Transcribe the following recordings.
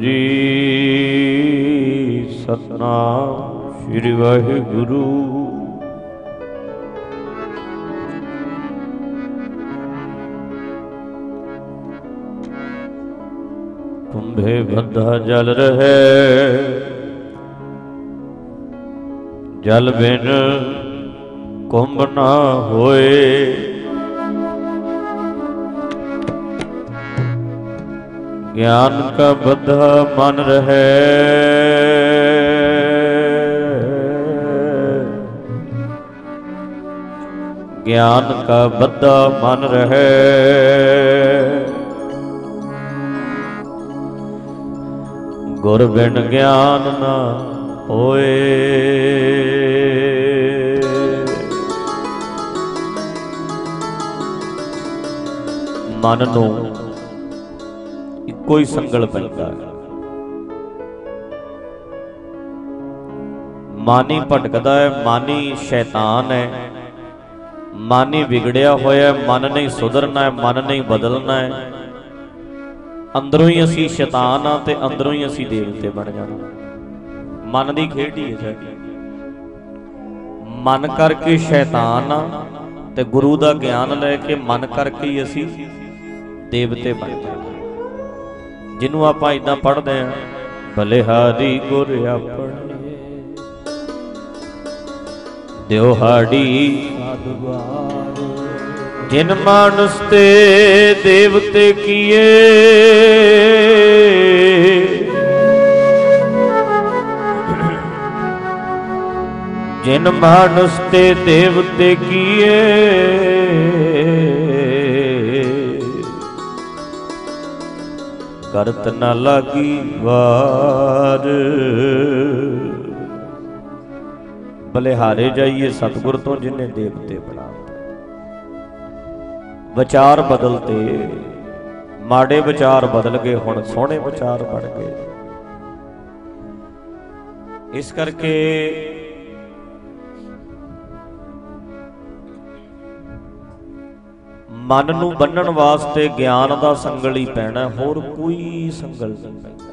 ਜੀ। ਸਤਨਾਮ ਸ੍ਰੀ ਵਾਹਿਗੁਰੂ। ਕੁੰਭੇ ਬੱਧਾ ਜਲ ਰਹੇ। ਜਲ ਬਿਨ ਕੁੰਭ ਨਾ ਹੋਏ। ਗਿਆਨ ਕਾ ਬੱਧਾ ਮਨ ਰਹੇ। ਗਿਆਨ ਕਾ ਬੱਧਾ ਮਨ ਰਹੇ। ਗੁਰ ਬਿਨ ਗਿਆਨ ਨਾ ਹੋਏ। ਮਨ ਨੂੰ ਕੋਈ ਸੰਗਲ ਪੈਂਦਾ। ਹੈ ਮਾਨੀ ਭਟਕਦਾ ਹੈ, ਮਾਨੀ ਸ਼ੈਤਾਨ ਹੈ। ਮਾਨੀ ਵਿਗੜਿਆ ਹੋਇਆ ਹੈ, ਮਨ ਨਹੀਂ ਸੁਧਰਨਾ ਹੈ, ਮਨ ਨਹੀਂ ਬਦਲਣਾ ਹੈ। ਅੰਦਰੋਂ ਹੀ ਅਸੀਂ ਸ਼ੈਤਾਨ ਆ ਤੇ ਅੰਦਰੋਂ ਹੀ ਅਸੀਂ ਦੇਵਤੇ ਬਣ ਜਾਣਾ। ਮਨ ਦੀ ਖੇਡ ਹੀ ਹੈ। ਸਾਡੀ ਮਨ ਕਰਕੇ ਸ਼ੈਤਾਨ ਆ ਤੇ ਗੁਰੂ ਦਾ ਗਿਆਨ ਲੈ ਕੇ ਮਨ ਕਰਕੇ ਹੀ ਅਸੀਂ ਦੇਵਤੇ ਬਣ ਜਾਣਾ। ਜਿਹਨੂੰ ਆਪਾਂ ਇਦਾਂ ਪੜ੍ਹਦੇ ਆਂ ਬਲਿਹਾਰੀ ਗੁਰ ਆਪਣੇ। ਦਿਵਹਾੜੀ ਜਿਨ ਮਾਨਸ ਤੇ ਦੇਵਤੇ ਕੀਏ। ਜਿਨ ਮਾਨਸ ਤੇ ਦੇਵਤੇ ਕੀਏ। ਕਰਤ ਨ ਲਾਗੀ ਵਾਰ। ਬਲਿਹਾਰੇ ਜਾਈਏ ਸਤਿਗੁਰ ਤੋਂ ਜਿਨੇ ਦੇਵਤੇ ਬਣਾ ਵਿਚਾਰ ਬਦਲਤੇ ਮਾੜੇ ਵਿਚਾਰ ਬਦਲ ਗਏ, ਹੁਣ ਸੋਹਣੇ ਵਿਚਾਰ ਬਣ ਗਏ। ਇਸ ਕਰਕੇ ਮਨ ਨੂੰ ਬੰਨਣ ਵਾਸਤੇ ਗਿਆਨ ਦਾ ਸੰਗਲ ਹੀ ਪੈਣਾ, ਹੋਰ ਕੋਈ ਸੰਗਲ ਨਹੀਂ ਪੈਂਦਾ।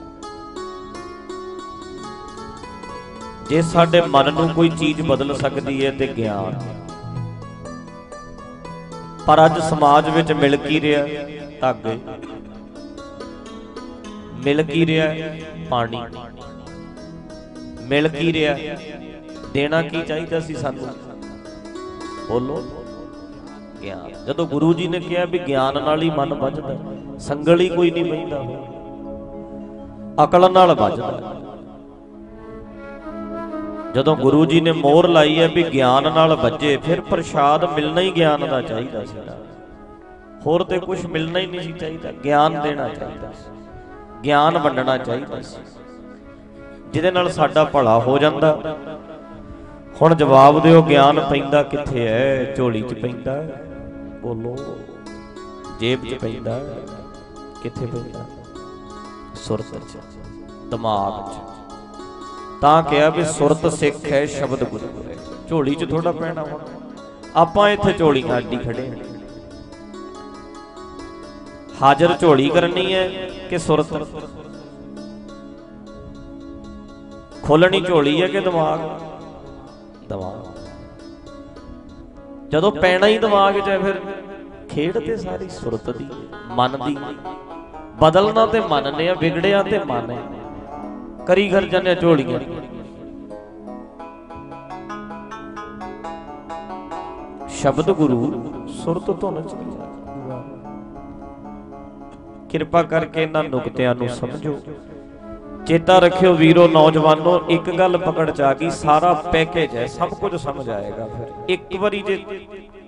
ਜੇ ਸਾਡੇ ਮਨ ਨੂੰ ਕੋਈ ਚੀਜ਼ ਬਦਲ ਸਕਦੀ ਹੈ ਤੇ ਗਿਆਨ। ਪਰ ਅੱਜ ਸਮਾਜ ਵਿੱਚ ਮਿਲ ਕੀ ਰਿਹਾ? ਧਾਗੇ। ਮਿਲ ਕੀ ਰਿਹਾ? ਪਾਣੀ। ਮਿਲ ਕੀ ਰਿਹਾ? ਦੇਣਾ ਕੀ ਚਾਹੀਦਾ ਸੀ ਸਾਨੂੰ? ਬੋਲੋ। ਗਿਆਨ ਜਦੋਂ ਗੁਰੂ ਜੀ ਨੇ ਕਿਹਾ ਵੀ ਗਿਆਨ ਨਾਲ ਹੀ ਮਨ ਵੱਜਦਾ ਸੰਗਲ ਹੀ ਕੋਈ ਨਹੀਂ ਬੈਂਦਾ ਅਕਲ ਨਾਲ ਵੱਜਦਾ ਜਦੋਂ ਗੁਰੂ ਜੀ ਨੇ ਮੋਹਰ ਲਾਈ ਹੈ ਵੀ ਗਿਆਨ ਨਾਲ ਵੱਜੇ, ਫਿਰ ਪ੍ਰਸ਼ਾਦ ਮਿਲਣਾ ਹੀ ਗਿਆਨ ਦਾ ਚਾਹੀਦਾ ਸੀ। ਹੋਰ ਤੇ ਕੁਝ ਮਿਲਣਾ ਹੀ ਨਹੀਂ ਸੀ ਚਾਹੀਦਾ। ਗਿਆਨ ਦੇਣਾ ਚਾਹੀਦਾ ਸੀ। ਗਿਆਨ ਵੰਡਣਾ ਚਾਹੀਦਾ ਸੀ। ਜਿਹਦੇ ਨਾਲ ਸਾਡਾ ਭਲਾ ਹੋ ਜਾਂਦਾ। ਹੁਣ ਜਵਾਬ ਦਿਓ, ਗਿਆਨ ਪੈਂਦਾ ਕਿੱਥੇ ਹੈ? ਝੋਲੀ 'ਚ ਪੈਂਦਾ ਬੋਲੋ। ਜੇਬ 'ਚ ਪੈਂਦਾ ਕਿੱਥੇ ਪੈਂਦਾ? ਸੁਰਤ 'ਚ, ਦਿਮਾਗ 'ਚ। ਤਾਂ ਕਿਹਾ ਵੀ ਸੁਰਤ ਸਿੱਖ ਹੈ, ਸ਼ਬਦ ਗੁਰੂ ਹੈ। ਝੋਲੀ 'ਚ ਥੋੜਾ ਪੈਣਾ ਹੁਣ ਆਪਾਂ ਇੱਥੇ ਝੋਲੀ ਅੱਡੀ ਖੜੇ ਹਾਜ਼ਰ ਝੋਲੀ ਕਰਨੀ ਹੈ ਕਿ ਸੁਰਤ? ਖੋਲਣੀ ਝੋਲੀ ਹੈ ਕਿ ਦਿਮਾਗ? ਦਿਮਾਗ। ਜਦੋਂ ਪੈਣਾ ਹੀ ਦਿਮਾਗ 'ਚ ਫਿਰ ਖੇਡ ਤੇ ਸਾਰੀ ਸੁਰਤ ਦੀ, ਮਨ ਦੀ। ਬਦਲਣਾ ਤੇ ਮਨ ਆ ਵਿਗੜਿਆ ਤੇ ਮਨ ਹੈ ਕਰੀ ਘਰ ਜਨੇ ਝੋਲੀਆਂ। ਸ਼ਬਦ ਗੁਰੂ ਸੁਰਤ ਤੋਂ ਨਚਦੀ ਕਿਰਪਾ ਕਰਕੇ ਇਹਨਾਂ ਨੁਕਤਿਆਂ ਨੂੰ ਸਮਝੋ। ਚੇਤਾ ਰੱਖਿਓ ਵੀਰੋ, ਨੌਜਵਾਨੋ, ਇੱਕ ਗੱਲ ਪਕੜ ਚ ਆ ਗਈ, ਸਾਰਾ ਪੈਕੇਜ ਹੈ, ਸਭ ਕੁਝ ਸਮਝ ਆਏਗਾ ਫਿਰ। ਇੱਕ ਵਾਰੀ ਜੇ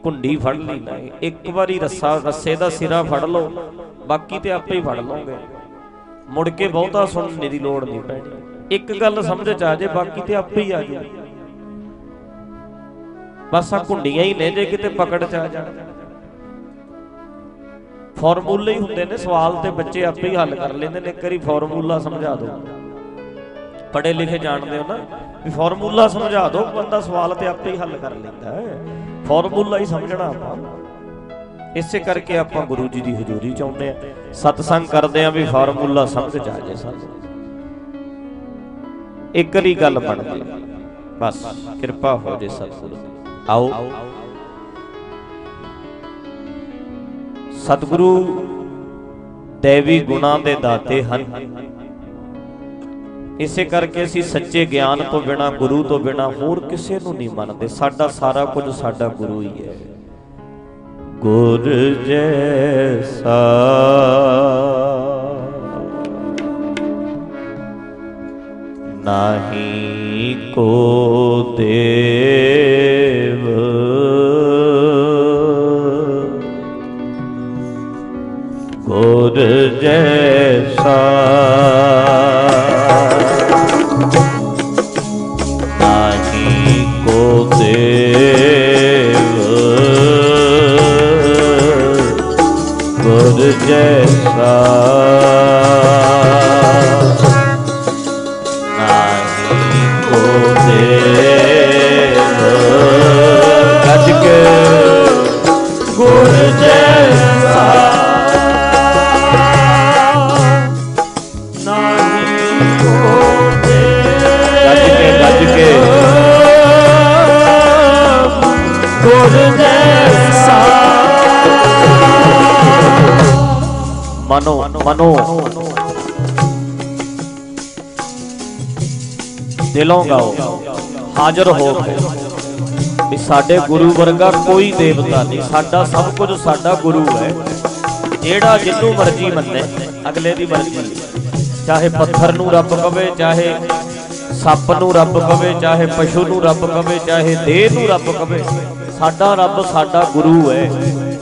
ਕੁੰਡੀ ਫੜ ਲਈ ਨਾ, ਇੱਕ ਵਾਰੀ ਰੱਸਾ ਰੱਸੇ ਦਾ ਸਿਰਾ ਫੜ ਲਓ, ਬਾਕੀ ਤੇ ਆਪੇ ਹੀ ਫੜ ਲਓਗੇ। ਮੁੜ ਕੇ ਬਹੁਤਾ ਸੁਣਨ ਦੀ ਲੋੜ ਨਹੀਂ ਪੈਣੀ। ਇੱਕ ਗੱਲ ਸਮਝ ਚ ਆ ਜੇ, ਬਾਕੀ ਤੇ ਆਪੇ ਹੀ ਆ ਜਾਊ ਬਸ ਆ ਕੁੰਡੀਆਂ ਹੀ ਨੇ, ਜੇ ਕਿਤੇ ਪਕੜ ਚ ਆ ਜਾਣ। ਫਾਰਮੂਲੇ ਹੀ ਹੁੰਦੇ ਨੇ, ਸਵਾਲ ਤੇ ਬੱਚੇ ਆਪੇ ਹੀ ਹੱਲ ਕਰ ਲੈਂਦੇ ਨੇ। ਇੱਕ ਵਾਰੀ ਫਾਰਮੂਲਾ ਸਮਝਾ ਦਿਓ। ਪੜੇ ਲਿਖੇ ਜਾਣਦੇ ਹੋ ਨਾ? ਵੀ ਫਾਰਮੂਲਾ ਸਮਝਾ ਦਿਓ, ਬੰਦਾ ਸਵਾਲ ਤੇ ਆਪੇ ਹੀ ਹੱਲ ਕਰ ਲੈਂਦਾ ਹੈ। ਫਾਰਮੂਲਾ ਹੀ ਸਮਝਣਾ ਆਪਾਂ। ਇਸੇ ਕਰਕੇ ਆਪਾਂ ਗੁਰੂ ਜੀ ਦੀ ਹਜ਼ੂਰੀ ਚਾਹੁੰਦੇ ਆ ਸਤਸੰਗ ਕਰਦੇ ਆ ਵੀ ਫਾਰਮੂਲਾ ਸਮਝ ਚ ਆ ਜਾਏ ਸਾਨੂੰ। ਇੱਕ ਲਈ ਗੱਲ ਬਣਦੀ ਬਸ, ਕਿਰਪਾ ਹੋ ਜੇ ਸਤਿਗੁਰੂ। ਆਓ। ਸਤਿਗੁਰੂ ਦੇਵੀ ਗੁਣਾ ਦੇ ਦਾਤੇ ਹਨ। ਇਸੇ ਕਰਕੇ ਅਸੀਂ ਸੱਚੇ ਗਿਆਨ ਤੋਂ ਬਿਨਾ, ਗੁਰੂ ਤੋਂ ਬਿਨਾ ਹੋਰ ਕਿਸੇ ਨੂੰ ਨਹੀਂ ਮੰਨਦੇ। ਸਾਡਾ ਸਾਰਾ ਕੁਝ ਸਾਡਾ ਗੁਰੂ ਹੀ ਹੈ। ਗੁਰ ਜੈਸਾ। ਨਾਹੀ ਕੋ ਦੇਵ। ਗੁਰ ਜੈਸਾ। ਨਾਹੀ ਕੋ ਦੇਵ ਗੁਰ ਜੈਸਾ। ਮਨੋ ਮਨੋ। ਦਿਲੋਂ ਗਾਓ, ਹਾਜ਼ਰ ਹੋ ਕੇ। ਵੀ ਸਾਡੇ ਗੁਰੂ ਵਰਗਾ ਕੋਈ ਦੇਵਤਾ ਨਹੀਂ, ਸਾਡਾ ਸਭ ਕੁਝ ਸਾਡਾ ਗੁਰੂ ਹੈ। ਜਿਹੜਾ ਜਿੰਨੂੰ ਮਰਜ਼ੀ ਮੰਨੇ, ਅਗਲੇ ਦੀ ਮਰਜ਼ੀ ਚਾਹੇ ਪੱਥਰ ਨੂੰ ਰੱਬ ਕਵੇ, ਚਾਹੇ ਸੱਪ ਨੂੰ ਰੱਬ ਕਵੇ, ਚਾਹੇ ਪਸ਼ੂ ਨੂੰ ਰੱਬ ਕਵੇ, ਚਾਹੇ ਦੇਹ ਨੂੰ ਰੱਬ ਕਵੇ, ਸਾਡਾ ਰੱਬ ਸਾਡਾ ਗੁਰੂ ਹੈ।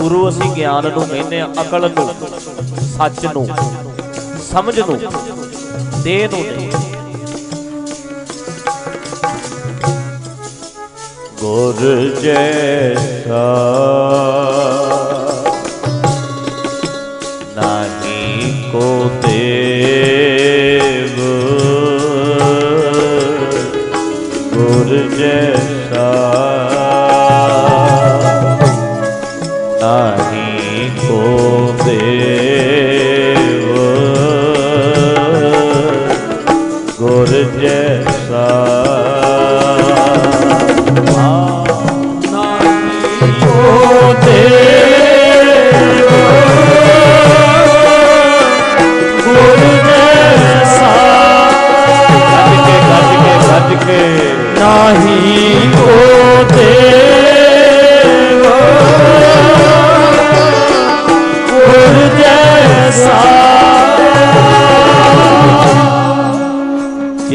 ਗੁਰੂ ਅਸੀਂ ਗਿਆਨ ਨੂੰ ਕਹਿੰਦੇ ਆ ਅਕਲ ਨੂੰ, ਸੱਚ ਨੂੰ, ਸਮਝ ਨੂੰ, ਦੇਹ ਨੂੰ ਨਹੀਂ ਗੁਰ ਜੈਸਾ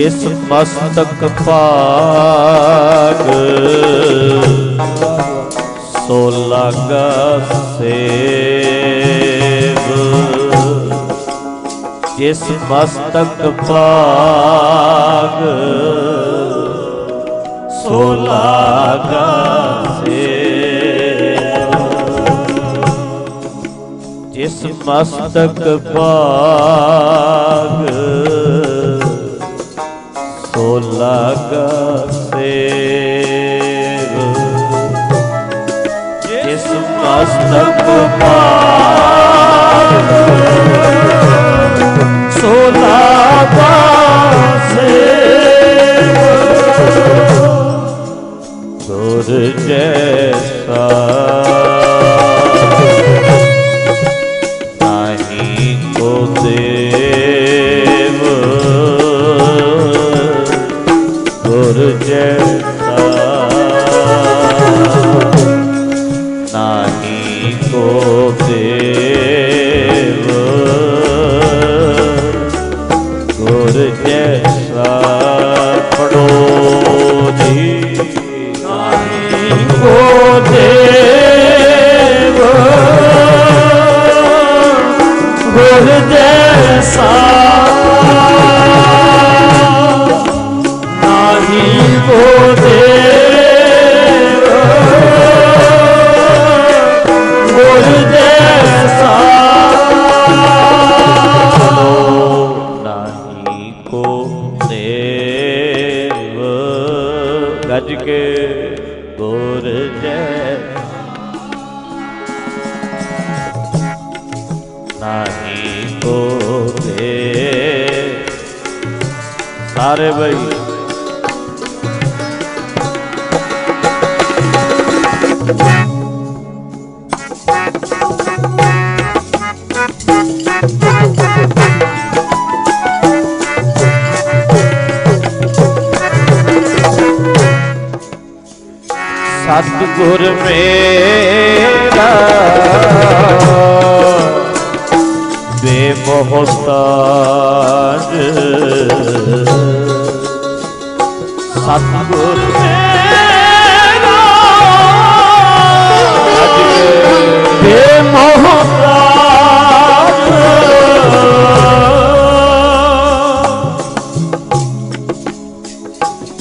ਜਿਸ ਮਸਤਕ ਭਾਗ ਸੋ ਲਾਗਾ ਸੇਵ। ਜਿਸ ਮਸਤਕ ਭਾਗ ਸੋ ਲਾਗਾ ਸੇਵ। ਜਿਸ ਮਸਤਕ ਭਾਗ ਲਾਗਾ ਸੇਵ। ਜਿਸ ਮਸਤਕ ਭਾਗ ਸੋ ਲਾਗਾ ਸੇਵ ਗੁਰ ਜੈਸਾ ਬਈ। ਸਤਿਗੁਰ ਮੇਰਾ ਬੇਮੋਹਤਾਜ ਸਤਿਗੁਰ ਮੇਰਾ। ਬੇਮੋਹਤਾਜ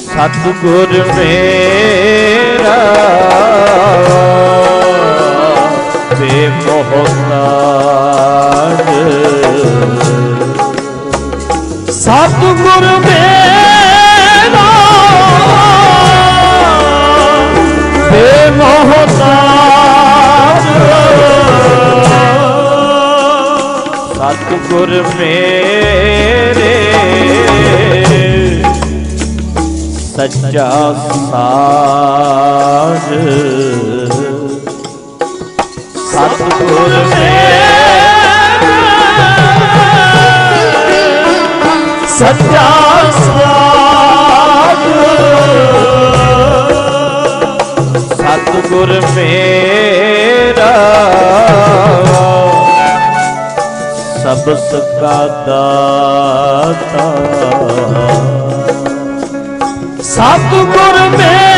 ਸਤਿਗੁਰ ਮੇਰਾ। ਬੇਮੋਹਤਾਜ ਸਤਿਗੁਰ ਮੇਰਾ ਬੇਮੋਹਤਾਜ ਸਤਿਗੁਰ ਮੇਰੇ ਸੱਚਾ ਸਾਜ। ਸਤਿਗੁਰ ਮੇਰਾ ਸੱਚਾ ਸਾਜ ਸਤਿਗੁਰ ਮੇਰਾ ਸਭ ਸਕਾ ਦਾਤਾ। ਸਤਿਗੁਰ ਮੇਰਾ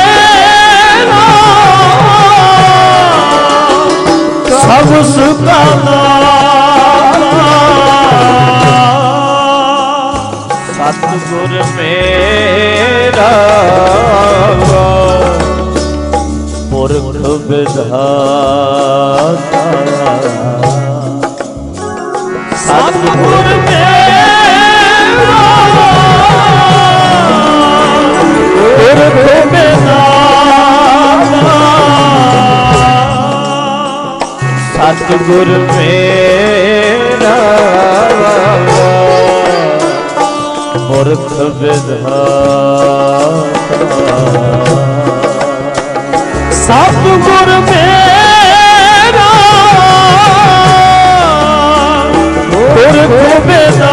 ਸਭ ਸੁਖਾ ਸਤਿਗੁਰ ਮੇਰਾ ਪੁਰਖ ਵਿਧਾਤਾ। ਸਤਿਗੁਰ ਸਤਿਗੁਰ ਮੇਰਾ ਪੁਰਖ ਵਿਧਾਤਾ। ਸਤਿਗੁਰ ਮੇਰਾ ਪੁਰਖ ਵਿਧਾਤਾ।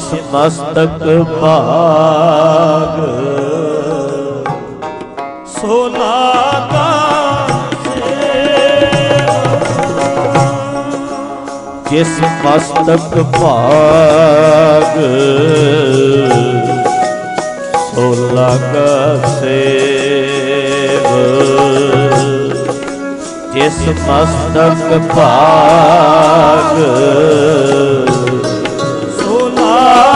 ਜਿਸ ਮਸਤਕ ਭਾਗ। ਸੋ ਜਿਸ ਮਸਤਕ ਭਾਗ। ਸੋ ਲਗ ਸੇਵ ਜਿਸ ਮਸਤਕ ਭਾਗ।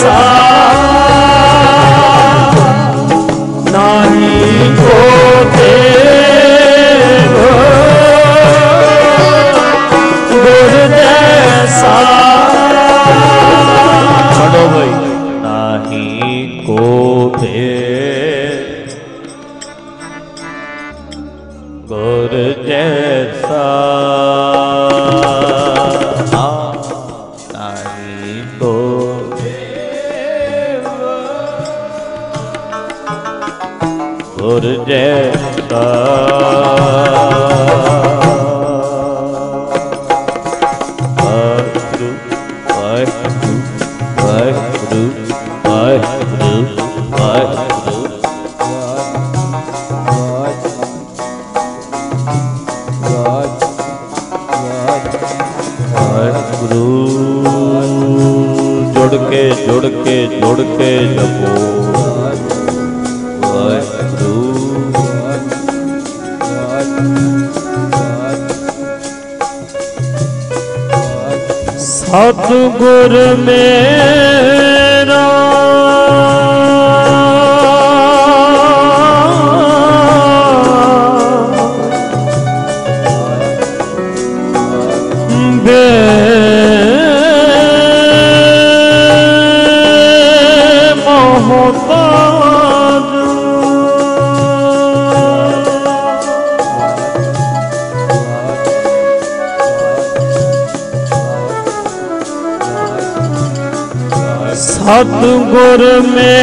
ਜੈਸਾ ਵਾਹਿਗੁਰੂ ਜੁੜ ਕੇ ਜੁੜ ਕੇ ਜੁੜ ਕੇ ਜਪੋ ਵਾਹਿਗੁਰੂ ਸਤਿਗੁਰ ਮੇਰਾ ਸਤਿਗੁਰ ਮੇਰੇ।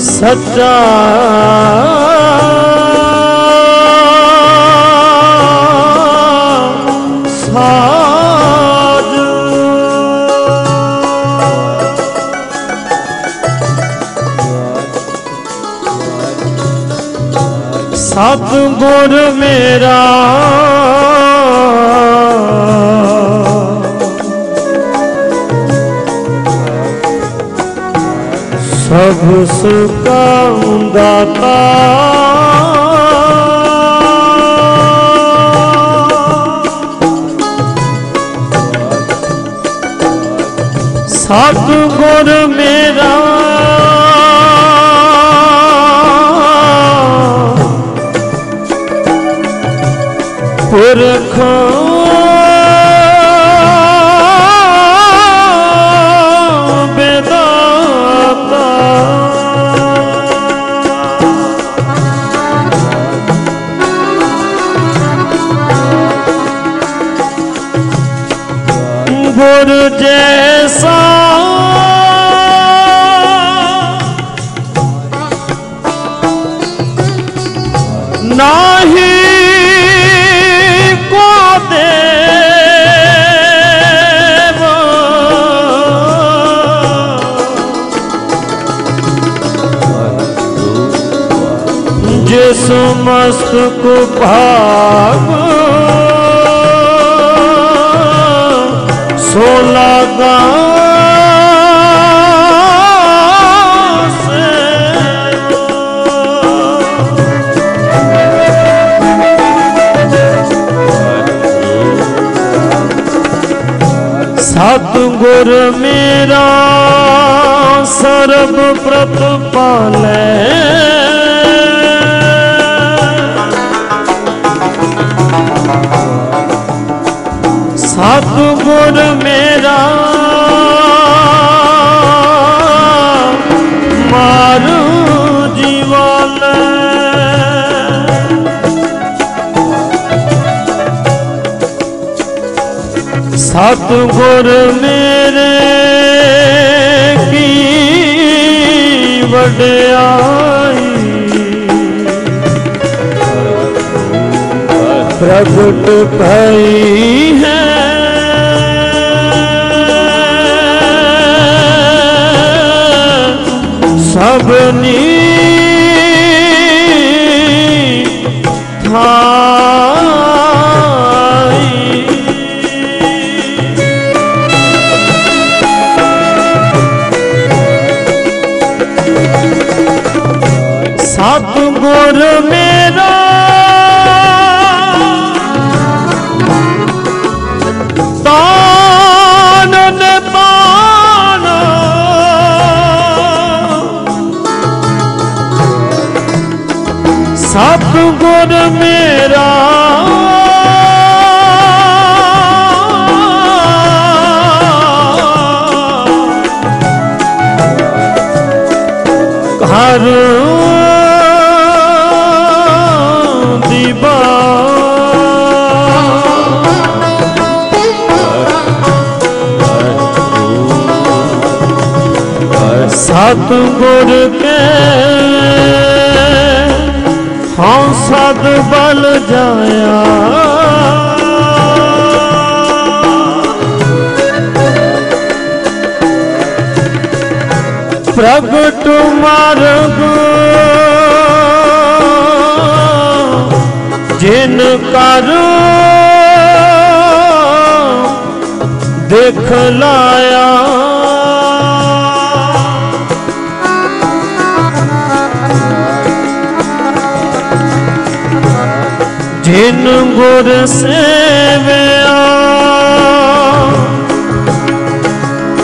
ਸੱਚਾ ਗੁਰ ਮੇਰਾ ਸਭ ਸੁਖਾ ਦਾਤਾ ਸਤਿਗੁਰ ਮੇਰਾ ਪੁਰਖ ਬੇਦਾਤਾ। ਗੁਰ ਜੈਸਾ ਨਾਹੀ ਕੋ ਦੇਵ। ਜਿਸ ਮਸਤਕ ਭਾਗ ਸੋ ਲਗਾ ਸਤਿਗੁਰ ਮੇਰਾ ਸਰਬ ਪ੍ਰਤਪਾਲੈ ਸਤਿਗੁਰ ਮੇਰਾ ਸਤਿਗੁਰ ਮੇਰੇ ਕੀ ਵਡਿਆਈ? ਪ੍ਰਗਟ ਭਈ ਹੈ। ਸਭ ਨੀ ਸਤਿਗੁਰ ਮੇਰਾ ਤਾਨ ਨਿਤਾਨ ਸਤਿਗੁਰ ਮੇਰਾ ਸਤ ਗੁਰ ਕੇ। ਹਾਂ ਸਦ ਬਲ ਜਾਇਆ। ਪ੍ਰਗਟ ਮਾਰਗ। ਜਿਨ ਕਰ ਦੇਖ ਲਾਇਆ। ਜਿਨ ਗੁਰ ਸੇਵਿਆ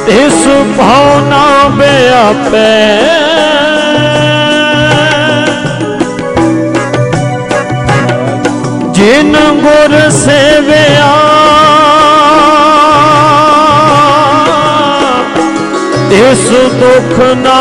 ਤਿਸ ਭਾਉ ਨਾ ਬਿਆਪੈ ਜਿਨ ਗੁਰ ਸੇਵਿਆ ਇਸ ਦੁਖ ਨਾ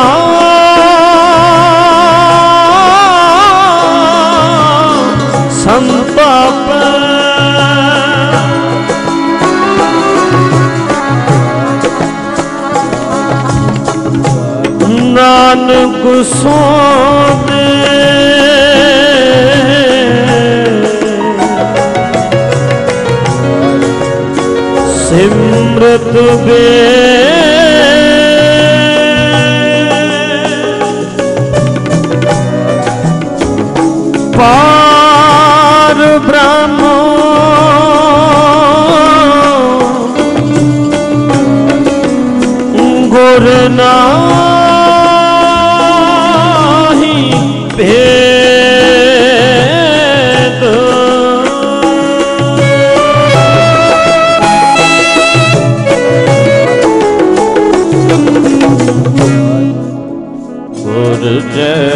ਨਾਨਕ ਸੋਦੇ ਸਿਮਰਤ ਵੇ। ਪਾਰ ਬ੍ਰਹਮ। ਗੁਰ ਨਾਹੀ Yeah.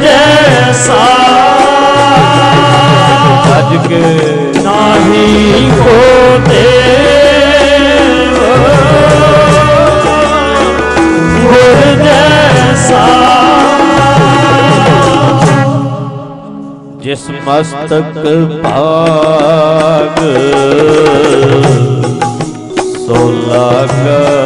ਜੈਸਾ ਅੱਜ ਕੇ ਨਾਹੀ ਕੋ ਗੁਰ ਜੈਸਾ ਜਿਸ ਮਸਤਕ ਭਾਗ ਸੋ ਲਾਗ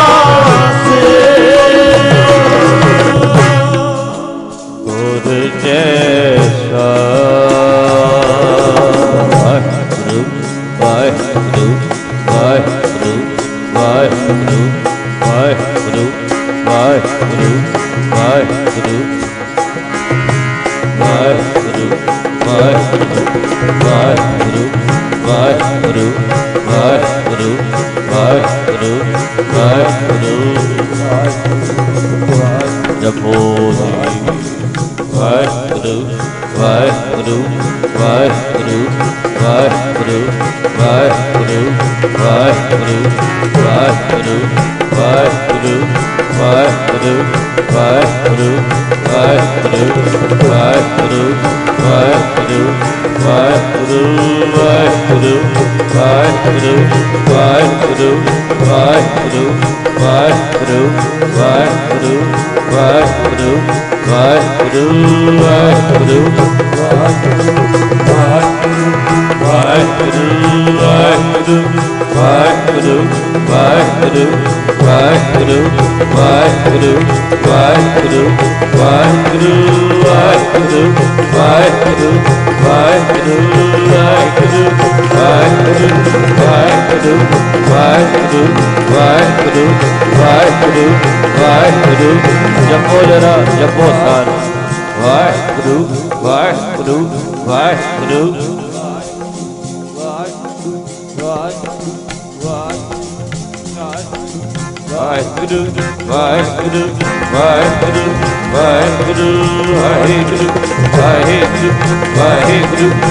ਵਾਹਿਗੁਰੂ ਵਾਹਿਗੁਰੂ ਵਾਹਿਗੁਰੂ ਵਾਹਿਗੁਰੂ। ਜਪੋ ਜਰਾ, ਜਪੋ ਸਾਰ। ਵਾਹਿਗੁਰੂ ਵਾਹਿਗੁਰੂ ਵਾਹਿਗੁਰੂ। ਵਾਹਿਗੁਰੂ ਵਾਹਿਗੁਰੂ ਵਾਹਿਗੁਰੂ ਵਾਹਿਗੁਰੂ। ਵਾਹਿਗੁਰੂ ਵਾਹਿਗੁਰੂ ਵਾਹਿਗੁਰੂ।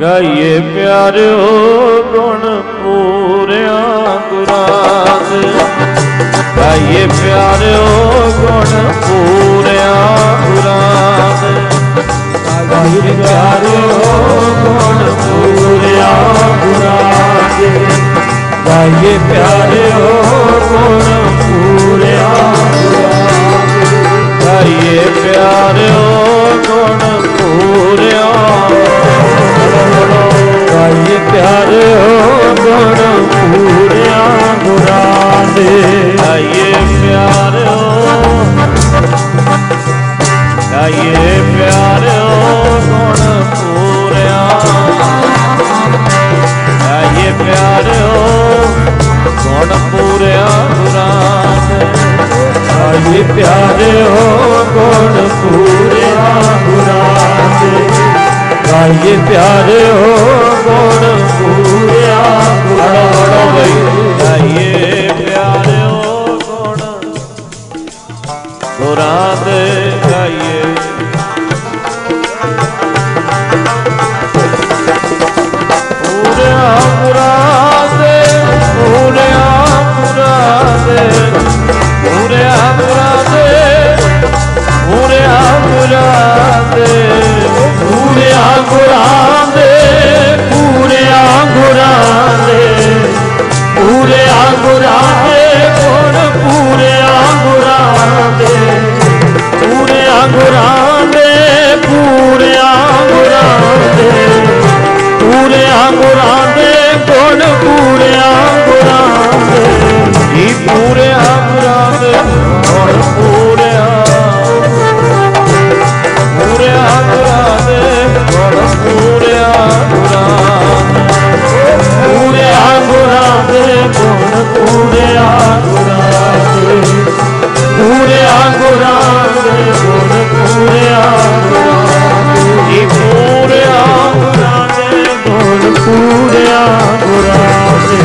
ਗਾਈਏ ਪਿਆਰਿਓ ਗੁਣ ਪੂਰਿਆ ਗੁਰਾਂ ਗਾਈਏ ਪਿਆਰਿਓ ਗੁਣ ਪੂਰਿਆ ਗੁਰਾਂ ਦੇ ਗਾਈਏ ਪਿਆਰਿਓ ਗੁਣ ਪੂਰਿਆ ਗੁਰਾਂ ਦੇ ਗਾਈਏ ਪਿਆਰਿਓ ਗੁਣ ਪੂਰਿਆ ਗੁਰਾਂ ਗਾਈਏ ਪਿਆਰਿਓ ਗੁਣ ਪੂਰਿਆ ਪਿਆਰਿਓ ਗੁਣ ਪੂਰਿਆ ਗੁਰਾਂ ਦੇ ਗਾਈਏ ਪਿਆਰਿਓ ਗਾਈਏ ਪਿਆਰਿਓ ਗੁਣ ਪੂਰਿਆ। ਗਾਈਏ ਪਿਆਰਿਓ ਗੁਣ ਪੂਰਿਆ ਗੁਰਾਂ ਦੇ ਗਾਈਏ ਪਿਆਰਿਓ ਗੁਣ ਪੂਰਿਆ ਗੁਰਾਂ ਦੇ ਗਾਈਏ ਪਿਆਰਿਓ ਗੁਣ ਪੂਰਿਆ ਗੁਰਾਂ ਦੇ ਗਾਈਏ ਪਿਆਰਿਓ ਗੁਣ। ਗੁਰਾਂ ਦੇ ਗਾਈਏ। ਪੂਰਿਆ ਗੁਰਾਂ ਦੇ ਪੂਰਿਆ ਗੁਰਾਂ ਦੇ ਪੂਰਿਆ ਗੁਰਾਂ ਦੇ ਪੂਰਿਆ ਗੁਰਾਂ ਗੁਰਾਂ ਦੇ ਪੂਰਿਆ ਗੁਰਾਂ ਦੇ। ਪੂਰਿਆ ਗੁਰਾਂ ਦੇ ਗੁਣ ਪੂਰਿਆ ਗੁਰਾਂ ਦੇ। ਪੂਰਿਆ ਗੁਰਾਂ ਦੇ ਪੂਰਿਆ ਗੁਰਾਂ ਦੇ। ਪੂਰਿਆ ਗੁਰਾਂ ਦੇ ਗੁਣ ਪੂਰਿਆ ਗੁਰਾਂ ਦੇ। ਇਹ ਪੂਰਿਆ ਗੁਰਾਂ ਦੇ ਪੂਰੇ ਗੁਰਾਂ ਦੇ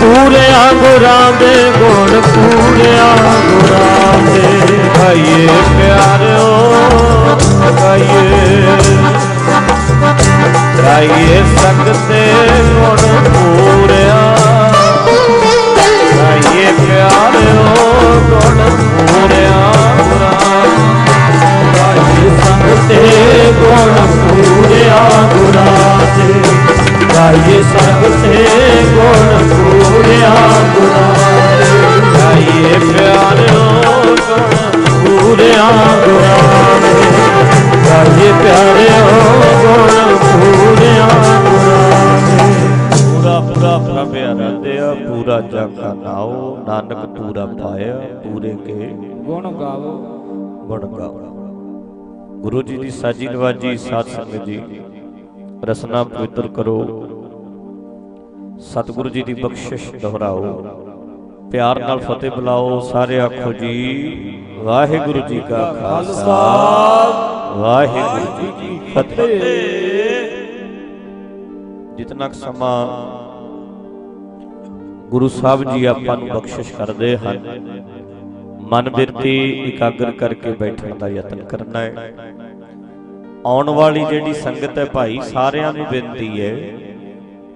ਪੂਰਿਆ ਗੁਰਾਂ ਦੇ ਗੁਣ ਪੂਰਿਆ ਗੁਰਾਂ ਦੇ ਗਾਈਏ ਪਿਆਰਿਓ ਗਾਈਏ ਗਾਈਏ ਸਕਦੇ ਗੁਣ ਪੂਰਿਆ ਗਾਈਏ ਪਿਆਰਿਓ ਗੁਣ ਪੂਰਿਆ ਗੁਰਾਂ ਗਾਈਏ ਸਕਦੇ ਗੁਣ ਪੂਰਿਆ ਗੁਰਾਂ ਦੇ ਗਾਈਏ ਸੰਗ ਤੇ ਗੁਣ ਪੂਰਿਆ ਗੁਰਾਂ ਦੇ ਗਾਈਏ ਪਿਆਰਿਓ ਗੁਣ ਪੂਰਿਆ ਗੁਰਾਂ ਦੇ ਗਾਈਏ ਪਿਆਰਿਓ ਗੁਣ ਪੂਰਿਆ ਗੁਰਾਂ ਦੇ ਪੂਰਾ ਪੂਰਾ ਨਾਨਕ ਪੂਰਾ ਪਾਇਆ ਪੂਰੇ ਕੇ। ਗੁਣ ਗਾਵੋ ਗੁਣ ਗਾਓ। ਗੁਰੂ ਜੀ ਦੀ ਸਾਜੀ ਨਵਾਜੀ ਸਾਧ ਸੰਗਤ ਜੀ ਰਸਨਾ ਪਵਿੱਤਰ ਕਰੋ। ਸਤਿਗੁਰੂ ਜੀ ਦੀ ਬਖਸ਼ਿਸ਼ ਦੁਹਰਾਓ। ਪਿਆਰ ਨਾਲ ਫਤਿਹ ਬੁਲਾਓ ਸਾਰੇ ਆਖੋ ਜੀ। ਵਾਹਿਗੁਰੂ ਜੀ ਕਾ ਖਾਲਸਾ। ਵਾਹਿਗੁਰੂ ਜੀ ਕੀ ਫਤਿਹ। ਜਿਤਨਾ ਕੁ ਸਮਾਂ ਗੁਰੂ ਸਾਹਿਬ ਜੀ ਆਪਾਂ ਨੂੰ ਬਖਸ਼ਿਸ਼ ਕਰਦੇ ਹਨ, ਮਨ ਬਿਰਤੀ ਇਕਾਗਰ ਕਰਕੇ ਬੈਠਣ ਦਾ ਯਤਨ ਕਰਨਾ ਹੈ। ਆਉਣ ਵਾਲੀ ਜਿਹੜੀ ਸੰਗਤ ਹੈ ਭਾਈ, ਸਾਰਿਆਂ ਨੂੰ ਬੇਨਤੀ ਹੈ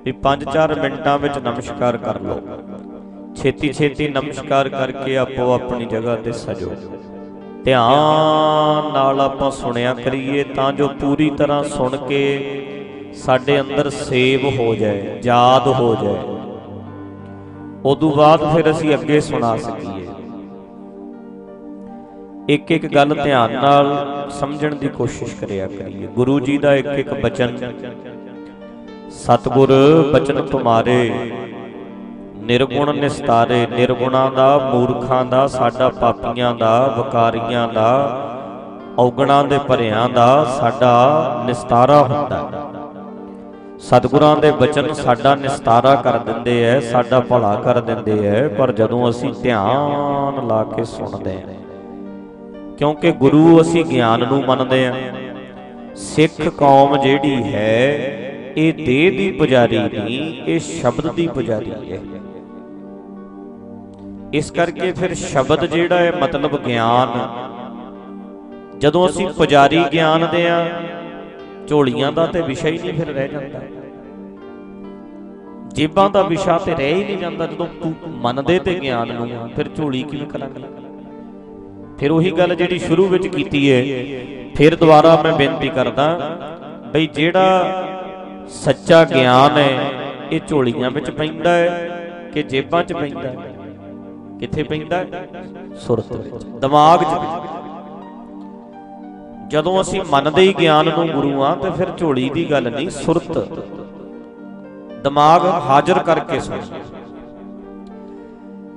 ਵੀ 5-4 ਮਿੰਟਾਂ ਵਿੱਚ ਨਮਸਕਾਰ ਕਰ ਲਓ। ਛੇਤੀ ਛੇਤੀ ਨਮਸਕਾਰ ਕਰਕੇ ਆਪੋ ਆਪਣੀ ਜਗ੍ਹਾ ਤੇ ਸਜੋ। ਧਿਆਨ ਨਾਲ ਆਪਾਂ ਸੁਣਿਆ ਕਰੀਏ ਤਾਂ ਜੋ ਪੂਰੀ ਤਰ੍ਹਾਂ ਸੁਣ ਕੇ ਸਾਡੇ ਅੰਦਰ ਸੇਵ ਹੋ ਜਾਏ, ਯਾਦ ਹੋ ਜਾਏ। ਉਦੋਂ ਬਾਅਦ ਫਿਰ ਅਸੀਂ ਅੱਗੇ ਸੁਣਾ ਸਕੀਏ। ਇੱਕ ਇੱਕ ਗੱਲ ਧਿਆਨ ਨਾਲ ਸਮਝਣ ਦੀ ਕੋਸ਼ਿਸ਼ ਕਰਿਆ ਕਰੀਏ। ਗੁਰੂ ਜੀ ਦਾ ਇੱਕ ਇੱਕ ਬਚਨ ਸਤਿਗੁਰ ਬਚਨ ਤੁਮਾਰੇ, ਨਿਰਗੁਣ ਨਿਸਤਾਰੇ, ਨਿਰਗੁਣਾਂ ਦਾ, ਮੂਰਖਾਂ ਦਾ, ਸਾਡਾ ਪਾਪੀਆਂ ਦਾ, ਵਕਾਰੀਆਂ ਦਾ, ਔਗਣਾਂ ਦੇ ਭਰਿਆਂ ਦਾ, ਸਾਡਾ ਨਿਸਤਾਰਾ ਹੁੰਦਾ। ਹੈ ਸਤਿਗੁਰਾਂ ਦੇ ਬਚਨ ਸਾਡਾ ਨਿਸਤਾਰਾ ਕਰ ਦਿੰਦੇ ਐ, ਸਾਡਾ ਭਲਾ ਕਰ ਦਿੰਦੇ ਐ, ਪਰ ਜਦੋਂ ਅਸੀਂ ਧਿਆਨ ਲਾ ਕੇ ਸੁਣਦੇ ਹਾਂ ਕਿਉਂਕਿ ਗੁਰੂ ਅਸੀਂ ਗਿਆਨ ਨੂੰ ਮੰਨਦੇ ਹਾਂ ਸਿੱਖ ਕੌਮ ਜਿਹੜੀ ਹੈ ਇਹ ਦੇਹ ਦੀ ਪੁਜਾਰੀ ਨਹੀਂ, ਇਹ ਸ਼ਬਦ ਦੀ ਪੁਜਾਰੀ ਹੈ। ਇਸ ਕਰਕੇ ਫਿਰ ਸ਼ਬਦ ਜਿਹੜਾ ਹੈ ਮਤਲਬ ਗਿਆਨ। ਜਦੋਂ ਅਸੀਂ ਪੁਜਾਰੀ ਗਿਆਨ ਦੇ ਆ ਝੋਲੀਆਂ ਦਾ ਤੇ ਵਿਸ਼ਾ ਹੀ ਨਹੀਂ ਫਿਰ ਰਹਿ ਜਾਂਦਾ। ਜੇਬਾਂ ਦਾ ਵਿਸ਼ਾ ਤੇ ਰਹਿ ਹੀ ਨਹੀਂ ਜਾਂਦਾ ਜਦੋਂ ਤੂੰ ਮੰਨਦੇ ਤੇ ਗਿਆਨ ਨੂੰ, ਫਿਰ ਝੋਲੀ ਕਿਵੇਂ ਕਰਾਂਗੇ? ਫਿਰ ਉਹੀ ਗੱਲ ਜਿਹੜੀ ਸ਼ੁਰੂ ਵਿੱਚ ਕੀਤੀ ਹੈ, ਫਿਰ ਦੁਬਾਰਾ ਮੈਂ ਬੇਨਤੀ ਕਰਦਾ, ਬਈ ਜਿਹੜਾ ਸੱਚਾ ਗਿਆਨ ਹੈ। ਇਹ ਝੋਲੀਆਂ ਵਿੱਚ ਪੈਂਦਾ ਹੈ ਕਿ ਜੇਬਾਂ 'ਚ ਪੈਂਦਾ ਹੈ। ਕਿੱਥੇ ਪੈਂਦਾ ਸੁਰਤ ਵਿੱਚ, ਦਿਮਾਗ 'ਚ ਜਦੋਂ ਅਸੀਂ ਮੰਨਦੇ ਹੀ ਗਿਆਨ ਨੂੰ ਗੁਰੂ ਆ ਤੇ ਫਿਰ ਝੋਲੀ ਦੀ ਗੱਲ ਨਹੀਂ, ਸੁਰਤ। ਦਿਮਾਗ ਹਾਜ਼ਰ ਕਰਕੇ ਸੁਣ।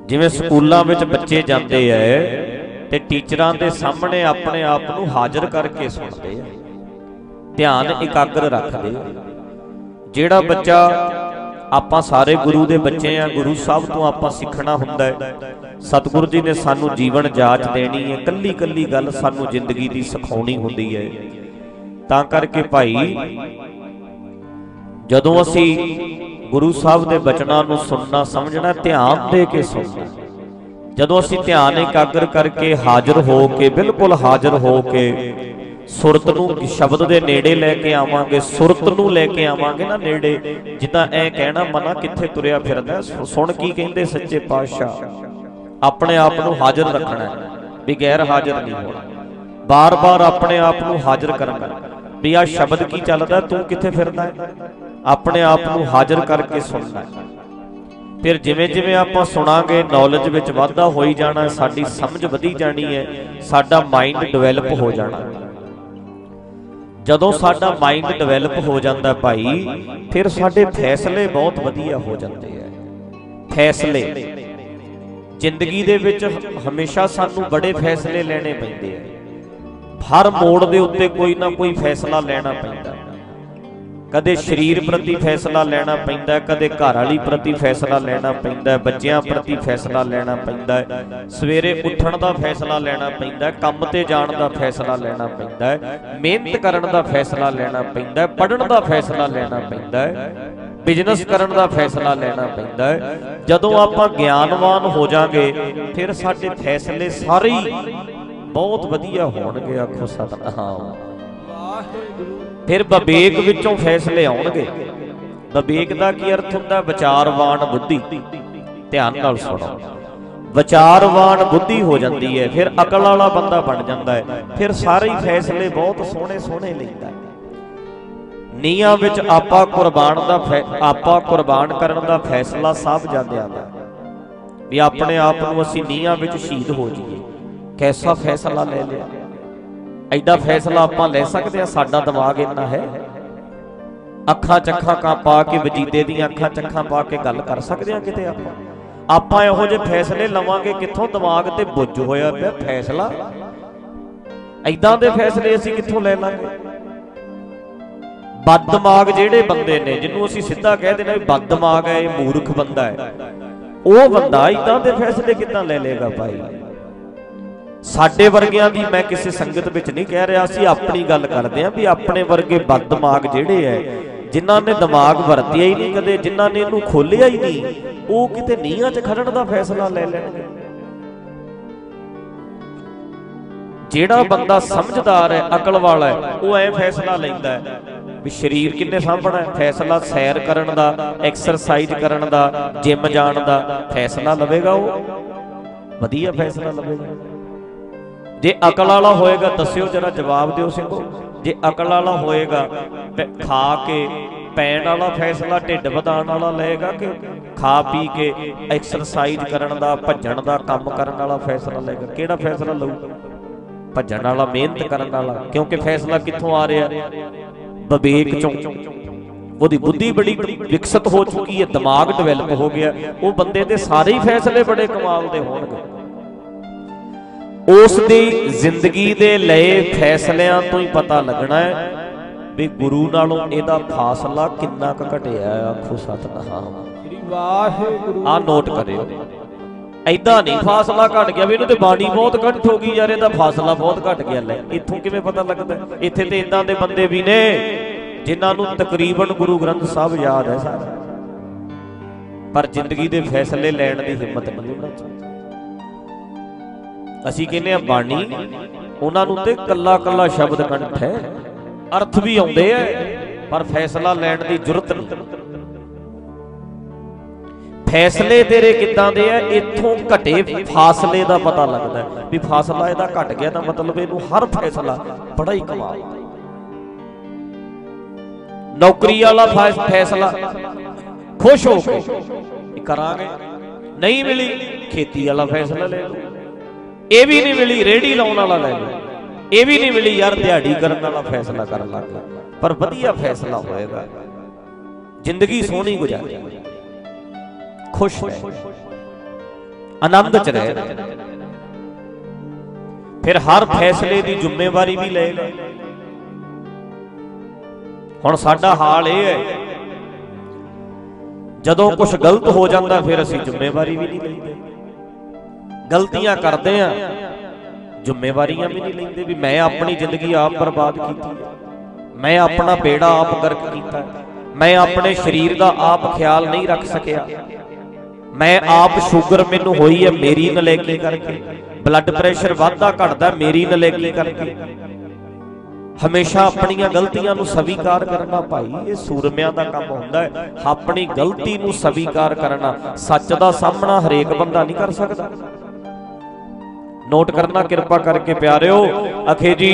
ਜਿਵੇਂ ਸਕੂਲਾਂ ਵਿੱਚ ਬੱਚੇ ਜਾਂਦੇ ਐ, ਤੇ ਟੀਚਰਾਂ ਦੇ ਸਾਹਮਣੇ ਆਪਣੇ ਆਪ ਨੂੰ ਹਾਜ਼ਰ ਕਰਕੇ ਸੁਣਦੇ ਆ ਧਿਆਨ ਇਕਾਗਰ ਰੱਖਦੇ ਆ ਜਿਹੜਾ ਬੱਚਾ ਆਪਾਂ ਸਾਰੇ ਗੁਰੂ ਦੇ ਬੱਚੇ ਆ, ਗੁਰੂ ਸਾਹਿਬ ਤੋਂ ਆਪਾਂ ਸਿੱਖਣਾ ਹੁੰਦਾ ਹੈ। ਸਤਿਗੁਰੂ ਜੀ ਨੇ ਸਾਨੂੰ ਜੀਵਨ ਜਾਚ ਦੇਣੀ ਹੈ ਕੱਲੀ ਕੱਲੀ ਗੱਲ ਸਾਨੂੰ ਜ਼ਿੰਦਗੀ ਦੀ ਸਿਖਾਉਣੀ ਹੁੰਦੀ ਹੈ। ਤਾਂ ਕਰਕੇ ਭਾਈ, ਜਦੋਂ ਅਸੀਂ ਗੁਰੂ ਸਾਹਿਬ ਦੇ ਬਚਨਾਂ ਨੂੰ ਸੁਣਨਾ, ਸਮਝਣਾ, ਧਿਆਨ ਦੇ ਕੇ ਸੁਣਨਾ, ਜਦੋਂ ਅਸੀਂ ਧਿਆਨ ਇਕਾਗਰ ਕਰਕੇ ਹਾਜ਼ਰ ਹੋ ਕੇ, ਬਿਲਕੁਲ ਹਾਜ਼ਰ ਹੋ ਕੇ ਸੁਰਤ ਨੂੰ ਸ਼ਬਦ ਦੇ ਨੇੜੇ ਲੈ ਕੇ ਆਵਾਂਗੇ, ਸੁਰਤ ਨੂੰ ਲੈ ਕੇ ਆਵਾਂਗੇ ਨਾ ਨੇੜੇ। ਜਿੱਦਾਂ ਐ ਕਹਿਣਾ, ਮਨਾ ਕਿੱਥੇ ਤੁਰਿਆ ਫਿਰਦਾ? ਸੁਣ ਕੀ ਕਹਿੰਦੇ ਸੱਚੇ ਪਾਤਸ਼ਾਹ? ਆਪਣੇ ਆਪ ਨੂੰ ਹਾਜ਼ਰ ਰੱਖਣਾ ਵੀ ਗੈਰ ਹਾਜ਼ਰ ਨਹੀਂ ਹੋਣਾ। ਬਾਰ-ਬਾਰ ਆਪਣੇ ਆਪ ਨੂੰ ਹਾਜ਼ਰ ਕਰਨਾ ਵੀ ਆ ਸ਼ਬਦ ਕੀ ਚੱਲਦਾ? ਤੂੰ ਕਿੱਥੇ ਫਿਰਦਾ ਹੈ? ਆਪਣੇ ਆਪ ਨੂੰ ਹਾਜ਼ਰ ਕਰਕੇ ਸੁਣਨਾ ਹੈ। ਫਿਰ ਜਿਵੇਂ ਜਿਵੇਂ ਆਪਾਂ ਸੁਣਾਂਗੇ ਨੌਲੇਜ ਵਿੱਚ ਵਾਧਾ ਹੋਈ ਜਾਣਾ, ਸਾਡੀ ਸਮਝ ਵਧੀ ਜਾਣੀ ਹੈ, ਸਾਡਾ ਮਾਈਂਡ ਡਿਵੈਲਪ ਹੋ ਜਾਣਾ। ਜਦੋਂ ਸਾਡਾ ਮਾਈਂਡ ਡਿਵੈਲਪ ਹੋ ਜਾਂਦਾ ਭਾਈ ਫਿਰ ਸਾਡੇ ਫੈਸਲੇ ਬਹੁਤ ਵਧੀਆ ਹੋ ਜਾਂਦੇ ਆ। ਫੈਸਲੇ। ਜ਼ਿੰਦਗੀ ਦੇ ਵਿੱਚ ਹਮੇਸ਼ਾ ਸਾਨੂੰ ਬੜੇ ਫੈਸਲੇ ਲੈਣੇ ਪੈਂਦੇ ਆ। ਹਰ ਮੋੜ ਦੇ ਉੱਤੇ ਕੋਈ ਨਾ ਕੋਈ ਫੈਸਲਾ ਲੈਣਾ ਪੈਂਦਾ। ਕਦੇ ਸਰੀਰ ਪ੍ਰਤੀ ਫੈਸਲਾ ਲੈਣਾ ਪੈਂਦਾ ਕਦੇ ਘਰ ਵਾਲੀ ਪ੍ਰਤੀ ਫੈਸਲਾ ਲੈਣਾ ਪੈਂਦਾ ਬੱਚਿਆਂ ਪ੍ਰਤੀ ਫੈਸਲਾ ਲੈਣਾ ਪੈਂਦਾ ਸਵੇਰੇ ਉੱਠਣ ਦਾ ਫੈਸਲਾ ਲੈਣਾ ਪੈਂਦਾ ਕੰਮ ਤੇ ਜਾਣ ਦਾ ਫੈਸਲਾ ਲੈਣਾ ਪੈਂਦਾ ਮਿਹਨਤ ਕਰਨ ਦਾ ਫੈਸਲਾ ਲੈਣਾ ਪੈਂਦਾ ਹੈ, ਪੜ੍ਹਨ ਦਾ ਫੈਸਲਾ ਲੈਣਾ ਪੈਂਦਾ ਬਿਜ਼ਨਸ ਕਰਨ ਦਾ ਫੈਸਲਾ ਲੈਣਾ ਪੈਂਦਾ। ਜਦੋਂ ਆਪਾਂ ਗਿਆਨਵਾਨ ਹੋ ਜਾਾਂਗੇ ਫਿਰ ਸਾਡੇ ਫੈਸਲੇ ਸਾਰੇ ਬਹੁਤ ਵਧੀਆ ਹੋਣਗੇ ਆਖੋ ਸਤਨਾਮ ਵਾਹਿਗੁਰੂ। ਫਿਰ ਵਿਵੇਕ ਵਿੱਚੋਂ ਫੈਸਲੇ ਆਉਣਗੇ। ਵਿਵੇਕ ਦਾ ਕੀ ਅਰਥ ਹੁੰਦਾ? ਵਿਚਾਰਵਾਨ ਬੁੱਧੀ। ਧਿਆਨ ਨਾਲ ਸੁਣੋ। ਵਿਚਾਰਵਾਨ ਬੁੱਧੀ ਹੋ ਜਾਂਦੀ ਹੈ, ਫਿਰ ਅਕਲ ਵਾਲਾ ਬੰਦਾ ਬਣ ਜਾਂਦਾ ਹੈ, ਫਿਰ ਸਾਰੇ ਹੀ ਫੈਸਲੇ ਬਹੁਤ ਸੋਹਣੇ ਸੋਹਣੇ ਲੈਂਦਾ ਹੈ। ਨੀਆਂ ਵਿੱਚ ਆਪਾ ਕੁਰਬਾਨ ਦਾ ਫੈ- ਆਪਾ ਕੁਰਬਾਨ ਕਰਨ ਦਾ ਫੈਸਲਾ ਸਾਹਿਬ ਜਾਂਦਿਆਂ ਦਾ ਵੀ ਆਪਣੇ ਆਪ ਨੂੰ ਅਸੀਂ ਨੀਆਂ ਵਿੱਚ ਸ਼ਹੀਦ ਹੋ ਜਾਈਏ। ਕੈਸਾ ਫੈਸਲਾ ਲੈ ਲਿਆ। ਐਡਾ ਫੈਸਲਾ ਆਪਾਂ ਲੈ ਸਕਦੇ ਆ ਸਾਡਾ ਦਿਮਾਗ ਇੰਨਾ ਹੈ। ਅੱਖਾਂ ਚੱਖਾਂ ਕਾ ਪਾ ਕੇ ਵਜੀਦੇ ਦੀਆਂ ਅੱਖਾਂ ਚੱਖਾਂ ਪਾ ਕੇ ਗੱਲ ਕਰ ਸਕਦੇ ਆ ਕਿਤੇ ਆਪਾਂ। ਆਪਾਂ ਇਹੋ ਜਿਹੇ ਫੈਸਲੇ ਲਵਾਂਗੇ ਕਿੱਥੋਂ ਦਿਮਾਗ ਤੇ ਬੁੱਝ ਹੋਇਆ ਪਿਆ ਫੈਸਲਾ। ਐਦਾਂ ਦੇ ਫੈਸਲੇ ਅਸੀਂ ਕਿੱਥੋਂ ਲੈ ਲਾਂਗੇ? ਬਦ ਜਿਹੜੇ ਬੰਦੇ ਨੇ, ਜਿਹਨੂੰ ਅਸੀਂ ਸਿੱਧਾ ਕਹਿ ਦੇਣਾ ਵੀ ਬਦ ਦਿਮਾਗ ਹੈ, ਇਹ ਮੂਰਖ ਬੰਦਾ ਹੈ। ਉਹ ਬੰਦਾ ਇਦਾਂ ਦੇ ਫੈਸਲੇ ਕਿੱਦਾਂ ਲੈ ਲੇਗਾ ਭਾਈ? ਸਾਡੇ ਵਰਗਿਆਂ ਦੀ ਮੈਂ ਕਿਸੇ ਸੰਗਤ ਵਿੱਚ ਨਹੀਂ ਕਹਿ ਰਿਹਾ, ਅਸੀਂ ਆਪਣੀ ਗੱਲ ਕਰਦੇ ਆਂ ਵੀ ਆਪਣੇ ਵਰਗੇ ਬਦ ਦਿਮਾਗ ਜਿਹੜੇ ਐ, ਜਿਨ੍ਹਾਂ ਨੇ ਦਿਮਾਗ ਵਰਤਿਆ ਹੀ ਨਹੀਂ ਕਦੇ, ਜਿਨ੍ਹਾਂ ਨੇ ਇਹਨੂੰ ਖੋਲਿਆ ਹੀ ਨਹੀਂ, ਉਹ ਕਿਤੇ ਨੀਹਾਂ 'ਚ ਖੜਨ ਦਾ ਫੈਸਲਾ ਲੈ ਲੈਣਗੇ। ਜਿਹੜਾ ਬੰਦਾ ਸਮਝਦਾਰ ਹੈ ਅਕਲ ਵਾਲਾ ਹੈ ਉਹ ਐ ਫੈਸਲਾ ਲੈਂਦਾ ਹੈ ਵੀ ਸਰੀਰ ਕਿੰਨੇ ਸਾਂਭਣਾ ਹੈ ਫੈਸਲਾ ਸੈਰ ਕਰਨ ਦਾ, ਐਕਸਰਸਾਈਜ਼ ਕਰਨ ਦਾ, ਜਿਮ ਜਾਣ ਦਾ, ਫੈਸਲਾ ਲਵੇਗਾ ਉਹ? ਵਧੀਆ ਫੈਸਲਾ ਲਵੇਗਾ। ਜੇ ਅਕਲ ਵਾਲਾ ਹੋਏਗਾ, ਦੱਸਿਓ ਜਰਾ ਜਵਾਬ ਦਿਓ ਸਿੰਘੋ। ਜੇ ਅਕਲ ਵਾਲਾ ਹੋਏਗਾ ਖਾ ਕੇ ਪੈਣ ਵਾਲਾ ਫੈਸਲਾ, ਢਿੱਡ ਵਧਾਉਣ ਵਾਲਾ ਲਏਗਾ ਕਿ ਖਾ ਪੀ ਕੇ ਐਕਸਰਸਾਈਜ਼ ਕਰਨ ਦਾ, ਭੱਜਣ ਦਾ, ਕੰਮ ਕਰਨ ਵਾਲਾ ਫੈਸਲਾ ਲਏਗਾ? ਕਿਹੜਾ ਫੈਸਲਾ ਲਊ? ਭੱਜਣ ਵਾਲਾ, ਮਿਹਨਤ ਕਰਨ ਵਾਲਾ। ਕਿਉਂਕਿ ਫੈਸਲਾ ਕਿੱਥੋਂ ਆ ਰਿਹਾ? ਵਿਵੇਕ ਚੋਂ। ਉਹਦੀ ਬੁੱਧੀ ਬੜੀ ਵਿਕਸਿਤ ਹੋ ਚੁੱਕੀ ਹੈ, ਦਿਮਾਗ ਡਿਵੈਲਪ ਹੋ ਗਿਆ। ਉਹ ਬੰਦੇ ਦੇ ਸਾਰੇ ਹੀ ਫੈਸਲੇ ਬੜੇ ਕਮਾਲ ਦੇ ਹੋਣਗੇ। ਉਸ ਦੀ ਜ਼ਿੰਦਗੀ ਦੇ ਲਏ ਫੈਸਲਿਆਂ ਤੋਂ ਹੀ ਪਤਾ ਲੱਗਣਾ ਹੈ ਵੀ ਗੁਰੂ ਨਾਲੋਂ ਇਹਦਾ ਫਾਸਲਾ ਕਿੰਨਾ ਕੁ ਘਟਿਆ ਹੈ। ਆਖੋ ਸਤਨਾਮ। ਸ੍ਰੀ ਵਾਹਿਗੁਰੂ ਆ ਨੋਟ ਕਰਿਓ। ਐਦਾਂ ਨਹੀਂ ਫਾਸਲਾ ਘਟ ਗਿਆ ਵੀ ਇਹਨੂੰ ਤੇ ਬਾਣੀ ਬਹੁਤ ਘੱਟ ਹੋ ਗਈ ਯਾਰ, ਇਹਦਾ ਫਾਸਲਾ ਬਹੁਤ ਘਟ ਗਿਆ। ਲੈ, ਇੱਥੋਂ ਕਿਵੇਂ ਪਤਾ ਲੱਗਦਾ? ਇੱਥੇ ਤੇ ਇਦਾਂ ਦੇ ਬੰਦੇ ਵੀ ਨੇ ਜਿਨ੍ਹਾਂ ਨੂੰ ਤਕਰੀਬਨ ਗੁਰੂ ਗ੍ਰੰਥ ਸਾਹਿਬ ਯਾਦ ਹੈ। ਸਾਰਾ ਪਰ ਜ਼ਿੰਦਗੀ ਦੇ ਫੈਸਲੇ ਲੈਣ ਦੀ ਹਿੰਮਤ ਨਹੀਂ ਉਹਨਾਂ 'ਚ। ਅਸੀਂ ਕਹਿੰਦੇ ਆ ਬਾਣੀ, ਉਹਨਾਂ ਨੂੰ ਤੇ ਕੱਲਾ ਕੱਲਾ ਸ਼ਬਦ ਕੰਠ ਹੈ। ਅਰਥ ਵੀ ਆਉਂਦੇ ਐ ਪਰ ਫੈਸਲਾ ਲੈਣ ਦੀ ਜ਼ਰੂਰਤ ਨਹੀਂ। ਫੈਸਲੇ ਤੇਰੇ ਕਿੱਦਾਂ ਦੇ ਐ ਇੱਥੋਂ ਘਟੇ ਫਾਸਲੇ ਦਾ ਪਤਾ ਲੱਗਦਾ ਵੀ ਫਾਸਲਾ ਇਹਦਾ ਘਟ ਗਿਆ ਤਾਂ ਮਤਲਬ ਇਹਨੂੰ ਹਰ ਫੈਸਲਾ ਬੜਾ ਹੀ ਕਮਾਲ ਨੌਕਰੀ ਵਾਲਾ ਫੈਸਲਾ, ਖੁਸ਼ ਹੋ ਕੇ ਕਰਾਂਗੇ। ਨਹੀਂ ਮਿਲੀ, ਖੇਤੀ ਵਾਲਾ ਫੈਸਲਾ ਲੈ ਲਓ। ਇਹ ਵੀ ਨਹੀਂ ਮਿਲੀ ਰੇੜੀ ਲਾਉਣ ਵਾਲਾ ਲੈ ਲਓ। ਇਹ ਵੀ ਨਹੀਂ ਮਿਲੀ ਯਾਰ ਦਿਹਾੜੀ ਕਰਨ ਵਾਲਾ ਫੈਸਲਾ ਕਰਨ ਲੱਗ ਗਿਆ। ਪਰ ਵਧੀਆ ਫੈਸਲਾ ਹੋਏਗਾ। ਜ਼ਿੰਦਗੀ ਸੋਹਣੀ ਗੁਜ਼ਾਰੇ। ਖੁਸ਼ ਰਹੇ। ਆਨੰਦ ਚ ਰਹੇ। ਫਿਰ ਹਰ ਫੈਸਲੇ ਦੀ ਜ਼ਿੰਮੇਵਾਰੀ ਵੀ ਲਏਗਾ ਹੁਣ ਸਾਡਾ ਹਾਲ ਇਹ ਹੈ। ਜਦੋਂ ਕੁਝ ਗਲਤ ਹੋ ਜਾਂਦਾ, ਫਿਰ ਅਸੀਂ ਜ਼ਿੰਮੇਵਾਰੀ ਵੀ ਨਹੀਂ ਲੈਂਦੇ ਗਲਤੀਆਂ ਕਰਦੇ ਆ। ਜ਼ਿੰਮੇਵਾਰੀਆਂ ਵੀ ਨਹੀਂ ਲੈਂਦੇ ਵੀ ਮੈਂ ਆਪਣੀ ਜ਼ਿੰਦਗੀ ਆਪ ਬਰਬਾਦ ਕੀਤੀ ਮੈਂ ਆਪਣਾ ਬੇੜਾ ਆਪ ਗਰਕ ਕੀਤਾ ਮੈਂ ਆਪਣੇ ਸਰੀਰ ਦਾ ਆਪ ਖਿਆਲ ਨਹੀਂ ਰੱਖ ਸਕਿਆ। ਮੈਂ ਆਪ ਸ਼ੂਗਰ ਮੈਨੂੰ ਹੋਈ ਹੈ ਮੇਰੀ ਨਲੇਕੀ ਕਰਕੇ। ਬਲੱਡ ਪ੍ਰੈਸ਼ਰ ਵੱਧਦਾ ਘਟਦਾ ਮੇਰੀ ਨਲੇਕੀ ਕਰਕੇ। ਹਮੇਸ਼ਾ ਆਪਣੀਆਂ ਗਲਤੀਆਂ ਨੂੰ ਸਵੀਕਾਰ ਕਰਨਾ ਭਾਈ, ਇਹ ਸੂਰਮਿਆਂ ਦਾ ਕੰਮ ਹੁੰਦਾ ਹੈ। ਆਪਣੀ ਗਲਤੀ ਨੂੰ ਸਵੀਕਾਰ ਕਰਨਾ, ਸੱਚ ਦਾ ਸਾਹਮਣਾ ਹਰੇਕ ਬੰਦਾ ਨਹੀਂ ਕਰ ਸਕਦਾ। ਨੋਟ ਕਰਨਾ ਕਿਰਪਾ ਕਰਕੇ ਪਿਆਰਿਓ, ਅਖੇ ਜੀ,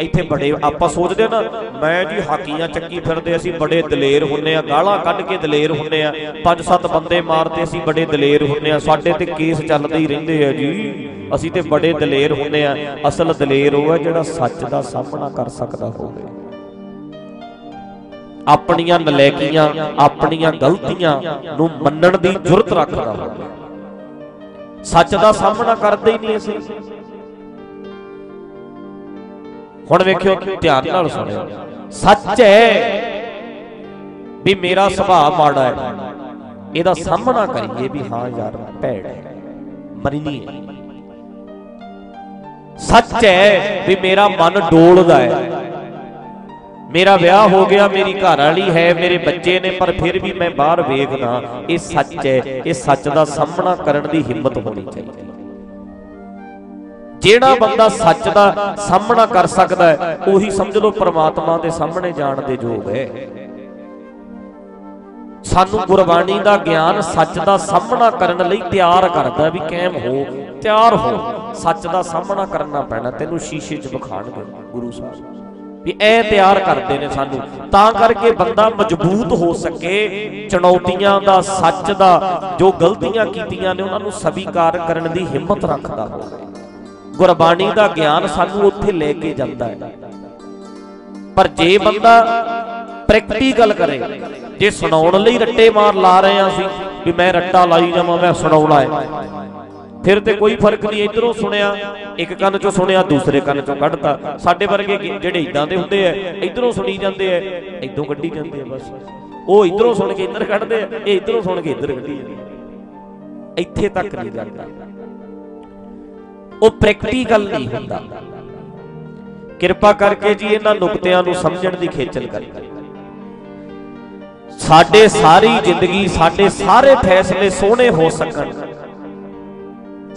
ਇੱਥੇ ਬੜੇ ਆਪਾਂ ਸੋਚਦੇ ਨਾ, ਮੈਂ ਜੀ ਹਾਕੀਆਂ ਚੱਕੀ ਫਿਰਦੇ, ਅਸੀਂ ਬੜੇ ਦਲੇਰ ਹੁੰਨੇ ਆ ਗਾਲਾਂ ਕੱਢ ਕੇ ਦਲੇਰ ਹੁੰਨੇ ਆ ਪੰਜ ਸੱਤ ਬੰਦੇ ਮਾਰਦੇ, ਅਸੀਂ ਬੜੇ ਦਲੇਰ ਹੁੰਨੇ ਆ ਸਾਡੇ ਤੇ ਕੇਸ ਚੱਲਦੇ ਹੀ ਰਹਿੰਦੇ ਆ ਜੀ। ਅਸੀਂ ਤੇ ਬੜੇ ਦਲੇਰ ਹੁੰਨੇ ਆ ਅਸਲ ਦਲੇਰ ਉਹ ਹੈ ਜਿਹੜਾ ਸੱਚ ਦਾ ਸਾਹਮਣਾ ਕਰ ਸਕਦਾ ਹੋਵੇ। ਆਪਣੀਆਂ ਨਲੈਕੀਆਂ, ਆਪਣੀਆਂ ਗਲਤੀਆਂ ਨੂੰ ਮੰਨਣ ਦੀ ਜੁਰਤ ਰੱਖਦਾ ਹੋਵੇ। ਸੱਚ ਦਾ ਸਾਹਮਣਾ ਕਰਦੇ ਹੀ ਨਹੀਂ ਅਸੀਂ। ਹੁਣ ਵੇਖਿਓ ਧਿਆਨ ਨਾਲ ਸੁਣਿਓ। ਸੱਚ ਹੈ ਵੀ ਮੇਰਾ ਸੁਭਾਅ ਮਾੜਾ ਹੈ। ਇਹਦਾ ਸਾਹਮਣਾ ਕਰੀਏ ਵੀ ਹਾਂ ਯਾਰ, ਭੈੜ ਹੈ, ਮਰਨੀ ਹੈ। ਸੱਚ ਹੈ ਵੀ ਮੇਰਾ ਮਨ ਡੋਲਦਾ ਹੈ। ਮੇਰਾ ਵਿਆਹ ਹੋ ਗਿਆ ਮੇਰੀ ਘਰ ਵਾਲੀ ਹੈ ਮੇਰੇ ਬੱਚੇ ਨੇ ਪਰ ਫਿਰ ਵੀ ਮੈਂ ਬਾਹਰ ਵੇਖਦਾ ਇਹ ਸੱਚ ਹੈ ਇਹ ਸੱਚ ਦਾ ਸਾਹਮਣਾ ਕਰਨ ਦੀ ਹਿੰਮਤ ਹੋਣੀ ਚਾਹੀਦੀ ਜਿਹੜਾ ਬੰਦਾ ਸੱਚ ਦਾ ਸਾਹਮਣਾ ਕਰ ਸਕਦਾ ਹੈ ਉਹੀ ਸਮਝ ਲਓ ਪ੍ਰਮਾਤਮਾ ਦੇ ਸਾਹਮਣੇ ਜਾਣ ਦੇ ਯੋਗ ਹੈ। ਸਾਨੂੰ ਗੁਰਬਾਣੀ ਦਾ ਗਿਆਨ ਸੱਚ ਦਾ ਸਾਹਮਣਾ ਕਰਨ ਲਈ ਤਿਆਰ ਕਰਦਾ ਵੀ ਕਾਇਮ ਹੋ। ਤਿਆਰ ਹੋ। ਸੱਚ ਦਾ ਸਾਹਮਣਾ ਕਰਨਾ ਪੈਣਾ ਤੈਨੂੰ ਸ਼ੀਸ਼ੇ 'ਚ ਵਿਖਾਣਗੇ ਗੁਰੂ ਸਾਹਿਬ। ਵੀ ਐ ਤਿਆਰ ਕਰਦੇ ਨੇ ਸਾਨੂੰ। ਤਾਂ ਕਰਕੇ ਬੰਦਾ ਮਜ਼ਬੂਤ ਹੋ ਸਕੇ ਚੁਣੌਤੀਆਂ ਦਾ, ਸੱਚ ਦਾ, ਜੋ ਗਲਤੀਆਂ ਕੀਤੀਆਂ ਨੇ ਉਹਨਾਂ ਨੂੰ ਸਵੀਕਾਰ ਕਰਨ ਦੀ ਹਿੰਮਤ ਰੱਖਦਾ ਹੋਵੇ। ਗੁਰਬਾਣੀ ਦਾ ਗਿਆਨ ਸਾਨੂੰ ਉੱਥੇ ਲੈ ਕੇ ਜਾਂਦਾ ਹੈ। ਪਰ ਜੇ ਬੰਦਾ ਪ੍ਰੈਕਟੀਕਲ ਕਰੇ, ਜੇ ਸੁਣਾਉਣ ਲਈ ਰੱਟੇ ਮਾਰ ਲਾ ਰਹੇ ਆ ਅਸੀਂ ਵੀ ਮੈਂ ਰੱਟਾ ਲਾਈ ਜਾਵਾਂ, ਮੈਂ ਸੁਣਾਉਣਾ ਹੈ। ਫਿਰ ਤੇ ਕੋਈ ਫ਼ਰਕ ਨਹੀਂ, ਇਧਰੋਂ ਸੁਣਿਆ, ਇੱਕ ਕੰਨ ਚੋਂ ਸੁਣਿਆ, ਦੂਸਰੇ ਕੰਨ ਚੋਂ ਕੱਢਤਾ। ਸਾਡੇ ਵਰਗੇ ਜਿਹੜੇ ਇਦਾਂ ਦੇ ਹੁੰਦੇ ਐ, ਇਧਰੋਂ ਸੁਣੀ ਜਾਂਦੇ ਐ ਇਦੋਂ ਕੱਢੀ ਜਾਂਦੇ ਆ ਬਸ। ਉਹ ਇਧਰੋਂ ਸੁਣ ਕੇ ਇੱਧਰ ਕੱਢਦੇ ਆ ਇਹ ਇਧਰੋਂ ਸੁਣ ਕੇ ਇੱਧਰ ਕੱਢੀ ਜਾਂਦੇ ਇੱਥੇ ਤੱਕ ਨਹੀਂ ਜਾਂਦਾ। ਉਹ ਪ੍ਰੈਕਟੀਕਲ ਨਹੀਂ ਹੁੰਦਾ। ਕਿਰਪਾ ਕਰਕੇ ਜੀ ਇਹਨਾਂ ਨੁਕਤਿਆਂ ਨੂੰ ਸਮਝਣ ਦੀ ਖੇਚਲ ਕਰੀ। ਸਾਡੇ ਸਾਰੀ ਜ਼ਿੰਦਗੀ, ਸਾਡੇ ਸਾਰੇ ਫੈਸਲੇ ਸੋਹਣੇ ਹੋ ਸਕਣ।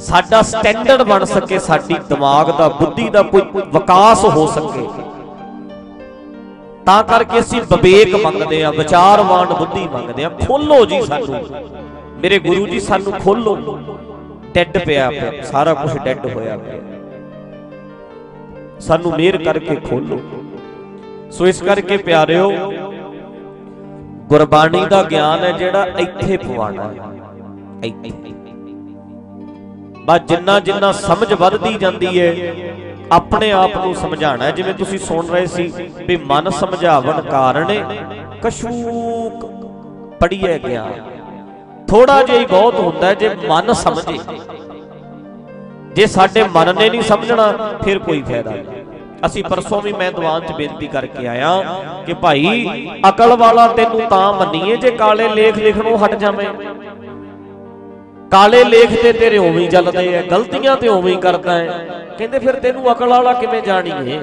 ਸਾਡਾ ਸਟੈਂਡਰਡ ਬਣ ਸਕੇ, ਸਾਡੀ ਦਿਮਾਗ ਦਾ, ਬੁੱਧੀ ਦਾ ਕੋਈ ਵਿਕਾਸ ਹੋ ਸਕੇ। ਤਾਂ ਕਰਕੇ ਅਸੀਂ ਵਿਵੇਕ ਮੰਗਦੇ ਆ ਵਿਚਾਰਵਾਨ ਬੁੱਧੀ ਮੰਗਦੇ ਆ ਖੋਲੋ ਜੀ ਸਾਨੂੰ। ਮੇਰੇ ਗੁਰੂ ਜੀ ਸਾਨੂੰ ਖੋਲੋ। ਡੈੱਡ ਪਿਆ ਪਿਆ, ਸਾਰਾ ਕੁਝ ਡੈੱਡ ਹੋਇਆ ਪਿਆ। ਸਾਨੂੰ ਮਿਹਰ ਕਰਕੇ ਖੋਲੋ। ਸੋ ਇਸ ਕਰਕੇ ਪਿਆਰਿਓ, ਗੁਰਬਾਣੀ ਦਾ ਗਿਆਨ ਹੈ ਜਿਹੜਾ ਇੱਥੇ ਪਵਾਣਾ ਹੈ। ਇੱਥੇ। ਬਸ ਜਿੰਨਾ ਜਿੰਨਾ ਸਮਝ ਵੱਧਦੀ ਜਾਂਦੀ ਹੈ ਆਪਣੇ ਆਪ ਨੂੰ ਸਮਝਾਣਾ ਜਿਵੇਂ ਤੁਸੀਂ ਸੁਣ ਰਹੇ ਸੀ ਵੀ ਮਨ ਸਮਝਾਵਣ ਕਾਰਣੇ ਕਸ਼ੂਕ ਪੜੀਏ ਗਿਆ। ਥੋੜਾ ਜਿਹਾ ਹੀ ਬਹੁਤ ਹੁੰਦਾ ਜੇ ਮਨ ਸਮਝੇ। ਜੇ ਸਾਡੇ ਮਨ ਨੇ ਨਹੀਂ ਸਮਝਣਾ, ਫਿਰ ਕੋਈ ਫਾਇਦਾ ਨਹੀਂ। ਅਸੀਂ ਪਰਸੋਂ ਵੀ ਮੈਂ ਦੀਵਾਨ 'ਚ ਬੇਨਤੀ ਕਰਕੇ ਆਇਆ ਕਿ ਭਾਈ, ਅਕਲ ਵਾਲਾ ਤੈਨੂੰ ਤਾਂ ਮੰਨੀਏ ਜੇ ਕਾਲੇ ਲੇਖ ਲਿਖਣੋਂ ਹਟ ਜਾਵੇਂ। ਕਾਲੇ ਲੇਖ ਤੇ ਤੇਰੇ ਉਵੇਂ ਹੀ ਚੱਲਦੇ ਐ, ਗਲਤੀਆਂ ਤੇ ਉਵੇਂ ਕਰਦਾ ਐ। ਕਹਿੰਦੇ ਫਿਰ ਤੈਨੂੰ ਅਕਲ ਵਾਲਾ ਕਿਵੇਂ ਜਾਣੀਏ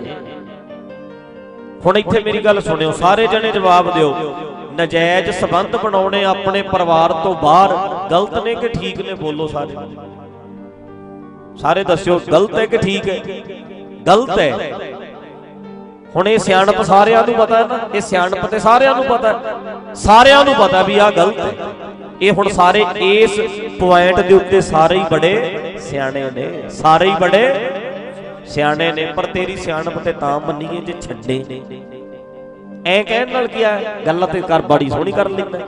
ਹੁਣ ਇੱਥੇ ਮੇਰੀ ਗੱਲ ਸੁਣਿਓ, ਸਾਰੇ ਜਣੇ ਜਵਾਬ ਦਿਓ। ਨਜਾਇਜ਼ ਸਬੰਧ ਬਣਾਉਣੇ ਆਪਣੇ ਪਰਿਵਾਰ ਤੋਂ ਬਾਹਰ, ਗਲਤ ਨੇ ਕਿ ਠੀਕ ਨੇ ਬੋਲੋ ਸਾਰੇ। ਸਾਰੇ ਦੱਸਿਓ, ਗਲਤ ਹੈ ਕਿ ਠੀਕ ਹੈ? ਗਲਤ ਹੈ। ਹੁਣ ਇਹ ਸਿਆਣਪ ਸਾਰਿਆਂ ਨੂੰ ਪਤਾ ਹੈ ਨਾ, ਇਹ ਸਿਆਣਪ ਤੇ ਸਾਰਿਆਂ ਨੂੰ ਪਤਾ ਹੈ। ਸਾਰਿਆਂ ਨੂੰ ਪਤਾ ਵੀ ਆਹ ਗਲਤ ਹੈ। ਇਹ ਹੁਣ ਸਾਰੇ ਇਸ ਪੁਆਇੰਟ ਦੇ ਉੱਤੇ ਸਾਰੇ ਹੀ ਬੜੇ ਸਿਆਣੇ ਨੇ, ਸਾਰੇ ਹੀ ਬੜੇ ਸਿਆਣੇ ਨੇ, ਪਰ ਤੇਰੀ ਸਿਆਣਪ ਤੇ ਤਾਂ ਮੰਨੀਏ ਜੇ ਛੱਡੇ। ਐ ਕਹਿਣ ਨਾਲ ਕੀ ਆ? ਗੱਲ ਤੇ ਕਰ ਬੜੀ ਸੋਹਣੀ ਕਰ ਲੈਂਦਾ।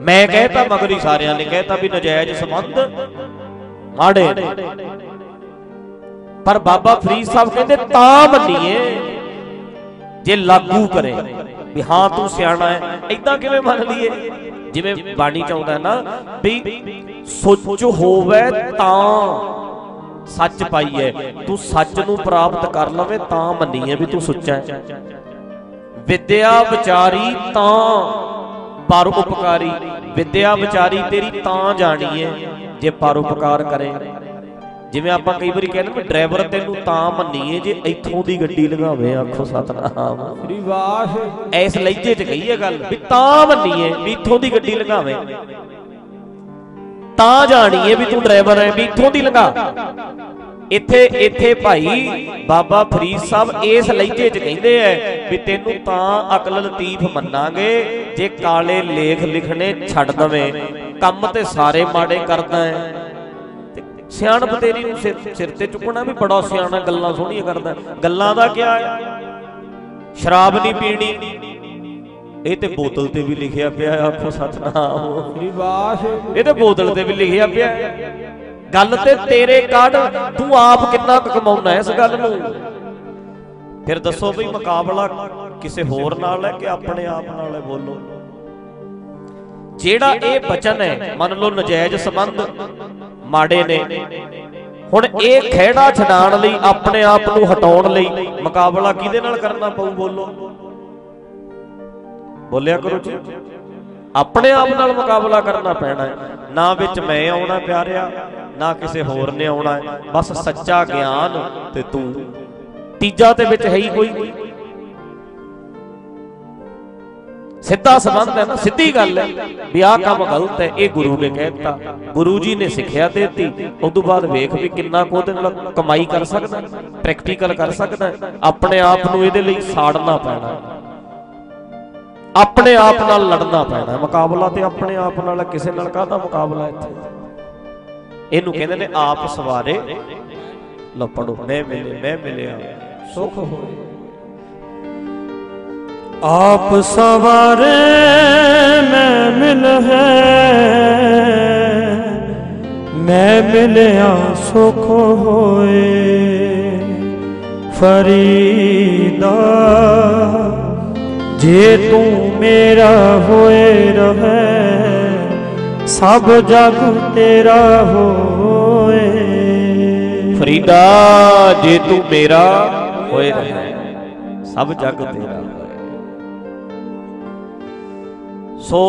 ਮੈਂ ਕਹਿਤਾ ਮਗਰੀ ਸਾਰਿਆਂ ਨੇ, ਕਹਿਤਾ ਵੀ ਨਜਾਇਜ਼ ਸੰਬੰਧ ਮਾੜੇ ਪਰ ਬਾਬਾ ਫਰੀਦ ਸਾਹਿਬ ਕਹਿੰਦੇ ਤਾਂ ਮੰਨੀਏ ਜੇ ਲਾਗੂ ਕਰੇ। ਵੀ ਹਾਂ, ਤੂੰ ਸਿਆਣਾ ਹੈ। ਐਦਾਂ ਕਿਵੇਂ ਮੰਨ ਲਈਏ? ਜਿਵੇਂ ਬਾਣੀ ਚ ਆਉਂਦਾ ਹੈ ਨਾ, ਵੀ ਸੋਚ ਹੋਵੇ ਤਾਂ ਸੱਚ ਪਾਈਏ। ਤੂੰ ਸੱਚ ਨੂੰ ਪ੍ਰਾਪਤ ਕਰ ਲਵੇਂ, ਤਾਂ ਮੰਨੀਏ ਵੀ ਤੂੰ ਸੁੱਚਾ ਹੈ। ਵਿਦਿਆ ਵਿਚਾਰੀ ਤਾਂ ਪਰ ਉਪਕਾਰੀ। ਵਿਦਿਆ ਵਿਚਾਰੀ ਤੇਰੀ ਤਾਂ ਜਾਣੀਏ ਜੇ ਪਰ ਉਪਕਾਰ ਕਰੇ। ਜਿਵੇਂ ਆਪਾਂ ਕਈ ਵਾਰੀ ਕਹਿੰਦੇ ਵੀ ਡਰਾਈਵਰ ਤੈਨੂੰ ਤਾਂ ਮੰਨੀਏ ਜੇ ਇੱਥੋਂ ਦੀ ਗੱਡੀ ਲਗਾਵੇ, ਆਖੋ ਸਤਨਾਮ। ਸ੍ਰੀ ਵਾਹਿਗੁਰੂ ਐਸ ਲਹਿਜੇ 'ਚ ਕਹੀ ਗੱਲ ਵੀ ਤਾਂ ਮੰਨੀਏ ਵੀ ਇੱਥੋਂ ਦੀ ਗੱਡੀ ਲਗਾਵੇ। ਤਾਂ ਜਾਣੀਏ ਵੀ ਤੂੰ ਡਰਾਈਵਰ ਹੈ ਵੀ ਇੱਥੋਂ ਦੀ ਲਗਾ। ਇੱਥੇ ਇੱਥੇ ਭਾਈ ਬਾਬਾ ਫਰੀਦ ਸਾਹਿਬ ਇਸ ਲਹਿਜੇ 'ਚ ਕਹਿੰਦੇ ਐ ਵੀ ਤੈਨੂੰ ਤਾਂ ਅਕਲ ਲਤੀਫ ਮੰਨਾਂਗੇ ਜੇ ਕਾਲੇ ਲੇਖ ਲਿਖਣੇ ਛੱਡ ਦਵੇਂ, ਕੰਮ ਤੇ ਸਾਰੇ ਮਾੜੇ ਕਰਦਾ ਹੈ ਸਿਆਣਪ ਤੇਰੀ ਨੂੰ ਸਿਰ ਸਿਰ ਤੇ ਚੁੱਕਣਾ ਵੀ ਬੜਾ ਸਿਆਣਾ ਗੱਲਾਂ ਸੋਹਣੀਆਂ ਕਰਦਾ। ਗੱਲਾਂ ਦਾ ਕੀ ਹੈ ਸ਼ਰਾਬ ਨਹੀਂ ਪੀਣੀ। ਇਹ ਤੇ ਬੋਤਲ ਤੇ ਵੀ ਲਿਖਿਆ ਪਿਆ ਆਖੋ ਸਤਨਾਮ। ਸ੍ਰੀ ਇਹ ਤੇ ਬੋਤਲ ਤੇ ਵੀ ਲਿਖਿਆ ਪਿਆ। ਗੱਲ ਤੇ ਤੇਰੇ ਕੱਢ, ਤੂੰ ਆਪ ਕਿੰਨਾ ਕੁ ਕਮਾਉਣਾ ਇਸ ਗੱਲ ਨੂੰ? ਫਿਰ ਦੱਸੋ ਵੀ ਮੁਕਾਬਲਾ ਕਿਸੇ ਹੋਰ ਨਾਲ ਹੈ ਕਿ ਆਪਣੇ ਆਪ ਨਾਲ ਹੈ? ਬੋਲੋ। ਜਿਹੜਾ ਇਹ ਬਚਨ ਹੈ, ਮੰਨ ਲਓ ਨਜਾਇਜ਼ ਸੰਬੰਧ ਮਾੜੇ ਨੇ। ਹੁਣ ਇਹ ਖਿਹੜਾ ਛਡਾਣ ਲਈ ਆਪਣੇ ਆਪ ਨੂੰ ਹਟਾਉਣ ਲਈ ਮੁਕਾਬਲਾ ਕਿਹਦੇ ਨਾਲ ਕਰਨਾ ਪਊ ਬੋਲੋ? ਬੋਲਿਆ ਕਰੋ ਜੀ। ਆਪਣੇ ਆਪ ਨਾਲ ਮੁਕਾਬਲਾ ਕਰਨਾ ਪੈਣਾ ਹੈ। ਨਾ ਵਿੱਚ ਮੈਂ ਆਉਣਾ ਪਿਆਰਿਆ, ਨਾ ਕਿਸੇ ਹੋਰ ਨੇ ਆਉਣਾ ਹੈ। ਬਸ ਸੱਚਾ ਗਿਆਨ ਤੇ ਤੂੰ। ਤੀਜਾ ਤੇ ਵਿੱਚ ਹੈ ਹੀ ਕੋਈ। ਸਿੱਧਾ ਸੰਬੰਧ ਹੈ ਨਾ, ਸਿੱਧੀ ਗੱਲ ਹੈ ਵੀ ਆਹ ਕੰਮ ਗਲਤ ਹੈ, ਇਹ ਗੁਰੂ ਨੇ ਕਹਿਤਾ ਗੁਰੂ ਜੀ ਨੇ ਸਿੱਖਿਆ ਦੇਤੀ ਉਸ ਤੋਂ ਬਾਅਦ ਵੇਖ ਵੀ ਕਿੰਨਾ ਕੁ ਉਹਦੇ ਨਾਲ ਕਮਾਈ ਕਰ ਸਕਦਾ ਪ੍ਰੈਕਟੀਕਲ ਕਰ ਸਕਦਾ, ਆਪਣੇ ਆਪ ਨੂੰ ਇਹਦੇ ਲਈ ਸਾੜਨਾ ਪੈਣਾ। ਆਪਣੇ ਆਪ ਨਾਲ ਲੜਨਾ ਪੈਣਾ, ਮੁਕਾਬਲਾ ਤੇ ਆਪਣੇ ਆਪ ਨਾਲ ਕਿਸੇ ਨਾਲ ਕਾਹਦਾ ਮੁਕਾਬਲਾ ਇੱਥੇ? ਇਹਨੂੰ ਕਹਿੰਦੇ ਨੇ, ਆਪ ਸਵਾਰੇ। ਲੋ ਪੜੋ ਮੈਂ ਮਿਲੇ ਮੈਂ ਮਿਲਿਆ, ਸੁਖ ਹੋਏ। ਆਪ ਸਵਾਰੇ ਮੈਂ ਮਿਲ ਹੈ। ਮੈਂ ਮਿਲਿਆ ਸੁਖ ਹੋਏ। ਫਰੀਦਾ, ਜੇ ਤੂੰ ਮੇਰਾ ਹੋਏ ਰਹੇ, ਸਭ ਜਗ ਤੇਰਾ ਹੋਏ। ਫਰੀਦਾ, ਜੇ ਤੂੰ ਮੇਰਾ ਹੋਏ ਰਹੇ, ਸਭ ਜਗ ਤੇਰਾ। ਸੋ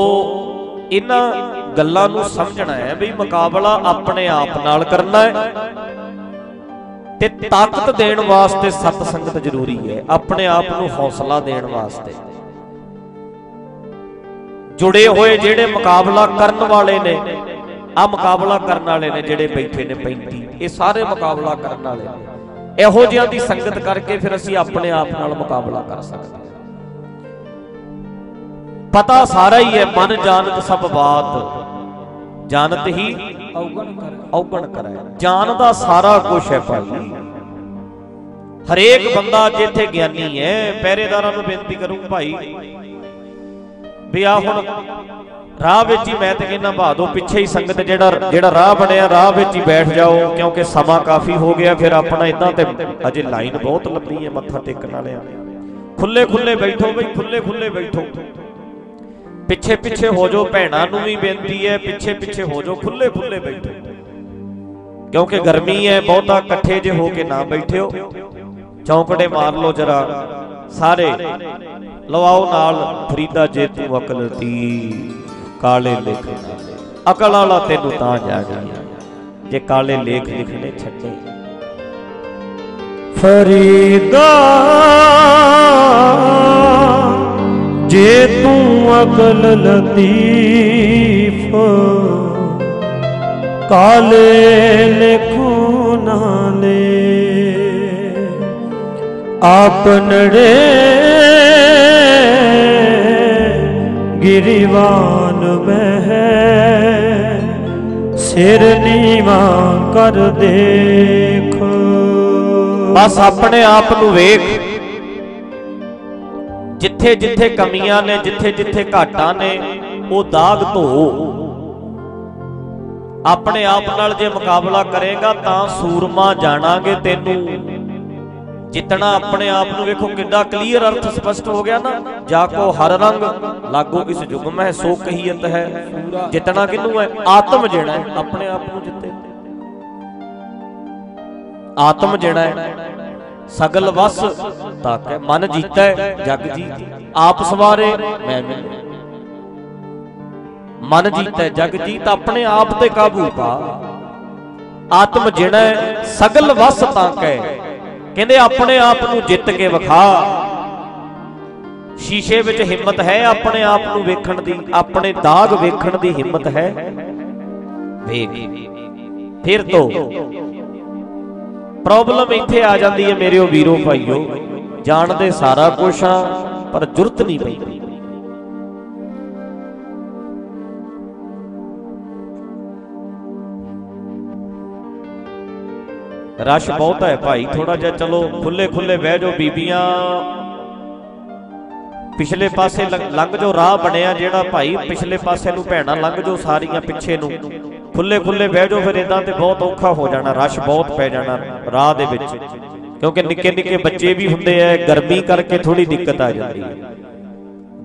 ਇਹਨਾਂ ਗੱਲਾਂ ਨੂੰ ਸਮਝਣਾ ਹੈ ਵੀ ਮੁਕਾਬਲਾ ਆਪਣੇ ਆਪ ਨਾਲ ਕਰਨਾ ਹੈ ਤੇ ਤਾਕਤ ਦੇਣ ਵਾਸਤੇ ਸਤ ਸੰਗਤ ਜ਼ਰੂਰੀ ਹੈ, ਆਪਣੇ ਆਪ ਨੂੰ ਹੌਸਲਾ ਦੇਣ ਵਾਸਤੇ। ਜੁੜੇ ਹੋਏ ਜਿਹੜੇ ਮੁਕਾਬਲਾ ਕਰਨ ਵਾਲੇ ਨੇ ਆ ਮੁਕਾਬਲਾ ਕਰਨ ਵਾਲੇ ਨੇ ਜਿਹੜੇ ਬੈਠੇ ਨੇ 35 ਇਹ ਸਾਰੇ ਮੁਕਾਬਲਾ ਕਰਨ ਵਾਲੇ ਨੇ। ਇਹੋ ਜਿਹਾਂ ਦੀ ਸੰਗਤ ਕਰਕੇ ਫਿਰ ਅਸੀਂ ਆਪਣੇ ਆਪ ਨਾਲ ਮੁਕਾਬਲਾ ਕਰ ਸਕਦੇ ਪਤਾ ਸਾਰਾ ਹੀ ਹੈ ਮਨ ਜਾਣਤ ਸਭ ਬਾਤ। ਜਾਣਤ ਹੀ ਔਗਣ ਕਰ। ਔਗਣ ਕਰੇ। ਜਾਣਦਾ ਸਾਰਾ ਕੁਝ ਹੈ ਭਾਈ ਹਰੇਕ ਬੰਦਾ ਜਿੱਥੇ ਗਿਆਨੀ ਹੈ ਪਹਿਰੇਦਾਰਾਂ ਨੂੰ ਬੇਨਤੀ ਕਰੂੰ ਭਾਈ ਵੀ ਆ ਹੁਣ ਰਾਹ ਵਿੱਚ ਹੀ ਮੈਂ ਤੇ ਕਹਿੰਦਾ ਬਾਦੋ ਪਿੱਛੇ ਹੀ ਸੰਗਤ ਜਿਹੜਾ ਜਿਹੜਾ ਰਾਹ ਬਣਿਆ ਰਾਹ ਵਿੱਚ ਹੀ ਬੈਠ ਜਾਓ ਕਿਉਂਕਿ ਸਮਾਂ ਕਾਫੀ ਹੋ ਗਿਆ ਫਿਰ ਆਪਣਾ ਇਦਾਂ ਤੇ ਅਜੇ ਲਾਈਨ ਬਹੁਤ ਲੰਬੀ ਹੈ ਮੱਥਾ ਟੇਕਣ ਵਾਲਿਆਂ ਖੁੱਲੇ ਖੁੱਲੇ ਬੈਠੋ ਬਈ ਖੁੱਲੇ ਖੁੱਲੇ ਬੈਠੋ। ਪਿੱਛੇ ਪਿੱਛੇ ਹੋ ਜਾਓ, ਭੈਣਾਂ ਨੂੰ ਵੀ ਬੇਨਤੀ ਹੈ, ਪਿੱਛੇ ਪਿੱਛੇ ਹੋ ਜਾਓ, ਖੁੱਲੇ ਖੁੱਲੇ ਬੈਠੋ। ਕਿਉਂਕਿ ਗਰਮੀ ਹੈ, ਬਹੁਤਾ ਇਕੱਠੇ ਜੇ ਹੋ ਕੇ ਨਾ ਬੈਠਿਓ। ਚੌਂਕੜੇ ਮਾਰ ਲਓ ਜਰਾ। ਸਾਰੇ, ਲਵਾਓ ਨਾਲ, ਫਰੀਦਾ ਜੇ ਤੂੰ ਅਕਲ ਦੀ। ਕਾਲੇ ਲੇਖ ਅਕਲ ਵਾਲਾ ਤੈਨੂੰ ਤਾਂ ਜਾਣੀ ਜੇ ਕਾਲੇ ਲੇਖ ਲਿਖਣੇ ਛੱਡੇ। ਫਰੀਦਾ ਜੇ ਤੂੰ ਅਕਲ ਲਤੀਫ, ਕਾਲੇ ਲਿਖੋ ਨਾਲੇ ਆਪਨੜੇ ਗਿਰੀਵਾਨ ਬਹਿ, ਸਿਰ ਨੀਵਾ ਕਰ ਦੇਖ। ਬਸ ਆਪਣੇ ਆਪ ਨੂੰ ਵੇਖ। ਜਿੱਥੇ ਜਿੱਥੇ ਕਮੀਆਂ ਨੇ, ਜਿੱਥੇ ਜਿੱਥੇ ਘਾਟਾਂ ਨੇ, ਉਹ ਦਾਗ ਧੋ। ਆਪਣੇ ਆਪ ਨਾਲ ਜੇ ਮੁਕਾਬਲਾ ਕਰੇਗਾ ਤਾਂ ਸੂਰਮਾ ਜਾਣਾਂਗੇ ਤੈਨੂੰ। ਜਿੱਤਣਾ ਆਪਣੇ ਆਪ ਨੂੰ ਵੇਖੋ ਕਿੱਡਾ ਕਲੀਅਰ ਅਰਥ ਸਪਸ਼ਟ ਹੋ ਗਿਆ ਨਾ। ਜਾ ਕੋ ਹਰ ਰੰਗ ਲਾਗੋ ਇਸ ਜੁਗ ਹੈ ਸੋ ਕਹੀਅਤ ਹੈ। ਜਿੱਤਣਾ ਕਿਨੂੰ ਹੈ? ਆਤਮ ਜਿਹੜਾ ਆਪਣੇ ਆਪ ਨੂੰ ਜਿੱਤੇ। ਆਤਮ ਜਿਹੜਾ ਹੈ। ਸਗਲ ਵਸ ਤਾਕੈ ਮਨ ਜੀਤੈ ਜਗ ਜੀਤ ਆਪ ਸਵਾਰੇ ਮੈਂ ਮਿਲੇ ਮਨ ਜੀਤੈ ਜਗ ਜੀਤ ਆਪਣੇ ਆਪ ਤੇ ਕਾਬੂ ਪਾ। ਆਤਮ ਜਿਹੜਾ ਹੈ, ਸਗਲ ਵਸ ਤਾਕੈ ਕਹਿੰਦੇ ਆਪਣੇ ਆਪ ਨੂੰ ਜਿੱਤ ਕੇ ਵਿਖਾ। ਸ਼ੀਸ਼ੇ ਵਿੱਚ ਹਿੰਮਤ ਹੈ ਆਪਣੇ ਆਪ ਨੂੰ ਵੇਖਣ ਦੀ ਆਪਣੇ ਦਾਗ ਵੇਖਣ ਦੀ ਹਿੰਮਤ ਹੈ। ਵੇਖ ਫਿਰ ਤੋਂ ਪ੍ਰੋਬਲਮ ਇੱਥੇ ਆ ਜਾਂਦੀ ਹੈ ਮੇਰਿਓ ਵੀਰੋ ਭਾਈਓ। ਜਾਣਦੇ ਸਾਰਾ ਕੁਝ ਆ, ਪਰ ਜੁਰਤ ਨਹੀਂ ਪੈਂਦੀ ਰਸ਼ ਬਹੁਤ ਹੈ ਭਾਈ ਥੋੜਾ ਜਿਹਾ ਚਲੋ ਖੁੱਲੇ ਖੁੱਲੇ ਬਹਿ ਜਾਓ ਬੀਬੀਆਂ। ਪਿਛਲੇ ਪਾਸੇ ਲੰਘ ਲੰਘ ਜੋ ਰਾਹ ਬਣਿਆ ਜਿਹੜਾ ਭਾਈ ਪਿਛਲੇ ਪਾਸੇ ਨੂੰ ਭੈਣਾਂ, ਲੰਘ ਜੋ ਸਾਰੀਆਂ ਪਿੱਛੇ ਨੂੰ। ਖੁੱਲੇ ਖੁੱਲੇ ਬਹਿ ਜਾਓ ਫਿਰ ਇਦਾਂ ਤੇ ਬਹੁਤ ਔਖਾ ਹੋ ਜਾਣਾ, ਰਸ਼ ਬਹੁਤ ਪੈ ਜਾਣਾ ਰਾਹ ਦੇ ਵਿੱਚ। ਕਿਉਂਕਿ ਨਿੱਕੇ ਨਿੱਕੇ ਬੱਚੇ ਵੀ ਹੁੰਦੇ ਆ, ਗਰਮੀ ਕਰਕੇ ਥੋੜੀ ਦਿੱਕਤ ਆ ਜਾਂਦੀ ਹੈ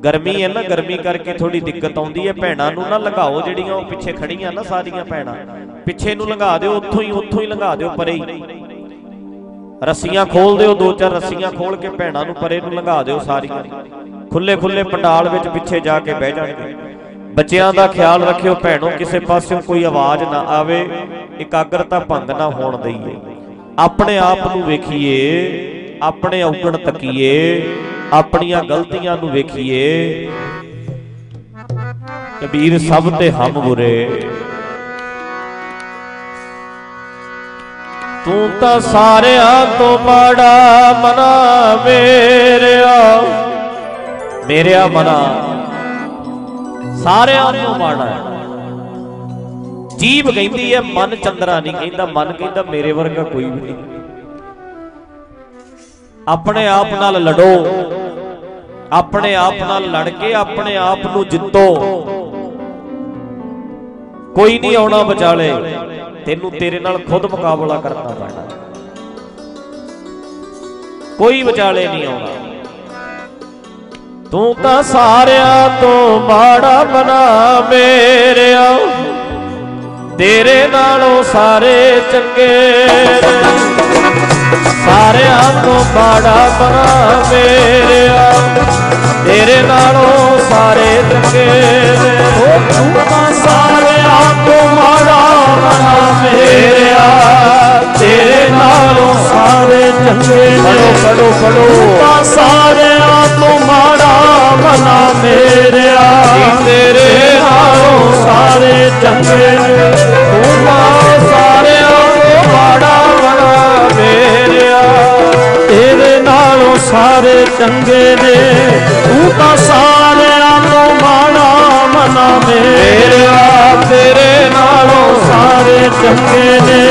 ਗਰਮੀ ਹੈ ਨਾ, ਗਰਮੀ ਕਰਕੇ ਥੋੜੀ ਦਿੱਕਤ ਆਉਂਦੀ ਹੈ। ਭੈਣਾਂ ਨੂੰ ਨਾ ਲੰਘਾਓ ਜਿਹੜੀਆਂ ਉਹ ਪਿੱਛੇ ਖੜੀਆਂ ਨਾ ਸਾਰੀਆਂ ਭੈਣਾਂ। ਪਿੱਛੇ ਨੂੰ ਲੰਘਾ ਦਿਓ, ਉੱਥੋਂ ਹੀ ਉੱਥੋਂ ਹੀ ਲੰਘਾ ਦਿਓ ਪਰੇ ਹੀ। ਰੱਸੀਆਂ ਖੋਲ ਦਿਓ, ਦੋ ਚਾਰ ਰੱਸੀਆਂ ਖੋਲ ਕੇ ਭੈਣਾਂ ਨੂੰ ਪਰੇ ਨੂੰ ਲੰਘਾ ਦਿਓ ਸਾਰੀਆਂ। ਖੁੱਲੇ ਖੁੱਲੇ ਪੰਡਾਲ ਵਿੱਚ ਪਿੱਛੇ ਜਾ ਕੇ ਬਹਿ ਜਾਣਗੇ। ਬੱਚਿਆਂ ਦਾ ਖਿਆਲ ਰੱਖਿਓ ਭੈਣੋ, ਕਿਸੇ ਪਾਸਿਓਂ ਕੋਈ ਆਵਾਜ਼ ਨਾ ਆਵੇ, ਇਕਾਗਰਤਾ ਭੰਗ ਨਾ ਹੋਣ ਦਈਏ। ਆਪਣੇ ਆਪ ਨੂੰ ਵੇਖੀਏ, ਆਪਣੇ ਔਗਣ ਤੱਕੀਏ, ਆਪਣੀਆਂ ਗਲਤੀਆਂ ਨੂੰ ਵੇਖੀਏ। ਕਬੀਰ ਸਭ ਤੇ ਹਮ ਬੁਰੇ। ਤੂੰ ਤਾਂ ਸਾਰਿਆਂ ਤੋਂ ਮਾੜਾ ਮਨਾ ਮੇਰਿਆ ਮੇਰਿਆ ਮਨਾ ਸਾਰਿਆਂ ਤੋਂ ਮਾੜਾ ਹੈ। ਜੀਬ ਕਹਿੰਦੀ ਹੈ, ਮਨ ਚੰਦਰਾ ਨਹੀਂ ਕਹਿੰਦਾ, ਮਨ ਕਹਿੰਦਾ ਮੇਰੇ ਵਰਗਾ ਕੋਈ ਵੀ ਨਹੀਂ। ਆਪਣੇ ਆਪ ਨਾਲ ਲੜੋ, ਆਪਣੇ ਆਪ ਨਾਲ ਲੜ ਕੇ ਆਪਣੇ ਆਪ ਨੂੰ ਜਿੱਤੋ। ਕੋਈ ਨਹੀਂ ਆਉਣਾ ਵਿਚਾਲੇ, ਤੈਨੂੰ ਤੇਰੇ ਨਾਲ ਖੁਦ ਮੁਕਾਬਲਾ ਕਰਨਾ ਪੈਣਾ। ਕੋਈ ਵਿਚਾਲੇ ਨਹੀਂ ਆਉਣਾ। ਤੂੰ ਤਾਂ ਸਾਰਿਆਂ ਤੋਂ ਮਾੜਾ ਬਣਾ ਮੇਰਿਆ। ਤੇਰੇ ਨਾਲੋਂ ਸਾਰੇ ਚੰਗੇ। ਸਾਰਿਆਂ ਤੋਂ ਮਾੜਾ ਬਣਾ ਮੇਰਿਆ। ਤੇਰੇ ਨਾਲੋਂ ਸਾਰੇ ਚੰਗੇ ਨੇ। ਉਹ ਤੂੰ ਤਾਂ ਸਾਰਿਆਂ ਤੋਂ ਮਾੜਾ ਬਣਾ ਮੇਰਿਆ ਤੇਰੇ ਨਾਲੋਂ ਸਾਰੇ ਚੰਗੇ ਪੜੋ ਪੜੋ ਪੜੋ ਤਾਂ ਸਾਰਿਆਂ ਤੋਂ ਮਾੜਾ ਮਨਾ ਮੇਰਿਆ ਤੇਰੇ ਨਾਲੋਂ ਸਾਰੇ ਚੰਗੇ ਨੇ ਤੂੰ ਤਾਂ ਸਾਰਿਆਂ ਤੋਂ ਮਾੜਾ ਬਣਾ ਮੇਰਿਆ ਤੇਰੇ ਨਾਲੋਂ ਸਾਰੇ ਚੰਗੇ ਨੇ। ਤੂੰ ਤਾਂ ਸਾਰਿਆਂ ਤੋਂ ਮਾੜਾ ਮਨਾ ਮੇਰਿਆ। ਤੇਰੇ ਨਾਲੋਂ ਸਾਰੇ ਚੰਗੇ ਨੇ।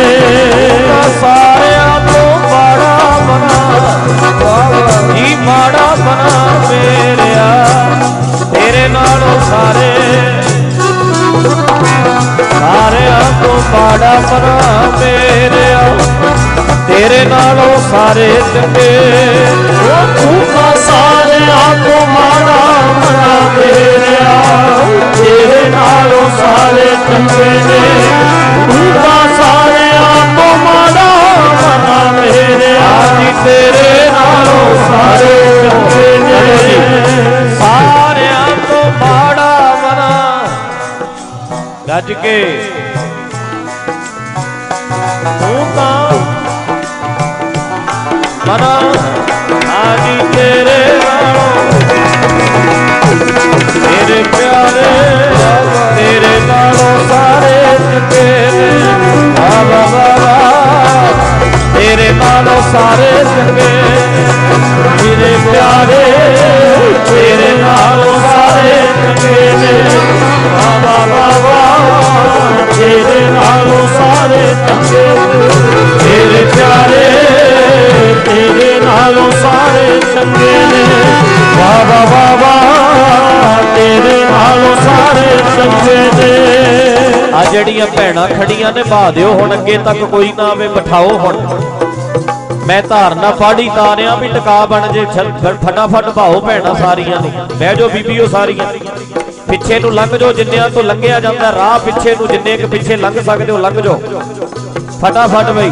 ਸਾਰਿਆਂ ਤੋਂ ਮਾੜਾ ਬਣਾ। ਜੀ ਮਾੜਾ ਬਣਾ ਮੇਰਿਆ। ਤੇਰੇ ਨਾਲੋਂ ਸਾਰੇ ਸਾਰਿਆਂ ਤੋਂ ਮਾੜਾ ਬਣਾ ਮੇਰਿਆ। ਤੇਰੇ ਨਾਲੋਂ ਸਾਰੇ ਚੰਗੇ। ਉਹ ਤੂੰ ਤਾਂ ਸਾਰਿਆਂ ਤੋਂ ਮਾੜਾ ਮਨਾ ਮੇਰਿਆ। ਤੇਰੇ ਨਾਲੋਂ ਸਾਰੇ ਚੰਗੇ ਨੇ। ਤੂੰ ਤਾਂ ਸਾਰਿਆਂ ਤੋਂ ਮਾੜਾ ਮਨਾ ਮੇਰਿਆ। ਜੀ ਤੇਰੇ ਨਾਲੋਂ ਸਾਰੇ ਚੰਗੇ ਨੇ। ਸਾਰਿਆਂ ਗੱਜ ਕੇ। ਤੂੰ ਤਾਂ ਮਨਾ ਆਜੀ ਤੇਰੇ ਨਾਲੋਂ ਤੇਰੇ ਪਿਆਰੇ, ਤੇਰੇ ਨਾਲੋਂ ਸਾਰੇ ਚੰਗੇ ਨੇ। ਵਾ ਤੇਰੇ ਨਾਲੋਂ ਸਾਰੇ ਚੰਗੇ ਮੇਰੇ ਪਿਆਰੇ, ਤੇਰੇ ਨਾਲੋਂ ਸਾਰੇ ਚੰਗੇ ਨੇ। ਵਾ ਵਾ ਤੇਰੇ ਨਾਲੋਂ ਸਾਰੇ ਚੰਗੇ ਤੇਰੇ ਪਿਆਰੇ, ਤੇਰੇ ਨਾਲੋਂ ਸਾਰੇ ਚੰਗੇ ਨੇ ਵਾ ਵਾ ਤੇਰੇ ਨਾਲੋਂ ਸਾਰੇ ਚੰਗੇ ਨੇ। ਆ ਜਿਹੜੀਆਂ ਭੈਣਾਂ ਖੜੀਆਂ ਨੇ ਬਾ ਦਿਓ ਹੁਣ ਅੱਗੇ ਤੱਕ ਕੋਈ ਨਾ ਆਵੇ, ਬਿਠਾਓ ਹੁਣ। ਮੈਂ ਧਾਰਨਾ ਪਾੜੀ ਤਾਰਿਆਂ ਵੀ ਟਿਕਾ ਬਣ ਜੇ ਫਟਾਫਟ ਭਾਓ ਭੈਣਾਂ ਸਾਰੀਆਂ ਨੇ। ਬਹਿ ਜਾਓ ਬੀਬੀਓ ਸਾਰੀਆਂ। ਪਿੱਛੇ ਨੂੰ ਲੰਘ ਜਾਓ ਜਿੰਨਿਆਂ ਤੋਂ ਲੰਘਿਆ ਜਾਂਦਾ ਰਾਹ ਪਿੱਛੇ ਨੂੰ ਜਿੰਨੇ ਕੁ ਪਿੱਛੇ ਲੰਘ ਸਕਦੇ ਹੋ ਲੰਘ ਜਾਓ ਫਟਾਫਟ ਬਈ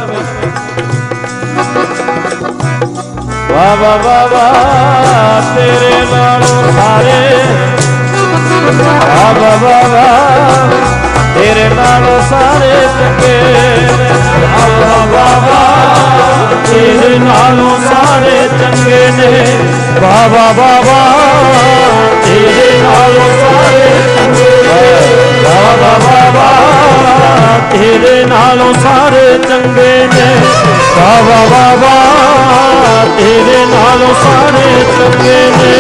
ਵਾ ਵਾ ਵਾ ਵਾ ਤੇਰੇ ਨਾਲੋਂ ਸਾਰੇ ਵਾ ਵਾ ਵਾ ਵਾ ਤੇਰੇ ਨਾਲੋਂ ਸਾਰੇ ਚੰਗੇ ਵਾ ਵਾ ਵਾ ਤੇਰੇ ਨਾਲੋਂ ਸਾਰੇ ਚੰਗੇ ਨੇ ਵਾ ਵਾ ਵਾ ਵਾ ਤੇਰੇ ਨਾਲੋਂ ਸਾਰੇ ਚੰਗੇ ਨੇ। ਵਾ ਵਾ ਤੇਰੇ ਨਾਲੋਂ ਸਾਰੇ ਚੰਗੇ ਨੇ ਵਾ ਵਾ, ਤੇਰੇ ਨਾਲੋਂ ਸਾਰੇ ਚੰਗੇ ਨੇ।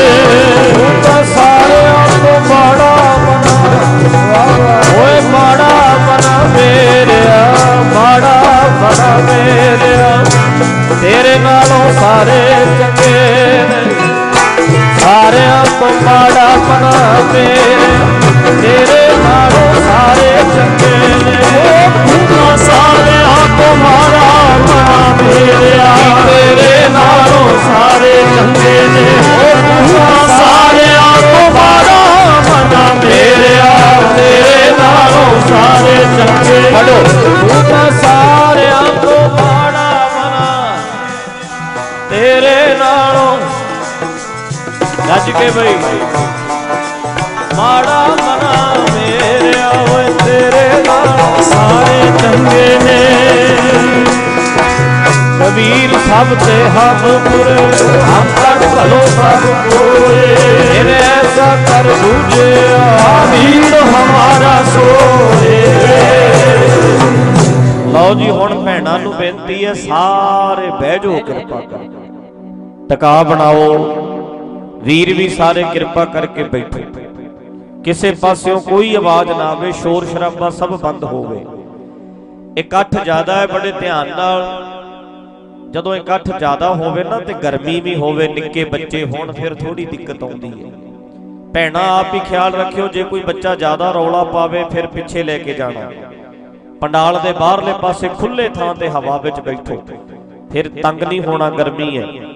ਤੂੰ ਤਾਂ ਸਾਰਿਆਂ ਤੋਂ ਮਾੜਾ ਬਣਾ ਓਏ ਮਾੜਾ ਬਣਾ ਮੇਰਿਆ, ਮਾੜਾ ਬਣਾ ਮੇਰਿਆ। ਤੇਰੇ ਨਾਲੋਂ ਸਾਰੇ ਚੰਗੇ ਨੇ। ਸਾਰਿਆਂ ਤੋਂ ਮਾੜਾ ਬਣਾ ਮੇਰਿਆ ਤੇਰੇ ਨਾਲੋਂ ਸਾਰੇ ਚੰਗੇ ਨੇ। ਤੂੰ ਤੋਂ ਮਾਰਾ ਮਨਾ ਮੇਰਿਆ ਤੇਰੇ ਨਾਲੋਂ ਸਾਰੇ ਚੰਗੇ ਨੇ। ਤੂੰ ਤਾਂ ਸਾਰਿਆਂ ਤੋਂ ਮਾਰਾ ਮਨਾ ਮੇਰਿਆ ਤੇਰੇ ਨਾਲੋਂ ਸਾਰੇ ਚੰਗੇ ਤੂੰ ਭੱਜ ਕੇ ਬਈ। ਮਾੜਾ ਮਨਾ ਮੇਰੇ ਆਵੇ ਤੇਰੇ ਨਾਲ ਸਾਰੇ ਚੰਗੇ ਨੇ। ਕਬੀਰ ਸਭ ਤੇ ਹਮ ਪੁਰੇ। ਹਮ ਤਨ ਭਲੋ ਸਭ ਪੁਰੇ। ਜਿਨੇ ਐਸਾ ਕਰ ਬੂਝਿਆ ਵੀਰ ਹਮਾਰਾ ਸੋਏ ਲਓ ਜੀ, ਹੁਣ ਭੈਣਾਂ ਨੂੰ ਬੇਨਤੀ ਹੈ, ਸਾਰੇ ਬਹਿ ਜਾਓ ਕਿਰਪਾ ਕਰਕੇ। ਟਕਾ ਬਣਾਓ। ਵੀਰ ਵੀ ਸਾਰੇ ਕਿਰਪਾ ਕਰਕੇ ਬੈਠੋ। ਕਿਸੇ ਪਾਸਿਓਂ ਕੋਈ ਆਵਾਜ਼ ਨਾ ਆਵੇ, ਸ਼ੋਰ ਸ਼ਰਾਬਾ ਸਭ ਬੰਦ ਹੋਵੇ। ਇਕੱਠ ਜ਼ਿਆਦਾ ਹੈ ਬੜੇ ਧਿਆਨ ਨਾਲ। ਜਦੋਂ ਇਕੱਠ ਜ਼ਿਆਦਾ ਹੋਵੇ ਨਾ ਤੇ ਗਰਮੀ ਵੀ ਹੋਵੇ, ਨਿੱਕੇ ਬੱਚੇ ਹੋਣ, ਫਿਰ ਥੋੜੀ ਦਿੱਕਤ ਆਉਂਦੀ ਹੈ। ਭੈਣਾ, ਆਪ ਹੀ ਖਿਆਲ ਰੱਖਿਓ, ਜੇ ਕੋਈ ਬੱਚਾ ਜ਼ਿਆਦਾ ਰੌਲਾ ਪਾਵੇ, ਫਿਰ ਪਿੱਛੇ ਲੈ ਕੇ ਜਾਣਾ। ਪੰਡਾਲ ਦੇ ਬਾਹਰਲੇ ਪਾਸੇ ਖੁੱਲੇ ਥਾਂ ਤੇ ਹਵਾ ਵਿੱਚ ਬੈਠੋ। ਫਿਰ ਤੰਗ ਨਹੀਂ ਹੋਣਾ, ਗਰਮੀ ਹੈ।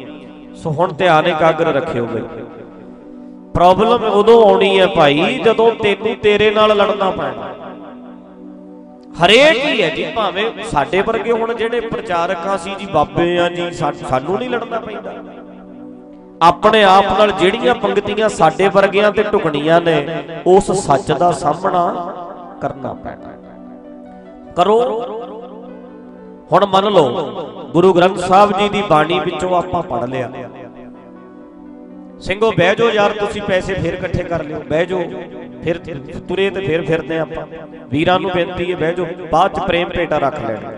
ਸੋ ਹੁਣ ਧਿਆਨ ਇਕਾਗਰ ਰੱਖਿਓ ਬਈ ਪ੍ਰੋਬਲਮ ਉਦੋਂ ਆਉਣੀ ਹੈ ਭਾਈ ਜਦੋਂ ਤੈਨੂੰ ਤੇਰੇ ਨਾਲ ਲੜਨਾ ਪੈਣਾ। ਹਰੇਕ ਹੀ ਹੈ ਜੀ, ਭਾਵੇਂ ਸਾਡੇ ਵਰਗੇ ਹੁਣ ਜਿਹੜੇ ਪ੍ਰਚਾਰਕਾਂ ਸੀ ਜੀ, ਬਾਬੇ ਆ ਜੀ ਸਾਨੂੰ ਨਹੀਂ ਲੜਨਾ ਪੈਂਦਾ। ਆਪਣੇ ਆਪ ਨਾਲ ਜਿਹੜੀਆਂ ਪੰਗਤੀਆਂ ਸਾਡੇ ਵਰਗਿਆਂ ਤੇ ਢੁਕਣੀਆਂ ਨੇ, ਉਸ ਸੱਚ ਦਾ ਸਾਹਮਣਾ ਕਰਨਾ ਪੈਣਾ। ਕਰੋ ਹੁਣ ਮੰਨ ਲਓ, ਗੁਰੂ ਗ੍ਰੰਥ ਸਾਹਿਬ ਜੀ ਦੀ ਬਾਣੀ ਵਿੱਚੋਂ ਆਪਾਂ ਪੜ ਲਿਆ। ਸਿੰਘੋ, ਬਹਿ ਜਾਓ ਯਾਰ, ਤੁਸੀਂ ਪੈਸੇ ਫੇਰ ਇਕੱਠੇ ਕਰ ਲਿਓ। ਬਹਿ ਜਾਓ, ਫਿਰ ਤੁਰੇ ਤੇ ਫੇਰ ਫਿਰਦੇ ਆਪਾਂ। ਵੀਰਾਂ ਨੂੰ ਬੇਨਤੀ ਹੈ, ਬਹਿ ਜਾਓ, ਬਾਅਦ ਚ ਪ੍ਰੇਮ ਭੇਟਾ ਰੱਖ ਲੈਣਾ।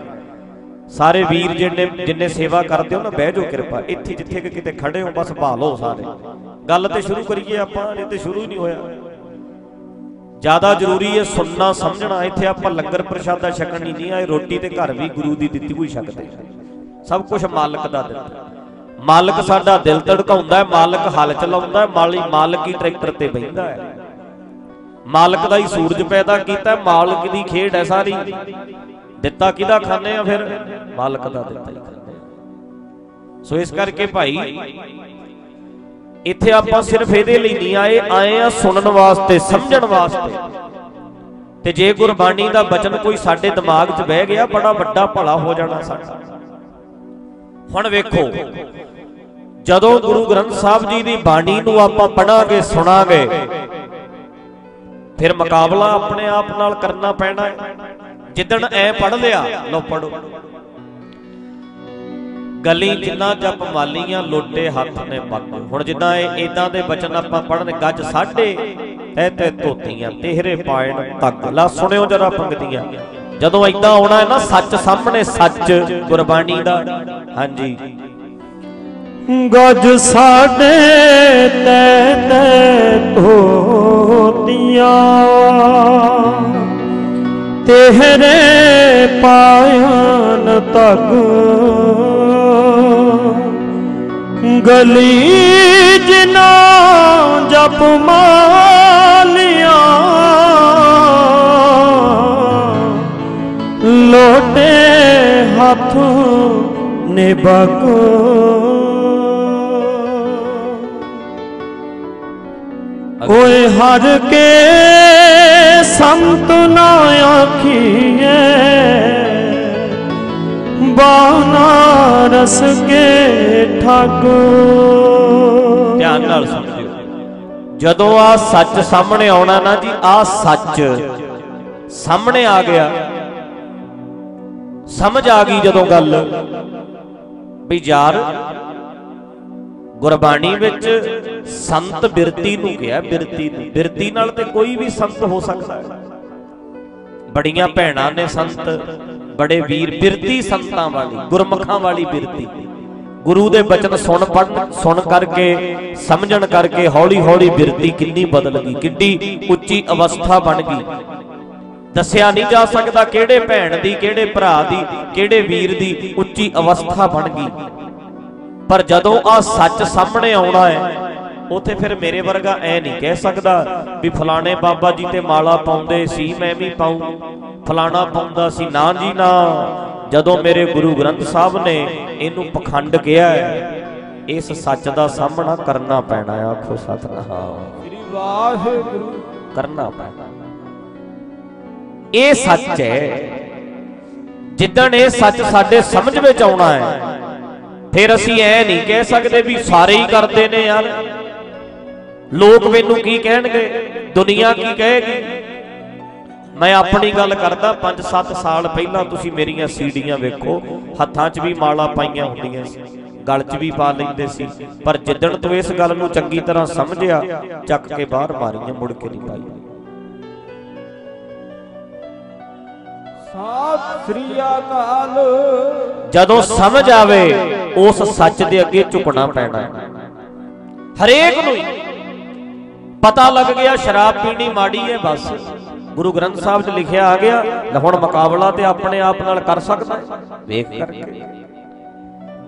ਸਾਰੇ ਵੀਰ ਜਿੰਨੇ ਜਿੰਨੇ ਸੇਵਾ ਕਰਦੇ ਹੋ ਨਾ, ਬਹਿ ਜਾਓ ਕਿਰਪਾ। ਇੱਥੇ ਜਿੱਥੇ ਕਿ ਕਿਤੇ ਖੜੇ ਹੋ, ਬਸ ਭਾਲੋ ਸਾਰੇ। ਗੱਲ ਤੇ ਸ਼ੁਰੂ ਕਰੀਏ ਆਪਾਂ, ਇਹ ਤੇ ਸ਼ੁਰੂ ਹੀ ਨਹੀਂ ਹੋਇਆ। ਜ਼ਿਆਦਾ ਜ਼ਰੂਰੀ ਹੈ ਸੁਣਨਾ, ਸਮਝਣਾ। ਇੱਥੇ ਆਪਾਂ ਲੰਗਰ ਪ੍ਰਸ਼ਾਦਾ ਛਕਣ ਨਹੀਂ ਆਏ। ਰੋਟੀ ਤੇ ਘਰ ਵੀ ਗੁਰੂ ਦੀ ਦਿੱਤੀ ਹੋਈ ਛਕਦੇ ਸਭ ਕੁਝ ਮਾਲਕ ਦਾ ਦਿੱਤਾ ਮਾਲਕ ਸਾਡਾ ਦਿਲ ਧੜਕਾਉਂਦਾ ਹੈ, ਮਾਲਕ ਹਲ ਚਲਾਉਂਦਾ ਹੈ, ਮਾਲੀ ਮਾਲਕ ਹੀ ਟਰੈਕਟਰ ਤੇ ਬੈਠਦਾ ਹੈ। ਮਾਲਕ ਦਾ ਹੀ ਸੂਰਜ ਪੈਦਾ ਕੀਤਾ, ਮਾਲਕ ਦੀ ਖੇਡ ਹੈ ਸਾਰੀ। ਦਿੱਤਾ ਕਿਹਦਾ ਖਾਣੇ ਆ ਫਿਰ? ਮਾਲਕ ਦਾ ਦਿੱਤਾ ਹੀ ਖਾਂਦੇ ਸੋ ਇਸ ਕਰਕੇ ਭਾਈ ਇੱਥੇ ਆਪਾਂ ਸਿਰਫ ਇਹਦੇ ਲਈ ਨਹੀਂ ਆਏ ਆਏ ਆ ਸੁਣਨ ਵਾਸਤੇ, ਸਮਝਣ ਵਾਸਤੇ। ਤੇ ਜੇ ਗੁਰਬਾਣੀ ਦਾ ਬਚਨ ਕੋਈ ਸਾਡੇ ਦਿਮਾਗ 'ਚ ਬਹਿ ਗਿਆ, ਬੜਾ ਵੱਡਾ ਭਲਾ ਹੋ ਜਾਣਾ ਸਾਡਾ। ਹੁਣ ਵੇਖੋ, ਜਦੋਂ ਗੁਰੂ ਗ੍ਰੰਥ ਸਾਹਿਬ ਜੀ ਦੀ ਬਾਣੀ ਨੂੰ ਆਪਾਂ ਪੜਾਂਗੇ, ਸੁਣਾਂਗੇ, ਫਿਰ ਮੁਕਾਬਲਾ ਆਪਣੇ ਆਪ ਨਾਲ ਕਰਨਾ ਪੈਣਾ ਹੈ। ਜਿੱਦਣ ਐ ਪੜ ਲਿਆ ਲੋ ਪੜੋ ਗਲੀ ਜਿੰਨਾ ਜਪ ਮਾਲੀਆਂ ਲੋਟੇ ਹੱਥ ਨੇ ਪੱਕ ਹੁਣ ਜਿੱਦਾਂ ਇਹ ਇਦਾਂ ਦੇ ਬਚਨ ਆਪਾਂ ਪੜਨ ਗੱਜ ਸਾਢੇ ਤੈ ਤੈ ਧੋਤੀਆਂ, ਤੇਹਰੇ ਪਾਇਣ ਤੱਕ। ਲਾ ਸੁਣਿਓ ਜਰਾ ਪੰਗਤੀਆਂ। ਜਦੋਂ ਇਦਾਂ ਆਉਣਾ ਹੈ ਨਾ, ਸੱਚ ਸਾਹਮਣੇ ਸੱਚ ਗੁਰਬਾਣੀ ਦਾ। ਹਾਂਜੀ। ਗੱਜ ਸਾਡੇ ਤੈ ਤੈ ਧੋਤੀਆਂ ਤੇਹਰੇ ਪਾਇਨ ਤੱਕ ਗਲੀ ਜਿਨਾ ਜਪ ਮਾਲਿਆ। ਲੋਟੇ ਹੱਥ ਨਿਬਕ ਓਏ ਹਰ ਕੇ ਸੰਤ ਨਾ ਆਖੀਏ ਬਾਨਾ ਕੇ ਠੱਗ। ਧਿਆਨ ਨਾਲ ਸਮਝਿਓ ਜਦੋਂ ਆ ਸੱਚ ਸਾਹਮਣੇ ਆਉਣਾ ਨਾ ਜੀ, ਆ ਸੱਚ ਸਾਹਮਣੇ ਆ ਗਿਆ। ਸਮਝ ਆ ਗਈ ਜਦੋਂ ਗੱਲ। ਵੀ ਯਾਰ, ਗੁਰਬਾਣੀ ਵਿੱਚ ਸੰਤ ਬਿਰਤੀ ਨੂੰ ਕਿਹਾ, ਬਿਰਤੀ ਨੂੰ। ਬਿਰਤੀ ਨਾਲ ਤੇ ਕੋਈ ਵੀ ਸੰਤ ਹੋ ਸਕਦਾ। ਹੈ ਬੜੀਆਂ ਭੈਣਾਂ ਨੇ ਸੰਤ। ਬੜੇ ਵੀਰ ਬਿਰਤੀ ਸੰਤਾਂ ਵਾਲੀ, ਗੁਰਮੁਖਾਂ ਵਾਲੀ ਬਿਰਤੀ। ਗੁਰੂ ਦੇ ਬਚਨ ਸੁਣ ਪੜ, ਸੁਣ ਕਰਕੇ, ਸਮਝਣ ਕਰਕੇ ਹੌਲੀ ਹੌਲੀ ਬਿਰਤੀ ਕਿੰਨੀ ਬਦਲ ਗਈ, ਕਿੱਡੀ ਉੱਚੀ ਅਵਸਥਾ ਬਣ ਗਈ। ਦੱਸਿਆ ਨਹੀਂ ਜਾ ਸਕਦਾ ਕਿਹੜੇ ਭੈਣ ਦੀ, ਕਿਹੜੇ ਭਰਾ ਦੀ, ਕਿਹੜੇ ਵੀਰ ਦੀ ਉੱਚੀ ਅਵਸਥਾ ਬਣ ਗਈ। ਪਰ ਜਦੋਂ ਆ ਸੱਚ ਸਾਹਮਣੇ ਆਉਣਾ ਹੈ, ਉਥੇ ਫਿਰ ਮੇਰੇ ਵਰਗਾ ਐ ਨਹੀਂ ਕਹਿ ਸਕਦਾ ਵੀ ਫਲਾਣੇ ਬਾਬਾ ਜੀ ਤੇ ਮਾਲਾ ਪਾਉਂਦੇ, ਸੀ ਮੈਂ ਵੀ ਪਾਉਂ ਫਲਾਣਾ ਪਾਉਂਦਾ ਸੀ ਨਾ ਜੀ ਨਾ। ਜਦੋਂ ਮੇਰੇ ਗੁਰੂ ਗ੍ਰੰਥ ਸਾਹਿਬ ਨੇ ਇਹਨੂੰ ਪਖੰਡ ਕਿਹਾ ਇਸ ਸੱਚ ਦਾ ਸਾਹਮਣਾ ਕਰਨਾ ਪੈਣਾ ਆਖੋ ਸਤਨਾਮ। ਸ੍ਰੀ ਵਾਹਿਗੁਰੂ। ਕਰਨਾ ਪੈਣਾ। ਇਹ ਸੱਚ ਹੈ ਜਿੱਦਣ ਇਹ ਸੱਚ ਸਾਡੇ ਸਮਝ ਵਿੱਚ ਆਉਣਾ ਹੈ ਫਿਰ ਅਸੀਂ ਐ ਨਹੀਂ ਕਹਿ ਸਕਦੇ ਵੀ ਸਾਰੇ ਹੀ ਕਰਦੇ ਨੇ ਯਾਰ। ਲੋਕ ਮੈਨੂੰ ਕੀ ਕਹਿਣਗੇ? ਦੁਨੀਆ ਕੀ ਕਹੇਗੀ? ਮੈਂ ਆਪਣੀ ਗੱਲ ਕਰਦਾ 5-7 ਸਾਲ ਪਹਿਲਾਂ ਤੁਸੀਂ ਮੇਰੀਆਂ ਸੀਡੀਆਂ ਵੇਖੋ ਹੱਥਾਂ 'ਚ ਵੀ ਮਾਲਾ ਪਾਈਆਂ ਹੁੰਦੀਆਂ ਸੀ ਗਲ 'ਚ ਵੀ ਪਾ ਲੈਂਦੇ ਸੀ ਪਰ ਜਿੱਦਣ ਤੋਂ ਇਸ ਗੱਲ ਨੂੰ ਚੰਗੀ ਤਰ੍ਹਾਂ ਸਮਝਿਆ ਚੱਕ ਕੇ ਬਾਹਰ ਮਾਰੀਆਂ ਮੁੜ ਕੇ ਨਹੀਂ ਪਾਈ ਸਤਿ ਸ੍ਰੀ ਅਕਾਲ। ਜਦੋਂ ਸਮਝ ਆਵੇ ਉਸ ਸੱਚ ਦੇ ਅੱਗੇ ਝੁਕਣਾ ਪੈਣਾ। ਹਰੇਕ ਨੂੰ ਪਤਾ ਲੱਗ ਗਿਆ ਸ਼ਰਾਬ ਪੀਣੀ ਮਾੜੀ ਹੈ ਬਸ। ਗੁਰੂ ਗ੍ਰੰਥ ਸਾਹਿਬ 'ਚ ਲਿਖਿਆ ਆ ਗਿਆ ਲੈ ਹੁਣ ਮੁਕਾਬਲਾ ਤੇ ਆਪਣੇ ਆਪ ਨਾਲ ਕਰ ਸਕਦਾ ਵੇਖ ਕਰਕੇ।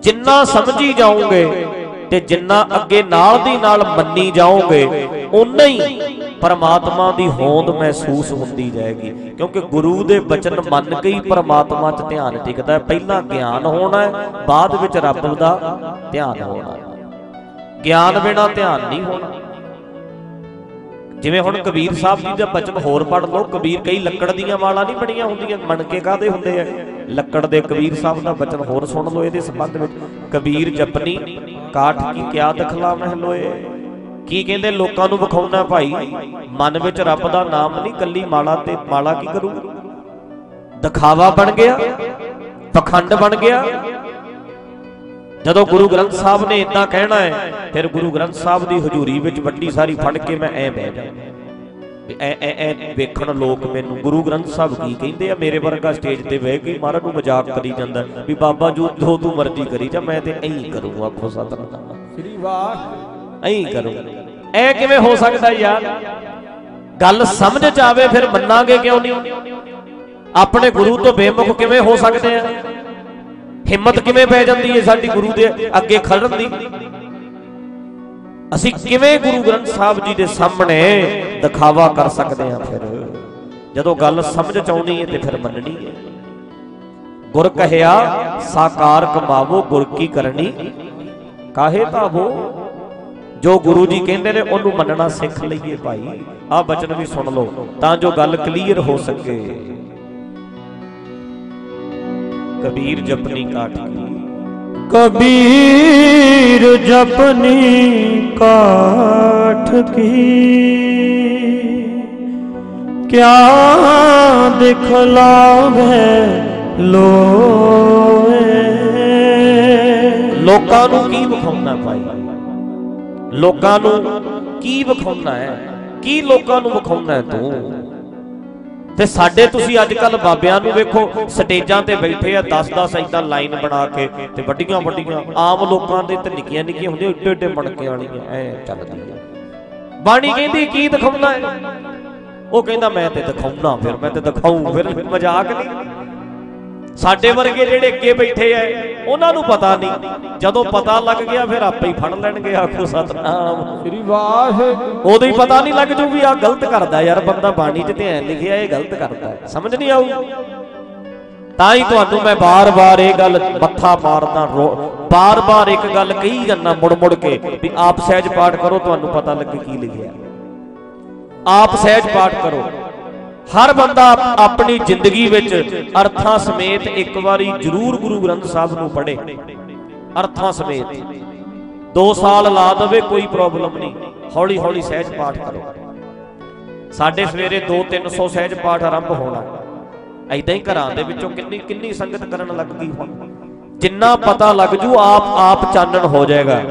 ਜਿੰਨਾ ਸਮਝੀ ਜਾਓਗੇ ਤੇ ਜਿੰਨਾ ਅੱਗੇ ਨਾਲ ਦੀ ਨਾਲ ਮੰਨੀ ਜਾਓਗੇ ਉਨਾ ਹੀ ਪਰਮਾਤਮਾ ਦੀ ਹੋਂਦ ਮਹਿਸੂਸ ਹੁੰਦੀ ਜਾਏਗੀ। ਕਿਉਂਕਿ ਗੁਰੂ ਦੇ ਬਚਨ ਮੰਨ ਕੇ ਹੀ ਪਰਮਾਤਮਾ 'ਚ ਧਿਆਨ ਟਿਕਦਾ ਹੈ। ਪਹਿਲਾਂ ਗਿਆਨ ਹੋਣਾ ਹੈ, ਬਾਅਦ ਵਿੱਚ ਰੱਬ ਦਾ ਧਿਆਨ ਹੋਣਾ ਹੈ। ਗਿਆਨ ਬਿਨਾ ਧਿਆਨ ਨਹੀਂ ਹੋਣਾ। ਜਿਵੇਂ ਹੁਣ ਕਬੀਰ ਸਾਹਿਬ ਜੀ ਦਾ ਬਚਨ ਹੋਰ ਪੜ੍ਹ ਲਓ, ਕਬੀਰ ਕਈ ਲੱਕੜ ਦੀਆਂ ਮਾਲਾ ਨਹੀਂ ਬਣੀਆਂ ਹੁੰਦੀਆਂ ਮਣ ਕਾਦੇ ਹੁੰਦੇ ਆ? ਲੱਕੜ ਦੇ ਕਬੀਰ ਸਾਹਿਬ ਦਾ ਬਚਨ ਹੋਰ ਸੁਣ ਲਓ ਇਹਦੇ ਸੰਬੰਧ ਵਿੱਚ। ਕਬੀਰ ਜਪਨੀ, ਕਾਠ ਕੀ ਕਿਆ ਦਖਲਾ ਮਹਿ ਕੀ ਕਹਿੰਦੇ ਲੋਕਾਂ ਨੂੰ ਵਿਖਾਉਣਾ ਭਾਈ? ਮਨ ਵਿੱਚ ਰੱਬ ਦਾ ਨਾਮ ਨਹੀਂ, ਕੱਲੀ ਮਾਲਾ ਤੇ ਮਾਲਾ ਕੀ ਕਰੂ? ਦਿਖਾਵਾ ਬਣ ਗਿਆ, ਪਖੰਡ ਬਣ ਗਿਆ ਜਦੋਂ ਗੁਰੂ ਗ੍ਰੰਥ ਸਾਹਿਬ ਨੇ ਇਦਾਂ ਕਹਿਣਾ ਹੈ ਫਿਰ ਗੁਰੂ ਗ੍ਰੰਥ ਸਾਹਿਬ ਦੀ ਹਜ਼ੂਰੀ ਵਿੱਚ ਵੱਡੀ ਸਾਰੀ ਫੜ ਕੇ ਮੈਂ ਐ ਬਹਿ ਜਾ। ਵੀ ਐ ਐ ਐ ਵੇਖਣ ਲੋਕ ਮੈਨੂੰ ਗੁਰੂ ਗ੍ਰੰਥ ਸਾਹਿਬ ਕੀ ਕਹਿੰਦੇ ਆ? ਮੇਰੇ ਵਰਗਾ ਸਟੇਜ ਤੇ ਬਹਿ ਕੇ ਮਹਾਰਾਜ ਨੂੰ ਮਜ਼ਾਕ ਕਰੀ ਜਾਂਦਾ ਵੀ ਬਾਬਾ ਜੋ ਜੋ ਤੂੰ ਮਰਜ਼ੀ ਕਰੀ ਜਾ ਮੈਂ ਤੇ ਐਂ ਕਰੂੰ ਆਖੋ ਸਤਨਾਮ। ਸ੍ਰੀ ਵਾਹਿਗੁਰੂ। ਐਂ ਕਰੂੰ। ਐ ਕਿਵੇਂ ਹੋ ਸਕਦਾ ਯਾਰ? ਗੱਲ ਸਮਝ ਚ ਆਵੇ ਫਿਰ ਮੰਨਾਂਗੇ ਕਿਉਂ ਨਹੀਂ? ਆਪਣੇ ਗੁਰੂ ਤੋਂ ਬੇਮੁਖ ਕਿਵੇਂ ਹੋ ਸਕਦੇ ਆ? ਹਿੰਮਤ ਕਿਵੇਂ ਪੈ ਜਾਂਦੀ ਹੈ ਸਾਡੀ ਗੁਰੂ ਦੇ ਅੱਗੇ ਖੜਨ ਦੀ? ਅਸੀਂ ਕਿਵੇਂ ਗੁਰੂ ਗ੍ਰੰਥ ਸਾਹਿਬ ਜੀ ਦੇ ਸਾਹਮਣੇ ਦਿਖਾਵਾ ਕਰ ਸਕਦੇ ਹਾਂ ਫਿਰ? ਜਦੋਂ ਗੱਲ ਸਮਝ ਚ ਆਉਣੀ ਹੈ ਤੇ ਫਿਰ ਮੰਨਣੀ ਹੈ ਗੁਰ ਕਹਿਆ, ਸਾਕਾਰ ਕਮਾਵੋ, ਗੁਰ ਕੀ ਕਰਨੀ? ਕਾਹੇ ਧਾਵੋ ਜੋ ਗੁਰੂ ਜੀ ਕਹਿੰਦੇ ਨੇ ਉਹਨੂੰ ਮੰਨਣਾ ਸਿੱਖ ਲਈਏ ਭਾਈ। ਆਹ ਬਚਨ ਵੀ ਸੁਣ ਲਓ, ਤਾਂ ਜੋ ਗੱਲ ਕਲੀਅਰ ਹੋ ਸਕੇ। ਕਬੀਰ ਜਪਨੀ ਕਾਠ। ਕਬੀਰ ਜਪਨੀ ਕਾਠ ਕੀ? ਕਿਆ ਦਿਖਲਾਵੇ ਲੋਏ ਲੋਕਾਂ ਨੂੰ ਕੀ ਵਿਖਾਉਣਾ ਭਾਈ? ਲੋਕਾਂ ਨੂੰ ਕੀ ਵਿਖਾਉਣਾ ਹੈ? ਕੀ ਲੋਕਾਂ ਨੂੰ ਵਿਖਾਉਣਾ ਹੈ ਤੂੰ? ਤੇ ਸਾਡੇ ਤੁਸੀਂ ਅੱਜ ਕੱਲ ਬਾਬਿਆਂ ਨੂੰ ਵੇਖੋ, ਸਟੇਜਾਂ ਤੇ ਬੈਠੇ ਆ 10-10 ਇਦਾਂ ਲਾਈਨ ਬਣਾ ਕੇ ਤੇ ਵੱਡੀਆਂ ਵੱਡੀਆਂ, ਆਮ ਲੋਕਾਂ ਦੇ ਤੇ ਨਿੱਕੀਆਂ ਨਿੱਕੀਆਂ ਹੁੰਦੀਆਂ, ਏਡੇ ਏਡੇ ਮਣਕੇ ਵਾਲੀਆਂ, ਐ ਚੱਲਦੀਆਂ ਬਾਣੀ ਕਹਿੰਦੀ, ਕੀ ਦਿਖਾਉਣਾ ਹੈ? ਉਹ ਕਹਿੰਦਾ, ਮੈਂ ਤੇ ਦਿਖਾਉਣਾ, ਫਿਰ ਮੈਂ ਤੇ ਦਿਖਾਉਂ ਫਿਰ ਮਜ਼ਾਕ ਨਹੀਂ। ਸਾਡੇ ਵਰਗੇ ਜਿਹੜੇ ਅੱਗੇ ਬੈਠੇ ਐ ਉਹਨਾਂ ਨੂੰ ਪਤਾ ਨਹੀਂ। ਜਦੋਂ ਪਤਾ ਲੱਗ ਗਿਆ ਫਿਰ ਆਪੇ ਹੀ ਫੜ ਲੈਣਗੇ ਆਖੋ ਸਤਨਾਮ। ਸ੍ਰੀ ਵਾਹਿਗੁਰੂ। ਉਦੋਂ ਹੀ ਪਤਾ ਨਹੀਂ ਲੱਗ ਜੂ ਵੀ ਆ ਗਲਤ ਕਰਦਾ ਯਾਰ ਬੰਦਾ ਬਾਣੀ 'ਚ ਧਿਆਨ ਲਿਖਿਆ ਇਹ ਗਲਤ ਕਰਦਾ। ਸਮਝ ਨਹੀਂ ਆਊ। ਤਾਂ ਹੀ ਤੁਹਾਨੂੰ ਮੈਂ ਬਾਰ-ਬਾਰ ਇਹ ਗੱਲ ਮੱਥਾ ਮਾਰਦਾ ਬਾਰ-ਬਾਰ ਇੱਕ ਗੱਲ ਕਹੀ ਜਾਂਦਾ ਮੁੜ-ਮੁੜ ਕੇ ਵੀ ਆਪ ਸਹਿਜ ਪਾਠ ਕਰੋ ਤੁਹਾਨੂੰ ਪਤਾ ਲੱਗੇ ਕੀ ਲਿਖਿਆ। ਆਪ ਸਹਿਜ ਪਾਠ ਕਰੋ। ਹਰ ਬੰਦਾ ਆਪਣੀ ਜ਼ਿੰਦਗੀ ਵਿੱਚ ਅਰਥਾਂ ਸਮੇਤ ਇੱਕ ਵਾਰੀ ਜ਼ਰੂਰ ਗੁਰੂ ਗ੍ਰੰਥ ਸਾਹਿਬ ਨੂੰ ਪੜ੍ਹੇ। ਅਰਥਾਂ ਸਮੇਤ। 2 ਸਾਲ ਲਾ ਦੇਵੇ, ਕੋਈ ਪ੍ਰੋਬਲਮ ਨਹੀਂ। ਹੌਲੀ ਹੌਲੀ ਸਹਿਜ ਪਾਠ ਕਰੋ। ਸਾਡੇ ਸਵੇਰੇ 2-300 ਸਹਿਜ ਪਾਠ ਆਰੰਭ ਹੋਣਾ। ਐਦਾਂ ਹੀ ਘਰਾਂ ਦੇ ਵਿੱਚੋਂ ਕਿੰਨੀ ਕਿੰਨੀ ਸੰਗਤ ਕਰਨ ਲੱਗ ਗਈ ਹੁਣ। ਜਿੰਨਾ ਪਤਾ ਲੱਗ ਜੂ, ਆਪ ਆਪ ਚਾਨਣ ਹੋ ਜਾਏਗਾ।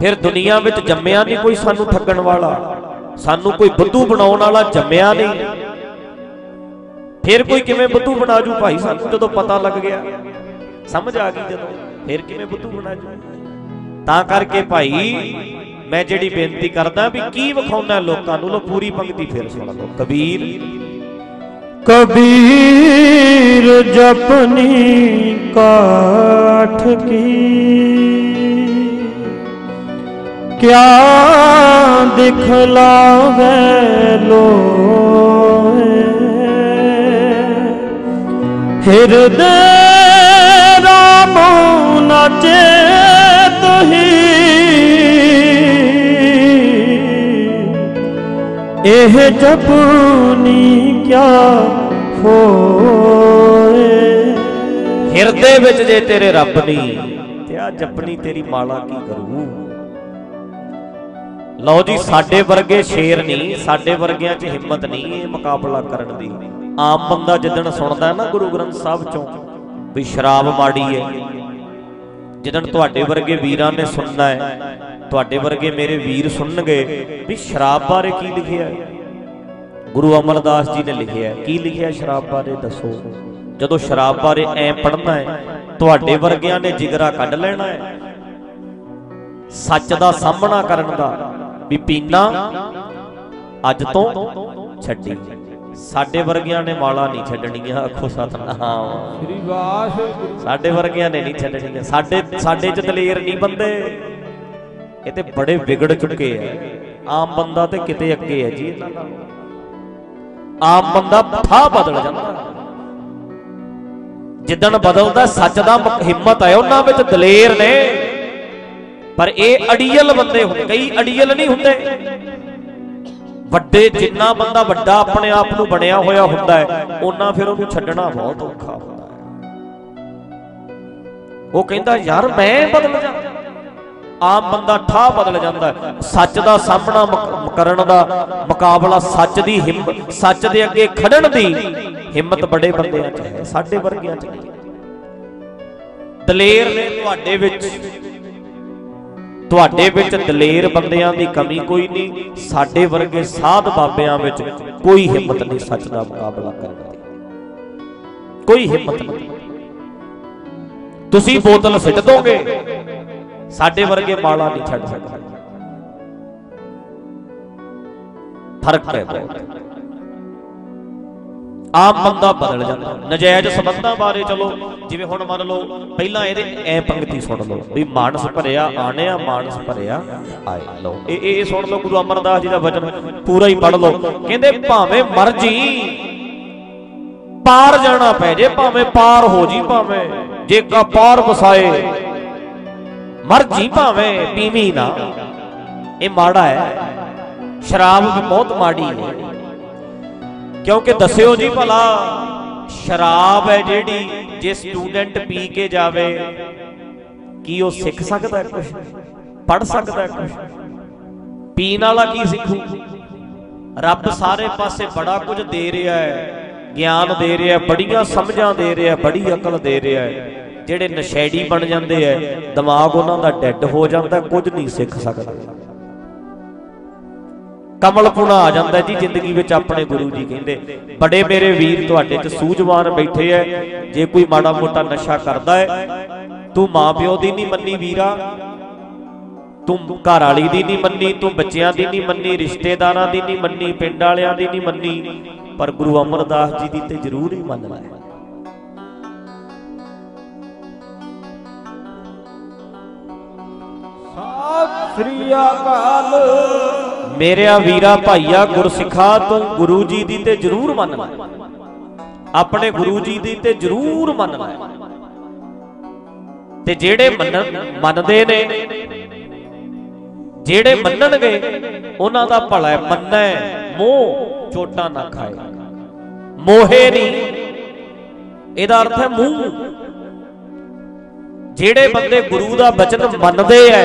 ਫਿਰ ਦੁਨੀਆ ਵਿੱਚ ਜੰਮਿਆ ਨਹੀਂ ਕੋਈ ਸਾਨੂੰ ਠੱਗਣ ਵਾਲਾ ਸਾਨੂੰ ਕੋਈ ਬੁੱਧੂ ਬਣਾਉਣ ਵਾਲਾ ਜੰਮਿਆ ਨਹੀਂ। ਫਿਰ ਕੋਈ ਕਿਵੇਂ ਬੁੱਧੂ ਬਣਾ ਜੂ ਭਾਈ? ਸਾਨੂੰ ਜਦੋਂ ਪਤਾ ਲੱਗ ਗਿਆ। ਸਮਝ ਆ ਗਈ ਜਦੋਂ। ਫਿਰ ਕਿਵੇਂ ਬੁੱਧੂ ਬਣਾ ਜੂ? ਤਾਂ ਕਰਕੇ ਭਾਈ, ਮੈਂ ਜਿਹੜੀ ਬੇਨਤੀ ਕਰਦਾ ਵੀ ਕੀ ਵਿਖਾਉਣਾ ਲੋਕਾਂ ਨੂੰ ਲੋ ਪੂਰੀ ਪੰਕਤੀ ਫਿਰ ਸੁਣਾ ਲਓ। ਕਬੀਰ। ਕਬੀਰ ਜਪਨੀ ਕਾਠ ਕੀ। क्या दिखलावे लोए हृदय राम नाचे तही ਇਹ ਜਪਨੀ ਕਿਆ ਹੋਏ ਹਿਰਦੇ ਵਿੱਚ ਜੇ ਤੇਰੇ ਰੱਬ ਨਹੀਂ ਤੇ ਆ ਜਪਣੀ ਤੇਰੀ ਮਾਲਾ ਕੀ ਕਰੂ ਲਓ ਜੀ, ਸਾਡੇ ਵਰਗੇ ਸ਼ੇਰ ਨਹੀਂ, ਸਾਡੇ ਵਰਗਿਆਂ 'ਚ ਹਿੰਮਤ ਨਹੀਂ ਇਹ ਮੁਕਾਬਲਾ ਕਰਨ ਦੀ। ਆਮ ਬੰਦਾ ਜਿੱਦਣ ਸੁਣਦਾ ਨਾ ਗੁਰੂ ਗ੍ਰੰਥ ਸਾਹਿਬ ਚੋਂ ਵੀ ਸ਼ਰਾਬ ਮਾੜੀ ਹੈ ਜਿੱਦਣ ਤੁਹਾਡੇ ਵਰਗੇ ਵੀਰਾਂ ਨੇ ਸੁਣਨਾ ਹੈ ਤੁਹਾਡੇ ਵਰਗੇ ਮੇਰੇ ਵੀਰ ਸੁਣਨਗੇ ਵੀ ਸ਼ਰਾਬ ਬਾਰੇ ਕੀ ਲਿਖਿਆ ਹੈ ਗੁਰੂ ਅਮਰਦਾਸ ਜੀ ਨੇ ਲਿਖਿਆ, ਕੀ ਲਿਖਿਆ ਸ਼ਰਾਬ ਬਾਰੇ ਦੱਸੋ। ਜਦੋਂ ਸ਼ਰਾਬ ਬਾਰੇ ਐ ਪੜਨਾ ਹੈ ਤੁਹਾਡੇ ਵਰਗਿਆਂ ਨੇ ਜਿਗਰਾ ਕੱਢ ਲੈਣਾ ਹੈ ਸੱਚ ਦਾ ਸਾਹਮਣਾ ਕਰਨ ਦਾ ਵੀ ਪੀਣਾ ਅੱਜ ਤੋਂ ਛੱਡੀ। ਸਾਡੇ ਵਰਗਿਆਂ ਨੇ ਮਾਲਾ ਨਹੀਂ ਛੱਡਣੀਆਂ, ਆਖੋ ਸਤਨਾਮ। ਸ੍ਰੀ ਵਾਹਿਗੁਰੂ ਸਾਡੇ ਵਰਗਿਆਂ ਨੇ ਨਹੀਂ ਛੱਡਣੀਆਂ। ਸਾਡੇ ਸਾਡੇ ਚ ਦਲੇਰ ਨਹੀਂ ਬੰਦੇ। ਇਹ ਤੇ ਬੜੇ ਵਿਗੜ ਚੁੱਕੇ ਆ। ਆਮ ਬੰਦਾ ਤੇ ਕਿਤੇ ਅੱਗੇ ਹੈ ਜੀ ਇਹਨਾਂ ਨਾਲੋਂ। ਆਮ ਬੰਦਾ ਫਾਹ ਬਦਲ ਜਾਂਦਾ। ਜਿੱਦਣ ਬਦਲਦਾ, ਸੱਚ ਦਾ ਹਿੰਮਤ ਹੈ ਉਹਨਾਂ ਵਿੱਚ ਦਲੇਰ ਨੇ। ਪਰ ਇਹ ਅੜੀਅਲ ਬੰਦੇ ਹੁੰਦੇ, ਕਈ ਅੜੀਅਲ ਨਹੀਂ ਹੁੰਦੇ। ਵੱਡੇ, ਜਿੰਨਾ ਬੰਦਾ ਵੱਡਾ ਆਪਣੇ ਆਪ ਨੂੰ ਬਣਿਆ ਹੋਇਆ ਹੁੰਦਾ ਹੈ, ਉਹਨਾਂ ਫਿਰ ਉਹਨੂੰ ਛੱਡਣਾ ਬਹੁਤ ਔਖਾ ਹੁੰਦਾ ਹੈ। ਉਹ ਕਹਿੰਦਾ, ਯਾਰ, ਮੈਂ ਬਦਲ ਜਾ। ਆਮ ਬੰਦਾ ਠਾਹ ਬਦਲ ਜਾਂਦਾ ਸੱਚ ਦਾ ਸਾਹਮਣਾ ਕਰਨ ਦਾ ਮੁਕਾਬਲਾ ਸੱਚ ਦੀ ਹਿੰਮਤ ਸੱਚ ਦੇ ਅੱਗੇ ਖੜਨ ਦੀ ਹਿੰਮਤ ਬੜੇ ਬੰਦਿਆਂ 'ਚ ਹੈ, ਸਾਡੇ ਵਰਗਿਆਂ 'ਚ ਦਲੇਰ ਨੇ ਤੁਹਾਡੇ ਵਿੱਚ ਤੁਹਾਡੇ ਵਿੱਚ ਦਲੇਰ ਬੰਦਿਆਂ ਦੀ ਕਮੀ ਕੋਈ ਨਹੀਂ, ਸਾਡੇ ਵਰਗੇ ਸਾਧ ਬਾਬਿਆਂ ਵਿੱਚ ਕੋਈ ਹਿੰਮਤ ਨਹੀਂ ਸੱਚ ਦਾ ਮੁਕਾਬਲਾ ਕਰਨ ਦੀ। ਕੋਈ ਹਿੰਮਤ ਨਹੀਂ। ਤੁਸੀਂ ਬੋਤਲ ਸਿੱਟ ਦੋਗੇ, ਸਾਡੇ ਵਰਗੇ ਮਾਲਾ ਨਹੀਂ ਛੱਡ ਸਕਦੇ। ਫ਼ਰਕ ਹੈ ਬਹੁਤ ਆਮ ਬੰਦਾ ਬਦਲ ਜਾਂਦਾ। ਨਜਾਇਜ਼ ਸੰਬੰਧਾਂ ਬਾਰੇ ਚਲੋ, ਜਿਵੇਂ ਹੁਣ ਮੰਨ ਲਓ, ਪਹਿਲਾਂ ਇਹਦੇ ਐ ਪੰਕਤੀ ਸੁਣ ਲਓ, ਵੀ ਮਾਨਸ ਭਰਿਆ, ਆਣਿਆ ਮਾਨਸ ਭਰਿਆ, ਆਏ ਲਓ। ਇਹ ਇਹ ਸੁਣ ਲਓ, ਗੁਰੂ ਅਮਰਦਾਸ ਜੀ ਦਾ ਵਚਨ, ਪੂਰਾ ਹੀ ਪੜ ਲਓ। ਕਹਿੰਦੇ, ਭਾਵੇਂ ਮਰਜ਼ੀ ਪਾਰ ਜਾਣਾ ਪੈ ਜੇ, ਭਾਵੇਂ ਪਾਰ ਹੋ ਜੀ ਭਾਵੇਂ, ਜੇ ਕਾ ਪਾਰ ਵਸਾਏ, ਮਰਜ਼ੀ ਭਾਵੇਂ ਪੀਵੀ ਨਾ। ਇਹ ਮਾੜਾ ਹੈ। ਸ਼ਰਾਬ ਵੀ ਬਹੁਤ ਮਾੜੀ ਹੈ। ਕਿਉਂਕਿ ਦੱਸਿਓ ਜੀ ਭਲਾ, ਸ਼ਰਾਬ ਹੈ ਜਿਹੜੀ ਜੇ ਸਟੂਡੈਂਟ ਪੀ ਕੇ ਜਾਵੇ, ਕੀ ਉਹ ਸਿੱਖ ਸਕਦਾ ਹੈ ਕੁਝ ਪੜ ਸਕਦਾ ਕੁਝ ਪੀਣ ਵਾਲਾ ਕੀ ਸਿੱਖੂ? ਰੱਬ ਸਾਰੇ ਪਾਸੇ ਬੜਾ ਕੁਝ ਦੇ ਰਿਹਾ ਹੈ, ਗਿਆਨ ਦੇ ਰਿਹਾ ਬੜੀਆਂ ਸਮਝਾਂ ਦੇ ਰਿਹਾ ਬੜੀ ਅਕਲ ਦੇ ਰਿਹਾ ਹੈ। ਜਿਹੜੇ ਨਸ਼ੈੜੀ ਬਣ ਜਾਂਦੇ ਐ ਦਿਮਾਗ ਉਹਨਾਂ ਦਾ ਡੈੱਡ ਹੋ ਜਾਂਦਾ, ਕੁਝ ਨਹੀਂ ਸਿੱਖ ਸਕਦਾ। ਕਮਲਪੁਣਾ ਆ ਜਾਂਦਾ ਜੀ, ਜ਼ਿੰਦਗੀ ਵਿੱਚ ਆਪਣੇ ਗੁਰੂ ਜੀ ਕਹਿੰਦੇ। ਬੜੇ ਮੇਰੇ ਵੀਰ ਤੁਹਾਡੇ 'ਚ ਸੂਝਵਾਨ ਬੈਠੇ ਐ। ਜੇ ਕੋਈ ਮਾੜਾ ਮੋਟਾ ਨਸ਼ਾ ਕਰਦਾ ਹੈ ਤੂੰ ਮਾਂ ਪਿਓ ਦੀ ਨਹੀਂ ਮੰਨੀ ਵੀਰਾ। ਤੂੰ ਘਰ ਵਾਲੀ ਦੀ ਨਹੀਂ ਮੰਨੀ, ਤੂੰ ਬੱਚਿਆਂ ਦੀ ਨਹੀਂ ਮੰਨੀ, ਰਿਸ਼ਤੇਦਾਰਾਂ ਦੀ ਨਹੀਂ ਮੰਨੀ, ਪਿੰਡ ਵਾਲਿਆਂ ਦੀ ਨਹੀਂ ਮੰਨੀ। ਪਰ ਗੁਰੂ ਅਮਰਦਾਸ ਜੀ ਦੀ ਤੇ ਜ਼ਰੂਰ ਹੀ ਮੰਨਣਾ ਲੈ। ਸਤਿ ਸ੍ਰੀ ਅਕਾਲ। ਮੇਰਿਆ ਵੀਰਾ ਭਾਈਆ ਗੁਰਸਿੱਖਾ ਤੂੰ ਗੁਰੂ ਜੀ ਦੀ ਤੇ ਜ਼ਰੂਰ ਮੰਨਣਾ ਆਪਣੇ ਗੁਰੂ ਜੀ ਦੀ ਤੇ ਜ਼ਰੂਰ ਮੰਨਣਾ ਤੇ ਜਿਹੜੇ ਮੰਨਦੇ ਨੇ, ਜਿਹੜੇ ਮੰਨਣਗੇ, ਉਹਨਾਂ ਦਾ ਭਲਾ ਹੈ, ਮੰਨੈ, ਮੋਹ ਚੋਟਾਂ ਨਾ ਖਾਏ। ਮੋਹੇ ਨਹੀਂ ਇਹਦਾ ਅਰਥ ਹੈ ਮੂੰਹ। ਜਿਹੜੇ ਬੰਦੇ ਗੁਰੂ ਦਾ ਬਚਨ ਮੰਨਦੇ ਐ,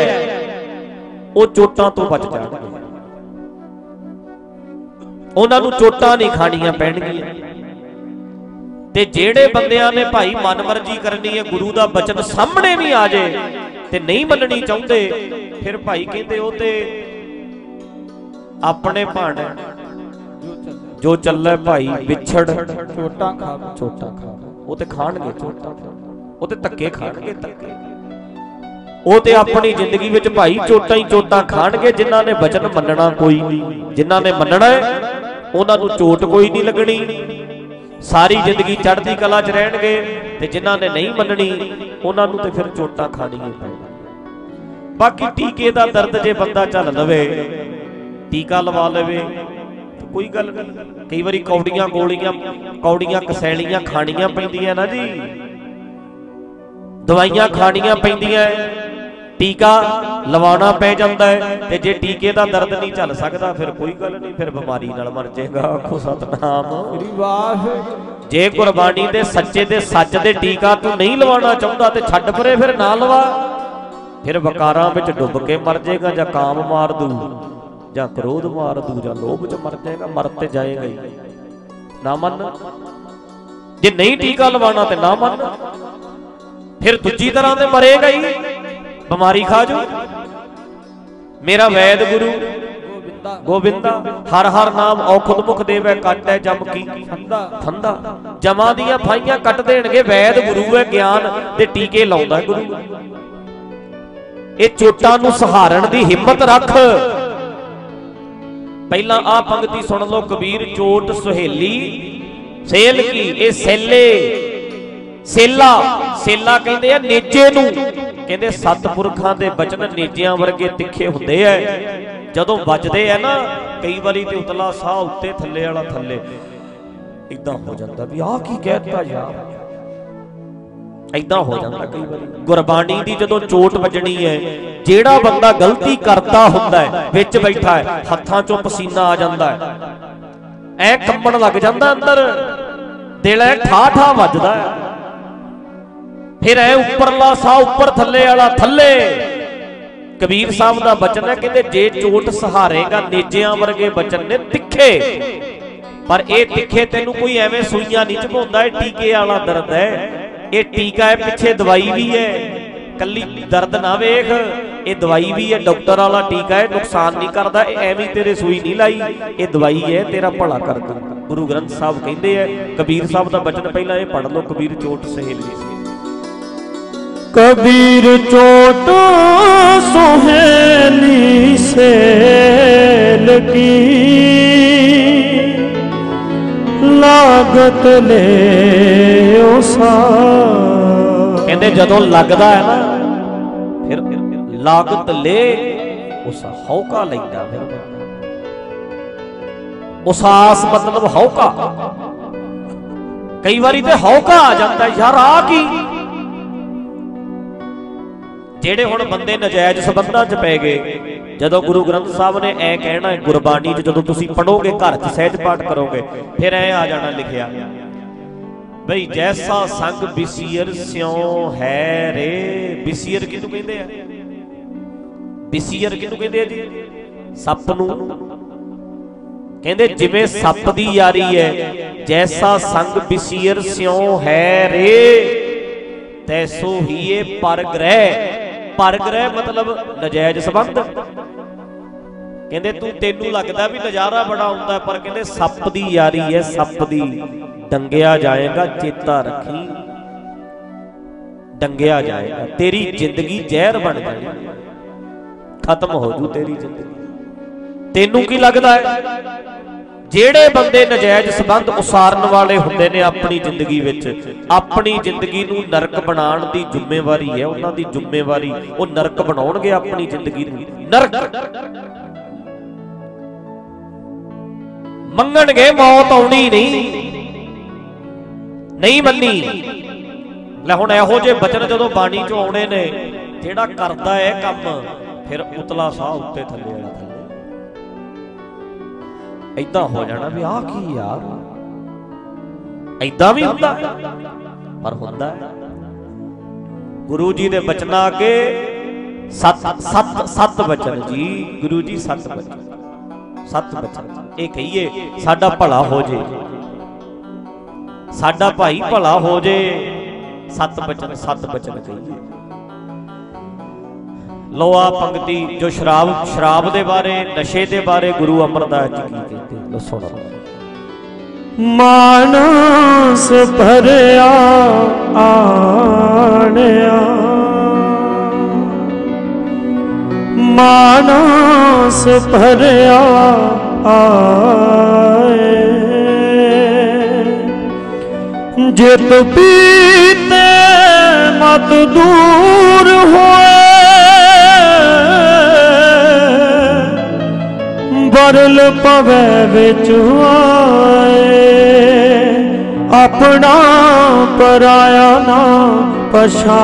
ਉਹ ਚੋਟਾਂ ਤੋਂ ਬਚ ਜਾਣਗੇ। ਉਹਨਾਂ ਨੂੰ ਚੋਟਾਂ ਨਹੀਂ ਖਾਣੀਆਂ ਪੈਣਗੀਆਂ। ਤੇ ਜਿਹੜੇ ਬੰਦਿਆਂ ਨੇ ਭਾਈ ਮਨਮਰਜ਼ੀ ਕਰਨੀ ਹੈ ਗੁਰੂ ਦਾ ਬਚਨ ਸਾਹਮਣੇ ਵੀ ਆ ਜੇ ਤੇ ਨਹੀਂ ਮੰਨਣੀ ਚਾਹੁੰਦੇ ਫਿਰ ਭਾਈ ਕਹਿੰਦੇ ਉਹ ਤੇ ਆਪਣੇ ਭਾਣ ਜੋ ਚੱਲੇ ਭਾਈ ਵਿਛੜ। ਛੋਟਾ ਖਾਵੇ ਚੋਟਾ ਖਾ। ਉਹ ਤੇ ਖਾਣਗੇ ਚੋਟਾ ਉਹ ਤੇ ਧੱਕੇ ਖਾਣਗੇ। ਧੱਕੇ ਉਹ ਤੇ ਆਪਣੀ ਜ਼ਿੰਦਗੀ ਵਿੱਚ ਭਾਈ ਚੋਟਾਂ ਹੀ ਚੋਟਾਂ ਖਾਣਗੇ, ਜਿਨ੍ਹਾਂ ਨੇ ਬਚਨ ਮੰਨਣਾ ਕੋਈ ਨਹੀਂ ਜਿਨ੍ਹਾਂ ਨੇ ਮੰਨਣਾ ਹੈ, ਉਹਨਾਂ ਨੂੰ ਚੋਟ ਕੋਈ ਨਹੀਂ ਲੱਗਣੀ। ਸਾਰੀ ਜ਼ਿੰਦਗੀ ਚੜ੍ਹਦੀ ਕਲਾ 'ਚ ਰਹਿਣਗੇ ਤੇ ਜਿਨ੍ਹਾਂ ਨੇ ਨਹੀਂ ਮੰਨਣੀ, ਉਹਨਾਂ ਨੂੰ ਤੇ ਫਿਰ ਚੋਟਾਂ ਖਾਣੀਆਂ ਪੈਣਗੀਆਂ। ਬਾਕੀ ਟੀਕੇ ਦਾ ਦਰਦ ਜੇ ਬੰਦਾ ਝੱਲ ਲਵੇ, ਟੀਕਾ ਲਵਾ ਲਵੇ ਕੋਈ ਗੱਲ ਨਹੀਂ। ਕਈ ਵਾਰੀ ਕੌੜੀਆਂ ਗੋਲੀਆਂ, ਕੌੜੀਆਂ ਕਸੈਲੀਆਂ ਖਾਣੀਆਂ ਪੈਂਦੀਆਂ ਨਾ ਜੀ। ਦਵਾਈਆਂ ਖਾਣੀਆਂ ਪੈਂਦੀਆਂ। ਟੀਕਾ ਲਵਾਉਣਾ ਪੈ ਜਾਂਦਾ ਹੈ ਤੇ ਜੇ ਟੀਕੇ ਦਾ ਦਰਦ ਨਹੀਂ ਝੱਲ ਸਕਦਾ ਫਿਰ ਕੋਈ ਗੱਲ ਨਹੀਂ ਫਿਰ ਬਿਮਾਰੀ ਨਾਲ ਮਰ ਜਾਏਗਾ। ਆਖੋ ਸਤਨਾਮ। ਸ੍ਰੀ ਵਾਹਿਗੁਰੂ। ਜੇ ਗੁਰਬਾਣੀ ਦੇ ਸੱਚੇ ਦੇ ਸੱਚ ਦੇ ਟੀਕਾ ਤੂੰ ਨਹੀਂ ਲਵਾਉਣਾ ਚਾਹੁੰਦਾ ਤੇ ਛੱਡ ਪਰੇ ਫਿਰ ਨਾ ਲਵਾ। ਫਿਰ ਵਕਾਰਾਂ ਵਿੱਚ ਡੁੱਬ ਕੇ ਮਰ ਜਾਏਗਾ ਜਾਂ ਕਾਮ ਮਾਰ ਦੂ ਜਾਂ ਕ੍ਰੋਧ ਮਾਰ ਦੂ ਜਾਂ ਲੋਭ ਚ ਮਰ ਜਾਏਗਾ ਮਰ ਤੇ ਜਾਏਗਾ ਹੀ। ਨਾ ਮੰਨ। ਜੇ ਨਹੀਂ ਟੀਕਾ ਲਵਾਉਣਾ ਤੇ ਨਾ ਮੰਨ ਫਿਰ ਦੂਜੀ ਤਰ੍ਹਾਂ ਤੇ ਮਰੇਗਾ ਹੀ। ਬਿਮਾਰੀ ਖਾ ਜੂ ਮੇਰਾ ਵੈਦ ਗੁਰੂ ਗੋਬਿੰਦਾ ਹਰ ਹਰ ਨਾਮ ਔਖਦ ਮੁਖ ਦੇਵੈ ਕੱਟੈ ਜਮ ਕੀ। ਫੰਦਾ ਜਮਾਂ ਦੀਆਂ ਫਾਈਆਂ ਕੱਟ ਦੇਣਗੇ ਵੈਦ ਗੁਰੂ ਹੈ ਗਿਆਨ ਦੇ ਟੀਕੇ ਲਾਉਂਦਾ ਹੈ ਗੁਰੂ। ਇਹ ਚੋਟਾਂ ਨੂੰ ਸਹਾਰਨ ਦੀ ਹਿੰਮਤ ਰੱਖ। ਪਹਿਲਾਂ ਆ ਪੰਕਤੀ ਸੁਣ ਲਓ ਕਬੀਰ ਚੋਟ ਸੁਹੇਲੀ। ਸੇਲ ਕੀ? ਇਹ ਸੇਲੇ। ਸੇਲਾ। ਸੇਲਾ ਕਹਿੰਦੇ ਆ ਨੇਜੇ ਨੂੰ। ਕਹਿੰਦੇ ਸਤਪੁਰਖਾਂ ਦੇ ਬਚਨ ਨੇਜਿਆਂ ਵਰਗੇ ਤਿੱਖੇ ਹੁੰਦੇ ਆ ਜਦੋਂ ਵੱਜਦੇ ਆ ਨਾ, ਕਈ ਵਾਰੀ ਤੇ ਉਤਲਾ ਸਾਹ ਉੱਤੇ ਥੱਲੇ ਵਾਲਾ ਥੱਲੇ। ਇਦਾਂ ਹੋ ਜਾਂਦਾ ਵੀ ਆਹ ਕੀ ਕਹਿਤਾ ਯਾਰ। ਇਦਾਂ ਹੋ ਜਾਂਦਾ ਕਈ ਵਾਰੀ। ਗੁਰਬਾਣੀ ਦੀ ਜਦੋਂ ਚੋਟ ਵੱਜਣੀ ਹੈ ਜਿਹੜਾ ਬੰਦਾ ਗਲਤੀ ਕਰਦਾ ਹੁੰਦਾ ਹੈ ਵਿੱਚ ਬੈਠਾ ਹੈ ਹੱਥਾਂ 'ਚੋਂ ਪਸੀਨਾ ਆ ਜਾਂਦਾ ਹੈ ਐ ਕੰਬਣ ਲੱਗ ਜਾਂਦਾ ਅੰਦਰ। ਦਿਲ ਐ ਠਾ ਠਾ ਵੱਜਦਾ ਹੈ ਫਿਰ ਐ ਉੱਪਰਲਾ ਸਾਹ ਉੱਪਰ ਥੱਲੇ ਵਾਲਾ ਥੱਲੇ। ਕਬੀਰ ਸਾਹਿਬ ਦਾ ਬਚਨ ਹੈ ਕਹਿੰਦੇ, ਜੇ ਚੋਟ ਸਹਾਰੇਗਾ, ਨੇਜਿਆਂ ਵਰਗੇ ਬਚਨ ਨੇ ਤਿੱਖੇ। ਪਰ ਇਹ ਤਿੱਖੇ ਤੈਨੂੰ ਕੋਈ ਐਵੇਂ ਸੂਈਆਂ ਨਹੀਂ ਚਪਾਉਂਦਾ ਇਹ ਟੀਕੇ ਵਾਲਾ ਦਰਦ ਹੈ। ਇਹ ਟੀਕਾ ਹੈ, ਪਿੱਛੇ ਦਵਾਈ ਵੀ ਹੈ। ਕੱਲੀ ਦਰਦ ਨਾ ਵੇਖ, ਇਹ ਦਵਾਈ ਵੀ ਹੈ, ਡਾਕਟਰ ਵਾਲਾ ਟੀਕਾ ਹੈ, ਨੁਕਸਾਨ ਨਹੀਂ ਕਰਦਾ, ਇਹ ਐਵੇਂ ਤੇਰੇ ਸੂਈ ਨਹੀਂ ਲਾਈ। ਇਹ ਦਵਾਈ ਹੈ, ਤੇਰਾ ਭਲਾ ਕਰ ਦੂ ਗੁਰੂ ਗ੍ਰੰਥ ਸਾਹਿਬ ਕਹਿੰਦੇ ਆ ਕਬੀਰ ਸਾਹਿਬ ਦਾ ਬਚਨ ਪਹਿਲਾਂ ਇਹ ਪੜ੍ਹ ਲਓ, ਕਬੀਰ ਚੋਟ ਸਹੇਲੀ। ਸੀ ਕਬੀਰ ਚੋਟ ਸੁਹੇਲੀ ਸੇਲ ਕੀ ਲਾਗਤ ਲੈ ਉਸਾ ਕਹਿੰਦੇ ਜਦੋਂ ਲੱਗਦਾ ਹੈ ਨਾ, ਫਿਰ ਲਾਗਤ ਲੈ, ਉਸ ਹੌਕਾ ਲੈਂਦਾ ਫਿਰ ਉਸਾਸ ਮਤਲਬ ਹੌਕਾ ਕਈ ਵਾਰੀ ਤੇ ਹੌਕਾ ਆ ਜਾਂਦਾ, ਯਾਰ ਆ ਕੀ? ਜਿਹੜੇ ਹੁਣ ਬੰਦੇ ਨਜਾਇਜ਼ ਸਬੰਧਾਂ 'ਚ ਪੈ ਗਏ, ਜਦੋਂ ਗੁਰੂ ਗ੍ਰੰਥ ਸਾਹਿਬ ਨੇ ਐ ਕਹਿਣਾ, ਗੁਰਬਾਣੀ 'ਚ ਜਦੋਂ ਤੁਸੀਂ ਪੜੋਗੇ ਘਰ 'ਚ ਸਹਿਜ ਪਾਠ ਕਰੋਗੇ, ਫਿਰ ਐ ਆ ਜਾਣਾ ਲਿਖਿਆ। ਬਈ ਜੈਸਾ ਸੰਗ ਬਿਸੀਰ ਸਿਉ ਹੈ ਰੇ। ਬਿਸੀਰ ਕਿਹਨੂੰ ਕਹਿੰਦੇ ਆ? ਬਿਸੀਰ ਕਿਹਨੂੰ ਕਹਿੰਦੇ ਆ ਜੀ? ਸੱਪ ਨੂੰ। ਕਹਿੰਦੇ ਜਿਵੇਂ ਸੱਪ ਦੀ ਯਾਰੀ ਹੈ, ਜੈਸਾ ਸੰਗ ਬਿਸੀਰ ਸਿਉ ਹੈ ਰੇ, ਤੈਸੋ ਹੀ ਗ੍ਰਹਿ। ਪਰਗ੍ਰਹਿ ਪਰਗ੍ਰਹਿ ਮਤਲਬ ਨਜਾਇਜ਼ ਸੰਬੰਧ। ਕਹਿੰਦੇ ਤੂੰ ਤੈਨੂੰ ਲੱਗਦਾ ਵੀ ਨਜ਼ਾਰਾ ਬੜਾ ਆਉਂਦਾ ਪਰ ਕਹਿੰਦੇ ਸੱਪ ਦੀ ਯਾਰੀ ਹੈ, ਸੱਪ ਦੀ ਡੰਗਿਆ ਜਾਏਗਾ, ਚੇਤਾ ਰੱਖੀ। ਡੰਗਿਆ ਜਾਏਗਾ, ਤੇਰੀ ਜ਼ਿੰਦਗੀ ਜ਼ਹਿਰ ਬਣ ਜਾਣੀ ਖਤਮ ਹੋ ਜੂ ਤੇਰੀ ਜ਼ਿੰਦਗੀ। ਤੈਨੂੰ ਕੀ ਲੱਗਦਾ ਹੈ? ਜਿਹੜੇ ਬੰਦੇ ਨਜਾਇਜ਼ ਸਬੰਧ ਉਸਾਰਨ ਵਾਲੇ ਹੁੰਦੇ ਨੇ ਆਪਣੀ ਜ਼ਿੰਦਗੀ ਵਿੱਚ, ਆਪਣੀ ਜ਼ਿੰਦਗੀ ਨੂੰ ਨਰਕ ਬਣਾਉਣ ਦੀ ਜ਼ਿੰਮੇਵਾਰੀ ਹੈ, ਉਹਨਾਂ ਦੀ ਜ਼ਿੰਮੇਵਾਰੀ ਉਹ ਨਰਕ ਬਣਾਉਣਗੇ ਆਪਣੀ ਜ਼ਿੰਦਗੀ ਨੂੰ। ਨਰਕ। ਮੰਗਣਗੇ, ਮੌਤ ਆਉਣੀ ਨਹੀਂ। ਨਹੀਂ ਮੰਨੀ। ਲੈ ਹੁਣ ਇਹੋ ਜਿਹੇ ਬਚਨ ਜਦੋਂ ਬਾਣੀ ਚੋਂ ਆਉਣੇ ਨੇ, ਜਿਹੜਾ ਕਰਦਾ ਹੈ ਕੰਮ, ਫਿਰ ਉਤਲਾ ਸਾਹ ਉੱਤੇ ਥੱਲੇ ਵਾਲਾ ਥੱਲੇ। ਐਦਾਂ ਹੋ ਜਾਣਾ ਵੀ ਆਹ ਕੀ ਯਾਰ ਐਦਾਂ ਵੀ ਹੁੰਦਾ? ਪਰ ਹੁੰਦਾ ਗੁਰੂ ਜੀ ਦੇ ਬਚਨਾਂ ਅੱਗੇ ਸੱਤ ਸੱਤ ਸੱਤ ਬਚਨ ਜੀ। ਗੁਰੂ ਜੀ ਸੱਤ ਬਚਨ। ਸੱਤ ਬਚਨ। ਇਹ ਕਹੀਏ, ਸਾਡਾ ਭਲਾ ਹੋ ਜੇ। ਸਾਡਾ ਭਾਈ ਭਲਾ ਹੋ ਜੇ। ਸੱਤ ਬਚਨ ਸੱਤ ਬਚਨ ਕਹੀਏ। ਲੋ ਆ ਪੰਕਤੀ ਜੋ ਸ਼ਰਾਬ ਸ਼ਰਾਬ ਦੇ ਬਾਰੇ, ਨਸ਼ੇ ਦੇ ਬਾਰੇ ਗੁਰੂ ਅਮਰਦਾਸ ਜੀ ਕੀ ਕਹਿੰਦੇ? ਲੋ ਸੁਣੋ। ਮਾਨਸ ਭਰਿਆ, ਆਣਿਆ। ਮਾਨਸ ਭਰਿਆ, ਆਏ। ਜਿਤ ਪੀਤੇ ਮਤ ਦੂਰ ਹੋਏ ਬਰਲ ਪਵੇ ਵਿੱਚ ਆਏ। ਆਪਣਾ ਪਰਾਇਆ ਨਾ ਪਛਾਣਈ।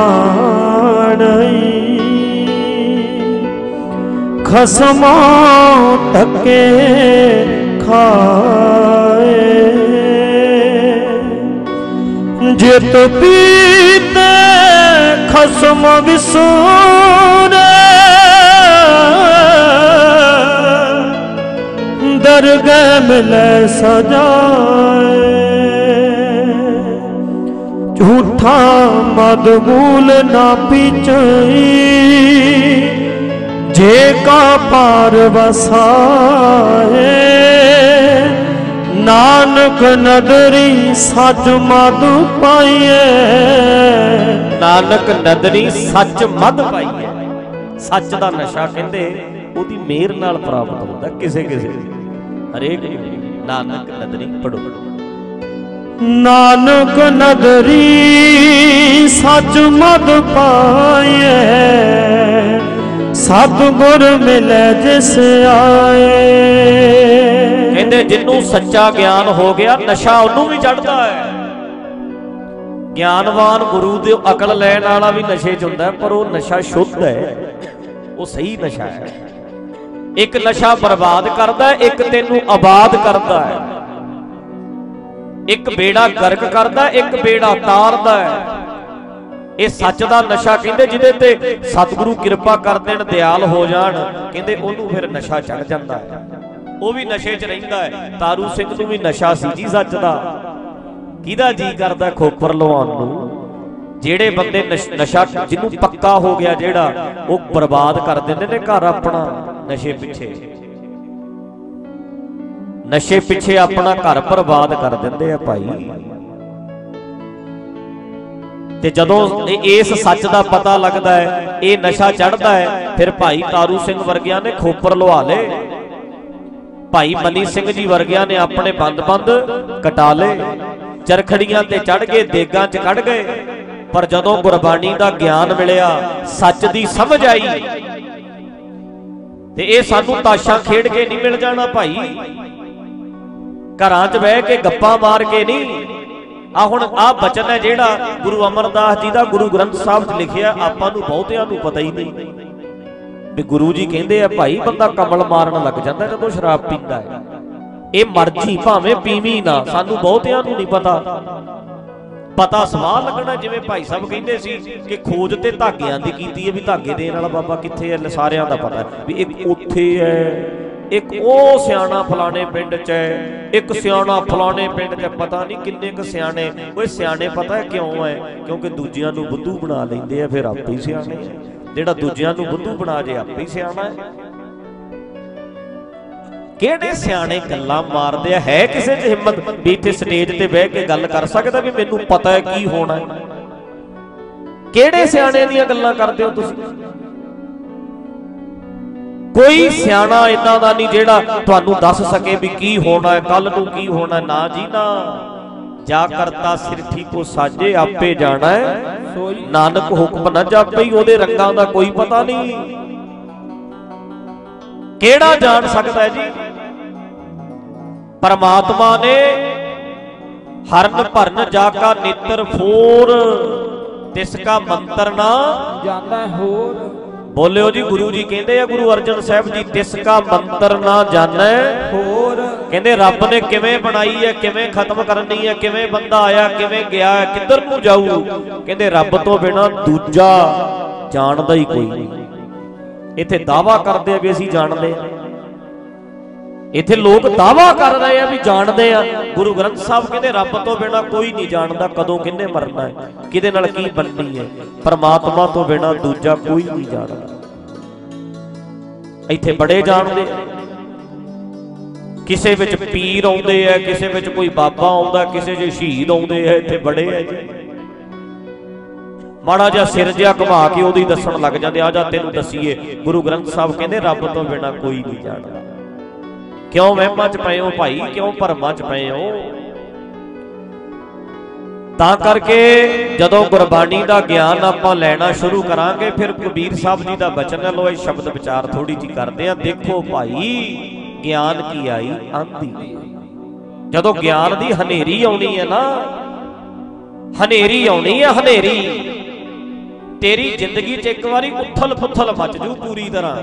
ਖਸਮਾਂ ਟੱਕੇ ਖਾਏ। ਜਿਤ ਪੀਤੇ ਖਸਮ ਵਿਸੂਰੇ ਦਰਗਹਿ ਮਿਲੈ ਸਜਾਏ ਝੂਠਾ ਮਦ ਮੂਲ ਨਾ ਪੀਚਈ। ਜੇ ਕਾ ਪਾਰ ਨਾਨਕ ਨਦਰੀ ਸੱਚ ਮਦ ਪਾਈਏ। ਨਾਨਕ ਨਦਰੀ ਸੱਚ ਮਦ ਪਾਈਏ। ਸੱਚ ਦਾ ਨਸ਼ਾ ਕਹਿੰਦੇ, ਉਹਦੀ ਮਿਹਰ ਨਾਲ ਪ੍ਰਾਪਤ ਹੁੰਦਾ, ਕਿਸੇ ਕਿਸੇ ਨੂੰ। ਹਰੇਕ ਨਾਨਕ ਨਦਰੀ ਪੜੋ। ਨਾਨਕ ਨਦਰੀ ਸੱਚ ਮਦ ਪਾਈਏ ਸਤਿਗੁਰ ਮਿਲੇ ਜਿਸ ਆਏ। ਕਹਿੰਦੇ ਜਿੰਨੂੰ ਸੱਚਾ ਗਿਆਨ ਹੋ ਗਿਆ ਨਸ਼ਾ ਉਹਨੂੰ ਵੀ ਚੜਦਾ ਹੈ। ਗਿਆਨਵਾਨ ਗੁਰੂ ਦੇ ਅਕਲ ਲੈਣ ਵਾਲਾ ਵੀ ਨਸ਼ੇ 'ਚ ਹੁੰਦਾ ਪਰ ਉਹ ਨਸ਼ਾ ਸ਼ੁੱਧ ਹੈ। ਉਹ ਸਹੀ ਨਸ਼ਾ ਹੈ। ਇੱਕ ਨਸ਼ਾ ਬਰਬਾਦ ਕਰਦਾ ਇੱਕ ਤੈਨੂੰ ਆਬਾਦ ਕਰਦਾ ਹੈ। ਇੱਕ ਬੇੜਾ ਗਰਕ ਕਰਦਾ ਇੱਕ ਬੇੜਾ ਤਾਰਦਾ ਹੈ। ਇਹ ਸੱਚ ਦਾ ਨਸ਼ਾ ਕਹਿੰਦੇ ਜਿਹਦੇ ਤੇ ਸਤਿਗੁਰੂ ਕਿਰਪਾ ਕਰ ਦੇਣ, ਦਿਆਲ ਹੋ ਜਾਣ, ਕਹਿੰਦੇ ਉਹਨੂੰ ਫਿਰ ਨਸ਼ਾ ਚੜ ਜਾਂਦਾ ਹੈ। ਉਹ ਵੀ ਨਸ਼ੇ 'ਚ ਰਹਿੰਦਾ ਹੈ। ਤਾਰੂ ਸਿੰਘ ਨੂੰ ਵੀ ਨਸ਼ਾ ਸੀ ਜੀ ਸੱਚ ਦਾ। ਕਿਹਦਾ ਜੀ ਕਰਦਾ ਖੋਪਰ ਲਵਾਉਣ ਨੂੰ? ਜਿਹੜੇ ਬੰਦੇ ਨਸ਼- ਨਸ਼ਾ ਜਿਹਨੂੰ ਪੱਕਾ ਹੋ ਗਿਆ ਜਿਹੜਾ, ਉਹ ਬਰਬਾਦ ਕਰ ਦਿੰਦੇ ਨੇ ਘਰ ਆਪਣਾ, ਨਸ਼ੇ ਪਿੱਛੇ। ਨਸ਼ੇ ਪਿੱਛੇ ਆਪਣਾ ਘਰ ਬਰਬਾਦ ਕਰ ਦਿੰਦੇ ਆ ਭਾਈ। ਤੇ ਜਦੋਂ ਇਸ ਸੱਚ ਦਾ ਪਤਾ ਲੱਗਦਾ ਹੈ, ਇਹ ਨਸ਼ਾ ਚੜਦਾ ਹੈ, ਫਿਰ ਭਾਈ ਤਾਰੂ ਸਿੰਘ ਵਰਗਿਆਂ ਨੇ ਖੋਪਰ ਲਵਾ ਲਏ। ਭਾਈ ਮਨੀ ਸਿੰਘ ਜੀ ਵਰਗਿਆਂ ਨੇ ਆਪਣੇ ਬੰਦ-ਬੰਦ ਕਟਾ ਲਏ। ਚਰਖੜੀਆਂ ਤੇ ਚੜ ਗਏ ਦੇਗਾਂ 'ਚ ਕੱਢ ਗਏ। ਪਰ ਜਦੋਂ ਗੁਰਬਾਣੀ ਦਾ ਗਿਆਨ ਮਿਲਿਆ, ਸੱਚ ਦੀ ਸਮਝ ਆਈ। ਤੇ ਇਹ ਸਾਨੂੰ ਤਾਸ਼ਾਂ ਖੇਡ ਕੇ ਨਹੀਂ ਮਿਲ ਜਾਣਾ ਭਾਈ। ਘਰਾਂ 'ਚ ਬਹਿ ਕੇ ਗੱਪਾਂ ਮਾਰ ਕੇ ਨਹੀਂ। ਆ ਹੁਣ ਆ ਬਚਨ ਹੈ ਜਿਹੜਾ ਗੁਰੂ ਅਮਰਦਾਸ ਜੀ ਦਾ ਗੁਰੂ ਗ੍ਰੰਥ ਸਾਹਿਬ 'ਚ ਲਿਖਿਆ, ਆਪਾਂ ਨੂੰ ਬਹੁਤਿਆਂ ਨੂੰ ਪਤਾ ਹੀ ਨਹੀਂ। ਵੀ ਗੁਰੂ ਜੀ ਕਹਿੰਦੇ ਆ, ਭਾਈ, ਬੰਦਾ ਕਮਲ ਮਾਰਨ ਲੱਗ ਜਾਂਦਾ ਜਦੋਂ ਸ਼ਰਾਬ ਪੀਂਦਾ ਹੈ। ਇਹ ਮਰਜ਼ੀ ਭਾਵੇਂ ਪੀਵੀ ਨਾ, ਸਾਨੂੰ ਬਹੁਤਿਆਂ ਨੂੰ ਨਹੀਂ ਪਤਾ। ਪਤਾ ਸਵਾਲ ਲੱਗਣਾ, ਜਿਵੇਂ ਭਾਈ ਸਾਹਿਬ ਕਹਿੰਦੇ ਸੀ ਕਿ ਖੋਜ ਤੇ ਧਾਗਿਆਂ ਦੀ ਕੀਤੀ ਹੈ ਵੀ ਧਾਗੇ ਦੇਣ ਵਾਲਾ ਬਾਬਾ ਕਿੱਥੇ ਹੈ ਸਾਰਿਆਂ ਦਾ ਪਤਾ ਵੀ ਇੱਕ ਉੱਥੇ ਹੈ, ਇੱਕ ਉਹ ਸਿਆਣਾ ਫਲਾਣੇ ਪਿੰਡ 'ਚ ਹੈ, ਇੱਕ ਸਿਆਣਾ ਫਲਾਣੇ ਪਿੰਡ 'ਚ, ਪਤਾ ਨਹੀਂ ਕਿੰਨੇ ਕੁ ਸਿਆਣੇ, ਓਏ ਸਿਆਣੇ ਪਤਾ ਹੈ ਕਿਉਂ ਹੈ? ਕਿਉਂਕਿ ਦੂਜਿਆਂ ਨੂੰ ਬੁੱਧੂ ਬਣਾ ਲੈਂਦੇ ਆ, ਫਿਰ ਆਪੇ ਹੀ ਸਿਆਣੇ ਜਿਹੜਾ ਦੂਜਿਆਂ ਨੂੰ ਬੁੱਧੂ ਬਣਾ ਜੇ, ਆਪੇ ਹੀ ਸਿਆਣਾ ਹੈ। ਕਿਹੜੇ ਸਿਆਣੇ ਗੱਲਾਂ ਮਾਰਦੇ ਆ? ਹੈ ਕਿਸੇ 'ਚ ਹਿੰਮਤ ਵੀ ਇੱਥੇ ਸਟੇਜ ਤੇ ਬਹਿ ਕੇ ਗੱਲ ਕਰ ਸਕਦਾ ਵੀ ਮੈਨੂੰ ਪਤਾ ਹੈ ਕੀ ਹੋਣਾ ਹੈ? ਕਿਹੜੇ ਸਿਆਣੇ ਦੀਆਂ ਗੱਲਾਂ ਕਰਦੇ ਹੋ ਤੁਸੀਂ? ਕੋਈ ਸਿਆਣਾ ਇਦਾਂ ਦਾ ਨਹੀਂ ਜਿਹੜਾ ਤੁਹਾਨੂੰ ਦੱਸ ਸਕੇ ਵੀ ਕੀ ਹੋਣਾ ਹੈ ਕੱਲ ਨੂੰ ਕੀ ਹੋਣਾ ਨਾ ਜੀ, ਨਾ। ਜਾ ਕਰਤਾ ਸਿਰਠੀ ਠੀਕੋ ਸਾਜੇ ਆਪੇ ਜਾਣਾ ਹੈ। ਨਾਨਕ ਹੁਕਮ ਨਾ ਜਾਪਈ ਉਹਦੇ ਰੰਗਾਂ ਦਾ ਕੋਈ ਪਤਾ ਨਹੀਂ। ਕਿਹੜਾ ਜਾਣ ਸਕਦਾ ਹੈ ਜੀ? ਪਰਮਾਤਮਾ ਨੇ ਹਰਨ ਭਰਨ ਜਾ ਕਾ ਨੇਤਰ ਫੋਰ ਤਿਸ ਕਾ ਮੰਤਰ ਨਾ ਜਾਂਦਾ ਹੋਰ। ਬੋਲਿਓ ਜੀ ਗੁਰੂ ਜੀ ਕਹਿੰਦੇ ਆ ਗੁਰੂ ਅਰਜਨ ਸਾਹਿਬ ਜੀ ਤਿਸ ਕਾ ਮੰਤਰ ਨਾ ਜਾਣੈ ਹੋਰ। ਕਹਿੰਦੇ ਰੱਬ ਨੇ ਕਿਵੇਂ ਬਣਾਈ ਹੈ ਕਿਵੇਂ ਖਤਮ ਕਰਨੀ ਹੈ ਕਿਵੇਂ ਬੰਦਾ ਆਇਆ ਕਿਵੇਂ ਗਿਆ ਕਿੱਧਰ ਨੂੰ ਜਾਊ? ਕਹਿੰਦੇ ਰੱਬ ਤੋਂ ਬਿਨਾ ਦੂਜਾ ਜਾਣਦਾ ਹੀ ਕੋਈ ਨਹੀਂ। ਇੱਥੇ ਦਾਵਾ ਕਰਦੇ ਆ ਵੀ ਅਸੀਂ ਜਾਣਦੇ ਆ। ਇੱਥੇ ਲੋਕ ਦਾਵਾ ਕਰ ਰਹੇ ਆ ਵੀ ਜਾਣਦੇ ਆ। ਗੁਰੂ ਗ੍ਰੰਥ ਸਾਹਿਬ ਕਹਿੰਦੇ, ਰੱਬ ਤੋਂ ਬਿਨਾ ਕੋਈ ਨਹੀਂ ਜਾਣਦਾ ਕਦੋਂ ਕਿੰਨੇ ਮਰਨਾ ਹੈ, ਕਿਹਦੇ ਨਾਲ ਕੀ ਬਣਨੀ ਹੈ। ਪਰਮਾਤਮਾ ਤੋਂ ਬਿਨਾ ਦੂਜਾ ਕੋਈ ਨਹੀਂ ਜਾਣਦਾ। ਇੱਥੇ ਬੜੇ ਜਾਣਦੇ ਕਿਸੇ ਵਿੱਚ ਪੀਰ ਆਉਂਦੇ ਆ, ਕਿਸੇ ਵਿੱਚ ਕੋਈ ਬਾਬਾ ਆਉਂਦਾ, ਕਿਸੇ 'ਚ ਸ਼ਹੀਦ ਆਉਂਦੇ ਆ, ਇੱਥੇ ਬੜੇ ਆ ਜੀ। ਮਾੜਾ ਜਿਹਾ ਸਿਰ ਜਿਹਾ ਘੁਮਾ ਕੇ ਉਹਦੀ ਦੱਸਣ ਲੱਗ ਜਾਂਦੇ, ਆ ਜਾ ਤੈਨੂੰ ਦੱਸੀਏ। ਗੁਰੂ ਗ੍ਰੰਥ ਸਾਹਿਬ ਕਹਿੰਦੇ, ਰੱਬ ਤੋਂ ਬਿਨਾ ਕੋਈ ਨਹੀਂ ਜਾਣਦਾ। ਕਿਉਂ ਵਹਿਮਾਂ 'ਚ ਪਏ ਹੋ ਭਾਈ? ਕਿਉਂ ਭਰਮਾਂ 'ਚ ਪਏ ਹੋ? ਤਾਂ ਕਰਕੇ ਜਦੋਂ ਗੁਰਬਾਣੀ ਦਾ ਗਿਆਨ ਆਪਾਂ ਲੈਣਾ ਸ਼ੁਰੂ ਕਰਾਂਗੇ, ਫਿਰ ਕਬੀਰ ਸਾਹਿਬ ਜੀ ਦਾ ਬਚਨ ਲੋ ਇਹ ਸ਼ਬਦ ਵਿਚਾਰ ਥੋੜੀ ਜੀ ਕਰਦੇ ਆ ਦੇਖੋ ਭਾਈ, ਗਿਆਨ ਕੀ ਆਈ? ਆਂਦੀ ਜਦੋਂ ਗਿਆਨ ਦੀ ਹਨੇਰੀ ਆਉਣੀ ਹੈ ਨਾ, ਹਨੇਰੀ ਆਉਣੀ ਹੈ, ਹਨੇਰੀ। ਤੇਰੀ ਜ਼ਿੰਦਗੀ 'ਚ ਇੱਕ ਵਾਰੀ ਉਥਲ ਪੁਥਲ ਮਚ ਜੂ ਪੂਰੀ ਤਰ੍ਹਾਂ।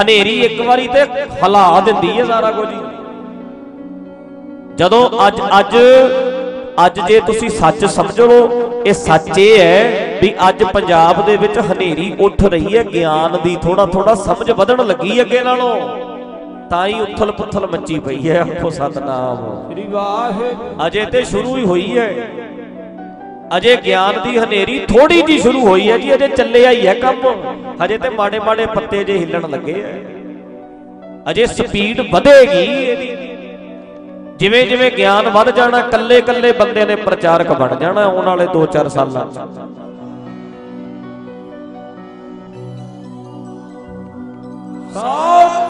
ਹਨੇਰੀ ਇੱਕ ਵਾਰੀ ਤੇ ਹਲਾ ਦਿੰਦੀ ਹੈ ਸਾਰਾ ਕੁਝ। ਜਦੋਂ ਅੱਜ ਅੱਜ ਅੱਜ ਜੇ ਤੁਸੀਂ ਸੱਚ ਸਮਝ ਇਹ ਸੱਚ ਇਹ ਹੈ ਵੀ ਅੱਜ ਪੰਜਾਬ ਦੇ ਵਿੱਚ ਹਨੇਰੀ ਉੱਠ ਰਹੀ ਹੈ ਗਿਆਨ ਦੀ ਥੋੜਾ ਥੋੜਾ ਸਮਝ ਵਧਣ ਲੱਗੀ ਅੱਗੇ ਨਾਲੋਂ। ਤਾਂ ਹੀ ਉਥਲ ਪੁਥਲ ਮੱਚੀ ਪਈ ਹੈ। ਆਖੋ ਸਤਨਾਮ। ਸ੍ਰੀ ਵਾਹਿਗੁਰੂ। ਅਜੇ ਤੇ ਸ਼ੁਰੂ ਹੀ ਹੋਈ ਹੈ। ਅਜੇ ਗਿਆਨ ਦੀ ਹਨੇਰੀ ਥੋੜੀ ਜੀ ਸ਼ੁਰੂ ਹੋਈ ਹੈ ਜੀ ਅਜੇ ਚੱਲਿਆ ਹੀ ਹੈ ਕੰਮ। ਹਜੇ ਤੇ ਮਾੜੇ ਮਾੜੇ ਪੱਤੇ ਜੇ ਹਿੱਲਣ ਲੱਗੇ ਐ ਅਜੇ ਸਪੀਡ ਵਧੇਗੀ। ਇਹਦੀ ਜਿਵੇਂ ਜਿਵੇਂ ਗਿਆਨ ਵੱਧ ਜਾਣਾ ਕੱਲੇ ਕੱਲੇ ਬੰਦੇ ਨੇ ਪ੍ਰਚਾਰਕ ਬਣ ਜਾਣਾ ਆਉਣ ਵਾਲੇ 2-4 ਸਾਲਾਂ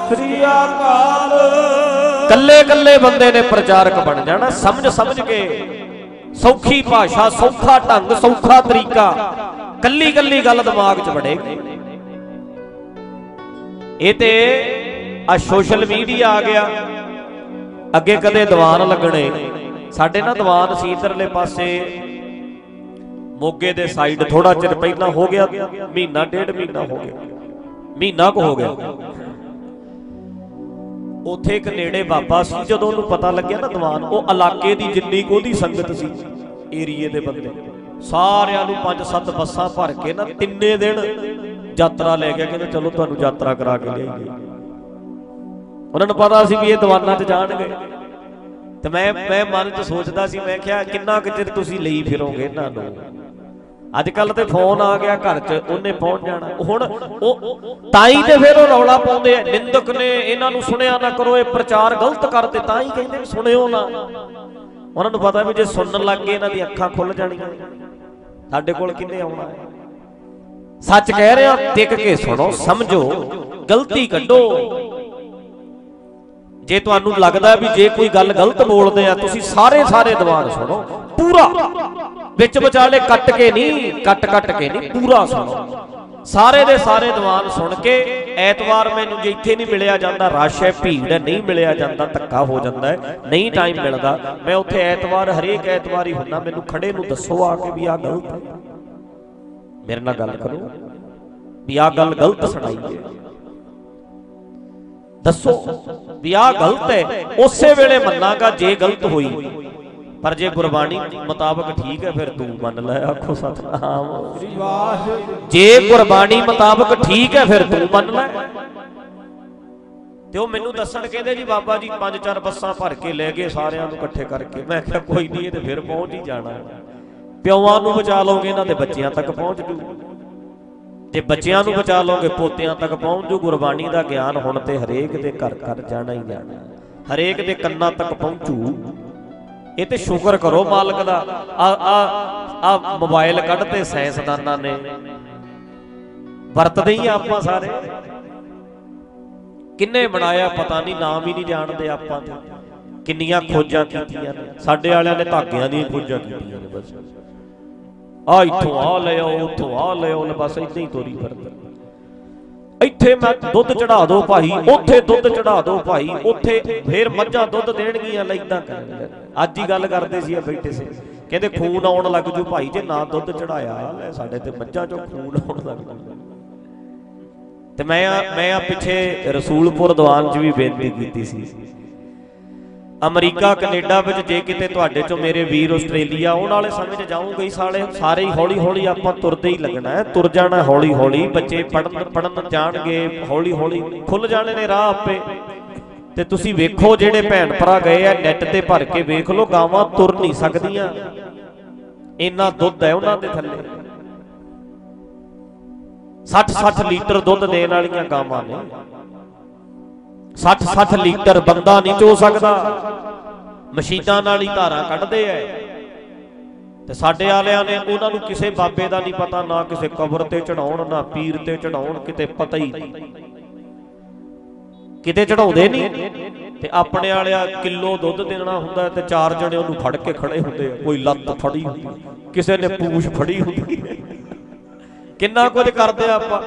ਸ੍ਰੀ ਅਕਾਲ। ਕੱਲੇ ਕੱਲੇ ਬੰਦੇ ਨੇ ਪ੍ਰਚਾਰਕ ਬਣ ਜਾਣਾ ਸਮਝ ਸਮਝ ਕੇ। ਸੌਖੀ ਭਾਸ਼ਾ, ਸੌਖਾ ਢੰਗ, ਸੌਖਾ ਤਰੀਕਾ। ਕੱਲੀ ਕੱਲੀ ਗੱਲ ਦਿਮਾਗ 'ਚ ਵੜੇ। ਇਹ ਤੇ ਆ ਸੋਸ਼ਲ ਮੀਡੀਆ ਆ ਗਿਆ। ਅੱਗੇ ਕਦੇ ਦੀਵਾਨ ਲੱਗਣੇ। ਸਾਡੇ ਨਾ ਦੀਵਾਨ ਸੀ ਇਧਰਲੇ ਪਾਸੇ। ਮੋਗੇ ਦੇ ਸਾਈਡ ਥੋੜਾ ਚਿਰ ਪਹਿਲਾਂ ਹੋ ਗਿਆ। ਮਹੀਨਾ, ਡੇਢ ਮਹੀਨਾ ਹੋ ਗਿਆ। ਮਹੀਨਾ ਕੁ ਹੋ ਗਿਆ। ਉੱਥੇ ਇੱਕ ਨੇੜੇ ਬਾਬਾ ਸੀ, ਜਦੋਂ ਉਹਨੂੰ ਪਤਾ ਲੱਗਿਆ ਨਾ ਦੀਵਾਨ, ਉਹ ਇਲਾਕੇ ਦੀ ਜਿੰਨੀ ਕੁ ਉਹਦੀ ਸੰਗਤ ਸੀ, ਏਰੀਏ ਦੇ ਬੰਦੇ। ਸਾਰਿਆਂ ਨੂੰ ਪੰਜ ਸੱਤ ਬੱਸਾਂ ਭਰ ਕੇ ਨਾ ਤਿੰਨੇ ਦਿਨ ਯਾਤਰਾ ਲੈ ਕੇ ਕਹਿੰਦੇ ਚਲੋ ਤੁਹਾਨੂੰ ਯਾਤਰਾ ਕਰਾ ਕੇ ਲਿਆਈਏ। ਉਹਨਾਂ ਨੂੰ ਪਤਾ ਸੀ ਵੀ ਇਹ ਦੀਵਾਨਾਂ 'ਚ ਜਾਣਗੇ। ਤੇ ਮੈਂ ਮੈਂ ਮਨ 'ਚ ਸੋਚਦਾ ਸੀ, ਮੈਂ ਕਿਹਾ ਕਿੰਨਾ ਕੁ ਚਿਰ ਤੁਸੀਂ ਲਈ ਫਿਰੋਗੇ ਇਹਨਾਂ ਨੂੰ? ਅੱਜ ਕੱਲ ਤੇ ਫੋਨ ਆ ਗਿਆ ਘਰ 'ਚ, ਉਹਨੇ ਪਹੁੰਚ ਜਾਣਾ। ਹੁਣ ਉਹ ਤਾਂ ਹੀ ਤੇ ਫਿਰ ਉਹ ਰੌਲਾ ਪਾਉਂਦੇ ਆ, ਨਿੰਦਕ ਨੇ ਇਹਨਾਂ ਨੂੰ ਸੁਣਿਆ ਨਾ ਕਰੋ, ਇਹ ਪ੍ਰਚਾਰ ਗਲਤ ਕਰਦੇ ਤਾਂ ਹੀ ਕਹਿੰਦੇ ਸੁਣਿਓ ਨਾ। ਉਹਨਾਂ ਨੂੰ ਪਤਾ ਵੀ ਜੇ ਸੁਣਨ ਲੱਗ ਗਏ, ਇਹਨਾਂ ਦੀ ਅੱਖਾਂ ਖੁੱਲ ਜਾਣੀਆਂ। ਸਾਡੇ ਕੋਲ ਕਿੰਨੇ ਆਉਣਾ ਸੱਚ ਕਹਿ ਰਿਹਾ, ਟਿਕ ਕੇ ਸੁਣੋ, ਸਮਝੋ, ਗਲਤੀ ਕੱਢੋ। ਜੇ ਤੁਹਾਨੂੰ ਲੱਗਦਾ ਵੀ ਜੇ ਕੋਈ ਗੱਲ ਗਲਤ ਬੋਲਦੇ ਆ, ਤੁਸੀਂ ਸਾਰੇ ਸਾਰੇ ਦੀਵਾਨ ਸੁਣੋ। ਪੂਰਾ। ਵਿੱਚ ਵਿਚਾਲੇ ਕੱਟ ਕੇ ਨਹੀਂ, ਕੱਟ ਕੱਟ ਕੇ ਨਹੀਂ, ਪੂਰਾ ਸੁਣੋ। ਸਾਰੇ ਦੇ ਸਾਰੇ ਦੀਵਾਨ ਸੁਣ ਕੇ ਐਤਵਾਰ ਮੈਨੂੰ ਜੇ ਇੱਥੇ ਨਹੀਂ ਮਿਲਿਆ ਜਾਂਦਾ, ਰਸ਼ ਹੈ, ਭੀੜ ਹੈ, ਨਹੀਂ ਮਿਲਿਆ ਜਾਂਦਾ, ਧੱਕਾ ਹੋ ਜਾਂਦਾ ਹੈ, ਨਹੀਂ ਟਾਈਮ ਮਿਲਦਾ। ਮੈਂ ਉੱਥੇ ਐਤਵਾਰ, ਹਰੇਕ ਐਤਵਾਰ ਹੀ ਹੁੰਦਾ। ਮੈਨੂੰ ਖੜੇ ਨੂੰ ਦੱਸੋ ਆ ਕੇ ਵੀ ਆ ਗਲਤ ਮੇਰੇ ਨਾਲ ਗੱਲ ਕਰੋ। ਵੀ ਆ ਗੱਲ ਗਲਤ ਸੁਣਾਈ ਹੈ। ਦੱਸੋ, ਵੀ ਆਹ ਗਲਤ ਹੈ। ਉਸੇ ਵੇਲੇ ਮੰਨਾਗਾ ਜੇ ਗਲਤ ਹੋਈ। ਪਰ ਜੇ ਗੁਰਬਾਣੀ ਮੁਤਾਬਕ ਠੀਕ ਹੈ, ਫਿਰ ਤੂੰ ਮੰਨ ਲੈ, ਆਖੋ ਸਤਨਾਮ। ਜੇ ਗੁਰਬਾਣੀ ਮੁਤਾਬਕ ਠੀਕ ਹੈ, ਫਿਰ ਤੂੰ ਮੰਨ ਲੈ। ਤੇ ਉਹ ਮੈਨੂੰ ਦੱਸਣ ਕਹਿੰਦੇ ਜੀ, ਬਾਬਾ ਜੀ, ਪੰਜ ਚਾਰ ਬੱਸਾਂ ਭਰ ਕੇ ਲੈ ਗਏ ਸਾਰਿਆਂ ਨੂੰ ਇਕੱਠੇ ਕਰਕੇ। ਮੈਂ ਕਿਹਾ, ਕੋਈ ਨਹੀਂ, ਇਹ ਤੇ ਫਿਰ ਪਹੁੰਚ ਹੀ ਜਾਣਾ। ਪਿਓਾਂ ਨੂੰ ਬਚਾ ਲਓਗੇ, ਇਹਨਾਂ ਦੇ ਬੱਚਿਆਂ ਤੱਕ ਪਹੁੰਚ ਜੂ। ਜੇ ਬੱਚਿਆਂ ਨੂੰ ਬਚਾ ਲਓਗੇ ਪੋਤਿਆਂ ਤੱਕ ਪਹੁੰਚ ਜੂ ਗੁਰਬਾਣੀ ਦਾ ਗਿਆਨ ਹੁਣ ਤੇ ਹਰੇਕ ਦੇ ਘਰ ਘਰ ਜਾਣਾ ਹੀ ਜਾਣਾ। ਹਰੇਕ ਦੇ ਕੰਨਾਂ ਤੱਕ ਪਹੁੰਚੂ। ਇਹ ਤੇ ਸ਼ੁਕਰ ਕਰੋ ਮਾਲਕ ਦਾ। ਆ ਆ ਆ ਮੋਬਾਈਲ ਕੱਢਤੇ ਸਾਇੰਸਦਾਨਾਂ ਨੇ। ਵਰਤਦੇ ਹੀ ਆਪਾਂ ਸਾਰੇ। ਕਿੰਨੇ ਬਣਾਇਆ ਪਤਾ ਨਹੀਂ ਨਾਮ ਹੀ ਨਹੀਂ ਜਾਣਦੇ ਆਪਾਂ ਤੇ ਕਿੰਨੀਆਂ ਖੋਜਾਂ ਕੀਤੀਆਂ ਨੇ। ਸਾਡੇ ਵਾਲਿਆਂ ਨੇ ਧਾਗਿਆਂ ਦੀਆਂ ਖੋਜਾਂ ਕੀਤੀਆਂ ਨੇ ਬਸ। ਆ ਇੱਥੋਂ ਆ ਲਿਓ ਉੱਥੋਂ ਆ ਲਿਓ ਲੈ ਬਸ ਇਦਾਂ ਹੀ ਤੋਰੀ ਫਿਰਦੇ। ਇੱਥੇ ਮੈਂ ਦੁੱਧ ਚੜਾ ਦਿਓ ਭਾਈ, ਉੱਥੇ ਦੁੱਧ ਚੜਾ ਦਿਓ ਭਾਈ, ਉੱਥੇ ਫੇਰ ਮੱਝਾਂ ਦੁੱਧ ਦੇਣਗੀਆਂ ਲੈ ਇਦਾਂ ਕਰ ਅੱਜ ਹੀ ਗੱਲ ਕਰਦੇ ਸੀ ਆ ਬੈਠੇ ਸੀ। ਕਹਿੰਦੇ ਖੂਨ ਆਉਣ ਲੱਗ ਜੂ ਭਾਈ, ਜੇ ਨਾ ਦੁੱਧ ਚੜਾਇਆ, ਲੈ ਸਾਡੇ ਤੇ ਮੱਝਾਂ ਚੋਂ ਖੂਨ ਆਉਣ ਲੱਗ ਜੂ। ਤੇ ਮੈਂ ਮੈਂ ਆ ਪਿੱਛੇ ਰਸੂਲਪੁਰ ਦੀਵਾਨ 'ਚ ਵੀ ਬੇਨਤੀ ਕੀਤੀ ਸੀ। ਅਮਰੀਕਾ, ਕੈਨੇਡਾ ਵਿੱਚ ਜੇ ਕਿਤੇ ਤੁਹਾਡੇ ਚੋਂ ਮੇਰੇ ਵੀਰ ਆਸਟ੍ਰੇਲੀਆ ਆਉਣ ਵਾਲੇ ਸਮੇਂ 'ਚ ਜਾਊਂਗੇ ਸਾਲੇ। ਸਾਰੇ ਹੀ ਹੌਲੀ ਹੌਲੀ ਆਪਾਂ ਤੁਰਦੇ ਹੀ ਲੱਗਣਾ ਹੈ। ਤੁਰ ਜਾਣਾ ਹੌਲੀ ਹੌਲੀ ਬੱਚੇ ਪੜਨ ਪੜਨ ਜਾਣਗੇ ਹੌਲੀ ਹੌਲੀ ਖੁੱਲ ਜਾਣੇ ਨੇ ਰਾਹ ਆਪੇ। ਤੇ ਤੁਸੀਂ ਵੇਖੋ ਜਿਹੜੇ ਭੈਣ ਭਰਾ ਗਏ ਆ, ਨੈਟ ਤੇ ਭਰ ਕੇ ਵੇਖ ਲਓ, ਗਾਵਾਂ ਤੁਰ ਨਹੀਂ ਸਕਦੀਆਂ। ਇੰਨਾ ਦੁੱਧ ਹੈ ਉਹਨਾਂ ਦੇ ਥੱਲੇ। 60-60 ਲੀਟਰ ਦੁੱਧ ਦੇਣ ਵਾਲੀਆਂ ਗਾਵਾਂ ਨੇ। 60-60 ਲੀਟਰ ਬੰਦਾ ਨਹੀਂ ਚੋ ਸਕਦਾ। ਮਸ਼ੀਨਾਂ ਨਾਲ ਹੀ ਧਾਰਾਂ ਕੱਢਦੇ ਐ। ਤੇ ਸਾਡੇ ਵਾਲਿਆਂ ਨੇ ਉਹਨਾਂ ਨੂੰ ਕਿਸੇ ਬਾਬੇ ਦਾ ਨਹੀਂ ਪਤਾ, ਨਾ ਕਿਸੇ ਕਬਰ ਤੇ ਚੜਾਉਣ, ਨਾ ਪੀਰ ਤੇ ਚੜਾਉਣ, ਕਿਤੇ ਪਤਾ ਹੀ ਨਹੀਂ। ਕਿਤੇ ਚੜਾਉਂਦੇ ਨਹੀਂ। ਤੇ ਆਪਣੇ ਵਾਲਿਆ ਕਿਲੋ ਦੁੱਧ ਦੇਣਾ ਹੁੰਦਾ ਤੇ ਚਾਰ ਜਣੇ ਉਹਨੂੰ ਫੜ ਕੇ ਖੜੇ ਹੁੰਦੇ ਆ। ਕੋਈ ਲੱਤ ਫੜੀ ਹੁੰਦੀ, ਕਿਸੇ ਨੇ ਪੂਛ ਫੜੀ ਹੁੰਦੀ। ਕਿੰਨਾ ਕੁਝ ਕਰਦੇ ਆ ਆਪਾਂ,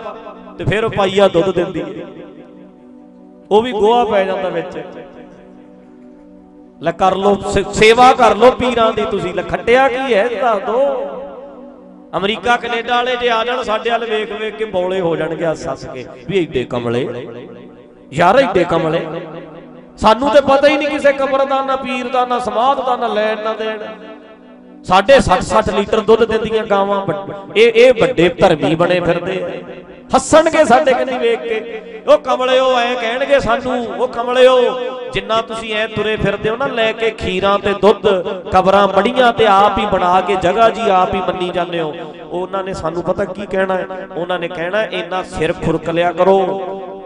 ਤੇ ਫਿਰ ਉਹ ਪਾਈਆ ਦੁੱਧ ਦਿੰਦੀ ਹੈ ਉਹ ਵੀ ਗੋਹਾ ਪੈ ਜਾਂਦਾ ਵਿੱਚ। ਲੈ ਕਰ ਲੋ ਸੇਵਾ ਕਰ ਲੋ ਪੀਰਾਂ ਦੀ ਤੁਸੀਂ। ਲੈ ਖੱਟਿਆ ਕੀ ਹੈ ਦੱਸ ਦੋ। ਅਮਰੀਕਾ, ਕੈਨੇਡਾ ਵਾਲੇ ਜੇ ਆ ਜਾਣ, ਸਾਡੇ ਵੱਲ ਵੇਖ ਵੇਖ ਕੇ ਬੌਲੇ ਹੋ ਜਾਣਗੇ ਹੱਸ ਹੱਸ ਕੇ। ਵੀ ਐਡੇ ਕਮਲੇ। ਯਾਰ, ਐਡੇ ਕਮਲੇ। ਸਾਨੂੰ ਤੇ ਪਤਾ ਹੀ ਨਹੀਂ ਕਿਸੇ ਕਬਰ ਦਾ ਨਾ ਪੀਰ ਦਾ ਨਾ ਸਮਾਧ ਦਾ ਨਾ ਲੈਣ ਨਾ ਦੇਣ। ਸਾਡੇ 60-60 ਲੀਟਰ ਦੁੱਧ ਦਿੰਦੀਆਂ ਗਾਵਾਂ ਇਹ ਇਹ ਵੱਡੇ ਧਰਮੀ ਬਣੇ ਫਿਰਦੇ ਆ। ਹੱਸਣਗੇ ਸਾਡੇ ਕੰਨੀ ਵੇਖ ਕੇ। ਉਹ ਕਮਲਿਓ, ਐ ਕਹਿਣਗੇ ਸਾਨੂੰ, ਉਹ ਕਮਲਿਓ, ਜਿੰਨਾ ਤੁਸੀਂ ਐ ਤੁਰੇ ਫਿਰਦੇ ਹੋ ਨਾ, ਲੈ ਕੇ ਖੀਰਾਂ ਤੇ ਦੁੱਧ, ਕਬਰਾਂ ਮੜੀਆਂ ਤੇ ਆਪ ਹੀ ਬਣਾ ਕੇ ਜਗ੍ਹਾ ਜੀ ਆਪ ਹੀ ਮੰਨੀ ਜਾਂਦੇ ਹੋ। ਉਹਨਾਂ ਨੇ ਸਾਨੂੰ ਪਤਾ ਕੀ ਕਹਿਣਾ ਹੈ? ਉਹਨਾਂ ਨੇ ਕਹਿਣਾ, ਇੰਨਾ ਸਿਰ ਖੁਰਕ ਲਿਆ ਕਰੋ,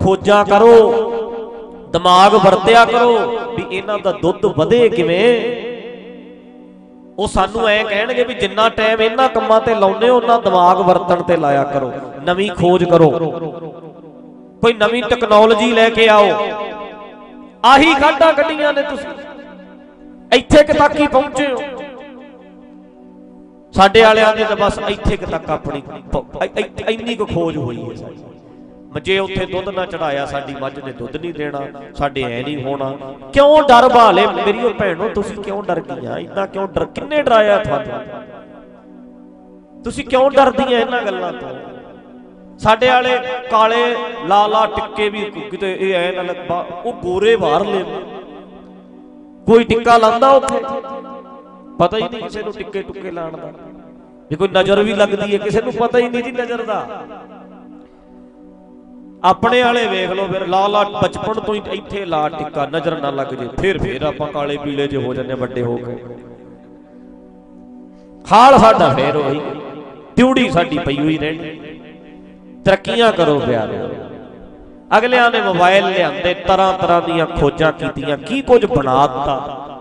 ਖੋਜਾਂ ਕਰੋ, ਦਿਮਾਗ ਵਰਤਿਆ ਕਰੋ ਵੀ ਇਹਨਾਂ ਦਾ ਦੁੱਧ ਵਧੇ ਕਿਵੇਂ? ਉਹ ਸਾਨੂੰ ਐ ਕਹਿਣਗੇ ਵੀ ਜਿੰਨਾ ਟਾਈਮ ਇਹਨਾਂ ਕੰਮਾਂ ਤੇ ਲਾਉਨੇ ਹੋ, ਉਹਨਾਂ ਦਿਮਾਗ ਵਰਤਣ ਤੇ ਲਾਇਆ ਕਰੋ। ਨਵੀਂ ਖੋਜ ਕਰੋ। ਕੋਈ ਨਵੀਂ ਟੈਕਨੋਲੋਜੀ ਲੈ ਕੇ ਆਓ। ਆਹੀ ਕਾਢਾਂ ਕੱਢੀਆਂ ਨੇ ਤੁਸੀਂ। ਇੱਥੇ ਕਿ ਤੱਕ ਹੀ ਪਹੁੰਚੇ ਹੋ। ਸਾਡੇ ਵਾਲਿਆਂ ਦੇ ਤਾਂ ਬਸ ਇੱਥੇ ਕਿ ਤੱਕ ਆਪਣੀ ਇੰਨੀ ਕੁ ਖੋਜ ਹੋਈ ਹੈ। ਸਾਡੀ ਜੇ ਉੱਥੇ ਦੁੱਧ ਨਾ ਚੜਾਇਆ, ਸਾਡੀ ਮੱਝ ਨੇ ਦੁੱਧ ਨਹੀਂ ਦੇਣਾ, ਸਾਡੇ ਐ ਨਹੀਂ ਹੋਣਾ। ਕਿਉਂ ਡਰ ਭਾਲੇ? ਮੇਰੀਓ ਭੈਣੋ, ਤੁਸੀਂ ਕਿਉਂ ਡਰ ਗਈਆਂ? ਇਦਾਂ ਕਿਉਂ ਡਰ? ਕਿੰਨੇ ਡਰਾਇਆ ਤੁਹਾਨੂੰ? ਤੁਸੀਂ ਕਿਉਂ ਡਰਦੀਆਂ ਇਹਨਾਂ ਗੱਲਾਂ ਤੋਂ? ਸਾਡੇ ਵਾਲੇ ਕਾਲੇ ਲਾਲਾ ਟਿੱਕੇ ਵੀ ਕਿਤੇ ਇਹ ਐ ਨਾ ਲੱਗਾ ਉਹ ਗੋਰੇ ਬਾਹਰ ਲੈ ਕੋਈ ਟਿੱਕਾ ਲਾਂਦਾ ਉੱਥੇ? ਪਤਾ ਹੀ ਨਹੀਂ ਕਿਸੇ ਨੂੰ ਟਿੱਕੇ ਟੁੱਕੇ ਲਾਣ ਦਾ। ਜੇ ਕੋਈ ਨਜ਼ਰ ਵੀ ਲੱਗਦੀ ਹੈ, ਕਿਸੇ ਨੂੰ ਪਤਾ ਹੀ ਨਹੀਂ ਜੀ ਨਜ਼ਰ ਦਾ। ਆਪਣੇ ਵਾਲੇ ਵੇਖ ਲਓ ਫਿਰ, ਲਾ ਲਾ ਬਚਪਨ ਤੋਂ ਹੀ ਇੱਥੇ ਲਾ ਟਿੱਕਾ, ਨਜ਼ਰ ਨਾ ਲੱਗ ਜੇ। ਫਿਰ ਫਿਰ ਆਪਾਂ ਕਾਲੇ ਪੀਲੇ ਜੇ ਹੋ ਜੰਨੇ ਵੱਡੇ ਹੋ ਕੇ। ਹਾਲ ਸਾਡਾ ਫੇਰ ਹੋਈ ਤਿਉੜੀ ਸਾਡੀ ਪਈ ਹੋਈ ਰਹਿਣੀ ਤਰੱਕੀਆਂ ਕਰੋ ਪਿਆਰਿਓ ਅਗਲਿਆਂ ਨੇ ਮੋਬਾਈਲ ਲਿਆਂਦੇ, ਤਰ੍ਹਾਂ ਤਰ੍ਹਾਂ ਦੀਆਂ ਖੋਜਾਂ ਕੀਤੀਆਂ, ਕੀ ਕੁਝ ਬਣਾ ਦਿੱਤਾ।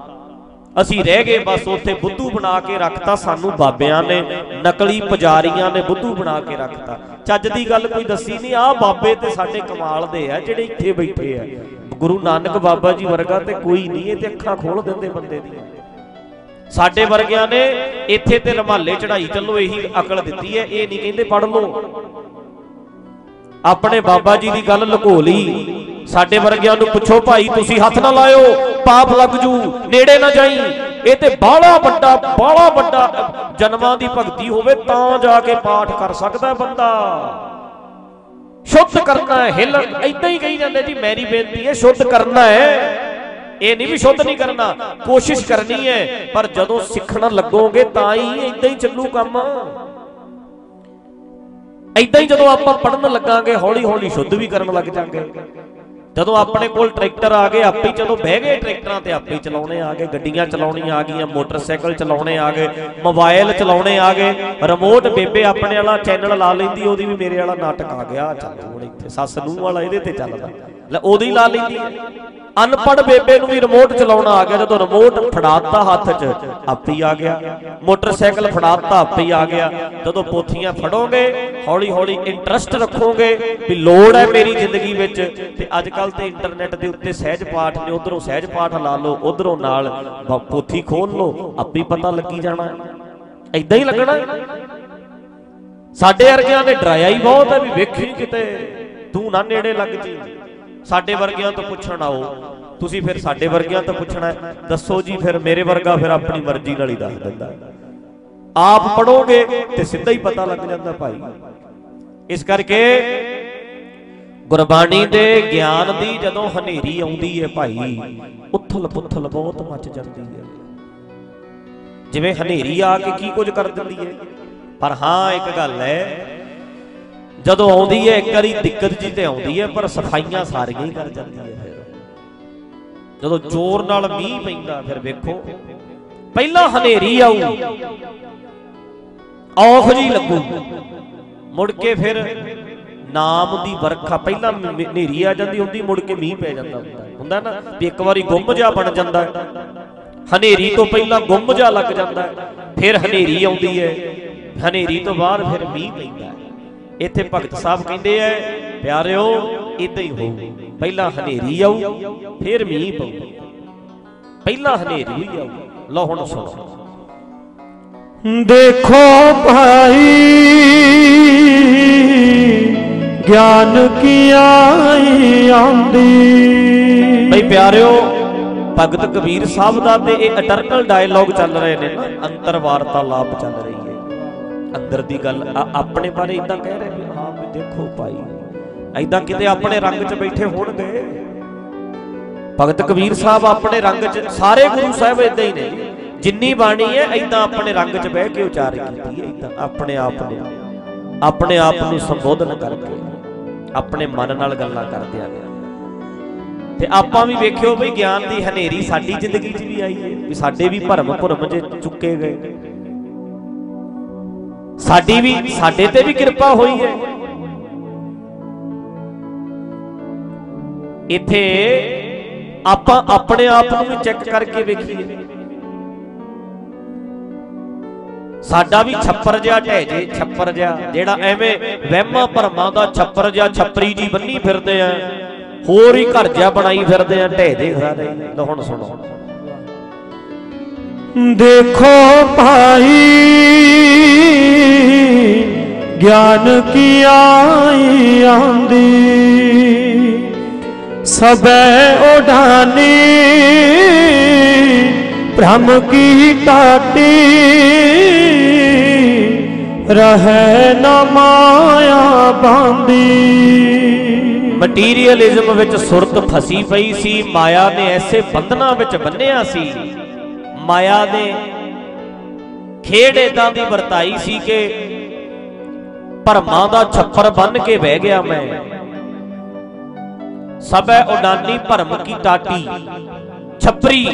ਅਸੀਂ ਰਹਿ ਗਏ, ਬਸ ਉੱਥੇ ਬੁੱਧੂ ਬਣਾ ਕੇ ਰੱਖਤਾ, ਸਾਨੂੰ ਬਾਬਿਆਂ ਨੇ, ਨਕਲੀ ਪੁਜਾਰੀਆਂ ਨੇ ਬੁੱਧੂ ਬਣਾ ਕੇ ਰੱਖਤਾ। ਚੱਜ ਦੀ ਗੱਲ ਕੋਈ ਦੱਸੀ ਨਹੀਂ, ਆਹ ਬਾਬੇ ਤੇ ਸਾਡੇ ਕਮਾਲ ਦੇ ਆ, ਜਿਹੜੇ ਇੱਥੇ ਬੈਠੇ ਆ। ਗੁਰੂ ਨਾਨਕ ਬਾਬਾ ਜੀ ਵਰਗਾ ਤੇ ਕੋਈ ਨਹੀਂ, ਇਹ ਤੇ ਅੱਖਾਂ ਖੋਲ ਦਿੰਦੇ ਬੰਦੇ ਦੀਆਂ। ਸਾਡੇ ਵਰਗਿਆਂ ਨੇ ਇੱਥੇ ਤੇ ਰਮਾਲੇ ਚੜਾਈ ਚੱਲੋ ਇਹੀ ਅਕਲ ਦਿੱਤੀ ਹੈ, ਇਹ ਨਹੀਂ ਕਹਿੰਦੇ ਪੜ ਲਓ। ਆਪਣੇ ਬਾਬਾ ਜੀ ਦੀ ਗੱਲ ਲੁਕੋ ਲਈ ਸਾਡੇ ਵਰਗਿਆਂ ਨੂੰ ਪੁੱਛੋ ਭਾਈ, ਤੁਸੀਂ ਹੱਥ ਨਾ ਲਾਇਓ, ਪਾਪ ਲੱਗ ਜੂ, ਨੇੜੇ ਨਾ ਜਾਈ। ਇਹ ਤੇ ਬਾਹਲਾ ਵੱਡਾ ਬਾਹਲਾ ਵੱਡਾ ਜਨਮਾਂ ਦੀ ਭਗਤੀ ਹੋਵੇ, ਤਾਂ ਜਾ ਕੇ ਪਾਠ ਕਰ ਸਕਦਾ ਬੰਦਾ। ਸ਼ੁੱਧ ਕਰਨਾ ਹੈ ਹਿੱਲਣ ਇਦਾਂ ਹੀ ਕਹੀ ਜਾਂਦੇ ਜੀ, ਮੇਰੀ ਬੇਨਤੀ ਹੈ, ਸ਼ੁੱਧ ਕਰਨਾ ਹੈ। ਇਹ ਨਹੀਂ ਵੀ ਸ਼ੁੱਧ ਨਹੀਂ ਕਰਨਾ, ਕੋਸ਼ਿਸ਼ ਕਰਨੀ ਹੈ, ਪਰ ਜਦੋਂ ਸਿੱਖਣ ਲੱਗੋਗੇ, ਤਾਂ ਹੀ ਇਦਾਂ ਹੀ ਚੱਲੂ ਕੰਮ। ਐਦਾਂ ਹੀ ਜਦੋਂ ਆਪਾਂ ਪੜਨ ਲੱਗਾਂਗੇ ਹੌਲੀ ਹੌਲੀ ਸ਼ੁੱਧ ਵੀ ਕਰਨ ਲੱਗ ਜਾਾਂਗੇ। ਜਦੋਂ ਆਪਣੇ ਕੋਲ ਟਰੈਕਟਰ ਆ ਗਏ, ਆਪੇ ਹੀ ਬਹਿ ਗਏ ਟਰੈਕਟਰਾਂ ਤੇ, ਆਪੇ ਚਲਾਉਣੇ ਆ ਗਏ, ਗੱਡੀਆਂ ਚਲਾਉਣੀਆਂ ਆ ਗਈਆਂ, ਮੋਟਰਸਾਈਕਲ ਚਲਾਉਣੇ ਆ ਗਏ, ਮੋਬਾਈਲ ਚਲਾਉਣੇ ਆ ਗਏ ਰਿਮੋਟ ਬੇਬੇ ਆਪਣੇ ਵਾਲਾ ਚੈਨਲ ਲਾ ਲੈਂਦੀ, ਉਹਦੀ ਵੀ ਮੇਰੇ ਵਾਲਾ ਨਾਟਕ ਆ ਗਿਆ, ਚੱਲ ਹੁਣ ਇੱਥੇ ਸੱਸ ਨੂੰ ਵਾਲਾ ਇਹਦੇ ਤੇ ਚੱਲਦਾ, ਲੈ ਉਹਦੀ ਲਾ ਲੈਂਦੀ। ਅਨਪੜ ਬੇਬੇ ਨੂੰ ਵੀ ਰਿਮੋਟ ਚਲਾਉਣਾ ਆ ਗਿਆ, ਜਦੋਂ ਰਿਮੋਟ ਫੜਾਤਾ ਹੱਥ 'ਚ, ਆਪੇ ਹੀ ਆ ਗਿਆ। ਮੋਟਰਸਾਈਕਲ ਫੜਾਤਾ, ਆਪੇ ਹੀ ਆ ਗਿਆ। ਜਦੋਂ ਪੋਥੀਆਂ ਫੜੋਗੇ ਹੌਲੀ ਹੌਲੀ ਇੰਟਰਸਟ ਰੱਖੋਗੇ ਵੀ ਲੋੜ ਹੈ ਮੇਰੀ ਜ਼ਿੰਦਗੀ ਵਿੱਚ। ਤੇ ਅੱਜ ਕੱਲ ਤੇ ਇੰਟਰਨੈਟ ਦੇ ਉੱਤੇ ਸਹਿਜ ਪਾਠ ਨੇ, ਉਧਰੋਂ ਸਹਿਜ ਪਾਠ ਲਾ ਲਓ, ਉਧਰੋਂ ਨਾਲ ਪੋਥੀ ਖੋਲ ਲਓ, ਆਪੇ ਪਤਾ ਲੱਗੀ ਜਾਣਾ। ਐਦਾਂ ਹੀ ਲੱਗਣਾ। ਸਾਡੇ ਵਰਗਿਆਂ ਨੇ ਡਰਾਇਆ ਹੀ ਬਹੁਤ ਹੈ ਵੀ ਵੇਖੀ ਕਿਤੇ, ਤੂੰ ਨਾ ਨੇੜੇ ਲੱਗ ਜੀ। ਸਾਡੇ ਵਰਗਿਆਂ ਤੋਂ ਪੁੱਛਣ ਆਓ। ਤੁਸੀਂ ਫਿਰ ਸਾਡੇ ਵਰਗਿਆਂ ਤੋਂ ਪੁੱਛਣਾ ਦੱਸੋ ਜੀ, ਫਿਰ ਮੇਰੇ ਵਰਗਾ ਫਿਰ ਆਪਣੀ ਮਰਜ਼ੀ ਨਾਲ ਹੀ ਦੱਸ ਦਿੰਦਾ ਆਪ ਪੜੋਗੇ ਤੇ ਸਿੱਧਾ ਹੀ ਪਤਾ ਲੱਗ ਜਾਂਦਾ ਭਾਈ। ਇਸ ਕਰਕੇ ਗੁਰਬਾਣੀ ਦੇ ਗਿਆਨ ਦੀ ਜਦੋਂ ਹਨੇਰੀ ਆਉਂਦੀ ਹੈ ਭਾਈ, ਉਥਲ ਪੁਥਲ ਬਹੁਤ ਮੱਚ ਜਾਂਦੀ ਹੈ। ਜਿਵੇਂ ਹਨੇਰੀ ਆ ਕੇ ਕੀ ਕੁਝ ਕਰ ਦਿੰਦੀ ਹੈ। ਪਰ ਹਾਂ, ਇੱਕ ਗੱਲ ਹੈ ਜਦੋਂ ਆਉਂਦੀ ਹੈ ਇੱਕ ਵਾਰੀ ਦਿੱਕਤ ਜੀ ਤੇ ਆਉਂਦੀ ਹੈ ਪਰ ਸਫਾਈਆਂ ਸਾਰੀਆਂ ਹੀ ਕਰ ਜਾਂਦੀ ਹੈ ਫਿਰ। ਜਦੋਂ ਜ਼ੋਰ ਨਾਲ ਮੀਂਹ ਪੈਂਦਾ ਫਿਰ ਵੇਖੋ, ਪਹਿਲਾਂ ਹਨੇਰੀ ਆਊ, ਔਖ ਜੀ ਲੱਗੂ। ਮੁੜ ਕੇ ਫਿਰ ਨਾਮ ਦੀ ਵਰਖਾ, ਪਹਿਲਾਂ ਹਨੇਰੀ ਆ ਜਾਂਦੀ ਹੁੰਦੀ, ਮੁੜ ਕੇ ਮੀਂਹ ਪੈ ਜਾਂਦਾ ਹੁੰਦਾ। ਹੁੰਦਾ ਨਾ ਵੀ ਇੱਕ ਵਾਰੀ ਗੁੰਮ ਜਾ ਬਣ ਜਾਂਦਾ। ਹਨੇਰੀ ਤੋਂ ਪਹਿਲਾਂ ਗੁੰਮ ਜਾ ਲੱਗ ਜਾਂਦਾ। ਫਿਰ ਹਨੇਰੀ ਆਉਂਦੀ ਹੈ ਹਨੇਰੀ ਤੋਂ ਬਾਅਦ ਫਿਰ ਮੀਂਹ ਪੈਂਦਾ। ਇੱਥੇ ਭਗਤ ਸਾਹਿਬ ਕਹਿੰਦੇ ਐ ਪਿਆਰਿਓ ਇਦਾਂ ਹੀ ਹੋਊ। ਪਹਿਲਾਂ ਹਨੇਰੀ ਆਊ ਫਿਰ ਮੀਂਹ ਪਊ। ਪਹਿਲਾਂ ਹਨੇਰੀ ਆਊ। ਲਓ ਹੁਣ ਸੁਣੋ। ਦੇਖੋ ਭਾਈ ਗਿਆਨ ਕੀ ਆਈ ਆਂਦੀ ਬਈ ਪਿਆਰਿਓ ਭਗਤ ਕਬੀਰ ਸਾਹਿਬ ਦਾ ਤੇ ਇਹ ਇਟਰਨਲ ਡਾਇਲੌਗ ਚੱਲ ਰਹੇ ਨੇ ਨਾ ਅੰਤਰ ਵਾਰਤਾਲਾਪ ਚੱਲ ਰਹੀ ਅੰਦਰ ਦੀ ਗੱਲ ਆ- ਆਪਣੇ ਬਾਰੇ ਇਦਾਂ ਕਹਿ ਰਹੇ ਵੀ ਹਾਂ ਵੀ ਦੇਖੋ ਭਾਈ ਐਦਾਂ ਕਿਤੇ ਆਪਣੇ ਰੰਗ 'ਚ ਬੈਠੇ ਹੋਣਗੇ। ਭਗਤ ਕਬੀਰ ਸਾਹਿਬ ਆਪਣੇ ਰੰਗ 'ਚ, ਸਾਰੇ ਗੁਰੂ ਸਾਹਿਬ ਇਦਾਂ ਹੀ ਨੇ। ਜਿੰਨੀ ਬਾਣੀ ਹੈ ਐਦਾਂ ਆਪਣੇ ਰੰਗ 'ਚ ਬਹਿ ਕੇ ਉਚਾਰ ਕੀਤੀ ਹੈ ਐਦਾਂ ਆਪਣੇ ਆਪ ਨੇ, ਆਪਣੇ ਆਪ ਨੂੰ ਸੰਬੋਧਨ ਕਰਕੇ, ਆਪਣੇ ਮਨ ਨਾਲ ਗੱਲਾਂ ਕਰਦਿਆਂ ਨੇ ਤੇ ਆਪਾਂ ਵੀ ਵੇਖਿਓ ਵੀ ਗਿਆਨ ਦੀ ਹਨੇਰੀ ਸਾਡੀ ਜ਼ਿੰਦਗੀ 'ਚ ਵੀ ਆਈ ਹੈ, ਵੀ ਸਾਡੇ ਵੀ ਭਰਮ ਭਰਮ 'ਚ ਚੁੱਕੇ ਗਏ। ਸਾਡੀ ਵੀ ਸਾਡੇ ਤੇ ਵੀ ਕਿਰਪਾ ਹੋਈ ਹੈ। ਇੱਥੇ ਆਪਾਂ ਆਪਣੇ ਆਪ ਨੂੰ ਵੀ ਚੈੱਕ ਕਰਕੇ ਵੇਖੀਏ। ਸਾਡਾ ਵੀ ਛੱਪਰ ਜਿਹਾ ਢਹਿ ਜੇ ਛੱਪਰ ਜਿਹਾ ਜਿਹੜਾ ਐਵੇਂ ਵਹਿਮਾਂ ਭਰਮਾਂ ਦਾ ਛੱਪਰ ਜਿਹਾ ਛੱਪਰੀ ਜੀ ਬੰਨੀ ਫਿਰਦੇ ਆ। ਹੋਰ ਹੀ ਘਰ ਜਿਹਾ ਬਣਾਈ ਫਿਰਦੇ ਆ ਢਹਿ ਦੇ। ਸਾਰੇ ਲੋ ਹੁਣ ਸੁਣੋ। ਦੇਖੋ ਭਾਈ, ਗਿਆਨ ਕੀ ਆਈ ਆਂਦੀ ਸਬੈ ਉਡਾਨੀ, ਭ੍ਰਮ ਕੀ ਟਾਟੀ ਰਹਿ ਨ ਮਾਇਆ ਬਾਂਦੀ ਮਟੀਰੀਅਲਿਜ਼ਮ ਵਿੱਚ ਸੁਰਤ ਫਸੀ ਪਈ ਸੀ, ਮਾਇਆ ਨੇ ਐਸੇ ਬੰਧਨਾਂ ਵਿੱਚ ਬੰਨਿਆ ਸੀ। ਮਾਇਆ ਦੇ ਖੇਡ ਇਦਾਂ ਦੀ ਵਰਤਾਈ ਸੀ ਕਿ ਭਰਮਾਂ ਦਾ ਛੱਪਰ ਬੰਨ ਕੇ ਬਹਿ ਗਿਆ ਮੈਂ। ਸਭੈ ਉਡਾਨੀ ਭਰਮ ਕੀ ਟਾਟੀ। ਛੱਪਰੀ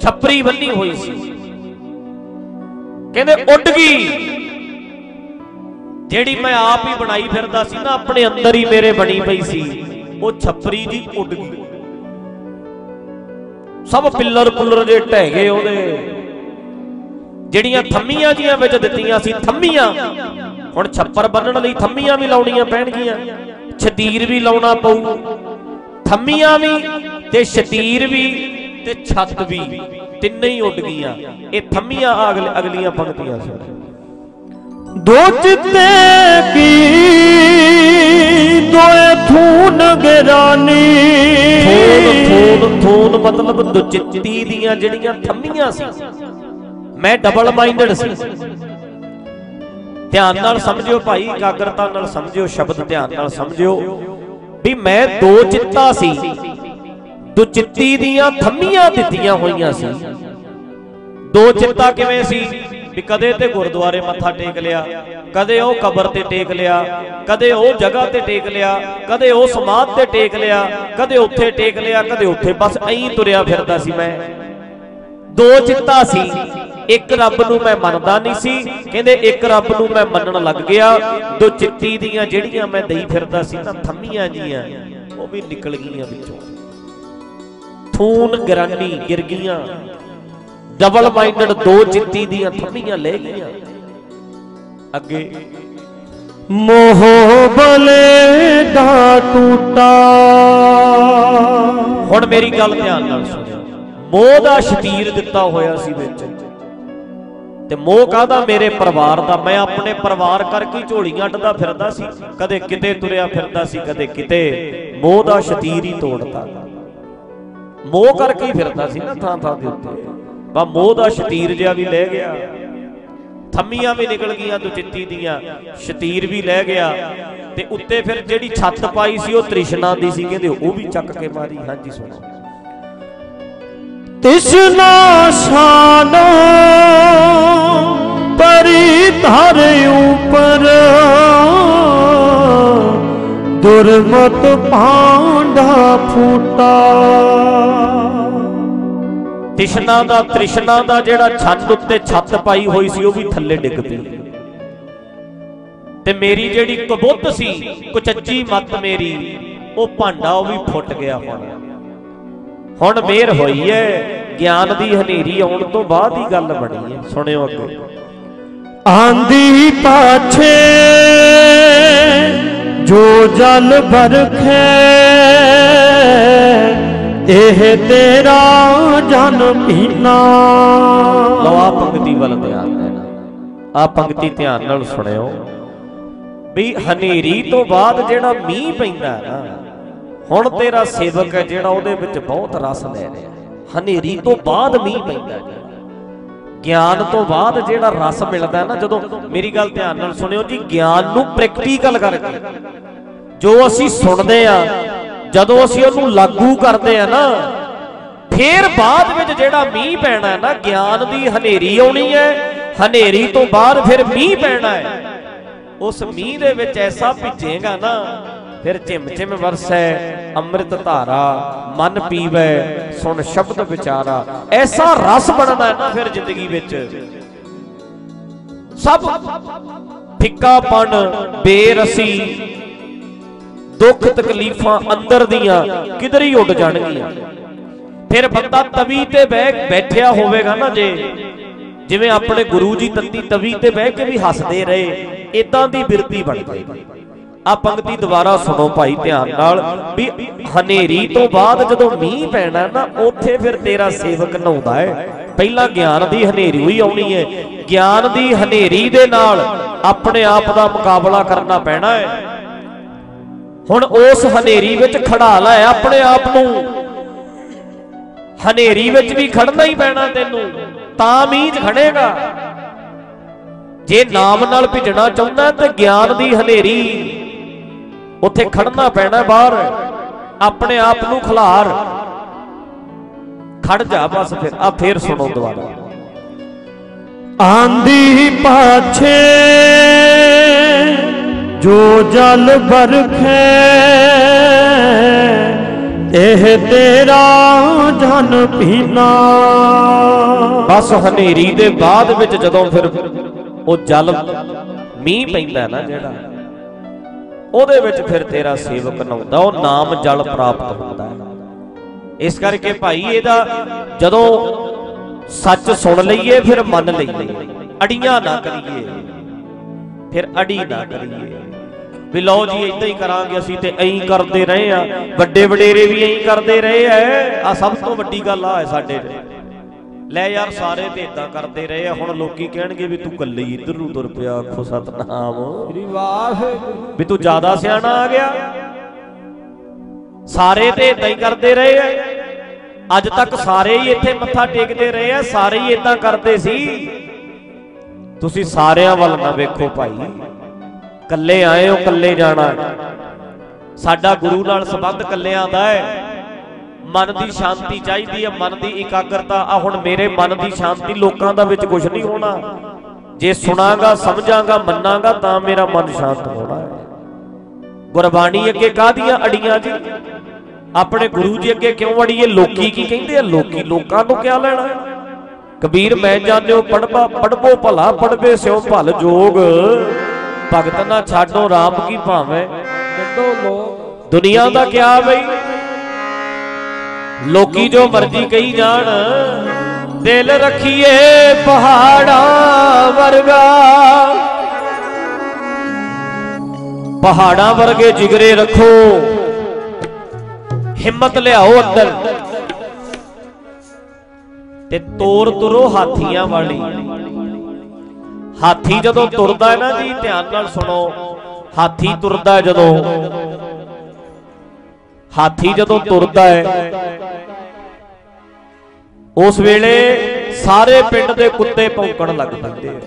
ਛੱਪਰੀ ਬੰਨੀ ਹੋਈ ਸੀ। ਕਹਿੰਦੇ ਉੱਡ ਗਈ। ਜਿਹੜੀ ਮੈਂ ਆਪ ਹੀ ਬਣਾਈ ਫਿਰਦਾ ਸੀ ਨਾ, ਆਪਣੇ ਅੰਦਰ ਹੀ ਮੇਰੇ ਬਣੀ ਪਈ ਸੀ। ਉਹ ਛੱਪਰੀ ਦੀ ਉੱਡ ਗਈ। ਸਭ ਪਿੱਲਰ ਪੁੱਲਰ ਜੇ ਢਹਿ ਗਏ ਉਹਦੇ। ਜਿਹੜੀਆਂ ਥੰਮੀਆਂ ਜੀਆਂ ਵਿੱਚ ਦਿੱਤੀਆਂ ਸੀ, ਥੰਮੀਆਂ। ਹੁਣ ਛੱਪਰ ਬੰਨਣ ਲਈ ਥੰਮੀਆਂ ਵੀ ਲਾਉਣੀਆਂ ਪੈਣਗੀਆਂ। ਛਤੀਰ ਵੀ ਲਾਉਣਾ ਪਊ। ਥੰਮੀਆਂ ਵੀ ਤੇ ਛਤੀਰ ਵੀ ਤੇ ਛੱਤ ਵੀ। ਤਿੰਨੇ ਹੀ ਉੱਡ ਗਈਆਂ। ਇਹ ਥੰਮੀਆਂ ਅਗਲ- ਅਗਲੀਆਂ ਪੰਕਤੀਆਂ ਸੀ। ਦੋ ਚਿੱਤੇ ਕੀ ਦੋਏ ਥੂਨ ਗਰਾਨੀ ਥੋਨ ਥੋਨ ਮਤਲਬ ਦੁਚਿੱਤੀ ਦੀਆਂ ਜਿਹੜੀਆਂ ਥੰਮੀਆਂ ਸੀ। ਮੈਂ ਡਬਲ ਮਾਈਂਡਡ ਸੀ। ਧਿਆਨ ਨਾਲ ਸਮਝਿਓ ਭਾਈ, ਇਕਾਗਰਤਾ ਨਾਲ ਸਮਝਿਓ, ਸ਼ਬਦ ਧਿਆਨ ਨਾਲ ਸਮਝਿਓ ਵੀ ਮੈਂ ਦੋ ਚਿੱਤਾ ਸੀ। ਦੁਚਿੱਤੀ ਦੀਆਂ ਥੰਮੀਆਂ ਦਿੱਤੀਆਂ ਹੋਈਆਂ ਸੀ। ਦੋ ਚਿੱਤਾ ਕਿਵੇਂ ਸੀ? ਵੀ ਕਦੇ ਤੇ ਗੁਰਦੁਆਰੇ ਮੱਥਾ ਟੇਕ ਲਿਆ, ਕਦੇ ਉਹ ਕਬਰ ਤੇ ਟੇਕ ਲਿਆ, ਕਦੇ ਉਹ ਜਗ੍ਹਾ ਤੇ ਟੇਕ ਲਿਆ, ਕਦੇ ਉਹ ਸਮਾਧ ਤੇ ਟੇਕ ਲਿਆ, ਕਦੇ ਉੱਥੇ ਟੇਕ ਲਿਆ, ਕਦੇ ਉੱਥੇ ਬਸ ਐਂ ਤੁਰਿਆ ਫਿਰਦਾ ਸੀ ਮੈਂ। ਦੋ ਚਿੱਤਾ ਸੀ, ਇੱਕ ਰੱਬ ਨੂੰ ਮੈਂ ਮੰਨਦਾ ਨਹੀਂ ਸੀ, ਕਹਿੰਦੇ ਇੱਕ ਰੱਬ ਨੂੰ ਮੈਂ ਮੰਨਣ ਲੱਗ ਗਿਆ, ਦੋ ਚਿੱਤੀ ਦੀਆਂ ਜਿਹੜੀਆਂ ਮੈਂ ਦਈ ਫਿਰਦਾ ਸੀ ਨਾ ਥੰਮੀਆਂ ਜੀਆਂ, ਉਹ ਵੀ ਨਿਕਲ ਗਈਆਂ ਵਿੱਚੋਂ। ਥੂਨ ਗਰਾਨੀ ਗਿਰ ਗਈਆਂ ਡਬਲ ਮਾਈਂਡਡ ਦੋ ਚਿੱਤੀ ਦੀਆਂ ਥੰਮੀਆਂ ਲੈ ਗਈਆਂ। ਅੱਗੇ, ਮੋਹ ਬਲੇ ਦਾ ਟੂਟਾ। ਹੁਣ ਮੇਰੀ ਗੱਲ ਧਿਆਨ ਨਾਲ ਸੁਣਿਓ। ਮੋਹ ਦਾ ਸ਼ਤੀਰ ਦਿੱਤਾ ਹੋਇਆ ਸੀ ਵਿੱਚ। ਤੇ ਮੋਹ ਕਾਹਦਾ? ਮੇਰੇ ਪਰਿਵਾਰ ਦਾ। ਮੈਂ ਆਪਣੇ ਪਰਿਵਾਰ ਕਰਕੇ ਹੀ ਝੋਲੀਆਂ ਅੱਡਦਾ ਫਿਰਦਾ ਸੀ। ਕਦੇ ਕਿਤੇ ਤੁਰਿਆ ਫਿਰਦਾ ਸੀ, ਕਦੇ ਕਿਤੇ। ਮੋਹ ਦਾ ਸ਼ਤੀਰ ਹੀ ਤੋੜਦਾ। ਮੋਹ ਕਰਕੇ ਹੀ ਫਿਰਦਾ ਸੀ ਨਾ ਥਾਂ ਥਾਂ ਦੇ ਉੱਤੇ। ਬਾ ਮੋਹ ਦਾ ਸ਼ਤੀਰ ਜਿਹਾ ਵੀ ਲੈ ਗਿਆ। ਥੰਮੀਆਂ ਵੀ ਨਿਕਲ ਗਈਆਂ ਦੁਚਿੱਤੀ ਦੀਆਂ, ਸ਼ਤੀਰ ਵੀ ਲੈ ਗਿਆ। ਤੇ ਉੱਤੇ ਫਿਰ ਜਿਹੜੀ ਛੱਤ ਪਾਈ ਸੀ ਉਹ ਤ੍ਰਿਸ਼ਨਾ ਦੀ ਸੀ, ਕਹਿੰਦੇ ਉਹ ਵੀ ਚੱਕ ਕੇ ਮਾਰੀ। ਹਾਂਜੀ, ਸੁਣੋ। ਤਿਸਨਾ ਸ਼ਾਨੋ ਪਰੀ ਧਰ ਉਪਰ। ਦੁਰਮਤ ਭਾਂਡਾ ਫੂਟਾ। ਤ੍ਰਿਸ਼ਨਾ ਦਾ ਤ੍ਰਿਸ਼ਨਾ ਦਾ ਜਿਹੜਾ ਛੱਤ ਉੱਤੇ ਛੱਤ ਪਾਈ ਹੋਈ ਸੀ, ਉਹ ਵੀ ਥੱਲੇ ਡਿੱਗ ਪਈ। ਤੇ ਮੇਰੀ ਜਿਹੜੀ ਕਬੁੱਤ ਸੀ, ਕੁਚੱਜੀ ਮੱਤ ਮੇਰੀ, ਉਹ ਭਾਂਡਾ ਉਹ ਵੀ ਫੁੱਟ ਗਿਆ ਹੁਣ। ਹੁਣ ਮੇਰ ਹੋਈ ਹੈ ਗਿਆਨ ਦੀ ਹਨੇਰੀ ਆਉਣ ਤੋਂ ਬਾਅਦ ਹੀ ਗੱਲ ਬਣੀ ਹੈ ਸੁਣਿਓ ਅੱਗੇ। ਆਂਦੀ ਪਾਛੇ, ਜੋ ਜਲ ਬਰਖੇ ਇਹ ਤੇਰਾ ਜਨ ਪੀਨਾ ਲਓ ਆ ਪੰਕਤੀ ਵੱਲ ਧਿਆਨ ਦੇਣਾ। ਆ ਪੰਕਤੀ ਧਿਆਨ ਨਾਲ ਸੁਣਿਓ। ਵੀ ਹਨੇਰੀ ਤੋਂ ਬਾਅਦ ਜਿਹੜਾ ਮੀਂਹ ਪੈਂਦਾ ਨਾ, ਹੁਣ ਤੇਰਾ ਸੇਵਕ ਹੈ ਜਿਹੜਾ ਉਹਦੇ ਵਿੱਚ ਬਹੁਤ ਰਸ ਲੈ ਰਿਹਾ ਹਨੇਰੀ ਤੋਂ ਬਾਅਦ ਮੀਂਹ ਪੈਂਦਾ ਗਿਆਨ ਤੋਂ ਬਾਅਦ ਜਿਹੜਾ ਰਸ ਮਿਲਦਾ ਨਾ, ਜਦੋਂ ਮੇਰੀ ਗੱਲ ਧਿਆਨ ਨਾਲ ਸੁਣਿਓ ਜੀ, ਗਿਆਨ ਨੂੰ ਪ੍ਰੈਕਟੀਕਲ ਕਰਕੇ। ਜੋ ਅਸੀਂ ਸੁਣਦੇ ਆ ਜਦੋਂ ਅਸੀਂ ਉਹਨੂੰ ਲਾਗੂ ਕਰਦੇ ਆ ਨਾ, ਫੇਰ ਬਾਅਦ ਵਿੱਚ ਜਿਹੜਾ ਮੀਂਹ ਪੈਣਾ ਨਾ, ਗਿਆਨ ਦੀ ਹਨੇਰੀ ਆਉਣੀ ਹੈ, ਹਨੇਰੀ ਤੋਂ ਬਾਅਦ ਫਿਰ ਮੀਂਹ ਪੈਣਾ ਹੈ। ਉਸ ਮੀਂਹ ਦੇ ਵਿੱਚ ਐਸਾ ਭਿੱਜੇਗਾ ਨਾ, ਫਿਰ ਝਿਮ ਝਿਮ ਵਰਸੈ, ਅੰਮ੍ਰਿਤ ਧਾਰਾ, ਮਨ ਪੀਵੈ, ਸੁਣ ਸ਼ਬਦ ਵਿਚਾਰਾ, ਐਸਾ ਰਸ ਬਣਨਾ ਹੈ ਨਾ ਫਿਰ ਜ਼ਿੰਦਗੀ ਵਿੱਚ। ਸਭ ਫਿੱਕਾਪਣ ਬੇਰਸੀ ਦੁੱਖ ਤਕਲੀਫਾਂ ਅੰਦਰ ਦੀਆਂ ਕਿਧਰ ਹੀ ਉੱਡ ਜਾਣਗੀਆਂ। ਫਿਰ ਬੰਦਾ ਤਵੀ ਤੇ ਬਹਿ ਬੈਠਿਆ ਹੋਵੇਗਾ ਨਾ ਜੇ। ਜਿਵੇਂ ਆਪਣੇ ਗੁਰੂ ਜੀ ਤੰਦੀ ਤਵੀ ਤੇ ਬਹਿ ਕੇ ਵੀ ਹੱਸਦੇ ਰਹੇ ਇਦਾਂ ਦੀ ਬਿਰਤੀ ਬਣ ਆ ਪੰਕਤੀ ਦੁਬਾਰਾ ਸੁਣੋ ਭਾਈ, ਧਿਆਨ ਨਾਲ, ਵੀ ਹਨੇਰੀ ਤੋਂ ਬਾਅਦ ਜਦੋਂ ਮੀਂਹ ਪੈਣਾ ਨਾ, ਉੱਥੇ ਫਿਰ ਤੇਰਾ ਸੇਵਕ ਨਹਾਉਂਦਾ ਹੈ। ਪਹਿਲਾਂ ਗਿਆਨ ਦੀ ਹਨੇਰੀ ਹੋਈ ਆਉਣੀ ਹੈ। ਗਿਆਨ ਦੀ ਹਨੇਰੀ ਦੇ ਨਾਲ ਆਪਣੇ ਆਪ ਦਾ ਮੁਕਾਬਲਾ ਕਰਨਾ ਪੈਣਾ ਹੈ। ਹੁਣ ਉਸ ਹਨੇਰੀ ਵਿੱਚ ਖੜਾ ਲੈ ਆਪਣੇ ਆਪ ਨੂੰ। ਹਨੇਰੀ ਵਿੱਚ ਵੀ ਖੜਨਾ ਹੀ ਪੈਣਾ ਤੈਨੂੰ, ਤਾਂ ਮੀਂਹ 'ਚ ਖੜੇਗਾ। ਜੇ ਨਾਮ ਨਾਲ ਭਿਜਣਾ ਚਾਹੁੰਦਾ ਤੇ ਗਿਆਨ ਦੀ ਹਨੇਰੀ ਉੱਥੇ ਖੜਨਾ ਪੈਣਾ ਬਾਹਰ। ਆਪਣੇ ਆਪ ਨੂੰ ਖਿਲਾਰ। ਖੜ ਜਾ ਬਸ ਫਿਰ, ਆ ਫੇਰ ਸੁਣੋ ਦੁਬਾਰਾ। ਆਂਦੀ ਪਾਛੇ। ਜੋ ਜਲ ਬਰਖੇ ਇਹ ਤੇਰਾ ਜਨ ਪੀਨਾ। ਬਸ ਹਨੇਰੀ ਦੇ ਬਾਅਦ ਵਿੱਚ ਜਦੋਂ ਫਿਰ ਉਹ ਜਲ ਮੀਂਹ ਪੈਂਦਾ ਨਾ ਜਿਹੜਾ, ਉਹਦੇ ਵਿੱਚ ਫਿਰ ਤੇਰਾ ਸੇਵਕ ਨਹਾਉਂਦਾ, ਉਹ ਨਾਮ ਜਲ ਪ੍ਰਾਪਤ ਹੁੰਦਾ। ਹੈ ਇਸ ਕਰਕੇ ਭਾਈ ਇਹਦਾ ਜਦੋਂ ਸੱਚ ਸੁਣ ਲਈਏ, ਫਿਰ ਮੰਨ ਲਈਏ, ਅੜੀਆਂ ਨਾ ਕਰੀਏ, ਫਿਰ ਅੜੀ ਨਾ ਕਰੀਏ। ਵੀ ਲਓ ਜੀ ਇਦਾਂ ਹੀ ਕਰਾਂਗੇ ਅਸੀਂ ਤੇ ਐਂ ਕਰਦੇ ਰਹੇ ਆ। ਵੱਡੇ ਵਡੇਰੇ ਵੀ ਐਂ ਕਰਦੇ ਰਹੇ ਐ। ਆ ਸਭ ਤੋਂ ਵੱਡੀ ਗੱਲ ਆ ਹੈ ਸਾਡੇ ਲੈ ਯਾਰ ਸਾਰੇ ਤੇ ਇਦਾਂ ਕਰਦੇ ਰਹੇ ਆ। ਹੁਣ ਲੋਕੀ ਕਹਿਣਗੇ ਵੀ ਤੂੰ ਕੱਲੇ ਹੀ ਇੱਧਰ ਨੂੰ ਤੁਰ ਪਿਆ ਆਖੋ ਸਤਨਾਮ। ਸ੍ਰੀ ਵਾਹਿਗੁਰੂ ਵੀ ਤੂੰ ਜ਼ਿਆਦਾ ਸਿਆਣਾ ਆ ਗਿਆ। ਸਾਰੇ ਤੇ ਇਦਾਂ ਹੀ ਕਰਦੇ ਰਹੇ ਐ। ਅੱਜ ਤੱਕ ਸਾਰੇ ਹੀ ਇੱਥੇ ਮੱਥਾ ਟੇਕਦੇ ਰਹੇ ਆ ਸਾਰੇ ਹੀ ਇਦਾਂ ਕਰਦੇ ਸੀ। ਤੁਸੀਂ ਸਾਰਿਆਂ ਵੱਲ ਨਾ ਵੇਖੋ ਭਾਈ। ਕੱਲੇ ਆਏ ਹੋ ਕੱਲੇ ਜਾਣਾ। ਸਾਡਾ ਗੁਰੂ ਨਾਲ ਸੰਬੰਧ ਕੱਲਿਆਂ ਦਾ ਹੈ। ਮਨ ਦੀ ਸ਼ਾਂਤੀ ਚਾਹੀਦੀ ਹੈ, ਮਨ ਦੀ ਇਕਾਗਰਤਾ। ਆ ਹੁਣ ਮੇਰੇ ਮਨ ਦੀ ਸ਼ਾਂਤੀ ਲੋਕਾਂ ਦਾ ਵਿੱਚ ਕੁਝ ਨਹੀਂ ਹੋਣਾ। ਜੇ ਸੁਣਾਗਾ, ਸਮਝਾਂਗਾ, ਮੰਨਾਂਗਾ, ਤਾਂ ਮੇਰਾ ਮਨ ਸ਼ਾਂਤ ਹੋਣਾ ਹੈ। ਗੁਰਬਾਣੀ ਅੱਗੇ ਕਾਹਦੀਆਂ ਅੜੀਆਂ ਜੀ? ਆਪਣੇ ਗੁਰੂ ਜੀ ਅੱਗੇ ਕਿਉਂ ਅੜੀਏ? ਲੋਕੀ ਕੀ ਕਹਿੰਦੇ ਆ? ਲੋਕੀ ਲੋਕਾਂ ਨੂੰ ਕਿਆ ਲੈਣਾ? ਕਬੀਰ, ਮੈਂ ਜਾਣਿਓ ਪੜਬਾ ਪੜਬੋ ਭਲਾ ਪੜਵੇ ਸਿਓ ਭਲ ਜੋਗ। ਭਗਤ ਨਾ ਛਾਡੋ ਰਾਮ ਕੀ ਭਾਵੇਂ। ਕੱਢੋ ਲੋਕ। ਦੁਨੀਆ ਦਾ ਕਿਆ ਬਈ? ਲੋਕੀ ਜੋ ਮਰਜ਼ੀ ਕਹੀ ਜਾਣ। ਦਿਲ ਰੱਖੀਏ ਪਹਾੜਾ ਵਰਗਾ। ਪਹਾੜਾਂ ਵਰਗੇ ਜਿਗਰੇ ਰੱਖੋ। ਹਿੰਮਤ ਲਿਆਓ ਅੰਦਰ। ਤੇ ਤੋਰ ਤੁਰੋ ਹਾਥੀਆਂ ਵਾਲੀ। ਹਾਥੀ ਜਦੋਂ ਤੁਰਦਾ ਹੈ ਨਾ ਜੀ, ਧਿਆਨ ਨਾਲ ਸੁਣੋ। ਹਾਥੀ ਤੁਰਦਾ ਜਦੋਂ। ਹਾਥੀ ਜਦੋਂ ਤੁਰਦਾ ਹੈ, ਉਸ ਵੇਲੇ ਸਾਰੇ ਪਿੰਡ ਦੇ ਕੁੱਤੇ ਭੌਂਕਣ ਲੱਗ ਪੈਂਦੇ ਆ।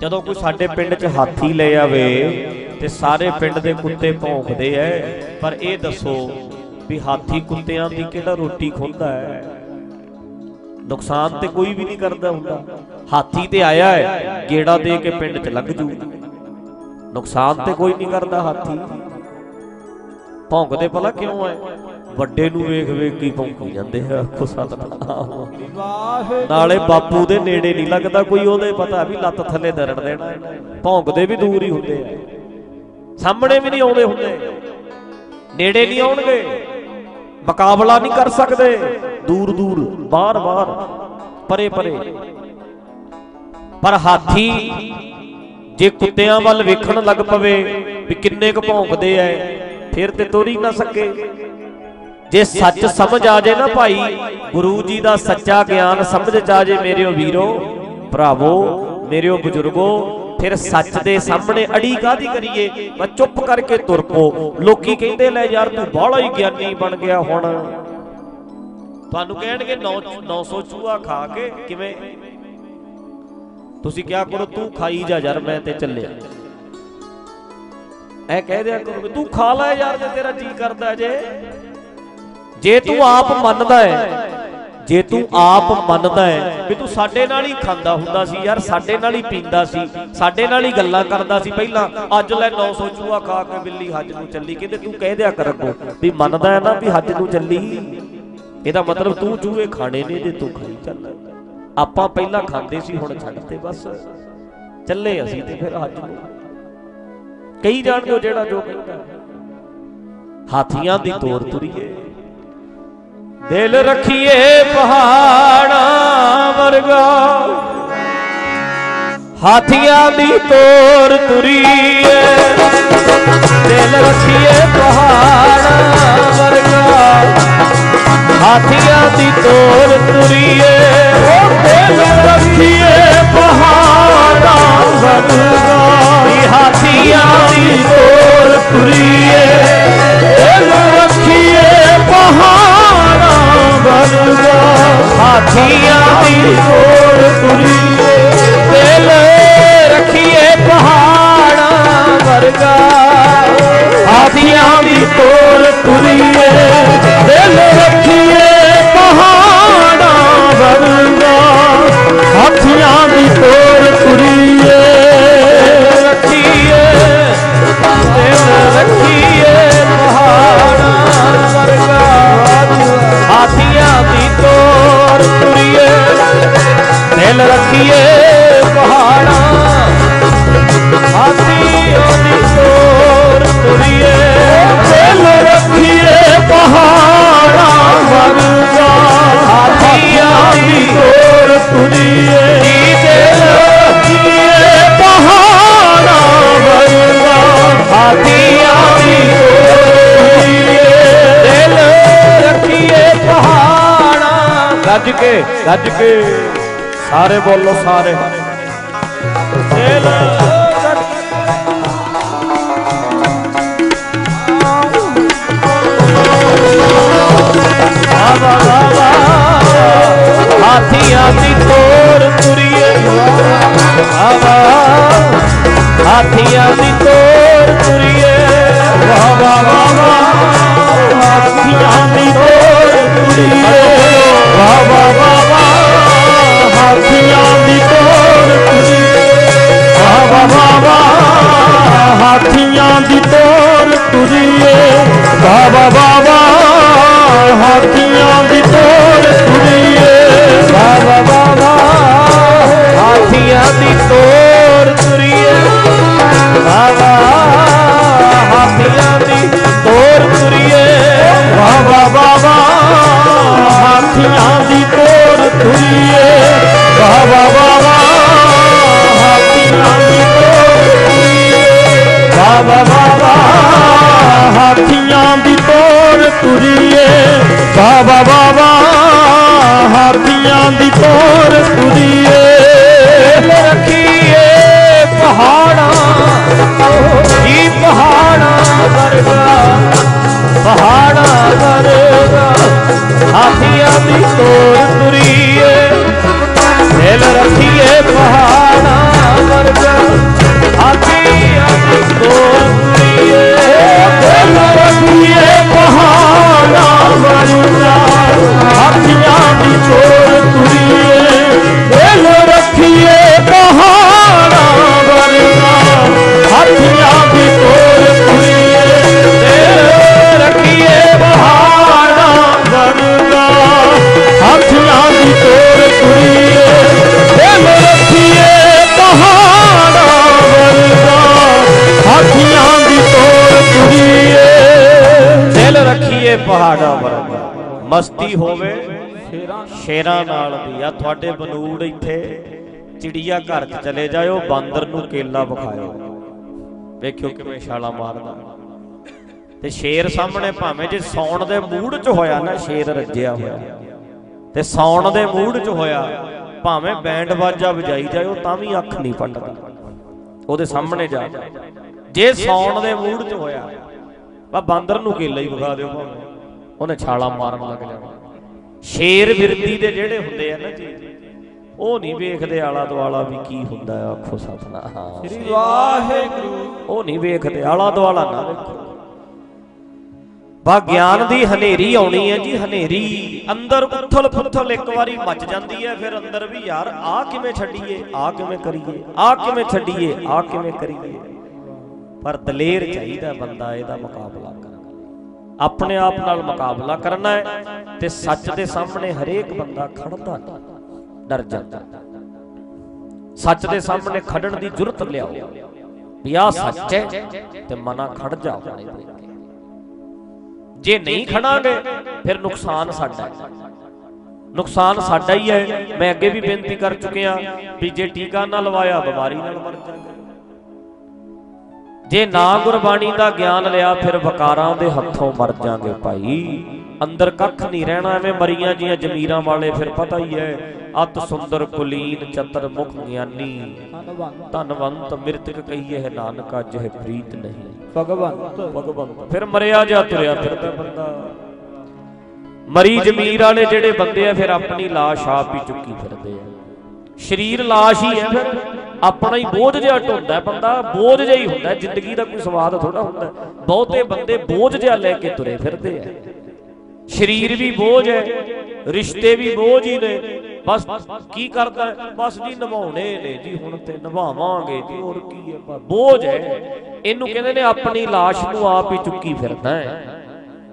ਜਦੋਂ ਕੋਈ ਸਾਡੇ ਪਿੰਡ 'ਚ ਹਾਥੀ ਲੈ ਆਵੇ ਤੇ ਸਾਰੇ ਪਿੰਡ ਦੇ ਕੁੱਤੇ ਭੌਂਕਦੇ ਐ ਪਰ ਇਹ ਦੱਸੋ ਵੀ ਹਾਥੀ ਕੁੱਤਿਆਂ ਦੀ ਕਿਹੜਾ ਰੋਟੀ ਖੁੰਦਾ ਹੈ? ਨੁਕਸਾਨ ਤੇ ਕੋਈ ਵੀ ਨਹੀਂ ਕਰਦਾ ਹੁੰਦਾ। ਹਾਥੀ ਤੇ ਆਇਆ ਹੈ, ਗੇੜਾ ਦੇ ਕੇ ਪਿੰਡ 'ਚ ਲੰਘ ਜੂ। ਨੁਕਸਾਨ ਤੇ ਕੋਈ ਨਹੀਂ ਕਰਦਾ ਹਾਥੀ। ਭੌਂਕਦੇ ਭਲਾ ਕਿਉਂ ਐ ਵੱਡੇ ਨੂੰ ਵੇਖ ਵੇਖ ਕੀ ਭੌਂਕੀ ਜਾਂਦੇ ਆ, ਆਖੋ ਸਤਨਾਮ। ਨਾਲੇ ਬਾਪੂ ਦੇ ਨੇੜੇ ਨਹੀਂ ਲੱਗਦਾ ਕੋਈ, ਉਹਦੇ ਪਤਾ ਵੀ ਲੱਤ ਥੱਲੇ ਦਰੜ ਦੇਣਾ ਭੌਂਕਦੇ ਵੀ ਦੂਰ ਹੀ ਹੁੰਦੇ ਆ। ਸਾਹਮਣੇ ਵੀ ਨਹੀਂ ਆਉਂਦੇ ਹੁੰਦੇ। ਨੇੜੇ ਨਹੀਂ ਆਉਣਗੇ। ਮੁਕਾਬਲਾ ਨਹੀਂ ਕਰ ਸਕਦੇ। ਦੂਰ ਦੂਰ ਬਾਹਰ ਬਾਹਰ ਪਰੇ ਪਰੇ ਪਰ ਹਾਥੀ ਜੇ ਕੁੱਤਿਆਂ ਵੱਲ ਵੇਖਣ ਲੱਗ ਪਵੇ ਵੀ ਕਿੰਨੇ ਕੁ ਭੌਂਕਦੇ ਐ, ਫਿਰ ਤੇ ਤੋਰੀ ਨਾ ਸਕੇ। ਜੇ ਸੱਚ ਸਮਝ ਆ ਜੇ ਨਾ ਭਾਈ, ਗੁਰੂ ਜੀ ਦਾ ਸੱਚਾ ਗਿਆਨ ਸਮਝ ਚ ਆ ਜੇ ਮੇਰਿਓ ਵੀਰੋ, ਭਰਾਵੋ, ਮੇਰਿਓ ਬਜ਼ੁਰਗੋ, ਫਿਰ ਸੱਚ ਦੇ ਸਾਹਮਣੇ ਅੜੀ ਕਾਦੀ ਕਰੀਏ? ਮੈਂ ਚੁੱਪ ਕਰਕੇ ਤੁਰ ਪੋ ਲੋਕੀ ਕਹਿੰਦੇ, ਲੈ ਯਾਰ, ਤੂੰ ਬਾਹਲਾ ਹੀ ਗਿਆਨੀ ਬਣ ਗਿਆ ਹੁਣ। ਤੁਹਾਨੂੰ ਕਹਿਣਗੇ 900 ਚੂਹਾ ਖਾ ਕੇ ਕਿਵੇਂ ਤੁਸੀਂ ਕਿਹਾ ਕਰੋ ਤੂੰ ਖਾਈ ਜਾ ਯਾਰ ਮੈਂ ਤੇ ਚੱਲਿਆ। ਐ ਕਹਿ ਦਿਆ ਕਰੋ ਤੂੰ ਖਾ ਲੈ ਯਾਰ ਜੇ ਤੇਰਾ ਜੀ ਕਰਦਾ ਜੇ। ਜੇ ਤੂੰ ਆਪ ਮੰਨਦਾ ਹੈ ਜੇ ਤੂੰ ਆਪ ਮੰਨਦਾ ਹੈ ਵੀ ਤੂੰ ਸਾਡੇ ਨਾਲ ਹੀ ਖਾਂਦਾ ਹੁੰਦਾ ਸੀ ਯਾਰ ਸਾਡੇ ਨਾਲ ਹੀ ਪੀਂਦਾ ਸੀ ਸਾਡੇ ਨਾਲ ਹੀ ਗੱਲਾਂ ਕਰਦਾ ਸੀ। ਪਹਿਲਾਂ ਅੱਜ ਲੈ 900 ਚੂਹਾ ਖਾ ਕੇ ਬਿੱਲੀ ਹੱਜ ਨੂੰ ਚੱਲੀ ਕਹਿੰਦੇ ਤੂੰ ਕਹਿ ਦਿਆ ਕਰ ਅੱਗੋਂ ਵੀ ਮੰਨਦਾ ਹੈ ਨਾ ਵੀ ਹੱਜ ਨੂੰ ਚੱਲੀ। ਇਹਦਾ ਮਤਲਬ ਤੂੰ ਚੂਹੇ ਖਾਣੇ ਨੇ ਜੇ ਤੂੰ ਖਾਈ ਚੱਲ। ਆਪਾਂ ਪਹਿਲਾਂ ਖਾਂਦੇ ਸੀ, ਹੁਣ ਛੱਡਤੇ ਬਸ। ਚੱਲੇ ਅਸੀਂ ਤੇ ਫਿਰ ਹੱਜ ਨੂੰ ਕਈ ਜਾਣਦੇ ਹੋ ਜਿਹੜਾ ਜੋ ਕਹਿੰਦਾ। ਹਾਥੀਆਂ ਦੀ ਤੋਰ ਤੁਰੀਏ। ਦਿਲ ਰੱਖੀਏ ਪਹਾੜਾਂ ਵਰਗਾ। ਹਾਥੀਆਂ ਦੀ ਤੋਰ ਤੁਰੀਏ। ਦਿਲ ਰੱਖੀਏ ਪਹਾੜਾਂ ਵਰਗਾ। ਹਾਥੀਆਂ ਦੀ ਤੋਰ ਤੁਰੀਏ ਉਹ ਦਿਲ ਰੱਖੀਏ ਪਹਾੜਾਂ ਵਰਗਾ। ਵੀ ਹਾਥੀਆਂ ਦੀ ਤੋਰ ਤੁਰੀਏ, ਦਿਲ ਰੱਖੀਏ ਪਹਾੜਾਂ ਵਰਗਾ। ਹਾਥੀਆਂ ਦੀ ਤੋਰ ਤੁਰੀਏ, ਦਿਲ ਰੱਖੀਏ ਪਹਾੜਾਂ ਵਰਗਾ ਹਾਥੀਆਂ ਦੀ ਤੋਰ ਤੁਰੀਏ ਦਿਲ ਰੱਖੀਏ ਪਹਾੜਾਂ ਵਰਗਾ। ਹਾਥੀਆਂ ਦੀ ਤੋਰ ਤੁਰੀਏ ਰੱਖੀਏ ਦਿਲ ਰੱਖੀਏ ਪਹਾੜਾਂ ਵਰਗਾ। ਹਾਥੀਆਂ ਦੀ ਤੋਰ ਤੁਰੀਏ ਦਿਲ ਰੱਖੀਏ ਪਹਾੜਾਂ। ਰੱਖੀਏ ਪਹਾੜਾਂ ਵਰਗਾ ਹਾਥੀਆਂ ਦੀ ਤੋਰ ਤੁਰੀਏ। ਰੱਖੀਏ ਪਹਾੜਾਂ ਵਰਗਾ ਹਾਥੀਆਂ ਦੀ ਤੋਰ ਤੁਰੀਏ। ਦਿਲ ਰੱਖੀਏ ਪਹਾੜਾਂ ਗੱਜ ਕੇ ਗੱਜ ਕੇ। ਸਾਰੇ ਬੋਲੋ ਸਾਰੇ। ਦਿਲ ਵਾ ਵਾ ਵਾ ਹਾਥੀਆਂ ਦੀ ਤੋਰ ਤੁਰੀਏ। ਵਾ ਵਾ ਹਾਥੀਆਂ ਦੀ ਤੋਰ ਤੁਰੀਏ। ਵਾ ਵਾ ਵਾ ਹਾਥੀਆਂ ਦੀ ਤੋਰ ਸ਼ੇਰਾਂ ਨਾਲ ਵੀ। ਆ ਤੁਹਾਡੇ ਬਨੂੜ ਇੱਥੇ, ਚਿੜੀਆ ਘਰ 'ਚ ਚਲੇ ਜਾਇਓ, ਬਾਂਦਰ ਨੂੰ ਕੇਲਾ ਵਿਖਾਇਓ। ਵੇਖਿਓ ਕਿਵੇਂ ਛਾਲਾ ਮਾਰਦਾ। ਤੇ ਸ਼ੇਰ ਸਾਹਮਣੇ ਭਾਵੇਂ ਜੇ ਸੌਣ ਦੇ ਮੂਡ 'ਚ ਹੋਇਆ ਨਾ, ਸ਼ੇਰ ਰੱਜਿਆ ਹੋਇਆ। ਤੇ ਸੌਣ ਦੇ ਮੂਡ 'ਚ ਹੋਇਆ, ਭਾਵੇਂ ਬੈਂਡ ਬਾਜਾ ਵਜਾਈ ਜਾਇਓ, ਤਾਂ ਵੀ ਅੱਖ ਨਹੀਂ ਪਟਦਾ ਉਹਦੇ ਸਾਹਮਣੇ ਜਾ। ਜੇ ਸੌਣ ਦੇ ਮੂਡ 'ਚ ਹੋਇਆ ਬਾ ਬਾਂਦਰ ਨੂੰ ਕੇਲਾ ਹੀ ਵਿਖਾ ਦਿਓ ਭਾਵੇਂ। ਉਹਨੇ ਛਾਲਾ ਮਾਰਨ ਲੱਗ ਸ਼ੇਰ ਬਿਰਦੀ ਦੇ ਜਿਹੜੇ ਹੁੰਦੇ ਆ ਨਾ ਜੀ ਉਹ ਨਹੀਂ ਵੇਖਦੇ ਆਲਾ ਦੁਆਲਾ ਵੀ ਕੀ ਹੁੰਦਾ ਆਖੋ ਸਤਨਾ ਹਾਂ ਸ੍ਰੀ ਵਾਹਿਗੁਰੂ। ਉਹ ਨਹੀਂ ਵੇਖਦੇ ਆਲਾ ਦੁਆਲਾ ਨਾ ਵੇਖੋ। ਬਾ ਗਿਆਨ ਦੀ ਹਨੇਰੀ ਆਉਣੀ ਹੈ ਜੀ ਹਨੇਰੀ। ਅੰਦਰ ਉਥਲ ਪੁਥਲ ਇੱਕ ਵਾਰੀ ਮੱਚ ਜਾਂਦੀ ਹੈ ਫਿਰ ਅੰਦਰ ਵੀ ਯਾਰ ਆ ਕਿਵੇਂ ਛੱਡੀਏ ਆ ਕਿਵੇਂ ਕਰੀਏ ਆ ਕਿਵੇਂ ਛੱਡੀਏ ਆ ਕਿਵੇਂ ਕਰੀਏ। ਪਰ ਦਲੇਰ ਚਾਹੀਦਾ ਬੰਦਾ ਇਹਦਾ ਮੁਕਾਬਲਾ ਆਪਣੇ ਆਪ ਨਾਲ ਮੁਕਾਬਲਾ ਕਰਨਾ ਹੈ ਤੇ ਸੱਚ ਦੇ ਸਾਹਮਣੇ ਹਰੇਕ ਬੰਦਾ ਖੜਦਾ ਡਰ ਜਾਂਦਾ। ਸੱਚ ਦੇ ਸਾਹਮਣੇ ਖੜਨ ਦੀ ਜੁਰਤ ਲਿਆਓ, ਵੀ ਆਹ ਸੱਚ ਹੈ ਤੇ ਮਨਾ ਖੜ ਜਾ ਆਪਣੇ ਜੇ ਨਹੀਂ ਖੜਾਂਗੇ, ਫਿਰ ਨੁਕਸਾਨ ਸਾਡਾ ਹੈ। ਨੁਕਸਾਨ ਸਾਡਾ ਹੀ ਹੈ। ਮੈਂ ਅੱਗੇ ਵੀ ਬੇਨਤੀ ਕਰ ਚੁੱਕਿਆ ਵੀ ਜੇ ਟੀਕਾ ਨਾ ਲਵਾਇਆ, ਬਿਮਾਰੀ ਨਾਲ ਮਰ ਜਾਵਾਂਗੇ ਜੇ ਨਾ ਗੁਰਬਾਣੀ ਦਾ ਗਿਆਨ ਲਿਆ ਫਿਰ ਵਕਾਰਾਂ ਦੇ ਹੱਥੋਂ ਮਰ ਜਾਾਂਗੇ ਭਾਈ। ਅੰਦਰ ਕੱਖ ਨਹੀਂ ਰਹਿਣਾ ਐਵੇਂ ਮਰੀਆਂ ਜੀਆਂ ਜ਼ਮੀਰਾਂ ਵਾਲੇ ਫਿਰ ਪਤਾ ਹੀ ਹੈ ਅਤ ਸੁੰਦਰ ਕੁਲੀਨ ਚਤਰ ਮੁਖ ਗਿਆਨੀ। ਧਨਵੰਤ ਮਿਰਤਕ ਕਹੀਏ ਹੈ ਨਾਨਕਾ ਜਿਹ ਪ੍ਰੀਤ ਨਹੀਂ। ਭਗਵੰਤ ਭਗਵੰਤ। ਫਿਰ ਮਰਿਆ ਜਾ ਤੁਰਿਆ ਫਿਰਦਾ ਬੰਦਾ। ਮਰੀ ਜ਼ਮੀਰ ਵਾਲੇ ਜਿਹੜੇ ਬੰਦੇ ਆ ਫਿਰ ਆਪਣੀ ਲਾਸ਼ ਆਪ ਹੀ ਚੁੱਕੀ ਫਿਰਦੇ ਆ। ਸਰੀਰ ਲਾਸ਼ ਹੀ ਹੈ ਫਿਰ। ਆਪਣਾ ਹੀ ਬੋਝ ਜਿਹਾ ਢੋਂਦਾ ਬੰਦਾ, ਬੋਝ ਜਿਹਾ ਹੀ ਹੁੰਦਾ ਜ਼ਿੰਦਗੀ ਦਾ ਕੋਈ ਸਵਾਦ ਥੋੜਾ ਹੁੰਦਾ ਬਹੁਤੇ ਬੰਦੇ ਬੋਝ ਜਿਹਾ ਲੈ ਕੇ ਤੁਰੇ ਫਿਰਦੇ ਆ। ਸਰੀਰ ਵੀ ਬੋਝ ਹੈ, ਰਿਸ਼ਤੇ ਵੀ ਬੋਝ ਹੀ ਨੇ। ਬਸ ਕੀ ਕਰਦਾ ਬਸ ਜੀ ਨਿਭਾਉਣੇ ਨੇ ਜੀ, ਹੁਣ ਤੇ ਨਿਭਾਵਾਂਗੇ ਜੀ, ਹੋਰ ਕੀ ਹੈ? ਬਸ ਬੋਝ ਹੈ। ਇਹਨੂੰ ਕਹਿੰਦੇ ਨੇ ਆਪਣੀ ਲਾਸ਼ ਨੂੰ ਆਪ ਹੀ ਚੁੱਕੀ ਫਿਰਦਾ ਹੈ।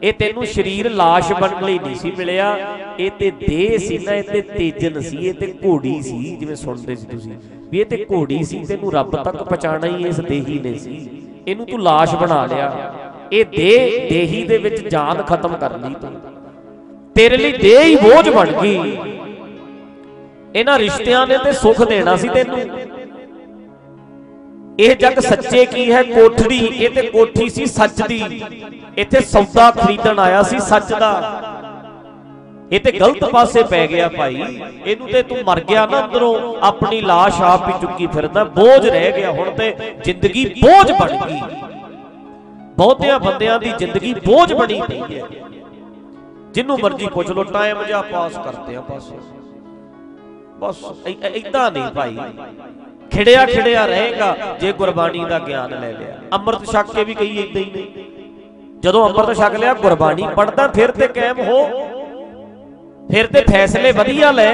ਇਹ ਤੈਨੂੰ ਸਰੀਰ ਲਾਸ਼ ਬਣਨ ਲਈ ਨਹੀਂ ਸੀ ਮਿਲਿਆ। ਇਹ ਤੇ ਦੇਹ ਸੀ ਨਾ, ਇਹ ਤੇ ਤੇਜਨ ਸੀ, ਇਹ ਤੇ ਘੋੜੀ ਸੀ, ਜਿਵੇਂ ਸੁਣਦੇ ਸੀ ਤੁਸੀਂ। ਵੀ ਇਹ ਤੇ ਘੋੜੀ ਸੀ, ਤੈਨੂੰ ਰੱਬ ਤੱਕ ਪਹੁੰਚਾਣਾ ਹੀ ਇਸ ਦੇਹੀ ਨੇ ਸੀ। ਇਹਨੂੰ ਤੂੰ ਲਾਸ਼ ਬਣਾ ਲਿਆ। ਇਹ ਦੇਹ, ਦੇਹੀ ਦੇ ਵਿੱਚ ਜਾਨ ਖਤਮ ਕਰ ਲਈ ਤੂੰ। ਤੇਰੇ ਲਈ ਦੇਹ ਹੀ ਬੋਝ ਬਣ ਗਈ। ਇਹਨਾਂ ਰਿਸ਼ਤਿਆਂ ਨੇ ਤੇ ਸੁੱਖ ਦੇਣਾ ਸੀ ਤੈਨੂੰ। ਇਹ ਜੱਗ ਸੱਚੇ ਕੀ ਹੈ? ਕੋਠੜੀ। ਇਹ ਤੇ ਕੋਠੀ ਸੀ ਸੱਚ ਦੀ। ਇੱਥੇ ਸੌਦਾ ਖਰੀਦਣ ਆਇਆ ਸੀ ਸੱਚ ਦਾ। ਇਹ ਤੇ ਗਲਤ ਪਾਸੇ ਪੈ ਗਿਆ ਭਾਈ। ਇਹਨੂੰ ਤੇ ਤੂੰ ਮਰ ਗਿਆ ਨਾ ਅੰਦਰੋਂ। ਆਪਣੀ লাশ ਆਪ ਹੀ ਚੁੱਕੀ ਫਿਰਦਾ। ਬੋਝ ਰਹਿ ਗਿਆ। ਹੁਣ ਤੇ ਜ਼ਿੰਦਗੀ ਬੋਝ ਬਣ ਗਈ। ਬਹੁਤਿਆਂ ਬੰਦਿਆਂ ਦੀ ਜ਼ਿੰਦਗੀ ਬੋਝ ਬਣੀ ਪਈ ਹੈ। ਜਿੰਨੂੰ ਮਰਜ਼ੀ ਪੁੱਛ ਲੋ ਟਾਈਮ ਜਾਂ ਪਾਸ ਕਰਦੇ ਆ ਬਸ। ਬਸ ਇਦਾਂ ਨਹੀਂ ਭਾਈ। ਖਿੜਿਆ ਖਿੜਿਆ ਰਹੇਗਾ ਜੇ ਗੁਰਬਾਣੀ ਦਾ ਗਿਆਨ ਲੈ ਲਿਆ। ਅੰਮ੍ਰਿਤ ਛਕ ਕੇ ਵੀ ਕਈ ਇਦਾਂ ਹੀ ਨੇ ਜਦੋਂ ਅੰਮ੍ਰਿਤ ਛਕ ਲਿਆ, ਗੁਰਬਾਣੀ ਪੜਦਾ ਫਿਰ ਤੇ ਕਾਇਮ ਹੋ। ਫਿਰ ਤੇ ਫੈਸਲੇ ਵਧੀਆ ਲੈ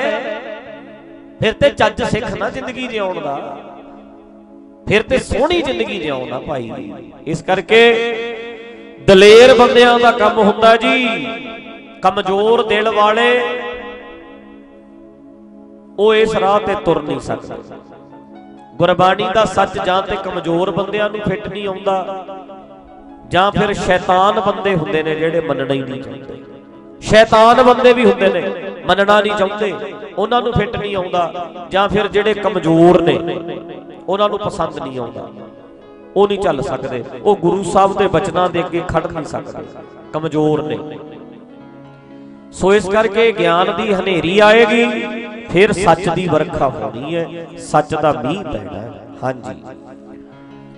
ਫਿਰ ਤੇ ਚੱਜ ਸਿੱਖ ਨਾ ਜ਼ਿੰਦਗੀ ਜਿਉਣ ਦਾ। ਫਿਰ ਤੇ ਸੋਹਣੀ ਜ਼ਿੰਦਗੀ ਜਿਉਣ ਦਾ ਭਾਈ। ਇਸ ਕਰਕੇ ਦਲੇਰ ਬੰਦਿਆਂ ਦਾ ਕੰਮ ਹੁੰਦਾ ਜੀ। ਕਮਜ਼ੋਰ ਦਿਲ ਵਾਲੇ ਉਹ ਇਸ ਰਾਹ ਤੇ ਤੁਰ ਨਹੀਂ ਸਕਦੇ। ਗੁਰਬਾਣੀ ਦਾ ਸੱਚ ਜਾਂ ਤੇ ਕਮਜ਼ੋਰ ਬੰਦਿਆਂ ਨੂੰ ਫਿੱਟ ਨਹੀਂ ਆਉਂਦਾ। ਜਾਂ ਫਿਰ ਸ਼ੈਤਾਨ ਬੰਦੇ ਹੁੰਦੇ ਨੇ ਜਿਹੜੇ ਮੰਨਣਾ ਹੀ ਨਹੀਂ ਚਾਹੁੰਦੇ। ਸ਼ੈਤਾਨ ਬੰਦੇ ਵੀ ਹੁੰਦੇ ਨੇ, ਮੰਨਣਾ ਨਹੀਂ ਚਾਹੁੰਦੇ। ਉਹਨਾਂ ਨੂੰ ਫਿੱਟ ਨਹੀਂ ਆਉਂਦਾ, ਜਾਂ ਫਿਰ ਜਿਹੜੇ ਕਮਜ਼ੋਰ ਨੇ, ਉਹਨਾਂ ਨੂੰ ਪਸੰਦ ਨਹੀਂ ਆਉਂਦਾ। ਉਹ ਨਹੀਂ ਚੱਲ ਸਕਦੇ। ਉਹ ਗੁਰੂ ਸਾਹਿਬ ਦੇ ਬਚਨਾਂ ਦੇ ਅੱਗੇ ਖੜ ਨਹੀਂ ਸਕਦੇ। ਕਮਜ਼ੋਰ ਨੇ। ਸੋ ਇਸ ਕਰਕੇ ਗਿਆਨ ਦੀ ਹਨੇਰੀ ਆਏਗੀ, ਫਿਰ ਸੱਚ ਦੀ ਵਰਖਾ ਹੋਣੀ ਹੈ। ਸੱਚ ਦਾ ਮੀਂਹ ਪੈਣਾ ਹੈ। ਹਾਂਜੀ।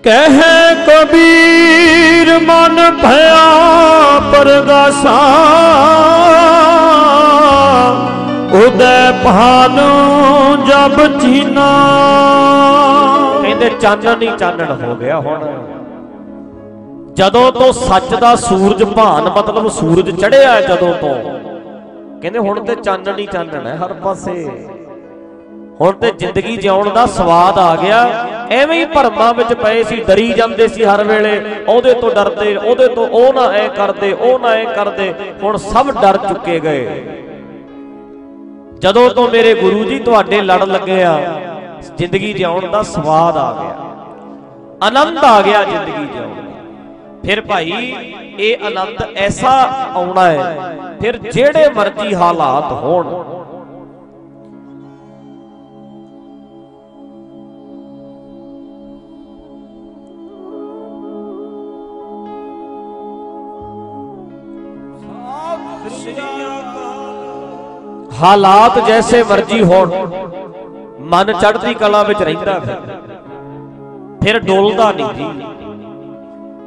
ਕਹਿ ਕਬੀਰ ਮਨ ਭਇਆ ਪਰਗਾਸਾ। ਉਦੈ ਭਾਨੂ ਜਬ ਚੀਨਾ। ਕਹਿੰਦੇ ਚਾਨਣ ਹੀ ਚਾਨਣ ਹੋ ਗਿਆ ਹੁਣ। ਜਦੋਂ ਤੋਂ ਸੱਚ ਦਾ ਸੂਰਜ ਭਾਨ, ਮਤਲਬ ਸੂਰਜ ਚੜਿਆ ਜਦੋਂ ਤੋਂ। ਕਹਿੰਦੇ ਹੁਣ ਤੇ ਚਾਨਣ ਹੀ ਚਾਨਣ ਹੈ ਹਰ ਪਾਸੇ। ਹੁਣ ਤੇ ਜ਼ਿੰਦਗੀ ਜਿਉਣ ਦਾ ਸਵਾਦ ਆ ਗਿਆ। ਐਵੇਂ ਹੀ ਭਰਮਾਂ ਵਿੱਚ ਪਏ ਸੀ ਡਰੀ ਜਾਂਦੇ ਸੀ ਹਰ ਵੇਲੇ। ਉਹਦੇ ਤੋਂ ਡਰਦੇ ਉਹਦੇ ਤੋਂ ਉਹ ਨਾ ਐ ਕਰਦੇ ਉਹ ਨਾ ਐ ਕਰਦੇ। ਹੁਣ ਸਭ ਡਰ ਚੁੱਕੇ ਗਏ। ਜਦੋਂ ਤੋਂ ਮੇਰੇ ਗੁਰੂ ਜੀ ਤੁਹਾਡੇ ਲੜ ਲੱਗੇ ਆ ਜ਼ਿੰਦਗੀ ਜਿਉਣ ਦਾ ਸਵਾਦ ਆ ਗਿਆ। ਆਨੰਦ ਆ ਗਿਆ ਜ਼ਿੰਦਗੀ ਜਿਉਣ ਦਾ। ਫਿਰ ਭਾਈ ਇਹ ਆਨੰਦ ਐਸਾ ਆਉਣਾ ਹੈ ਫਿਰ ਜਿਹੜੇ ਮਰਜ਼ੀ ਹਾਲਾਤ ਹੋਣ। ਹਾਲਾਤ ਜੈਸੇ ਮਰਜ਼ੀ ਹੋਣ, ਮਨ ਚੜ੍ਹਦੀ ਕਲਾ ਵਿੱਚ ਰਹਿੰਦਾ ਫਿਰ ਫਿਰ ਡੋਲਦਾ ਨਹੀਂ ਜੀ।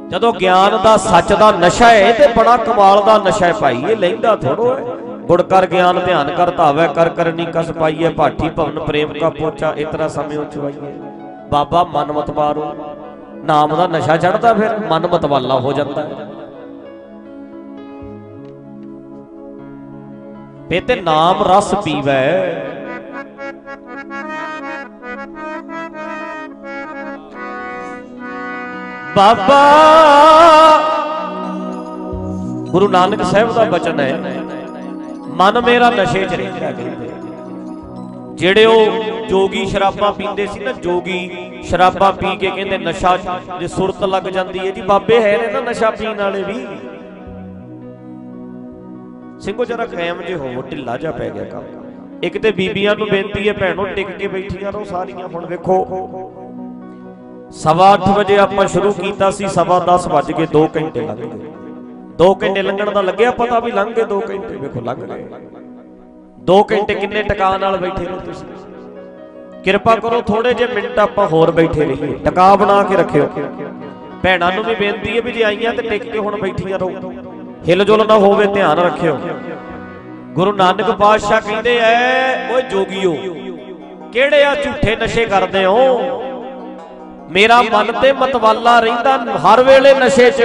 ਜਦੋਂ ਗਿਆਨ ਦਾ ਸੱਚ ਦਾ ਨਸ਼ਾ ਹੈ ਤੇ ਬੜਾ ਕਮਾਲ ਦਾ ਨਸ਼ਾ ਹੈ ਭਾਈ, ਇਹ ਲੈਂਦਾ ਥੋੜੋ ਹੈ। ਗੁੜ ਕਰ ਗਿਆਨ, ਧਿਆਨ ਕਰ ਧਾਵੇ, ਕਰ ਕਰਨੀ ਕਸ ਪਾਈਏ ਭਾਠੀ ਭਵਨ ਪ੍ਰੇਮ ਕਾ ਪੋਚਾ ਇਤਰਾ ਸਮੇਂ ਉਚਵਾਈਏ ਬਾਬਾ ਮਨ ਮਤਵਾਰੋ ਨਾਮ ਦਾ ਨਸ਼ਾ ਚੜਦਾ ਫਿਰ ਮਨ ਮਤਵਾਲਾ ਹੋ ਜਾਂਦਾ ਹੈ। ਵੇ ਤੇ ਨਾਮ ਰਸ ਪੀਵੈ। ਬਾਬਾ, ਗੁਰੂ ਨਾਨਕ ਸਾਹਿਬ ਦਾ ਬਚਨ ਹੈ, ਮਨ ਮੇਰਾ ਨਸ਼ੇ 'ਚ ਰਹਿੰਦਾ ਜਿਹੜੇ ਉਹ ਜੋਗੀ ਸ਼ਰਾਬਾਂ ਪੀਂਦੇ ਸੀ ਨਾ, ਜੋਗੀ ਸ਼ਰਾਬਾਂ ਪੀ ਕੇ ਕਹਿੰਦੇ ਨਸ਼ਾ ਜੇ ਸੁਰਤ ਲੱਗ ਜਾਂਦੀ ਹੈ। ਜੀ ਬਾਬੇ ਹੈ ਨੇ ਨਾ ਨਸ਼ਾ ਪੀਣ ਵਾਲੇ ਵੀ। ਸਿੰਘੋ ਜਰਾ ਕਾਇਮ ਜੇ ਹੋਵੋ, ਢਿੱਲਾ ਜਾ ਪੈ ਗਿਆ ਕੰਮ। ਇੱਕ ਤੇ ਬੀਬੀਆਂ ਨੂੰ ਬੇਨਤੀ ਹੈ ਭੈਣੋ, ਟਿਕ ਕੇ ਬੈਠੀਆਂ ਰਹੋ ਸਾਰੀਆਂ, ਹੁਣ ਵੇਖੋ। ਸਵਾ 8 ਵਜੇ ਆਪਾਂ ਸ਼ੁਰੂ ਕੀਤਾ ਸੀ, ਸਵਾ 10 ਵੱਜ ਕੇ 2 ਘੰਟੇ ਲੱਗ ਗਏ। 2 ਘੰਟੇ ਲੰਘਣ ਦਾ ਲੱਗਿਆ ਪਤਾ ਵੀ ਲੰਘ ਗਏ 2 ਘੰਟੇ, ਵੇਖੋ, ਲੰਘ ਗਏ। 2 ਘੰਟੇ ਕਿੰਨੇ ਟਿਕਾ ਨਾਲ ਬੈਠੇ ਰਹੋ ਤੁਸੀਂ। ਕਿਰਪਾ ਕਰੋ ਥੋੜੇ ਜਿਹੇ ਮਿੰਟ ਆਪਾਂ ਹੋਰ ਬੈਠੇ ਰਹੀਏ। ਟਿਕਾ ਬਣਾ ਕੇ ਰੱਖਿਓ। ਭੈਣਾਂ ਨੂੰ ਵੀ ਬੇਨਤੀ ਹੈ ਵੀ ਜੇ ਆਈਆਂ ਤੇ ਟਿਕ ਕੇ ਹੁਣ ਬੈਠੀਆਂ ਰਹੋ। ਹਿਲਜੁਲ ਨਾ ਹੋਵੇ, ਧਿਆਨ ਰੱਖਿਓ। ਗੁਰੂ ਨਾਨਕ ਪਾਤਸ਼ਾਹ ਕਹਿੰਦੇ ਐ, ਓਏ ਜੋਗੀਓ, ਕਿਹੜੇ ਆ ਝੂਠੇ ਨਸ਼ੇ ਕਰਦੇ ਹੋ? ਮੇਰਾ ਮਨ ਤੇ ਮਤਵਾਲਾ ਰਹਿੰਦਾ ਹਰ ਵੇਲੇ ਨਸ਼ੇ 'ਚ।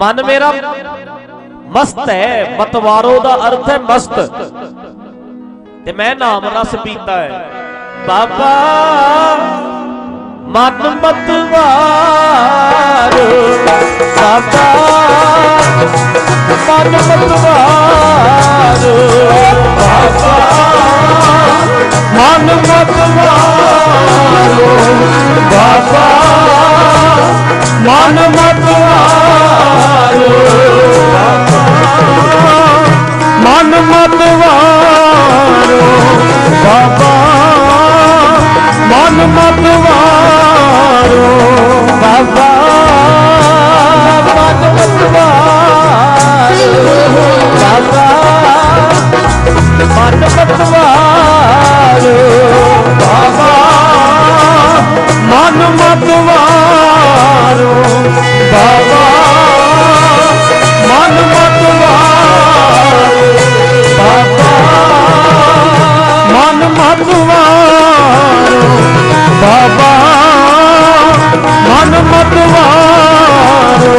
ਮਨ ਮੇਰਾ ਮਸਤ ਹੈ ਮਤਵਾਰੋ ਦਾ ਅਰਥ ਹੈ ਮਸਤ। ਤੇ ਮੈਂ ਨਾਮ ਰਸ ਪੀਤਾ ਹੈ ਬਾਬਾ ਮਨ ਮਤਵਾਰ ਬਾਬਾ ਮਨ ਮਤਵਾਰ। ਬਾਬਾ ਮਨ ਮਤਵਾਰੋ, ਬਾਬਾ, ਮਨ ਮਤਵਾਰੋ। ਮਨ ਮਤਵਾਰੋ, ਬਾਬਾ, ਮਨ ਮਤਵਾਰੋ। ਬਾਬਾ ਮਨ ਮਤਵਾਰ ਬਾਬਾ ਮਨ ਮਤਵਾਰ ਬਾਬਾ, ਮਨ ਮਤਵਾਰੋ। ਬਾਬਾ, ਮਨ ਮਤਵਾਰੋ। ਬਾਬਾ, ਮਨ ਮਤਵਾਰੋ। ਬਾਬਾ ਮਨ ਮਤਵਾਰੋ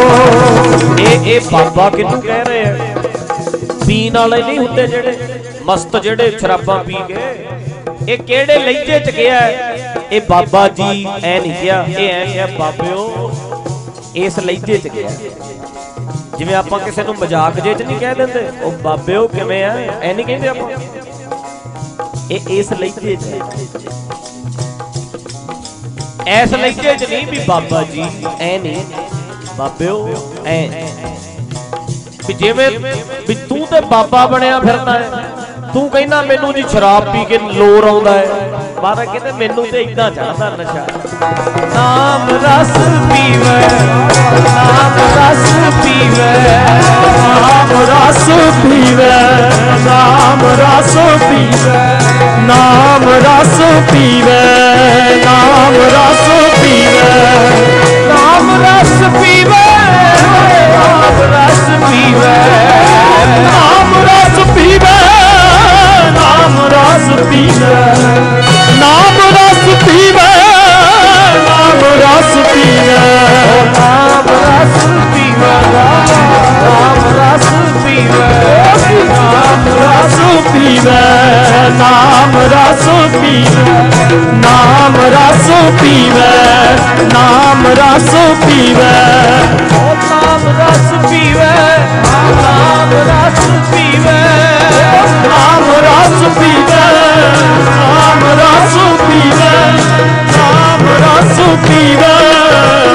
ਇਹ ਇਹ ਬਾਬਾ ਕਿਹਨੂੰ ਕਹਿ ਰਹੇ ਆ? ਪੀਣ ਵਾਲੇ ਨਹੀਂ ਹੁੰਦੇ ਜਿਹੜੇ, ਮਸਤ ਜਿਹੜੇ ਸ਼ਰਾਬਾਂ ਪੀ ਗਏ ਇਹ ਕਿਹੜੇ ਲਹਿਜੇ ਚ ਗਿਆ ਇਹ ਬਾਬਾ ਜੀ, ਐ ਨਹੀਂ ਕਿਹਾ ਇਹ ਐ ਕਿਹਾ ਬਾਬਿਓ, ਇਸ ਲਹਿਜੇ ਚ ਗਿਆ। ਜਿਵੇਂ ਆਪਾਂ ਕਿਸੇ ਨੂੰ ਮਜ਼ਾਕ ਜੇ ਚ ਨਹੀਂ ਕਹਿ ਦਿੰਦੇ, ਉਹ ਬਾਬਿਓ ਕਿਵੇਂ ਆ? ਐ ਨਹੀਂ ਕਹਿੰਦੇ ਆਪਾਂ। ਇਹ ਇਸ ਲਹਿਜੇ ਚ ਐਸ ਲਹਿਜੇ ਚ ਨਹੀਂ ਵੀ ਬਾਬਾ ਜੀ, ਐ ਨਹੀਂ, ਬਾਬਿਓ, ਐ। ਵੀ ਜਿਵੇਂ ਵੀ ਤੂੰ ਤੇ ਬਾਬਾ ਬਣਿਆ ਫਿਰਦਾ ਹੈ, ਤੂੰ ਕਹਿੰਦਾ ਮੈਨੂੰ ਜੀ ਸ਼ਰਾਬ ਪੀ ਕੇ ਲੋਰ ਆਉਂਦਾ ਹੈ। ਬਾਬਾ ਕਹਿੰਦੇ ਮੈਨੂੰ ਤੇ ਇਦਾਂ ਚੜਦਾ ਨਸ਼ਾ। ਨਾਮ ਰਸ ਪੀਵੇ, ਨਾਮ ਰਸ ਪੀਵੇ, ਨਾਮ ਰਸ ਪੀਵੇ, ਨਾਮ ਰਸ ਪੀਵੇ, ਨਾਮ ਰਸ ਪੀਵੇ। ਪੀਵੇ। ਨਾਮ ਰਸ ਪੀਵੇ, ਨਾਮ ਰਸ ਪੀਵੇ। ਨਾਮ ਰਸ ਪੀਵੇ, ਨਾਮ ਰਸ ਪੀਵੇ। ਨਾਮ ਰਸ ਪੀਵੇ, ਨਾਮ ਰਸ ਪੀਵੇ। ਨਾਮ ਪੀਵੇ ਨਾਮ ਰਸ ਪੀਵੇ ਨਾਮ ਰਸ ਪੀਵੇ ਨਾਮ ਰਸ ਪੀਵੇ ਨਾਮ ਰਸ ਪੀਵੇ ਨਾਮ ਰਸ ਪੀਵੇ ਨਾਮ ਰਸ ਪੀਵੇ ਨਾਮ ਰਸ ਪੀਵੇ ਨਾਮ ਰਸ ਪੀਵੇ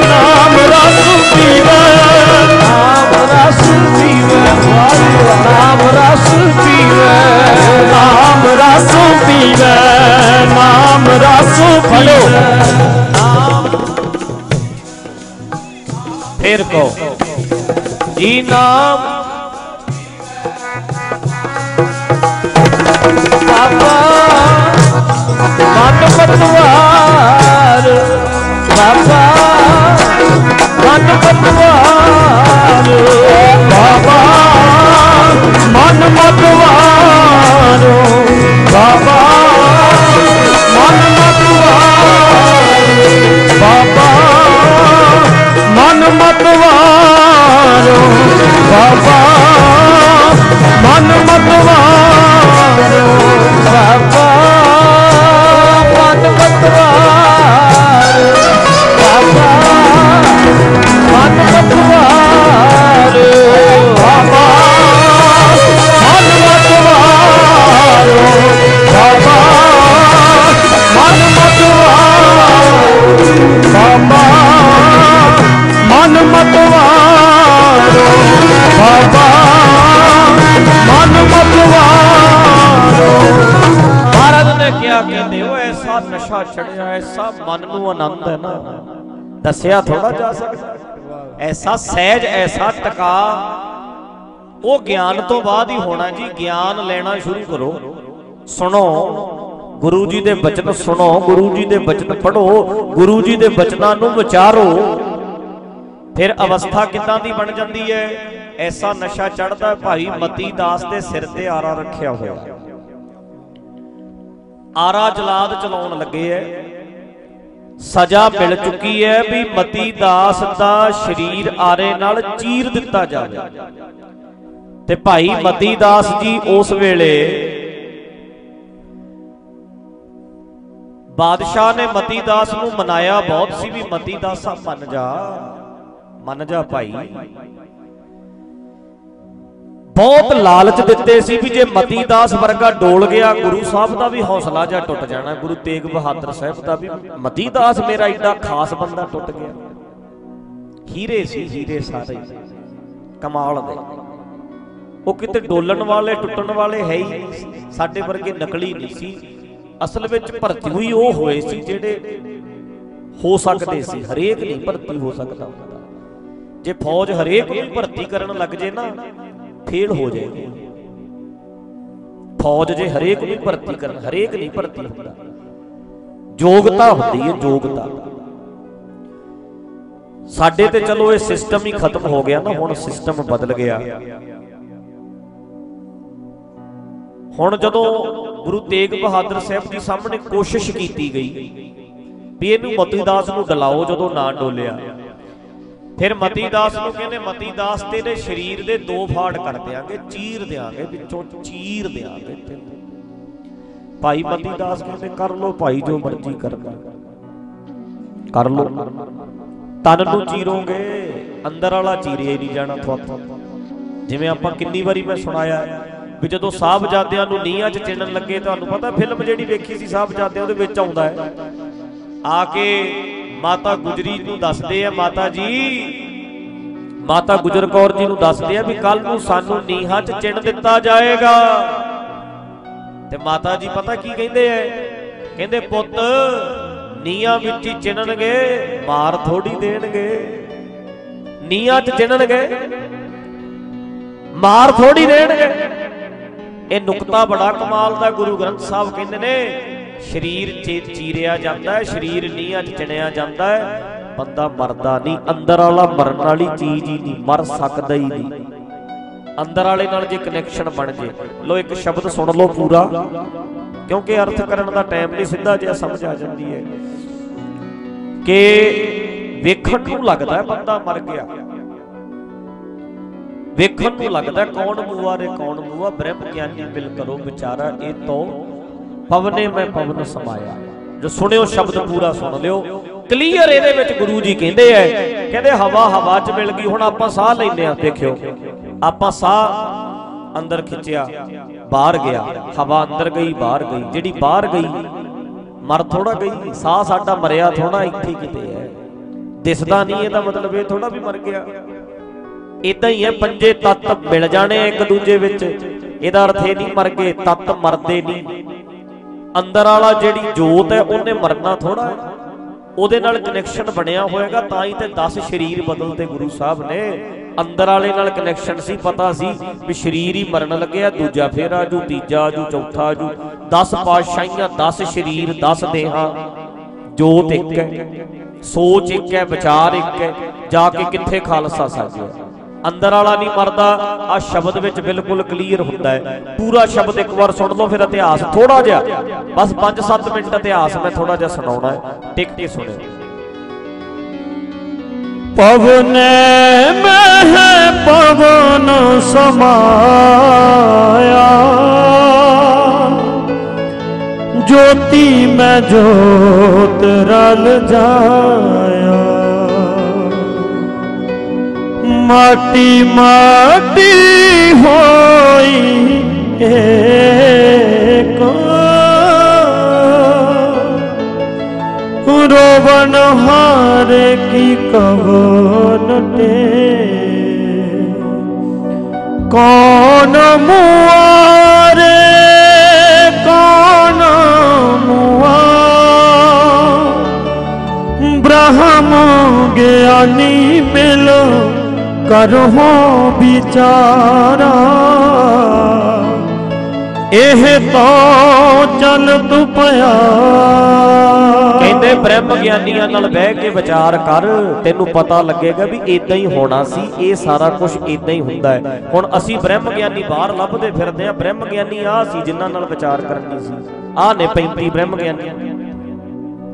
ਨਾਮ ਰਸ ਪੀਵੇ ਨਾਮ ਰਸ ਪੀਵੇ, ਨਾਮ ਰਸ ਪੀਵੇ, ਨਾਮ ਰਸ ਪੀਵੇ। ਫਿਰ ਕੋ ਜੀ ਨਾਮ। ਬਾਬਾ ਮਨ ਪਤਵਾਰ ਬਾਬਾ, ਮਨ ਪਤਵਾਰ ਬਾਬਾ ਮਨ ਮਤਵਾਰੋ ਬਾਬਾ ਮਨ ਮਤਵਾਰੋ ਬਾਬਾ ਮਨ ਮਤਵਾਰੋ ਬਾਬਾ ਮਨ ਮਤਵਾਰੋ। ਬਾਬਾ ਕਿਹਾ, ਕਹਿੰਦੇ ਉਹ ਐਸਾ ਨਸ਼ਾ ਛੜਿਆ ਐਸਾ ਮਨ ਨੂੰ ਆਨੰਦ ਦੱਸਿਆ ਥੋੜਾ ਜਾ ਸਕਦਾ। ਐਸਾ ਸਹਿਜ, ਐਸਾ ਟਿਕਾ। ਉਹ ਗਿਆਨ ਤੋਂ ਬਾਅਦ ਹੀ ਹੋਣਾ ਜੀ, ਗਿਆਨ ਲੈਣਾ ਸ਼ੁਰੂ ਕਰੋ। ਸੁਣੋ। ਗੁਰੂ ਜੀ ਦੇ ਬਚਨ ਸੁਣੋ, ਗੁਰੂ ਜੀ ਦੇ ਬਚਨ ਪੜੋ ਗੁਰੂ ਜੀ ਦੇ ਬਚਨਾਂ ਨੂੰ ਵਿਚਾਰੋ। ਫਿਰ ਅਵਸਥਾ ਕਿੱਦਾਂ ਦੀ ਬਣ ਜਾਂਦੀ ਹੈ? ਐਸਾ ਨਸ਼ਾ ਚੜਦਾ ਭਾਈ ਮਤੀ ਦਾਸ ਦੇ ਸਿਰ ਤੇ ਆਰਾ ਰੱਖਿਆ ਹੋਇਆ। ਆਰਾ ਜਲਾਦ ਚਲਾਉਣ ਲੱਗੇ ਐ। ਸਜ਼ਾ ਮਿਲ ਚੁੱਕੀ ਹੈ ਵੀ ਮਤੀ ਦਾਸ ਦਾ ਸਰੀਰ ਆਰੇ ਨਾਲ ਚੀਰ ਦਿੱਤਾ ਜਾਵੇ। ਤੇ ਭਾਈ ਮਤੀ ਦਾਸ ਜੀ ਉਸ ਵੇਲੇ ਬਾਦਸ਼ਾਹ ਨੇ ਮਤੀ ਦਾਸ ਨੂੰ ਮਨਾਇਆ ਬਹੁਤ ਸੀ ਵੀ ਮਤੀ ਦਾਸਾ ਮੰਨ ਜਾ ਮੰਨ ਜਾ ਭਾਈ। ਬਹੁਤ ਲਾਲਚ ਦਿੱਤੇ ਸੀ ਵੀ ਜੇ ਮਤੀ ਦਾਸ ਵਰਗਾ ਡੋਲ ਗਿਆ, ਗੁਰੂ ਸਾਹਿਬ ਦਾ ਵੀ ਹੌਸਲਾ ਜਾ ਟੁੱਟ ਜਾਣਾ, ਗੁਰੂ ਤੇਗ ਬਹਾਦਰ ਸਾਹਿਬ ਦਾ ਵੀ। ਮਤੀ ਦਾਸ ਮੇਰਾ ਏਡਾ ਖਾਸ ਬੰਦਾ ਟੁੱਟ ਗਿਆ। ਹੀਰੇ ਸੀ, ਹੀਰੇ ਸਾਰੇ। ਕਮਾਲ ਦੇ। ਉਹ ਕਿਤੇ ਡੋਲਣ ਵਾਲੇ, ਟੁੱਟਣ ਵਾਲੇ ਹੈ ਹੀ ਸਾਡੇ ਵਰਗੇ ਨਕਲੀ ਨਹੀਂ ਸੀ। ਅਸਲ ਵਿੱਚ ਭਰਤੀ ਹੋਈ ਉਹ ਹੋਏ ਸੀ ਜਿਹੜੇ ਹੋ ਸਕਦੇ ਸੀ, ਹਰੇਕ ਨਹੀਂ ਭਰਤੀ ਹੋ ਸਕਦਾ ਹੁੰਦਾ। ਜੇ ਫੌਜ ਹਰੇਕ ਨੂੰ ਭਰਤੀ ਕਰਨ ਲੱਗ ਜੇ ਨਾ, ਫੇਲ ਹੋ ਜਾਏਗੀ। ਫੌਜ ਜੇ ਹਰੇਕ ਨੂੰ ਭਰਤੀ ਕਰਨ, ਹਰੇਕ ਨਹੀਂ ਭਰਤੀ ਹੁੰਦਾ। ਯੋਗਤਾ ਹੁੰਦੀ ਹੈ ਯੋਗਤਾ। ਸਾਡੇ ਤੇ ਚਲੋ ਇਹ ਸਿਸਟਮ ਹੀ ਖਤਮ ਹੋ ਗਿਆ ਨਾ, ਹੁਣ ਸਿਸਟਮ ਬਦਲ ਗਿਆ। ਹੁਣ ਜਦੋਂ ਗੁਰੂ ਤੇਗ ਬਹਾਦਰ ਸਾਹਿਬ ਜੀ ਸਾਹਮਣੇ ਕੋਸ਼ਿਸ਼ ਕੀਤੀ ਗਈ ਵੀ ਇਹਨੂੰ ਮਤੀ ਦਾਸ ਨੂੰ ਡਲਾਓ ਜਦੋਂ ਨਾ ਡੋਲਿਆ। ਫਿਰ ਮਤੀ ਦਾਸ ਨੂੰ ਕਹਿੰਦੇ ਮਤੀ ਮਤੀਦਾਸ ਤੇਰੇ ਸਰੀਰ ਦੇ ਦੋ ਫਾੜ ਕਰ ਦਿਆਂਗੇ, ਚੀਰ ਦਿਆਂਗੇ, ਵਿੱਚੋਂ ਚੀਰ ਦਿਆਂਗੇ ਤੈਨੂੰ। ਭਾਈ ਮਤੀਦਾਸ ਕਹਿੰਦੇ, ਕਰ ਲੋ ਭਾਈ ਜੋ ਮਰਜ਼ੀ ਕਰਨਾ ਕਰ ਲੋ ਤਨ ਨੂੰ ਚੀਰੋਗੇ, ਅੰਦਰ ਵਾਲਾ ਚੀਰੇ ਹੀ ਨਹੀਂ ਜਾਣਾ ਤੁਹਾਤੋਂ। ਜਿਵੇਂ ਆਪਾਂ ਕਿੰਨੀ ਵਾਰੀ ਮੈਂ ਸੁਣਾਇਆ ਵੀ ਜਦੋਂ ਸਾਹਿਬਜ਼ਾਦਿਆਂ ਨੂੰ ਨੀਹਾਂ 'ਚ ਚਿਣਨ ਲੱਗੇ, ਤੁਹਾਨੂੰ ਪਤਾ ਫਿਲਮ ਜਿਹੜੀ ਵੇਖੀ ਸੀ ਸਾਹਿਬਜ਼ਾਦਿਆਂ ਉਹਦੇ ਵਿੱਚ ਆਉਂਦਾ ਹੈ। ਆ ਕੇ ਮਾਤਾ ਗੁਜਰੀ ਨੂੰ ਦੱਸਦੇ ਆ, ਮਾਤਾ ਜੀ, ਮਾਤਾ ਗੁਜਰ ਕੌਰ ਜੀ ਨੂੰ ਦੱਸਦੇ ਆ ਵੀ ਕੱਲ ਨੂੰ ਸਾਨੂੰ ਨੀਹਾਂ 'ਚ ਚਿਣ ਦਿੱਤਾ ਜਾਏਗਾ। ਤੇ ਮਾਤਾ ਜੀ ਪਤਾ ਕੀ ਕਹਿੰਦੇ ਐ ਕਹਿੰਦੇ, ਪੁੱਤ, ਨੀਹਾਂ ਵਿੱਚ ਹੀ ਚਿਣਨਗੇ, ਮਾਰ ਥੋੜੀ ਦੇਣਗੇ। ਨੀਹਾਂ 'ਚ ਚਿਣਨਗੇ, ਮਾਰ ਥੋੜੀ ਦੇਣਗੇ। ਇਹ ਨੁਕਤਾ ਬੜਾ ਕਮਾਲ ਦਾ ਗੁਰੂ ਗ੍ਰੰਥ ਸਾਹਿਬ ਕਹਿੰਦੇ ਨੇ। ਸਰੀਰ ਚੇ ਚੀਰਿਆ ਜਾਂਦਾ ਹੈ, ਸਰੀਰ ਨੀਹਾਂ 'ਚ ਚਿਣਿਆ ਜਾਂਦਾ ਹੈ। ਬੰਦਾ ਮਰਦਾ ਨਹੀਂ, ਅੰਦਰ ਵਾਲਾ ਮਰਨ ਵਾਲੀ ਚੀਜ਼ ਹੀ ਨਹੀਂ, ਮਰ ਸਕਦਾ ਹੀ ਨਹੀਂ। ਅੰਦਰ ਵਾਲੇ ਨਾਲ ਜੇ ਕਨੈਕਸ਼ਨ ਬਣ ਜੇ। ਲੋ ਇੱਕ ਸ਼ਬਦ ਸੁਣ ਲਓ ਪੂਰਾ। ਕਿਉਂਕਿ ਅਰਥ ਕਰਨ ਦਾ ਟਾਈਮ ਨਹੀਂ ਸਿੱਧਾ ਜਿਹਾ ਸਮਝ ਆ ਜਾਂਦੀ ਹੈ। ਕਿ ਵੇਖਣ ਨੂੰ ਲੱਗਦਾ ਬੰਦਾ ਮਰ ਗਿਆ। ਵੇਖਣ ਨੂੰ ਲੱਗਦਾ ਕੌਣ ਬੂਆ ਰੇ ਕੌਣ ਮੂਆ ਬ੍ਰਹਮ ਗਿਆਨੀ ਮਿਲ ਕਰੋ ਵਿਚਾਰਾ, ਇਹ ਤੋਂ ਪਵਨੇ ਮੈਂ ਪਵਨ ਸਮਾਇਆ। ਜੋ ਸੁਣਿਓ ਸ਼ਬਦ ਪੂਰਾ ਸੁਣ ਲਿਓ। ਕਲੀਅਰ ਇਹਦੇ ਵਿੱਚ ਗੁਰੂ ਜੀ ਕਹਿੰਦੇ ਐ ਕਹਿੰਦੇ ਹਵਾ ਹਵਾ 'ਚ ਮਿਲ ਗਈ, ਹੁਣ ਆਪਾਂ ਸਾਹ ਲੈਨੇ ਆ ਦੇਖਿਓ। ਆਪਾਂ ਸਾਹ ਅੰਦਰ ਖਿੱਚਿਆ, ਬਾਹਰ ਗਿਆ। ਹਵਾ ਅੰਦਰ ਗਈ, ਬਾਹਰ ਗਈ। ਜਿਹੜੀ ਬਾਹਰ ਗਈ, ਮਰ ਥੋੜਾ ਗਈ। ਸਾਹ ਸਾਡਾ ਮਰਿਆ ਥੋੜਾ ਇੱਥੇ ਕਿਤੇ ਹੈ। ਦਿਸਦਾ ਨਹੀਂ ਇਹਦਾ ਮਤਲਬ, ਇਹ ਥੋੜਾ ਵੀ ਮਰ ਗਿਆ। ਇਦਾਂ ਹੀ ਹੈ, ਪੰਜੇ ਤੱਤ ਮਿਲ ਜਾਣੇ ਇੱਕ ਦੂਜੇ ਵਿੱਚ। ਇਹਦਾ ਅਰਥ ਇਹ ਨਹੀਂ ਮਰ ਗਏ, ਤੱਤ ਮਰਦੇ ਨਹੀਂ। ਅੰਦਰ ਵਾਲਾ ਜਿਹੜੀ ਜੋਤ ਹੈ, ਉਹਨੇ ਮਰਨਾ ਥੋੜਾ ਉਹਦੇ ਨਾਲ ਕਨੈਕਸ਼ਨ ਬਣਿਆ ਹੋਏਗਾ, ਤਾਂ ਹੀ ਤੇ 10 ਸਰੀਰ ਬਦਲਦੇ ਗੁਰੂ ਸਾਹਿਬ ਨੇ। ਅੰਦਰ ਵਾਲੇ ਨਾਲ ਕਨੈਕਸ਼ਨ ਸੀ, ਪਤਾ ਸੀ ਵੀ ਸਰੀਰ ਹੀ ਮਰਨ ਲੱਗਿਆ, ਦੂਜਾ ਫੇਰ ਆਜੂ ਤੀਜਾ ਆਜੂ ਚੌਥਾ ਆਜੂ 10 ਪਾਤਸ਼ਾਹੀਆਂ 10 ਸਰੀਰ 10 ਦੇਹਾਂ। ਜੋਤ ਇੱਕ ਹੈ, ਸੋਚ ਇੱਕ ਹੈ, ਵਿਚਾਰ ਇੱਕ ਹੈ, ਜਾ ਕੇ ਕਿੱਥੇ ਖਾਲਸਾ ਸਾਜਿਆ ਅੰਦਰ ਵਾਲਾ ਨਹੀਂ ਮਰਦਾ ਆ ਸ਼ਬਦ ਵਿੱਚ ਬਿਲਕੁਲ ਕਲੀਅਰ ਹੁੰਦਾ ਹੈ। ਪੂਰਾ ਸ਼ਬਦ ਇੱਕ ਵਾਰ ਸੁਣ ਲਓ, ਫਿਰ ਇਤਿਹਾਸ ਥੋੜਾ ਜਿਹਾ। ਬਸ 5-7 ਮਿੰਟ ਇਤਿਹਾਸ ਮੈਂ ਥੋੜਾ ਜਿਹਾ ਸੁਣਾਉਣਾ ਹੈ। ਟਿਕ ਕੇ ਸੁਣਿਓ। ਪਵਨੇ ਮਹਿ ਪਵਨ ਸਮਾਇਆ। ਜੋਤੀ ਮੈਂ ਜੋਤ ਰਲ ਜਾਇਆ ਮਾਟੀ ਮਾਟੀ ਹੋਈ ਏਕੋ। ਰੋਵਨ ਹਾਰ ਕੀ ਕਹੋ ਨਟੇ ਕੌਣ ਮੁਆਰੇ, ਕੌਣ ਮੁਆ? ਬ੍ਰਹਮ ਗਿਆਨੀ ਮਿਲੋ ਕਰੋ ਵਿਚਾਰਾ। ਇਹ ਤਾਂ ਚਲਤ ਪਿਆ। ਕਹਿੰਦੇ ਬ੍ਰਹਮ ਗਿਆਨੀਆਂ ਨਾਲ ਬਹਿ ਕੇ ਵਿਚਾਰ ਕਰ, ਤੈਨੂੰ ਪਤਾ ਲੱਗੇਗਾ ਵੀ ਇਦਾਂ ਹੀ ਹੋਣਾ ਸੀ, ਇਹ ਸਾਰਾ ਕੁਝ ਇਦਾਂ ਹੀ ਹੁੰਦਾ ਹੈ। ਹੁਣ ਅਸੀਂ ਬ੍ਰਹਮ ਗਿਆਨੀ ਬਾਹਰ ਲੱਭਦੇ ਫਿਰਦੇ ਆ ਬ੍ਰਹਮ ਗਿਆਨੀ ਆ ਸੀ ਜਿਨ੍ਹਾਂ ਨਾਲ ਵਿਚਾਰ ਕਰਨੀ ਸੀ। ਆਹ ਨੇ 35 ਬ੍ਰਹਮ ਗਿਆਨੀ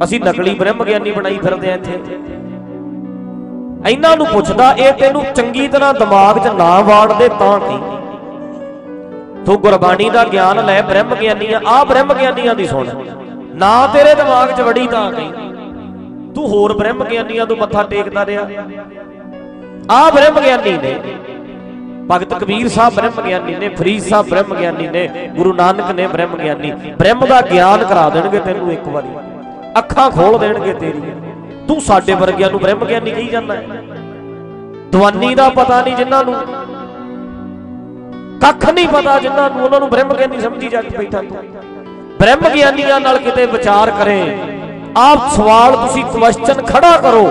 ਅਸੀਂ ਨਕਲੀ ਬ੍ਰਹਮ ਗਿਆਨੀ ਬਣਾਈ ਫਿਰਦੇ ਆ ਇੱਥੇ। ਇਹਨਾਂ ਨੂੰ ਪੁੱਛਦਾ, ਇਹ ਤੈਨੂੰ ਚੰਗੀ ਤਰ੍ਹਾਂ ਦਿਮਾਗ 'ਚ ਨਾ ਵਾੜਦੇ ਤਾਂ ਕੀ? ਤੂੰ ਗੁਰਬਾਣੀ ਦਾ ਗਿਆਨ ਲੈ, ਬ੍ਰਹਮ ਗਿਆਨੀਆਂ ਆ ਬ੍ਰਹਮ ਗਿਆਨੀਆਂ ਦੀ ਸੁਣ। ਨਾ ਤੇਰੇ ਦਿਮਾਗ 'ਚ ਵੜੀ ਤਾਂ ਕੀ? ਤੂੰ ਹੋਰ ਬ੍ਰਹਮ ਗਿਆਨੀਆਂ ਤੋਂ ਮੱਥਾ ਟੇਕਦਾ ਰਿਹਾ। ਆ ਬ੍ਰਹਮ ਗਿਆਨੀ ਨੇ, ਭਗਤ ਕਬੀਰ ਸਾਹਿਬ ਬ੍ਰਹਮ ਗਿਆਨੀ ਨੇ, ਫਰੀਦ ਸਾਹਿਬ ਬ੍ਰਹਮ ਗਿਆਨੀ ਨੇ, ਗੁਰੂ ਨਾਨਕ ਨੇ ਬ੍ਰਹਮ ਗਿਆਨੀ। ਬ੍ਰਹਮ ਦਾ ਗਿਆਨ ਕਰਾ ਦੇਣਗੇ ਤੈਨੂੰ ਇੱਕ ਵਾਰੀ। ਅੱਖਾਂ ਖੋਲ ਦੇਣਗੇ ਤੇਰੀਆਂ। ਤੂੰ ਸਾਡੇ ਵਰਗਿਆਂ ਨੂੰ ਬ੍ਰਹਮ ਗਿਆਨੀ ਕਹੀ ਜਾਂਦਾ ਹੈ। ਦਵਾਨੀ ਦਾ ਪਤਾ ਨਹੀਂ ਜਿਨ੍ਹਾਂ ਨੂੰ, ਕੱਖ ਨਹੀਂ ਪਤਾ ਜਿਨ੍ਹਾਂ ਨੂੰ, ਉਹਨਾਂ ਨੂੰ ਬ੍ਰਹਮ ਗਿਆਨੀ ਸਮਝੀ ਜਾ ਕੇ ਬੈਠਾ ਤੂੰ। ਬ੍ਰਹਮ ਗਿਆਨੀਆਂ ਨਾਲ ਕਿਤੇ ਵਿਚਾਰ ਕਰੇ, ਆਪ ਸਵਾਲ ਤੁਸੀਂ ਕੁਐਸਚਨ ਖੜਾ ਕਰੋ,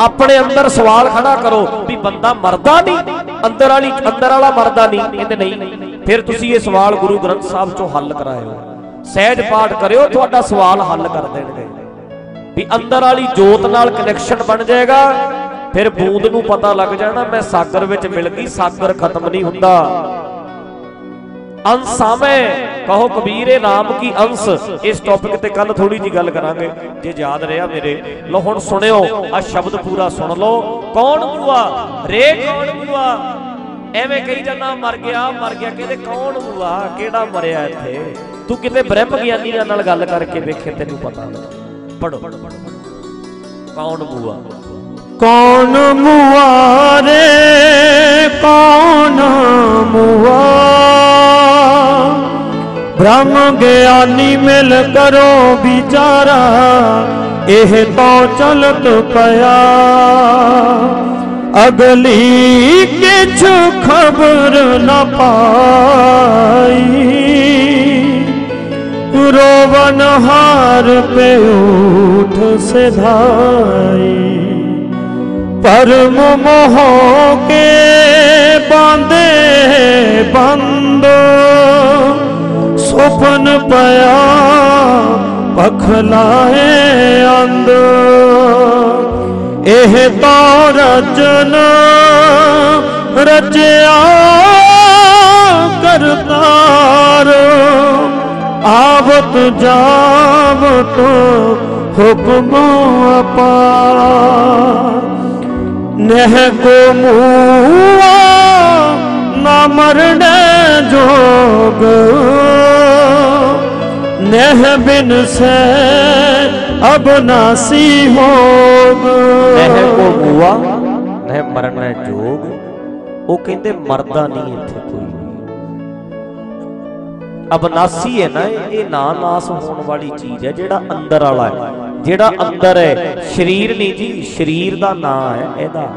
ਆਪਣੇ ਅੰਦਰ ਸਵਾਲ ਖੜਾ ਕਰੋ ਵੀ ਬੰਦਾ ਮਰਦਾ ਨਹੀਂ, ਅੰਦਰ ਵਾਲੀ, ਅੰਦਰ ਵਾਲਾ ਮਰਦਾ ਨਹੀਂ, ਕਹਿੰਦੇ ਨਹੀਂ। ਫਿਰ ਤੁਸੀਂ ਇਹ ਸਵਾਲ ਗੁਰੂ ਗ੍ਰੰਥ ਸਾਹਿਬ ਚੋਂ ਹੱਲ ਕਰਾਇਓ। ਸਹਿਜ ਪਾਠ ਕਰਿਓ, ਤੁਹਾਡਾ ਸਵਾਲ ਹੱਲ ਕਰ ਦੇਣਗੇ। ਵੀ ਅੰਦਰ ਵਾਲੀ ਜੋਤ ਨਾਲ ਕਨੈਕਸ਼ਨ ਬਣ ਜਾਏਗਾ, ਫਿਰ ਬੂੰਦ ਨੂੰ ਪਤਾ ਲੱਗ ਜਾਣਾ, ਮੈਂ ਸਾਗਰ ਵਿੱਚ ਮਿਲ ਗਈ, ਸਾਗਰ ਖਤਮ ਨਹੀਂ ਹੁੰਦਾ। ਅੰਸਾਵੇਂ ਕਹੋ ਕਬੀਰ ਇਹ ਨਾਮ ਕੀ ਅੰਸ? ਇਸ ਟੌਪਿਕ ਤੇ ਕੱਲ ਥੋੜੀ ਜੀ ਗੱਲ ਕਰਾਂਗੇ। ਜੇ ਯਾਦ ਰਿਹਾ ਮੇਰੇ ਲੋ ਹੁਣ ਸੁਣਿਓ ਆ ਸ਼ਬਦ ਪੂਰਾ ਸੁਣ ਲਓ। ਕੌਣ ਬੂਆ? ਰੇ ਕੌਣ ਬੂਆ? ਐਵੇਂ ਕਹੀ ਜਾਂਦਾ, ਮਰ ਗਿਆ ਮਰ ਗਿਆ, ਕਹਿੰਦੇ ਕੌਣ ਬੂਆ? ਕਿਹੜਾ ਮਰਿਆ ਇੱਥੇ? ਤੂੰ ਕਿਤੇ ਬ੍ਰਹਮ ਗਿਆਨੀਆਂ ਨਾਲ ਗੱਲ ਕਰਕੇ ਵੇਖੇ, ਤੈਨੂੰ ਪਤਾ ਲੱਗੇ ਪੜੋ ਕੌਣ ਬੂਆ ਕੌਣ ਮੁਆਰੇ ਕੌਣ ਮੁਆ ਬ੍ਰਹਮ ਗਿਆਨੀ ਮਿਲ ਕਰੋ ਵਿਚਾਰਾ ਇਹ ਤਾਂ ਚਲਤ ਪਿਆ ਅਗਲੀ ਕਿਛ ਖਬਰ ਨ ਪਾਈ रोवन हार पे ऊठ से धाई परम मोह के बांधे बंदो सुपन पया पखलाए अंद एह तो रचन रचया करतारो ਕਰਤਾਰ ਆਵਤ ਜਾਵਤ ਹੁਕਮ ਅਪਾਰ। ਨਹਿ ਕੋ ਮੂਆ ਨਾ ਮਰਣੇ ਜੋਗ। ਨਹਿ ਬਿਨ ਸੇ ਅਬਨਾਸੀ ਹੋਗ। ਨਹਿ ਕੋ ਮੂਆ, ਨਹਿ ਮਰਨਾ ਜੋਗ। ਉਹ ਕਹਿੰਦੇ ਮਰਦਾ ਨਹੀਂ ਇੱਥੇ। ਅਬਨਾਸੀ ਹੈ ਨਾ, ਇਹ ਨਾ ਨਾਸ ਹੋਣ ਵਾਲੀ ਚੀਜ਼ ਹੈ, ਜਿਹੜਾ ਅੰਦਰ ਵਾਲਾ ਹੈ। ਜਿਹੜਾ ਅੰਦਰ ਹੈ, ਸਰੀਰ ਨਹੀਂ ਜੀ, ਸਰੀਰ ਦਾ ਨਾਂ ਹੈ ਇਹਦਾ।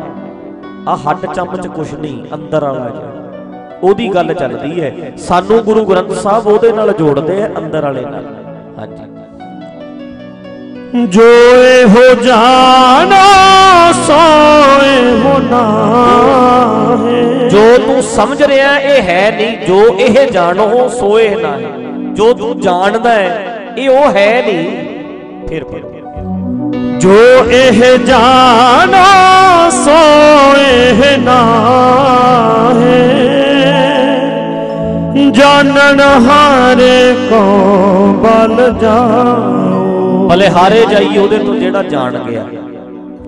ਆ ਹੱਡ ਚਮਚ ਕੁਛ ਨਹੀਂ, ਅੰਦਰ ਵਾਲਾ ਜਿਹੜਾ ਉਹਦੀ ਗੱਲ ਚੱਲਦੀ ਹੈ, ਸਾਨੂੰ ਗੁਰੂ ਗ੍ਰੰਥ ਸਾਹਿਬ ਉਹਦੇ ਨਾਲ ਜੋੜਦੇ ਆ, ਅੰਦਰ ਵਾਲੇ ਨਾਲ। ਹਾਂਜੀ। ਜੋ ਇਹੋ ਜਾਣਾ ਸੋਏ ਹੋਣਾ ਹੈ। ਜੋ ਤੂੰ ਸਮਝ ਰਿਹਾ ਇਹ ਹੈ ਨਹੀਂ। ਜੋ ਇਹ ਜਾਣੋ ਸੋ ਇਹ ਨਾ ਹੈ। ਜੋ ਤੂੰ ਜਾਣਦਾ ਹੈ ਇਹ ਉਹ ਹੈ ਨਹੀਂ। ਫਿਰ ਪੜੋ ਜੋ ਇਹ ਜਾਣਾ ਸੋਏ ਨਾ ਹੈ। ਜਾਣਨ ਹਾਰੇ ਕੋ ਬਲ ਜਾਓ ਬਲਿਹਾਰੇ ਜਾਈ ਉਹਦੇ ਤੋਂ ਜਿਹੜਾ ਜਾਣ ਗਿਆ,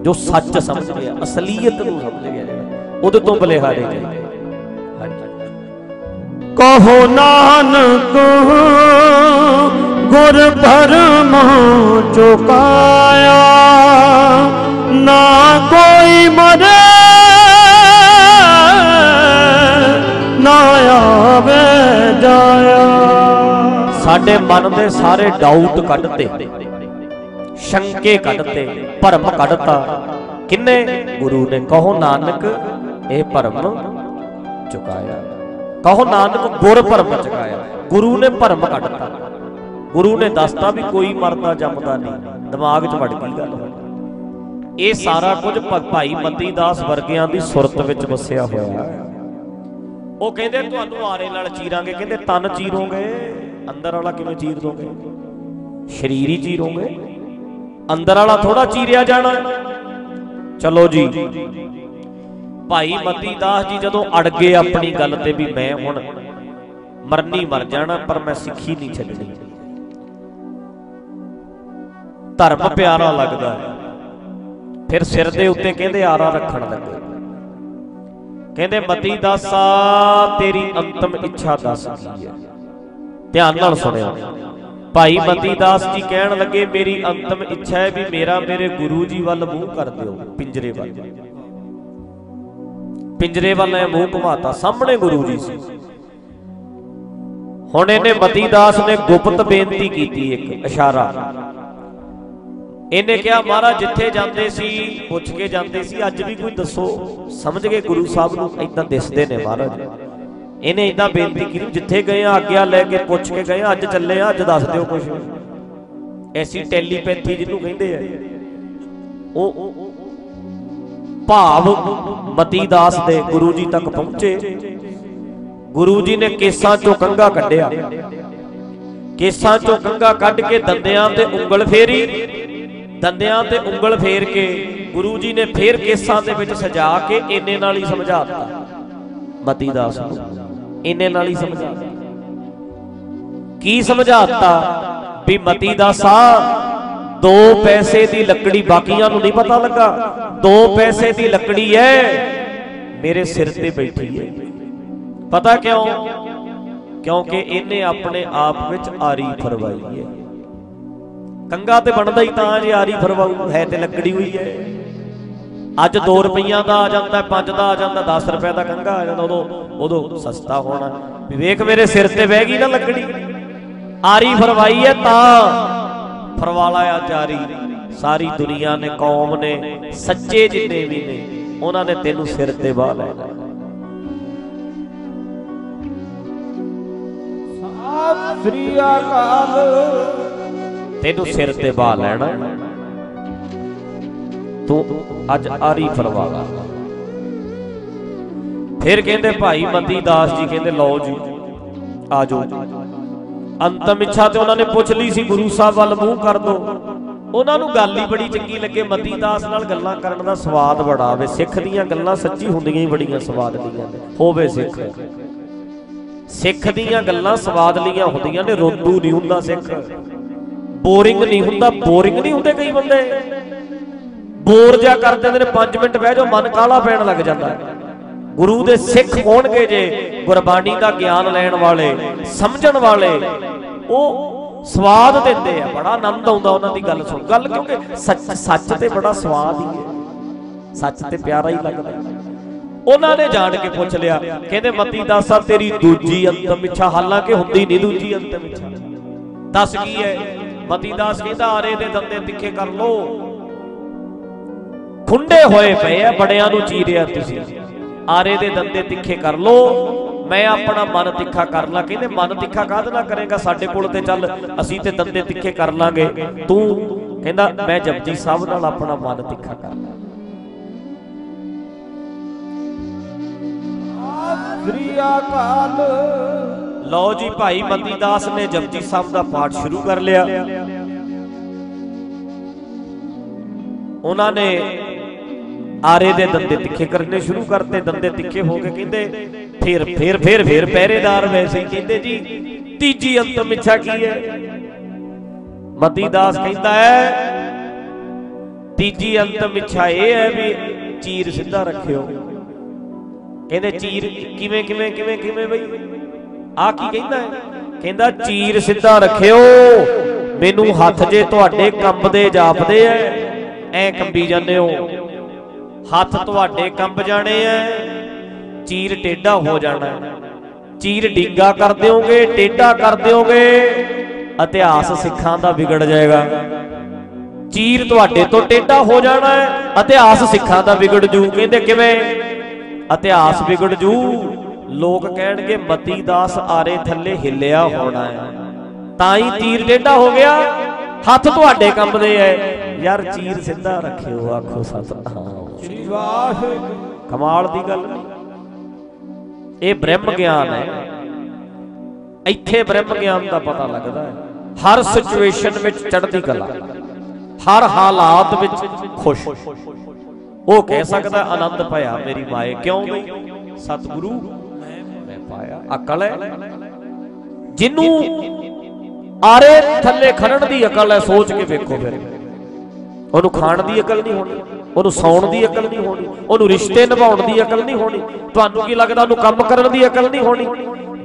ਜੋ ਸੱਚ ਸਮਝ ਗਿਆ, ਅਸਲੀਅਤ ਨੂੰ ਸਮਝ ਗਿਆ, ਉਹਦੇ ਤੋਂ ਬਲਿਹਾਰੇ ਜਾਈ ਕਹੋ ਨਾਨਕ, ਗੁਰ ਭਰਮ ਚੁਕਾਇਆ, ਨਾ ਕੋਈ ਮਰੇ, ਨਾ ਆਵੇ ਜਾਇਆ। ਸਾਡੇ ਮਨ ਦੇ ਸਾਰੇ ਡਾਊਟ ਕੱਢਤੇ ਸ਼ੰਕੇ ਕੱਢਤੇ ਭਰਮ ਕੱਢਤਾ। ਕਿੰਨੇ? ਗੁਰੂ ਨੇ ਕਹੋ ਨਾਨਕ, ਇਹ ਭਰਮ ਚੁਕਾਇਆ। ਕਹੋ ਨਾਨਕ, ਗੁਰ ਭਰਮ ਚੁਕਾਇਆ। ਗੁਰੂ ਨੇ ਭਰਮ ਕੱਢਤਾ। ਗੁਰੂ ਨੇ ਦੱਸਤਾ ਵੀ ਕੋਈ ਮਰਦਾ ਜੰਮਦਾ ਨਹੀਂ। ਦਿਮਾਗ 'ਚ ਵੜ ਗਈ ਗੱਲ। ਇਹ ਸਾਰਾ ਕੁਝ ਭਾਈ ਮਤੀ ਦਾਸ ਵਰਗਿਆਂ ਦੀ ਸੁਰਤ ਵਿੱਚ ਵਸਿਆ ਹੋਇਆ ਹੈ। ਉਹ ਕਹਿੰਦੇ, ਤੁਹਾਨੂੰ ਆਰੇ ਨਾਲ ਚੀਰਾਂਗੇ। ਕਹਿੰਦੇ, ਤਨ ਚੀਰੋਗੇ। ਅੰਦਰ ਵਾਲਾ ਕਿਵੇਂ ਚੀਰ ਦੋਗੇ? ਸਰੀਰ ਹੀ ਚੀਰੋਗੇ? ਅੰਦਰ ਵਾਲਾ ਥੋੜਾ ਚੀਰਿਆ ਜਾਣਾ। ਚਲੋ ਜੀ। ਭਾਈ ਮਤੀ ਦਾਸ ਜੀ ਜਦੋਂ ਅੜ ਗਏ ਆਪਣੀ ਗੱਲ ਤੇ ਵੀ ਮੈਂ ਹੁਣ ਮਰਨੀ ਮਰ ਜਾਣਾ, ਪਰ ਮੈਂ ਸਿੱਖੀ ਨਹੀਂ ਛੱਡਣੀ। ਧਰਮ ਪਿਆਰਾ ਲੱਗਦਾ ਹੈ। ਫਿਰ ਸਿਰ ਦੇ ਉੱਤੇ ਕਹਿੰਦੇ ਆਰਾ ਰੱਖਣ ਲੱਗੇ। ਕਹਿੰਦੇ ਮਤੀ ਦਾਸਾ ਤੇਰੀ ਅੰਤਮ ਇੱਛਾ ਦੱਸ ਕੀ ਹੈ। ਧਿਆਨ ਨਾਲ ਸੁਣਿਓ। ਭਾਈ ਮਤੀ ਦਾਸ ਜੀ ਕਹਿਣ ਲੱਗੇ, ਮੇਰੀ ਅੰਤਮ ਇੱਛਾ ਹੈ ਵੀ ਮੇਰਾ ਮੇਰੇ ਗੁਰੂ ਜੀ ਵੱਲ ਮੂੰਹ ਕਰ ਦਿਓ, ਪਿੰਜਰੇ ਵੱਲ। ਪਿੰਜਰੇ ਵੱਲ ਐ ਮੂੰਹ ਘੁਮਾਤਾ, ਸਾਹਮਣੇ ਗੁਰੂ ਜੀ ਸੀ। ਹੁਣ ਇਹਨੇ ਮਤੀ ਦਾਸ ਨੇ ਗੁਪਤ ਬੇਨਤੀ ਕੀਤੀ ਇੱਕ ਇਸ਼ਾਰਾ। ਇਹਨੇ ਕਿਹਾ, ਮਹਾਰਾਜ, ਜਿੱਥੇ ਜਾਂਦੇ ਸੀ, ਪੁੱਛ ਕੇ ਜਾਂਦੇ ਸੀ, ਅੱਜ ਵੀ ਕੋਈ ਦੱਸੋ, ਸਮਝ ਗਏ ਗੁਰੂ ਸਾਹਿਬ ਨੂੰ ਇਦਾਂ ਦਿਸਦੇ ਨੇ ਮਹਾਰਾਜ? ਇਹਨੇ ਇਦਾਂ ਬੇਨਤੀ ਕੀਤੀ, ਜਿੱਥੇ ਗਏ ਆ ਆਗਿਆ ਲੈ ਕੇ ਪੁੱਛ ਕੇ ਗਏ ਆ, ਅੱਜ ਚੱਲੇ ਆ, ਅੱਜ ਦੱਸ ਦਿਓ ਕੁਝ ਐਸੀ ਟੈਲੀਪੈਥੀ ਜਿਹਨੂੰ ਕਹਿੰਦੇ ਆ। ਉਹ ਭਾਵ ਮਤੀ ਦਾਸ ਦੇ ਗੁਰੂ ਜੀ ਤੱਕ ਪਹੁੰਚੇ। ਗੁਰੂ ਜੀ ਨੇ ਕੇਸਾਂ ਚੋਂ ਕੰਗਾ ਕੱਢਿਆ। ਕੇਸਾਂ ਚੋਂ ਕੰਗਾ ਕੱਢ ਕੇ ਦੰਦਿਆਂ ਤੇ ਉਂਗਲ ਫੇਰੀ। ਦੰਦਿਆਂ ਤੇ ਉਂਗਲ ਫੇਰ ਕੇ ਗੁਰੂ ਜੀ ਨੇ ਫੇਰ ਕੇਸਾਂ ਦੇ ਵਿੱਚ ਸਜਾ ਕੇ ਇੰਨੇ ਨਾਲ ਹੀ ਸਮਝਾਤਾ ਮਤੀ ਦਾਸ ਨੂੰ। ਇੰਨੇ ਨਾਲ ਹੀ ਸਮਝਾਤਾ ਕੀ ਸਮਝਾਤਾ? ਵੀ ਮਤੀ ਦਾਸਾ ਦੋ ਪੈਸੇ ਦੀ ਲੱਕੜੀ ਬਾਕੀਆਂ ਨੂੰ ਨਹੀਂ ਪਤਾ ਲੱਗਾ। ਦੋ ਪੈਸੇ ਦੀ ਲੱਕੜੀ ਐ, ਮੇਰੇ ਸਿਰ ਤੇ ਬੈਠੀ ਐ। ਪਤਾ ਕਿਉਂ? ਕਿਉਂਕਿ ਇਹਨੇ ਆਪਣੇ ਆਪ ਵਿੱਚ ਆਰੀ ਫਰਵਾਈ ਹੈ ਕੰਗਾ ਤੇ ਬਣਦਾ ਹੀ ਤਾਂ ਜੇ ਆਰੀ ਫਰਵਾਉ ਹੈ ਤੇ ਲੱਕੜੀ ਹੋਈ ਹੈ ਅੱਜ 2 ਰੁਪਈਆਂ ਦਾ ਆ ਜਾਂਦਾ 5 ਦਾ ਆ ਜਾਂਦਾ 10 ਰੁਪਏ ਦਾ ਕੰਗਾ ਆ ਜਾਂਦਾ ਉਦੋਂ ਉਦੋਂ ਸਸਤਾ ਹੋਣਾ। ਵੀ ਵੇਖ ਮੇਰੇ ਸਿਰ ਤੇ ਬਹਿ ਗਈ ਨਾ ਲੱਕੜੀ ਆਰੀ ਫਰਵਾਈ ਹੈ ਤਾਂ। ਫਰਵਾਲਾ ਆ ਜਾਰੀ। ਸਾਰੀ ਦੁਨੀਆ ਨੇ ਕੌਮ ਨੇ ਸੱਚੇ ਜਿੰਨੇ ਵੀ ਨੇ ਉਹਨਾਂ ਨੇ ਤੈਨੂੰ ਸਿਰ ਤੇ ਬਾਹ ਲੈਣਾ ਸਤਿ ਸ੍ਰੀ ਅਕਾਲ। ਤੈਨੂੰ ਸਿਰ ਤੇ ਬਾਹ ਲੈਣਾ। ਤੂੰ ਅੱਜ ਆਰੀ ਫਰਵਾ ਫਿਰ ਕਹਿੰਦੇ ਭਾਈ ਮਤੀ ਦਾਸ ਜੀ ਕਹਿੰਦੇ, ਲਓ ਜੀ, ਆ ਅੰਤਮ ਇੱਛਾ ਤੇ ਉਹਨਾਂ ਨੇ ਪੁੱਛ ਲਈ ਸੀ, ਗੁਰੂ ਸਾਹਿਬ ਵੱਲ ਮੂੰਹ ਕਰ ਦੋ। ਉਹਨਾਂ ਨੂੰ ਗੱਲ ਹੀ ਬੜੀ ਚੰਗੀ ਲੱਗੇ ਮਤੀ ਦਾਸ ਨਾਲ ਗੱਲਾਂ ਕਰਨ ਦਾ ਸਵਾਦ ਬੜਾ ਆਵੇ। ਸਿੱਖ ਦੀਆਂ ਗੱਲਾਂ ਸੱਚੀ ਹੁੰਦੀਆਂ ਹੀ ਬੜੀਆਂ ਸਵਾਦ ਲੀਆਂ ਹੋਵੇ ਸਿੱਖ। ਸਿੱਖ ਦੀਆਂ ਗੱਲਾਂ ਸਵਾਦ ਲੀਆਂ ਹੁੰਦੀਆਂ ਨੇ, ਰੋਂਦੂ ਨਹੀਂ ਹੁੰਦਾ ਸਿੱਖ। ਬੋਰਿੰਗ ਨਹੀਂ ਹੁੰਦਾ, ਬੋਰਿੰਗ ਨਹੀਂ ਹੁੰਦੇ ਕਈ ਬੰਦੇ। ਬੋਰ ਜਾ ਕਰ ਦਿੰਦੇ ਨੇ 5 ਮਿੰਟ ਬਹਿ ਜਾਓ, ਮਨ ਕਾਲਾ ਪੈਣ ਲੱਗ ਜਾਂਦਾ। ਗੁਰੂ ਦੇ ਸਿੱਖ ਹੋਣਗੇ ਜੇ ਗੁਰਬਾਣੀ ਦਾ ਗਿਆਨ ਲੈਣ ਵਾਲੇ, ਸਮਝਣ ਵਾਲੇ, ਉਹ ਸਵਾਦ ਦਿੰਦੇ ਆ। ਬੜਾ ਆਨੰਦ ਆਉਂਦਾ ਉਹਨਾਂ ਦੀ ਗੱਲ ਸੁਣ। ਗੱਲ ਕਿਉਂਕਿ ਸੱਚ ਸੱਚ ਤੇ ਬੜਾ ਸਵਾਦ ਹੀ ਹੈ। ਸੱਚ ਤੇ ਪਿਆਰਾ ਹੀ ਲੱਗਦਾ। ਉਹਨਾਂ ਨੇ ਜਾਣ ਕੇ ਪੁੱਛ ਲਿਆ, ਕਹਿੰਦੇ, ਮਤੀ ਦਾਸਾ, ਤੇਰੀ ਦੂਜੀ ਅੰਤਮ ਇੱਛਾ, ਹਾਲਾਂਕਿ ਹੁੰਦੀ ਨਹੀਂ ਦੂਜੀ ਅੰਤਮ ਇੱਛਾ। ਦੱਸ ਕੀ ਹੈ? ਮਤੀ ਦਾਸ ਕਹਿੰਦਾ, ਆਰੇ ਦੇ ਦੰਦੇ ਤਿੱਖੇ ਕਰ ਲੋ ਖੁੰਡੇ ਹੋਏ ਪਏ ਆ ਬੜਿਆਂ ਨੂੰ ਚੀਰਿਆ ਤੁਸੀਂ। ਆਰੇ ਦੇ ਦੰਦੇ ਤਿੱਖੇ ਕਰ ਲੋ ਮੈਂ ਆਪਣਾ ਮਨ ਤਿੱਖਾ ਕਰ ਲਾਂ। ਕਹਿੰਦੇ ਮਨ ਤਿੱਖਾ ਕਾਹਦ ਨਾ ਕਰੇਗਾ? ਸਾਡੇ ਕੋਲ ਤੇ ਚੱਲ ਅਸੀਂ ਤੇ ਦੰਦੇ ਤਿੱਖੇ ਕਰ ਲਾਂਗੇ। ਤੂੰ ਕਹਿੰਦਾ ਮੈਂ ਜਪਜੀ ਸਾਹਿਬ ਨਾਲ ਆਪਣਾ ਮਨ ਤਿੱਖਾ ਕਰ ਲਾਂ। ਸ੍ਰੀ ਅਕਾਲ। ਲਓ ਜੀ ਭਾਈ ਮਤੀ ਦਾਸ ਨੇ ਜਪਜੀ ਸਾਹਿਬ ਦਾ ਪਾਠ ਸ਼ੁਰੂ ਕਰ ਲਿਆ। ਉਹਨਾਂ ਨੇ ਆਰੇ ਦੇ ਦੰਦੇ ਤਿੱਖੇ ਕਰਨੇ ਸ਼ੁਰੂ ਕਰਤੇ, ਦੰਦੇ ਤਿੱਖੇ ਹੋ ਕੇ ਕਹਿੰਦੇ, ਫਿਰ, ਫੇਰ ਫੇਰ ਫੇਰ ਪਹਿਰੇਦਾਰ ਵੈਸੇ ਹੀ ਕਹਿੰਦੇ ਜੀ, ਤੀਜੀ ਅੰਤਮ ਇੱਛਾ ਕੀ ਹੈ? ਮਤੀ ਦਾਸ ਕਹਿੰਦਾ ਹੈ, ਤੀਜੀ ਅੰਤਮ ਇੱਛਾ ਇਹ ਹੈ ਵੀ ਚੀਰ ਸਿੱਧਾ ਰੱਖਿਓ। ਕਹਿੰਦੇ ਚੀਰ ਕਿਵੇਂ ਕਿਵੇਂ ਕਿਵੇਂ ਕਿਵੇਂ ਬਈ? ਆ ਕੀ ਕਹਿੰਦਾ ਹੈ? ਕਹਿੰਦਾ ਚੀਰ ਸਿੱਧਾ ਰੱਖਿਓ, ਮੈਨੂੰ ਹੱਥ ਜੇ ਤੁਹਾਡੇ ਕੰਬਦੇ ਜਾਪਦੇ ਐ ਐ ਕੰਬੀ ਜਾਂਦੇ ਹੋ। ਹੱਥ ਤੁਹਾਡੇ ਕੰਬ ਜਾਣੇ ਐ। ਚੀਰ ਟੇਢਾ ਹੋ ਜਾਣਾ ਚੀਰ ਡਿੰਗਾ ਕਰ ਦਿਓਗੇ, ਟੇਢਾ ਕਰ ਦਿਓਗੇ, ਇਤਿਹਾਸ ਸਿੱਖਾਂ ਦਾ ਵਿਗੜ ਜਾਏਗਾ। ਚੀਰ ਤੁਹਾਡੇ ਤੋਂ ਟੇਢਾ ਹੋ ਜਾਣਾ ਹੈ ਇਤਿਹਾਸ ਸਿੱਖਾਂ ਦਾ ਵਿਗੜ ਜੂ। ਕਹਿੰਦੇ ਕਿਵੇਂ? ਇਤਿਹਾਸ ਵਿਗੜ ਜੂ। ਲੋਕ ਕਹਿਣਗੇ, ਮਤੀ ਦਾਸ ਆਰੇ ਥੱਲੇ ਹਿੱਲਿਆ ਹੋਣਾ ਹੈ ਤਾਂ ਹੀ ਤੀਰ ਟੇਢਾ ਹੋ ਗਿਆ। ਹੱਥ ਤੁਹਾਡੇ ਕੰਬਦੇ ਐ। ਯਾਰ ਚੀਰ ਸਿੱਧਾ ਰੱਖਿਓ, ਆਖੋ ਸਤਨਾਮ। ਸ੍ਰੀ ਵਾਹਿਗੁਰੂ ਕਮਾਲ ਦੀ ਗੱਲ ਇਹ ਬ੍ਰਹਮ ਗਿਆਨ ਹੈ। ਇੱਥੇ ਬ੍ਰਹਮ ਗਿਆਨ ਦਾ ਪਤਾ ਲੱਗਦਾ ਹੈ। ਹਰ ਸਿਚੁਏਸ਼ਨ ਵਿੱਚ ਚੜ੍ਹਦੀ ਕਲਾ। ਹਰ ਹਾਲਾਤ ਵਿੱਚ ਖੁਸ਼। ਉਹ ਕਹਿ ਸਕਦਾ, ਆਨੰਦ ਪਾਇਆ ਮੇਰੀ ਮਾਏ, ਕਿਉਂ ਬਈ? ਸਤਿਗੁਰੂ, ਮੈਂ ਪਾਇਆ। ਅਕਲ ਹੈ। ਜਿਹਨੂੰ ਆਰੇ ਥੱਲੇ ਖੜਨ ਦੀ ਅਕਲ ਹੈ, ਸੋਚ ਕੇ ਵੇਖੋ ਫਿਰ। ਉਹਨੂੰ ਖਾਣ ਦੀ ਅਕਲ ਨਹੀਂ ਹੋਣੀ, ਉਹਨੂੰ ਸੌਣ ਦੀ ਅਕਲ ਨਹੀਂ ਹੋਣੀ, ਉਹਨੂੰ ਰਿਸ਼ਤੇ ਨਿਭਾਉਣ ਦੀ ਅਕਲ ਨਹੀਂ ਹੋਣੀ, ਤੁਹਾਨੂੰ ਕੀ ਲੱਗਦਾ ਉਹਨੂੰ ਕੰਮ ਕਰਨ ਦੀ ਅਕਲ ਨਹੀਂ ਹੋਣੀ?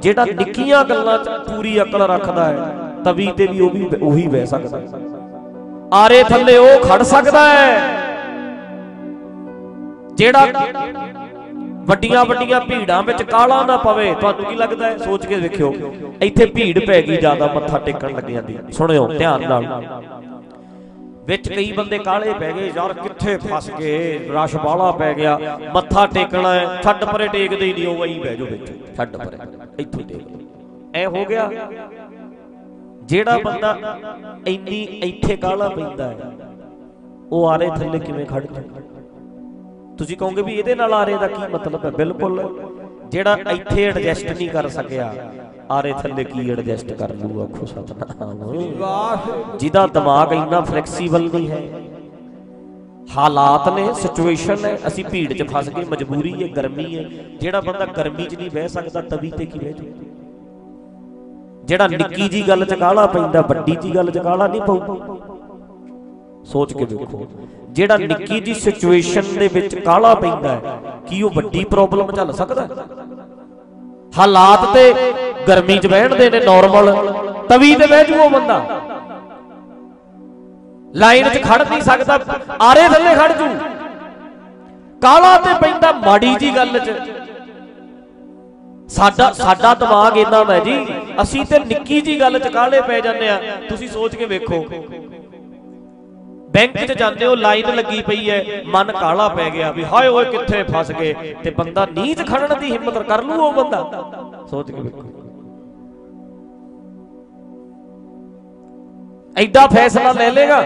ਜਿਹੜਾ ਨਿੱਕੀਆਂ ਗੱਲਾਂ 'ਚ ਪੂਰੀ ਅਕਲ ਰੱਖਦਾ ਹੈ, ਤਵੀ ਤੇ ਵੀ ਉਹ ਵੀ ਉਹੀ ਬਹਿ ਸਕਦਾ ਆਰੇ ਥੱਲੇ ਉਹ ਖੜ ਸਕਦਾ ਹੈ। ਜਿਹੜਾ ਵੱਡੀਆਂ ਵੱਡੀਆਂ ਭੀੜਾਂ ਵਿੱਚ ਕਾਲਾ ਨਾ ਪਵੇ, ਤੁਹਾਨੂੰ ਕੀ ਲੱਗਦਾ ਹੈ? ਸੋਚ ਕੇ ਵੇਖਿਓ, ਇੱਥੇ ਭੀੜ ਪੈ ਗਈ, ਜ਼ਿਆਦਾ ਮੱਥਾ ਟੇਕਣ ਲੱਗ ਜਾਂਦੀ ਸੁਣਿਓ, ਧਿਆਨ ਨਾਲ। ਵਿੱਚ ਕਈ ਬੰਦੇ ਕਾਲੇ ਪੈ ਗਏ ਯਾਰ ਕਿੱਥੇ ਫਸ ਗਏ ਰਸ਼ ਬਾਲਾ ਪੈ ਗਿਆ ਮੱਥਾ ਟੇਕਣਾ ਹੈ ਛੱਡ ਪਰੇ ਟੇਕਦੇ ਹੀ ਨਹੀਂ ਉਹ ਵਈ ਬਹਿ ਜਾਓ ਵਿੱਚ ਛੱਡ ਪਰੇ ਇੱਥੇ ਟੇਕ ਐ ਹੋ ਗਿਆ। ਜਿਹੜਾ ਬੰਦਾ ਇੰਨੀ ਇੱਥੇ ਕਾਲਾ ਪੈਂਦਾ ਹੈ ਉਹ ਆਰੇ ਥੱਲੇ ਕਿਵੇਂ ਖੜ ਜੂ ਤੁਸੀਂ ਕਹੋਗੇ ਵੀ ਇਹਦੇ ਨਾਲ ਆਰੇ ਦਾ ਕੀ ਮਤਲਬ ਹੈ? ਬਿਲਕੁਲ। ਜਿਹੜਾ ਇੱਥੇ ਐਡਜਸਟ ਨਹੀਂ ਕਰ ਸਕਿਆ ਆਰੇ ਥੱਲੇ ਕੀ ਐਡਜਸਟ ਕਰ ਲੂ ਆਖੋ ਸਤਨਾਮ। ਜਿਹਦਾ ਦਿਮਾਗ ਇੰਨਾ ਫਲੈਕਸੀਬਲ ਨਹੀਂ ਹੈ। ਹਾਲਾਤ ਨੇ ਸਿਚੁਏਸ਼ਨ ਹੈ ਅਸੀਂ ਭੀੜ 'ਚ ਫਸ ਗਏ ਮਜਬੂਰੀ ਹੈ ਗਰਮੀ ਹੈ। ਜਿਹੜਾ ਬੰਦਾ ਗਰਮੀ 'ਚ ਨਹੀਂ ਬਹਿ ਸਕਦਾ ਤਵੀ ਤੇ ਕੀ ਬਹਿ ਜੂ ਜਿਹੜਾ ਨਿੱਕੀ ਜੀ ਗੱਲ 'ਚ ਕਾਲਾ ਪੈਂਦਾ ਵੱਡੀ ਜੀ ਗੱਲ 'ਚ ਕਾਲਾ ਨਹੀਂ ਪਊ ਸੋਚ ਕੇ ਵੇਖੋ ਜਿਹੜਾ ਨਿੱਕੀ ਜੀ ਸਿਚੁਏਸ਼ਨ ਦੇ ਵਿੱਚ ਕਾਲਾ ਪੈਂਦਾ ਹੈ ਕੀ ਉਹ ਵੱਡੀ ਪ੍ਰੋਬਲਮ ਝੱਲ ਸਕਦਾ ਹੈ? ਹਾਲਾਤ ਤੇ ਗਰਮੀ 'ਚ ਬਹਿਣਦੇ ਨੇ ਨਾਰਮਲ ਤਵੀ ਤੇ ਬਹਿ ਜੂ ਉਹ ਬੰਦਾ। ਲਾਈਨ 'ਚ ਖੜ ਨਹੀਂ ਸਕਦਾ, ਆਰੇ ਥੱਲੇ ਖੜ ਜੂ। ਕਾਲਾ ਤੇ ਪੈਂਦਾ ਮਾੜੀ ਜੀ ਗੱਲ 'ਚ। ਸਾਡਾ ਸਾਡਾ ਦਿਮਾਗ ਇਦਾਂ ਦਾ ਜੀ, ਅਸੀਂ ਤੇ ਨਿੱਕੀ ਜੀ ਗੱਲ 'ਚ ਕਾਲੇ ਪੈ ਜਾਂਦੇ ਆ, ਤੁਸੀਂ ਸੋਚ ਕੇ ਵੇਖੋ। ਬੈਂਕ 'ਚ ਜਾਂਦੇ ਹੋ ਲਾਈਨ ਲੱਗੀ ਪਈ ਹੈ ਮਨ ਕਾਲਾ ਪੈ ਗਿਆ ਵੀ ਹਾਏ ਓਏ ਕਿੱਥੇ ਫਸ ਗਏ। ਤੇ ਬੰਦਾ ਨੀਚ ਖੜਨ ਦੀ ਹਿੰਮਤ ਕਰ ਲੂ ਉਹ ਬੰਦਾ। ਸੋਚ ਕੇ ਵੇਖੋ। ਐਡਾ ਫੈਸਲਾ ਲੈ ਲੇਗਾ।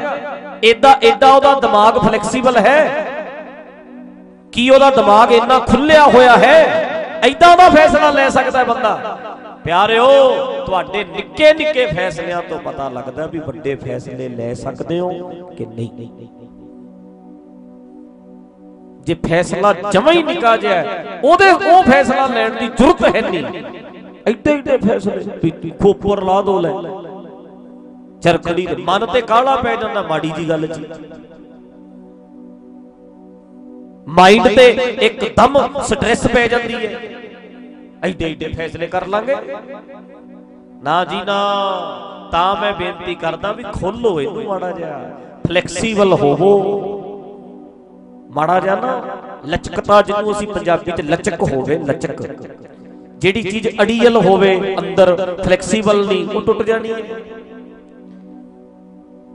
ਐਡਾ ਐਡਾ ਉਹਦਾ ਦਿਮਾਗ ਫਲੈਕਸੀਬਲ ਹੈ। ਕੀ ਉਹਦਾ ਦਿਮਾਗ ਇੰਨਾ ਖੁੱਲਿਆ ਹੋਇਆ ਹੈ? ਐਡਾ ਉਹਦਾ ਫੈਸਲਾ ਲੈ ਸਕਦਾ ਹੈ ਬੰਦਾ। ਪਿਆਰਿਓ, ਤੁਹਾਡੇ ਨਿੱਕੇ ਨਿੱਕੇ ਫੈਸਲਿਆਂ ਤੋਂ ਪਤਾ ਲੱਗਦਾ ਵੀ ਵੱਡੇ ਫੈਸਲੇ ਲੈ ਸਕਦੇ ਹੋ ਕਿ ਨਹੀਂ। ਜੇ ਫੈਸਲਾ ਜਮਾ ਹੀ ਨਿਕਾ ਜਿਹਾ ਉਹਦੇ ਉਹ ਫੈਸਲਾ ਲੈਣ ਦੀ ਜ਼ਰੂਰਤ ਹੈ ਨਹੀਂ। ਐਡੇ ਐਡੇ ਫੈਸਲੇ, ਵੀ ਖੋਪਰ ਲਾ ਦੋ ਲੈ। ਚਰਖੜੀ ਮਨ ਤੇ ਕਾਲਾ ਪੈ ਜਾਂਦਾ ਮਾੜੀ ਜੀ ਗੱਲ ਜੀ। ਮਾਈਂਡ ਤੇ ਇੱਕਦਮ ਸਟ੍ਰੈਸ ਪੈ ਜਾਂਦੀ ਹੈ। ਐਡੇ ਐਡੇ ਫੈਸਲੇ ਕਰ ਲਾਂਗੇ। ਨਾ ਜੀ ਨਾ, ਤਾਂ ਮੈਂ ਬੇਨਤੀ ਕਰਦਾ ਵੀ ਖੋਲੋ ਇਹਨੂੰ ਮਾੜਾ ਜਿਹਾ ਫਲੈਕਸੀਬਲ ਹੋਵੋ। ਮਾੜਾ ਜਿਹਾ ਨਾ, ਲਚਕਤਾ ਜਿਹਨੂੰ ਅਸੀਂ ਪੰਜਾਬੀ ਚ ਲਚਕ ਹੋਵੇ, ਲਚਕ। ਜਿਹੜੀ ਚੀਜ਼ ਅੜੀਅਲ ਹੋਵੇ, ਅੰਦਰ ਫਲੈਕਸੀਬਲ ਨਹੀਂ, ਉਹ ਟੁੱਟ ਜਾਣੀ ਹੈ।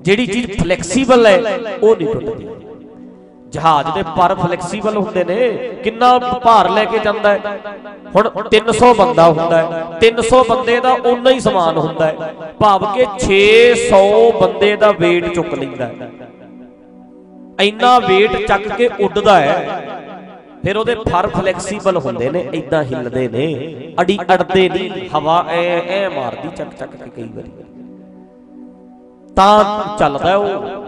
ਜਿਹੜੀ ਚੀਜ਼ ਫਲੈਕਸੀਬਲ ਹੈ, ਉਹ ਨਹੀਂ ਟੁੱਟਦੀ। ਜਹਾਜ਼ ਦੇ ਪਰ ਫਲੈਕਸੀਬਲ ਹੁੰਦੇ ਨੇ। ਕਿੰਨਾ ਭਾਰ ਲੈ ਕੇ ਜਾਂਦਾ ਹੈ। ਹੁਣ 300 ਬੰਦਾ ਹੁੰਦਾ ਹੈ। 300 ਬੰਦੇ ਦਾ ਉਨਾ ਹੀ ਸਮਾਨ ਹੁੰਦਾ ਹੈ। ਭਾਵ ਕਿ 600 ਬੰਦੇ ਦਾ weight ਚੁੱਕ ਲੈਂਦਾ ਹੈ। ਇੰਨਾ weight ਚੱਕ ਕੇ ਉੱਡਦਾ ਹੈ। ਫਿਰ ਉਹਦੇ ਫਰ ਫਲੈਕਸੀਬਲ ਹੁੰਦੇ ਨੇ ਇਦਾਂ ਹਿੱਲਦੇ ਨੇ। ਅੜੀ ਅੜਦੇ ਨਹੀਂ ਹਵਾ ਐ ਐ ਮਾਰਦੀ ਚੱਕ ਚੱਕ ਕੇ ਕਈ ਵਾਰੀ। ਤਾਂ ਚੱਲਦਾ ਉਹ।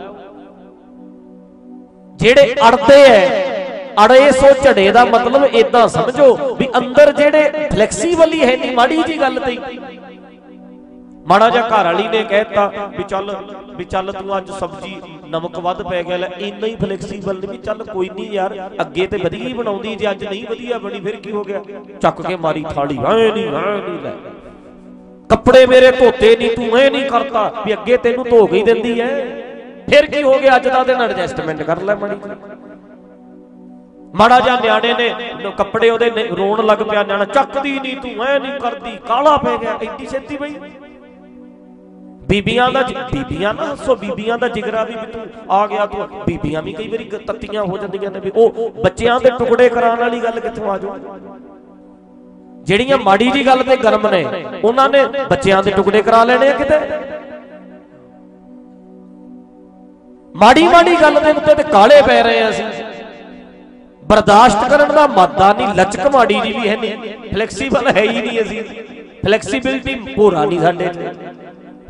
ਜਿਹੜੇ ਅੜਦੇ ਐ, ਅੜੇ ਸੋ ਝੜੇ ਦਾ ਮਤਲਬ ਇਦਾਂ ਸਮਝੋ ਵੀ ਅੰਦਰ ਜਿਹੜੇ ਫਲੈਕਸੀਬਲ ਹੈ ਨਹੀਂ ਮਾੜੀ ਜੀ ਗੱਲ ਤੇ। ਮਾੜਾ ਜਿਹਾ ਘਰ ਵਾਲੀ ਨੇ ਕਹਿਤਾ ਵੀ ਚੱਲ ਵੀ ਚੱਲ ਤੂੰ ਅੱਜ ਸਬਜ਼ੀ ਨਮਕ ਵੱਧ ਪੈ ਗਿਆ, ਲੈ ਇੰਨਾ ਹੀ ਫਲੈਕਸੀਬਲ ਵੀ ਚੱਲ ਕੋਈ ਨਹੀਂ ਯਾਰ, ਅੱਗੇ ਤੇ ਵਧੀਆ ਹੀ ਬਣਾਉਂਦੀ, ਜੇ ਅੱਜ ਨਹੀਂ ਵਧੀਆ ਬਣੀ ਫਿਰ ਕੀ ਹੋ ਗਿਆ? ਚੱਕ ਕੇ ਮਾਰੀ ਥਾਲੀ, ਐ ਨਹੀਂ ਐ ਨਹੀਂ ਲੈ। ਕੱਪੜੇ ਮੇਰੇ ਧੋਤੇ ਨਹੀਂ ਤੂੰ ਐ ਨਹੀਂ ਕਰਤਾ ਵੀ ਅੱਗੇ ਤੈਨੂੰ ਧੋ ਕੇ ਹੀ ਦਿੰਦੀ ਐ। ਫਿਰ ਕੀ ਹੋ ਗਿਆ? ਅੱਜ ਦਾ ਦਿਨ ਐਡਜਸਟਮੈਂਟ ਕਰ ਲੈ ਮਾੜੀ। ਮਾੜਾ ਜਿਹਾ ਨਿਆਣੇ ਨੇ ਕੱਪੜੇ ਉਹਦੇ ਰੋਣ ਲੱਗ ਪਿਆ, ਨਿਆਣਾ ਚੱਕਦੀ ਨਹੀਂ ਤੂੰ ਐ ਨਹੀਂ ਕਰਦੀ, ਕਾਲਾ ਪੈ ਗਿਆ ਐਡੀ ਛੇਤੀ ਬਈ। ਬੀਬੀਆਂ ਦਾ ਬੀਬੀਆਂ ਨਾ ਸੋ ਬੀਬੀਆਂ ਦਾ ਜਿਗਰਾ ਵੀ ਤੂੰ ਆ ਗਿਆ, ਤੂੰ ਬੀਬੀਆਂ ਵੀ ਕਈ ਵਾਰੀ ਤੱਤੀਆਂ ਹੋ ਜਾਂਦੀਆਂ ਨੇ ਵੀ ਉਹ ਬੱਚਿਆਂ ਦੇ ਟੁਕੜੇ ਕਰਾਉਣ ਵਾਲੀ ਗੱਲ ਕਿੱਥੋਂ ਆ ਜਾਊ? ਜਿਹੜੀਆਂ ਮਾੜੀ ਜੀ ਗੱਲ ਤੇ ਗਰਮ ਨੇ, ਉਹਨਾਂ ਨੇ ਬੱਚਿਆਂ ਦੇ ਟੁਕੜੇ ਕਰਾ ਲੈਣੇ ਆ ਕਿਤੇ? ਮਾੜੀ ਮਾੜੀ ਗੱਲ ਦੇ ਉੱਤੇ ਤੇ ਕਾਲੇ ਪੈ ਰਹੇ ਆ ਅਸੀਂ। ਬਰਦਾਸ਼ਤ ਕਰਨ ਦਾ ਮਾਦਾ ਨਹੀਂ, ਲਚਕ ਮਾੜੀ ਜੀ ਵੀ ਹੈ ਨਹੀਂ। ਫਲੈਕਸੀਬਲ ਹੈ ਹੀ ਨਹੀਂ ਅਸੀਂ। ਫਲੈਕਸੀਬਿਲਟੀ ਪੂਰਾ ਨਹੀਂ ਸਾਡੇ 'ਚ।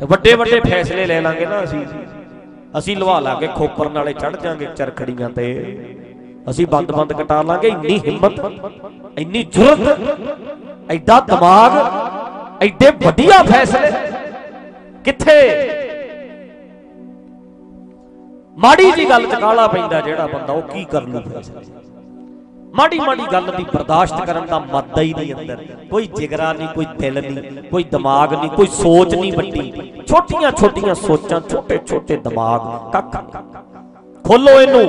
ਵੱਡੇ ਵੱਡੇ ਫੈਸਲੇ ਲੈ ਲਾਂਗੇ ਨਾ ਅਸੀਂ। ਅਸੀਂ ਲਵਾ ਲਾਂਗੇ ਖੋਪਰ ਨਾਲੇ ਚੜ ਜਾਾਂਗੇ ਚਰਖੜੀਆਂ ਤੇ। ਅਸੀਂ ਬੰਦ ਬੰਦ ਕਟਾ ਲਾਂਗੇ, ਇੰਨੀ ਹਿੰਮਤ, ਇੰਨੀ ਜੁਰਤ, ਐਡਾ ਦਿਮਾਗ, ਐਡੇ ਵਧੀਆ ਫੈਸਲੇ। ਕਿੱਥੇ? ਮਾੜੀ ਜੀ ਗੱਲ ਚ ਕਾਲਾ ਪੈਂਦਾ ਜਿਹੜਾ ਬੰਦਾ, ਉਹ ਕੀ ਕਰਨ ਲੂ ਫੈਸਲੇ ਮਾੜੀ ਮਾੜੀ ਗੱਲ ਦੀ ਬਰਦਾਸ਼ਤ ਕਰਨ ਦਾ ਮੱਦਾ ਹੀ ਨਹੀਂ ਅੰਦਰ। ਕੋਈ ਜਿਗਰਾ ਨਹੀਂ, ਕੋਈ ਦਿਲ ਨਹੀਂ, ਕੋਈ ਦਿਮਾਗ ਨਹੀਂ, ਕੋਈ ਸੋਚ ਨਹੀਂ ਵੱਡੀ। ਛੋਟੀਆਂ ਛੋਟੀਆਂ ਸੋਚਾਂ, ਛੋਟੇ ਛੋਟੇ ਦਿਮਾਗ। ਕੱਖ। ਖੋਲੋ ਇਹਨੂੰ।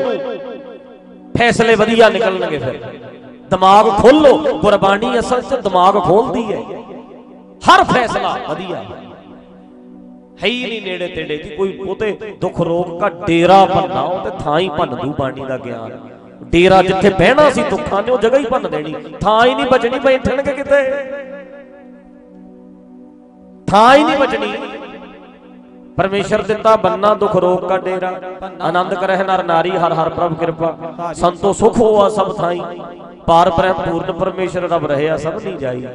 ਫੈਸਲੇ ਵਧੀਆ ਨਿਕਲਣਗੇ ਫਿਰ। ਦਿਮਾਗ ਖੋਲੋ। ਗੁਰਬਾਣੀ ਅਸਲ 'ਚ ਦਿਮਾਗ ਖੋਲਦੀ ਹੈ। ਹਰ ਫੈਸਲਾ ਵਧੀਆ। ਹੈ ਹੀ ਨਹੀਂ ਨੇੜੇ ਤੇੜੇ ਜੀ ਕੋਈ ਉਤੇ ਦੁੱਖ ਰੋਗ ਦਾ ਡੇਰਾ ਭੰਨਾ ਉਹ ਤੇ ਥਾਂ ਹੀ ਭੰਨ ਦੂ ਬਾਣੀ ਦਾ ਗਿਆਨ। ਡੇਰਾ ਜਿੱਥੇ ਬਹਿਣਾ ਸੀ ਦੁੱਖਾਂ ਨੇ ਉਹ ਜਗ੍ਹਾ ਹੀ ਭੰਨ ਦੇਣੀ। ਥਾਂ ਹੀ ਨਹੀਂ ਬਚਣੀ ਬੈਠਣਗੇ ਕਿਤੇ। ਥਾਂ ਹੀ ਨਹੀਂ ਬਚਣੀ। ਪਰਮੇਸ਼ਰ ਦਿੱਤਾ ਬੰਨਾ ਦੁਖ ਰੋਗ ਕਾ ਡੇਰਾ। ਆਨੰਦ ਕਰਹਿ ਨਰ ਨਾਰੀ, ਹਰ ਹਰ ਪ੍ਰਭ ਕਿਰਪਾ। ਸੰਤੋ ਸੁਖ ਹੋਆ ਸਭ ਥਾਈ ਪਾਰ ਬ੍ਰਹਮ ਪੂਰਨ ਪਰਮੇਸ਼ਰ ਰਬ ਰਹਿਆ ਸਭ ਨਹੀਂ ਜਾਈ।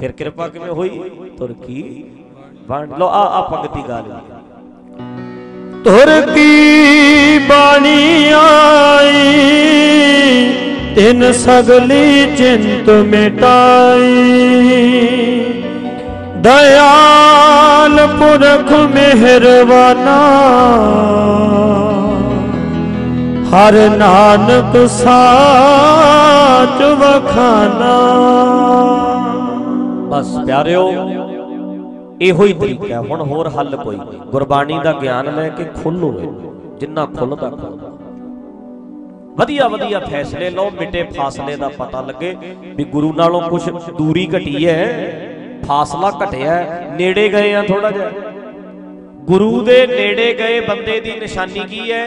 ਫਿਰ ਕਿਰਪਾ ਕਿਵੇਂ ਹੋਈ? ਤੁਰ ਵੰਡ ਲੋ ਆ ਆ ਪੰਗਤੀ ਗਾ ਲਈ ਤੁਰ ਕੀ ਬਾਣੀ ਆਈ ਤਿਨ ਸਗਲੀ ਚਿੰਤ ਮਿਟਾਈ। ਦਇਆਲ ਪੁਰਖ ਮਿਹਰਬਾਨਾ ਹਰ ਨਾਨਕ ਸਾਚ ਵਖਾਨਾ। ਬਸ ਪਿਆਰਿਓ ਇਹੋ ਹੀ ਤਰੀਕਾ ਹੈ, ਹੁਣ ਹੋਰ ਹੱਲ ਕੋਈ? ਗੁਰਬਾਣੀ ਦਾ ਗਿਆਨ ਲੈ ਕੇ ਖੁੱਲੋ ਜਿੰਨਾ ਖੁੱਲਦਾ ਖੁੱਲਦਾ। ਵਧੀਆ ਵਧੀਆ ਫੈਸਲੇ ਲਓ ਮਿਟੇ ਫਾਸਲੇ ਦਾ ਪਤਾ ਲੱਗੇ ਵੀ ਗੁਰੂ ਨਾਲੋਂ ਕੁਝ ਦੂਰੀ ਘਟੀ ਹੈ ਫਾਸਲਾ ਘਟਿਆ ਨੇੜੇ ਗਏ ਆ ਥੋੜਾ ਜਿਹਾ। ਗੁਰੂ ਦੇ ਨੇੜੇ ਗਏ ਬੰਦੇ ਦੀ ਨਿਸ਼ਾਨੀ ਕੀ ਹੈ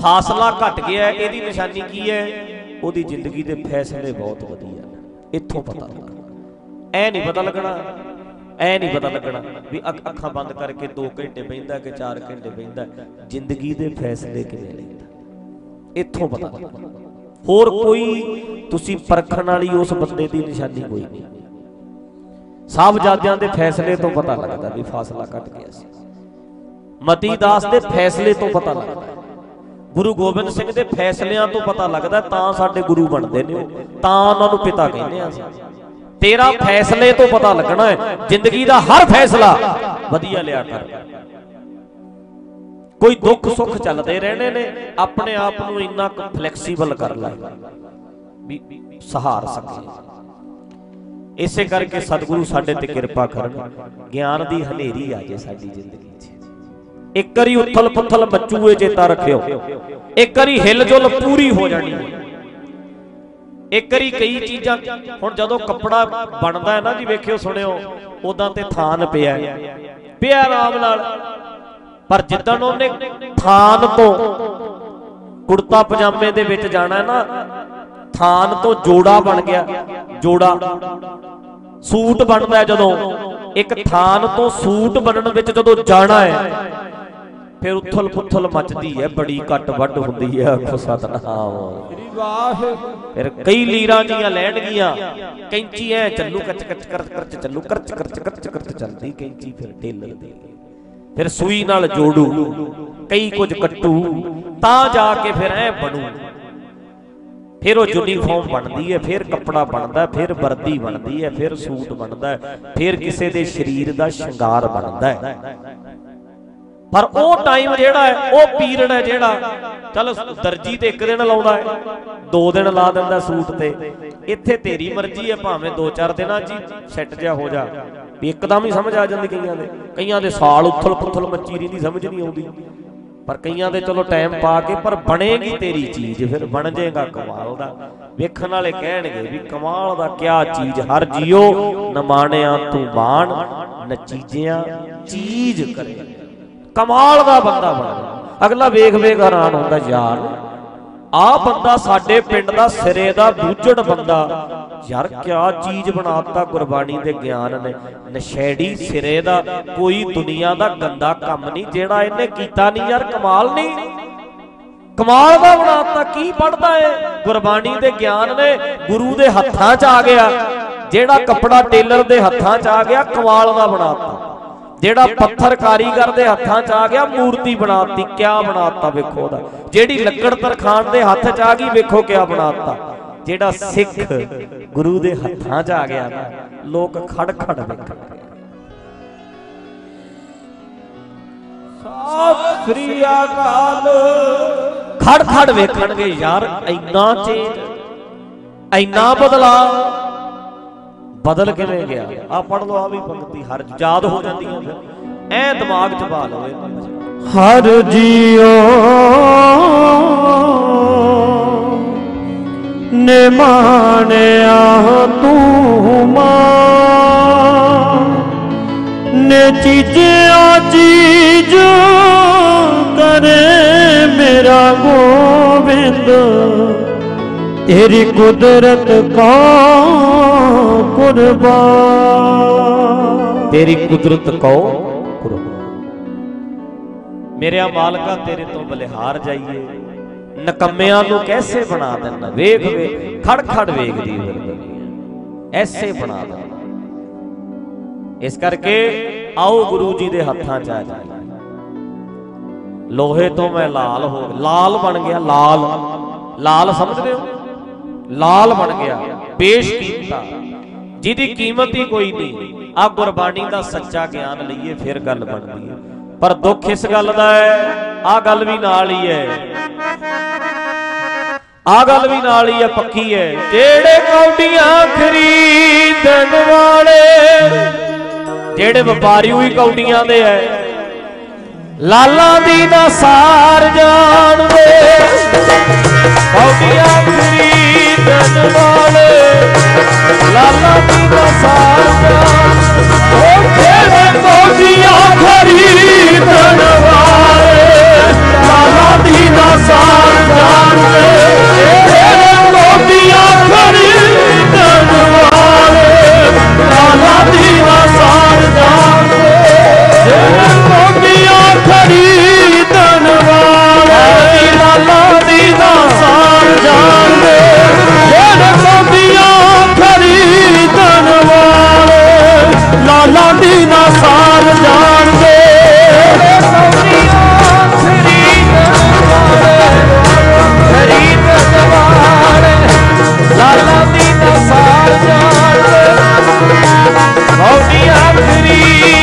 ਫਾਸਲਾ ਘਟ ਗਿਆ ਇਹਦੀ ਨਿਸ਼ਾਨੀ ਕੀ ਹੈ ਉਹਦੀ ਜ਼ਿੰਦਗੀ ਦੇ ਫੈਸਲੇ ਬਹੁਤ ਵਧੀਆ ਨੇ। ਇੱਥੋਂ ਪਤਾ ਲੱਗਣਾ। ਐ ਨਹੀਂ ਪਤਾ ਲੱਗਣਾ ਐ ਨਹੀਂ ਪਤਾ ਲੱਗਣਾ ਵੀ ਅੱਖ- ਅੱਖਾਂ ਬੰਦ ਕਰਕੇ 2 ਘੰਟੇ ਬੈਂਦਾ ਕਿ 4 ਘੰਟੇ ਬੈਂਦਾ ਜ਼ਿੰਦਗੀ ਦੇ ਫੈਸਲੇ ਕਿਵੇਂ ਲੈਂਦਾ? ਇੱਥੋਂ ਪਤਾ ਲੱਗਣਾ ਹੋਰ ਕੋਈ ਤੁਸੀਂ ਪਰਖਣ ਵਾਲੀ ਉਸ ਬੰਦੇ ਦੀ ਨਿਸ਼ਾਨੀ ਕੋਈ ਨਹੀਂ। ਸਾਹਿਬਜ਼ਾਦਿਆਂ ਦੇ ਫੈਸਲੇ ਤੋਂ ਪਤਾ ਲੱਗਦਾ ਵੀ ਫਾਸਲਾ ਕੱਟ ਗਿਆ ਸੀ। ਮਤੀ ਦਾਸ ਦੇ ਫੈਸਲੇ ਤੋਂ ਪਤਾ ਲੱਗਦਾ। ਗੁਰੂ ਗੋਬਿੰਦ ਸਿੰਘ ਦੇ ਫੈਸਲਿਆਂ ਤੋਂ ਪਤਾ ਲੱਗਦਾ, ਤਾਂ ਸਾਡੇ ਗੁਰੂ ਬਣਦੇ ਨੇ ਉਹ। ਤਾਂ ਉਹਨਾਂ ਨੂੰ ਪਿਤਾ ਕਹਿੰਦੇ ਆ ਅਸੀਂ। ਤੇਰਾ ਫੈਸਲੇ ਤੋਂ ਪਤਾ ਲੱਗਣਾ ਹੈ। ਜ਼ਿੰਦਗੀ ਦਾ ਹਰ ਫੈਸਲਾ ਵਧੀਆ ਲਿਆ ਕਰ। ਕੋਈ ਦੁੱਖ ਸੁੱਖ ਚੱਲਦੇ ਰਹਿਣੇ ਨੇ ਆਪਣੇ ਆਪ ਨੂੰ ਇੰਨਾ ਕੁ ਫਲੈਕਸੀਬਲ ਕਰ ਲੈ। ਵੀ ਸਹਾਰ ਸਕੇ ਇਸੇ ਕਰਕੇ ਸਤਿਗੁਰੂ ਸਾਡੇ ਤੇ ਕਿਰਪਾ ਕਰਨ। ਗਿਆਨ ਦੀ ਹਨੇਰੀ ਆ ਜੇ ਸਾਡੀ ਜ਼ਿੰਦਗੀ 'ਚ। ਇੱਕ ਵਾਰੀ ਉਥਲ ਪੁਥਲ ਮੱਚੂਏ ਚੇਤਾ ਰੱਖਿਓ। ਇੱਕ ਵਾਰੀ ਹਿਲਜੁਲ ਪੂਰੀ ਹੋ। ਜਾਣੀ ਹੈ। ਇੱਕ ਵਾਰੀ ਕਈ ਚੀਜ਼ਾਂ, ਹੁਣ ਜਦੋਂ ਕੱਪੜਾ ਬਣਦਾ ਹੈ ਨਾ ਜੀ, ਵੇਖਿਓ, ਸੁਣਿਓ ਉਦਾਂ ਤੇ ਥਾਨ ਪਿਆ ਪਿਆ ਆਰਾਮ ਨਾਲ। ਪਰ ਜਿੱਦਣ ਉਹਨੇ ਥਾਨ ਤੋਂ ਕੁੜਤਾ ਪਜਾਮੇ ਦੇ ਵਿੱਚ ਜਾਣਾ ਹੈ ਨਾ, ਥਾਨ ਤੋਂ ਜੋੜਾ ਬਣ ਗਿਆ, ਜੋੜਾ। ਸੂਟ ਬਣਦਾ ਜਦੋਂ, ਇੱਕ ਥਾਨ ਤੋਂ ਸੂਟ ਬਣਨ ਵਿੱਚ ਜਦੋਂ ਜਾਣਾ ਹੈ ਫਿਰ ਉਥਲ ਪੁਥਲ ਮੱਚਦੀ ਹੈ, ਬੜੀ ਕੱਟ ਵੱਡ ਹੁੰਦੀ ਹੈ, ਆਖੋ ਸਤਨਾਮ। ਸ੍ਰੀ ਵਾਹਿਗੁਰੂ ਫਿਰ ਕਈ ਲੀਰਾਂ ਜੀਆਂ ਲੈਣਗੀਆਂ ਕੈਂਚੀ ਐ ਚੱਲੂ ਕੱਚ ਕੱਚ ਕਰ ਕਰਚ ਚੱਲੂ, ਕਰਚ ਕਰਚ ਕਰਚ ਕਰਚ ਚੱਲਦੀ ਕੈਂਚੀ ਫਿਰ ਟੇਲਰ ਦੀ ਫਿਰ ਸੂਈ ਨਾਲ ਜੋੜੂ, ਕਈ ਕੁਝ ਕੱਟੂ, ਤਾਂ ਜਾ ਕੇ ਫਿਰ ਐ ਬਣੂ। ਫਿਰ ਉਹ ਯੂਨੀਫਾਰਮ ਬਣਦੀ ਹੈ, ਫਿਰ ਕੱਪੜਾ ਬਣਦਾ ਫਿਰ ਵਰਦੀ ਬਣਦੀ ਹੈ, ਫਿਰ ਸੂਟ ਬਣਦਾ ਹੈ, ਫਿਰ ਕਿਸੇ ਦੇ ਸਰੀਰ ਦਾ ਸ਼ਿੰਗਾਰ ਬਣਦਾ ਹੈ। ਪਰ ਉਹ ਟਾਈਮ ਜਿਹੜਾ ਹੈ, ਉਹ ਪੀਰੀਅਡ ਹੈ ਜਿਹੜਾ। ਚਲ ਦਰਜੀ ਤੇ ਇੱਕ ਦਿਨ ਲਾਉਂਦਾ ਹੈ, ਦੋ ਦਿਨ ਲਾ ਦਿੰਦਾ ਸੂਟ ਤੇ। ਇੱਥੇ ਤੇਰੀ ਮਰਜ਼ੀ ਹੈ, ਭਾਵੇਂ ਦੋ ਚਾਰ ਦਿਨਾਂ 'ਚ ਸੈੱਟ ਜਿਹਾ ਹੋ ਜਾ। ਵੀ ਇੱਕਦਮ ਹੀ ਸਮਝ ਆ ਜਾਂਦੀ ਕਈਆਂ ਦੇ। ਕਈਆਂ ਦੇ ਸਾਲ ਉਥਲ ਪੁਥਲ ਮੱਚੀ ਰਹਿੰਦੀ, ਸਮਝ ਨਹੀਂ ਆਉਂਦੀ। ਪਰ ਕਈਆਂ ਦੇ ਚਲੋ ਟਾਈਮ ਪਾ ਕੇ, ਪਰ ਬਣੇਗੀ ਤੇਰੀ ਚੀਜ਼, ਫਿਰ ਬਣ ਜਾਏਗਾ ਕਮਾਲ ਦਾ। ਵੇਖਣ ਵਾਲੇ ਕਹਿਣਗੇ ਵੀ ਕਮਾਲ ਦਾ ਕਿਆ ਚੀਜ਼, ਹਰ ਜੀਓ ਨਮਾਣਿਆ ਤੂੰ ਬਾਣ, ਨਚੀਜਿਆਂ ਚੀਜ਼ ਕਰੇ। ਕਮਾਲ ਦਾ ਬੰਦਾ ਬਣ ਗਿਆ। ਅਗਲਾ ਵੇਖ ਵੇਖ ਹੈਰਾਨ ਹੁੰਦਾ, ਯਾਰ ਆ ਬੰਦਾ ਸਾਡੇ ਪਿੰਡ ਦਾ ਸਿਰੇ ਦਾ ਬੂਝੜ ਬੰਦਾ। ਯਾਰ, ਕਿਆ ਚੀਜ਼ ਬਣਾਤਾ ਗੁਰਬਾਣੀ ਦੇ ਗਿਆਨ ਨੇ। ਨਸ਼ੇੜੀ ਸਿਰੇ ਦਾ ਕੋਈ ਦੁਨੀਆ ਦਾ ਗੰਦਾ ਕੰਮ ਨਹੀਂ, ਜਿਹੜਾ ਇਹਨੇ ਕੀਤਾ ਨਹੀਂ। ਯਾਰ, ਕਮਾਲ ਨਹੀਂ। ਕਮਾਲ ਦਾ ਬਣਾਤਾ, ਕੀ ਪੜਦਾ ਏ ਗੁਰਬਾਣੀ ਦੇ ਗਿਆਨ ਨੇ ਗੁਰੂ ਦੇ ਹੱਥਾਂ 'ਚ ਆ ਗਿਆ। ਜਿਹੜਾ ਕੱਪੜਾ ਟੇਲਰ ਦੇ ਹੱਥਾਂ 'ਚ ਆ ਗਿਆ, ਕਮਾਲ ਦਾ ਬਣਾਤਾ। ਜਿਹੜਾ ਪੱਥਰ ਕਾਰੀਗਰ ਦੇ ਹੱਥਾਂ 'ਚ ਆ ਗਿਆ, ਮੂਰਤੀ ਬਣਾਤੀ, ਕਿਆ ਬਣਾਤਾ ਵੇਖੋ ਉਹਦਾ। ਜਿਹੜੀ ਲੱਕੜ ਤਰਖਾਨ ਦੇ ਹੱਥ 'ਚ ਆ ਗਈ, ਵੇਖੋ ਕਿਆ ਬਣਾਤਾ। ਜਿਹੜਾ ਸਿੱਖ ਗੁਰੂ ਦੇ ਹੱਥਾਂ 'ਚ ਆ ਗਿਆ ਲੋਕ ਖੜ ਖੜ ਵੇਖਣ ਸਤਿ ਸ੍ਰੀ ਅਕਾਲ। ਖੜ ਖੜ ਵੇਖਣਗੇ, ਯਾਰ, ਇੰਨਾ ਚੇਂਜ, ਇੰਨਾ ਬਦਲਾ ਬਦਲ ਕਿਵੇਂ ਗਿਆ? ਆ ਪੜ ਲਓ ਆ ਵੀ ਪੰਕਤੀ, ਹਰ ਯਾਦ ਹੋ ਜਾਂਦੀਆਂ ਫਿਰ ਐ ਦਿਮਾਗ 'ਚ ਪਾ ਲਓ ਹਰ ਜੀਓ ਨੇ ਮਾਣਿਆ ਤੂੰ ਮਾਂ। ਨੇ ਚੀਜ਼ਿਆ ਚੀਜ਼ ਕਰੇ ਮੇਰਾ ਗੋਬਿੰਦ ਤੇਰੀ ਕੁਦਰਤ ਕਾ ਕੁਰਬਾਨ। ਤੇਰੀ ਕੁਦਰਤ ਕੋ ਕੁਰਬਾਨ। ਮੇਰਿਆ ਮਾਲਕਾ, ਤੇਰੇ ਤੋਂ ਬਲਿਹਾਰ ਜਾਈਏ। ਨਕੰਮਿਆਂ ਨੂੰ ਕੈਸੇ ਬਣਾ ਦੇਣਾ ਵੇਖ ਵੇ ਖੜ ਖੜ ਵੇਖਦੀ ਫਿਰਦੀ ਐਸੇ ਬਣਾ ਦਿੰਦਾ। ਇਸ ਕਰਕੇ ਆਓ ਗੁਰੂ ਜੀ ਦੇ ਹੱਥਾਂ 'ਚ ਆ ਜਾਈਏ। ਲੋਹੇ ਤੋਂ ਮੈਂ ਲਾਲ ਹੋ, ਲਾਲ ਬਣ ਗਿਆ, ਲਾਲ। ਲਾਲ ਸਮਝਦੇ ਹੋ? ਲਾਲ ਬਣ ਗਿਆ ਪੇਸ਼ ਕੀਤਾ ਜਿਹਦੀ ਕੀਮਤ ਹੀ ਕੋਈ ਨਹੀਂ ਆ ਗੁਰਬਾਣੀ ਦਾ ਸੱਚਾ ਗਿਆਨ ਲਈਏ, ਫਿਰ ਗੱਲ ਬਣਦੀ ਹੈ। ਪਰ ਦੁੱਖ ਇਸ ਗੱਲ ਦਾ ਹੈ ਆ ਗੱਲ ਵੀ ਨਾਲ ਹੀ ਹੈ। ਆ ਗੱਲ ਵੀ ਨਾਲ ਹੀ ਹੈ, ਪੱਕੀ ਹੈ। ਜਿਹੜੇ ਕੌਡੀਆਂ ਖਰੀਦਣ ਵਾਲੇ, ਜਿਹੜੇ ਵਪਾਰੀ ਵੀ ਕੌਡੀਆਂ ਦੇ ਐ ਲਾਲਾਂ ਦੀ ਨਾ ਸਾਰ ਜਾਣਦੇ, ਕੌਡੀਆਂ ਖਰੀਦਣ ਵਾਲੇ। ਲਾਲਾਂ ਦੀ ਨਾ ਸਾਰ ਜਾਣਦੇ ਉਹ ਜਿਹੜੇ ਕੌਡੀਆਂ ਖਰੀਦਣ ਵਾਲੇ। ਲਾਲਾਂ ਦੀ ਨਾ ਸਾਰ ਜਾਣਦੇ ਜਿਹੜੇ ਖਰੀਦਣ ਵਾਲੇ। ਲਾਲਾਂ ਦੀ ਨਾ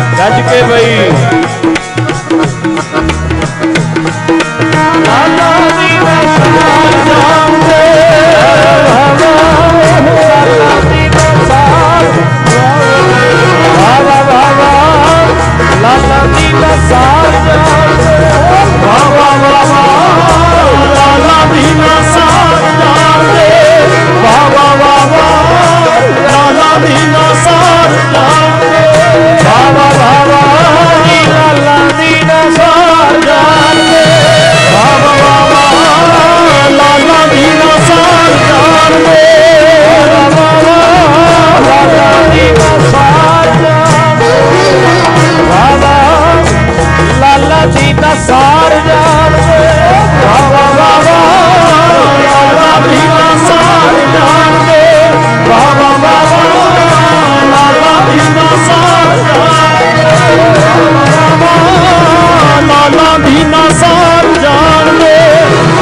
ਸਾਰ ਜਾਣ ਕੇ ਬਈ। ਲਾਲਾ ਦੀ ਨਸਾਰ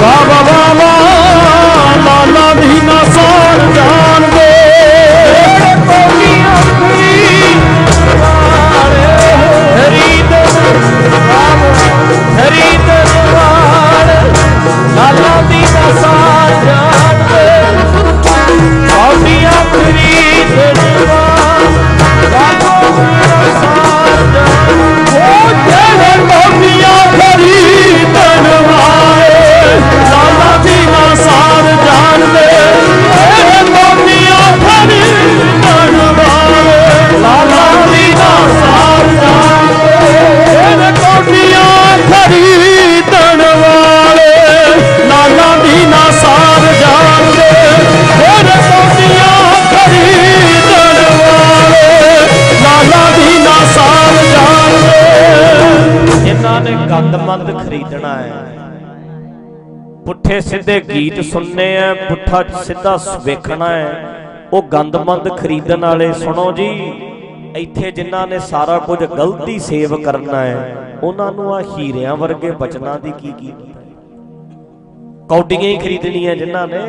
ਬਾਬਾ ਬਾਬਾ 避那风 ਸਿੱਧੇ ਗੀਤ ਸੁਣਨੇ ਆ, ਪੁੱਠਾ ਸਿੱਧਾ ਵੇਖਣਾ ਹੈ। ਉਹ ਗੰਦਮੰਦ ਖਰੀਦਣ ਵਾਲੇ, ਸੁਣੋ ਜੀ, ਇੱਥੇ ਜਿਨ੍ਹਾਂ ਨੇ ਸਾਰਾ ਕੁਝ ਗਲਤੀ ਸੇਵ ਕਰਨਾ ਹੈ, ਉਹਨਾਂ ਨੂੰ ਆ ਹੀਰਿਆਂ ਵਰਗੇ ਬਚਨਾਂ ਦੀ ਕੀ ਕੀਮਤ ਕੌਡੀਆਂ ਹੀ ਖਰੀਦਣੀਆਂ ਜਿਨ੍ਹਾਂ ਨੇ।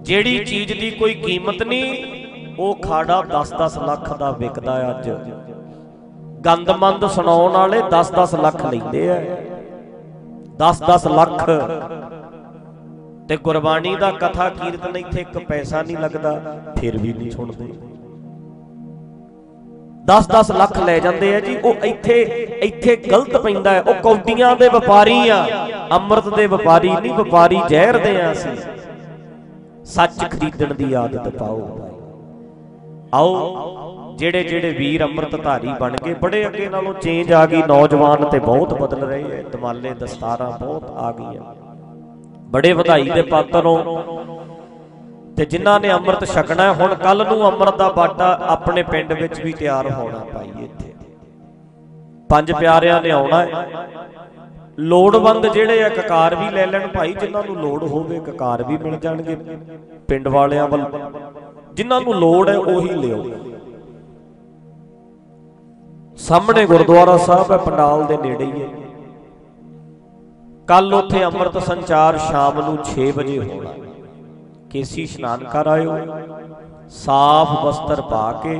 ਜਿਹੜੀ ਚੀਜ਼ ਦੀ ਕੋਈ ਕੀਮਤ ਨਹੀਂ, ਉਹ ਖਾੜਾ 10-10 ਲੱਖ ਦਾ ਵਿਕਦਾ ਹੈ ਅੱਜ। ਗੰਦਮੰਦ ਸੁਣਾਉਣ ਵਾਲੇ 10-10 ਲੱਖ ਲੈਂਦੇ ਆ। 10-10 ਲੱਖ ਤੇ ਗੁਰਬਾਣੀ ਦਾ ਕਥਾ ਕੀਰਤਨ ਇੱਥੇ ਇੱਕ ਪੈਸਾ ਨਹੀਂ ਲੱਗਦਾ, ਫਿਰ ਵੀ ਨਹੀਂ ਸੁਣਦੇ। 10-10 ਲੱਖ ਲੈ ਜਾਂਦੇ ਆ ਜੀ, ਉਹ ਇੱਥੇ ਇੱਥੇ ਗਲਤ ਪੈਂਦਾ ਹੈ। ਉਹ ਕੌਡੀਆਂ ਦੇ ਵਪਾਰੀ ਆ, ਅੰਮ੍ਰਿਤ ਦੇ ਵਪਾਰੀ ਨਹੀਂ, ਵਪਾਰੀ ਜ਼ਹਿਰ ਦੇ ਆ ਅਸੀਂ। ਸੱਚ ਖਰੀਦਣ ਦੀ ਆਦਤ ਪਾਓ। ਆਓ, ਜਿਹੜੇ ਜਿਹੜੇ ਵੀਰ ਅੰਮ੍ਰਿਤਧਾਰੀ ਬਣ ਗਏ ਬੜੇ ਅੱਗੇ ਨਾਲੋਂ ਚੇਂਜ ਆ ਗਈ, ਨੌਜਵਾਨ ਤੇ ਬਹੁਤ ਬਦਲ ਰਹੇ ਐ ਦਮਾਲੇ ਦਸਤਾਰਾਂ ਬਹੁਤ ਆ ਗਈਆਂ। ਬੜੇ ਵਧਾਈ ਦੇ ਪਾਤਰ ਹੋ ਤੇ ਜਿਨ੍ਹਾਂ ਨੇ ਅੰਮ੍ਰਿਤ ਛਕਣਾ ਹੁਣ ਕੱਲ ਨੂੰ ਅੰਮ੍ਰਿਤ ਦਾ ਬਾਟਾ ਆਪਣੇ ਪਿੰਡ ਵਿੱਚ ਵੀ ਤਿਆਰ ਹੋਣਾ ਭਾਈ ਇੱਥੇ। ਪੰਜ ਪਿਆਰਿਆਂ ਨੇ ਆਉਣਾ ਹੈ। ਲੋੜਵੰਦ ਜਿਹੜੇ ਆ, ਕਕਾਰ ਵੀ ਲੈ ਲੈਣ ਭਾਈ, ਜਿਨ੍ਹਾਂ ਨੂੰ ਲੋੜ ਹੋਵੇ ਕਕਾਰ ਵੀ ਮਿਲ ਜਾਣਗੇ ਪਿੰਡ ਵਾਲਿਆਂ ਵੱਲ। ਜਿਨ੍ਹਾਂ ਨੂੰ ਲੋੜ ਹੈ, ਉਹੀ ਲਿਓ। ਸਾਹਮਣੇ ਗੁਰਦੁਆਰਾ ਸਾਹਿਬ ਹੈ, ਪੰਡਾਲ ਦੇ ਨੇੜੇ ਹੀ ਹੈ। ਕੱਲ ਉੱਥੇ ਅੰਮ੍ਰਿਤ ਸੰਚਾਰ ਸ਼ਾਮ ਨੂੰ 6 ਵਜੇ ਹੋਣਾ। ਕੇਸੀ ਇਸ਼ਨਾਨ ਕਰ ਆਇਓ, ਸਾਫ਼ ਵਸਤਰ ਪਾ ਕੇ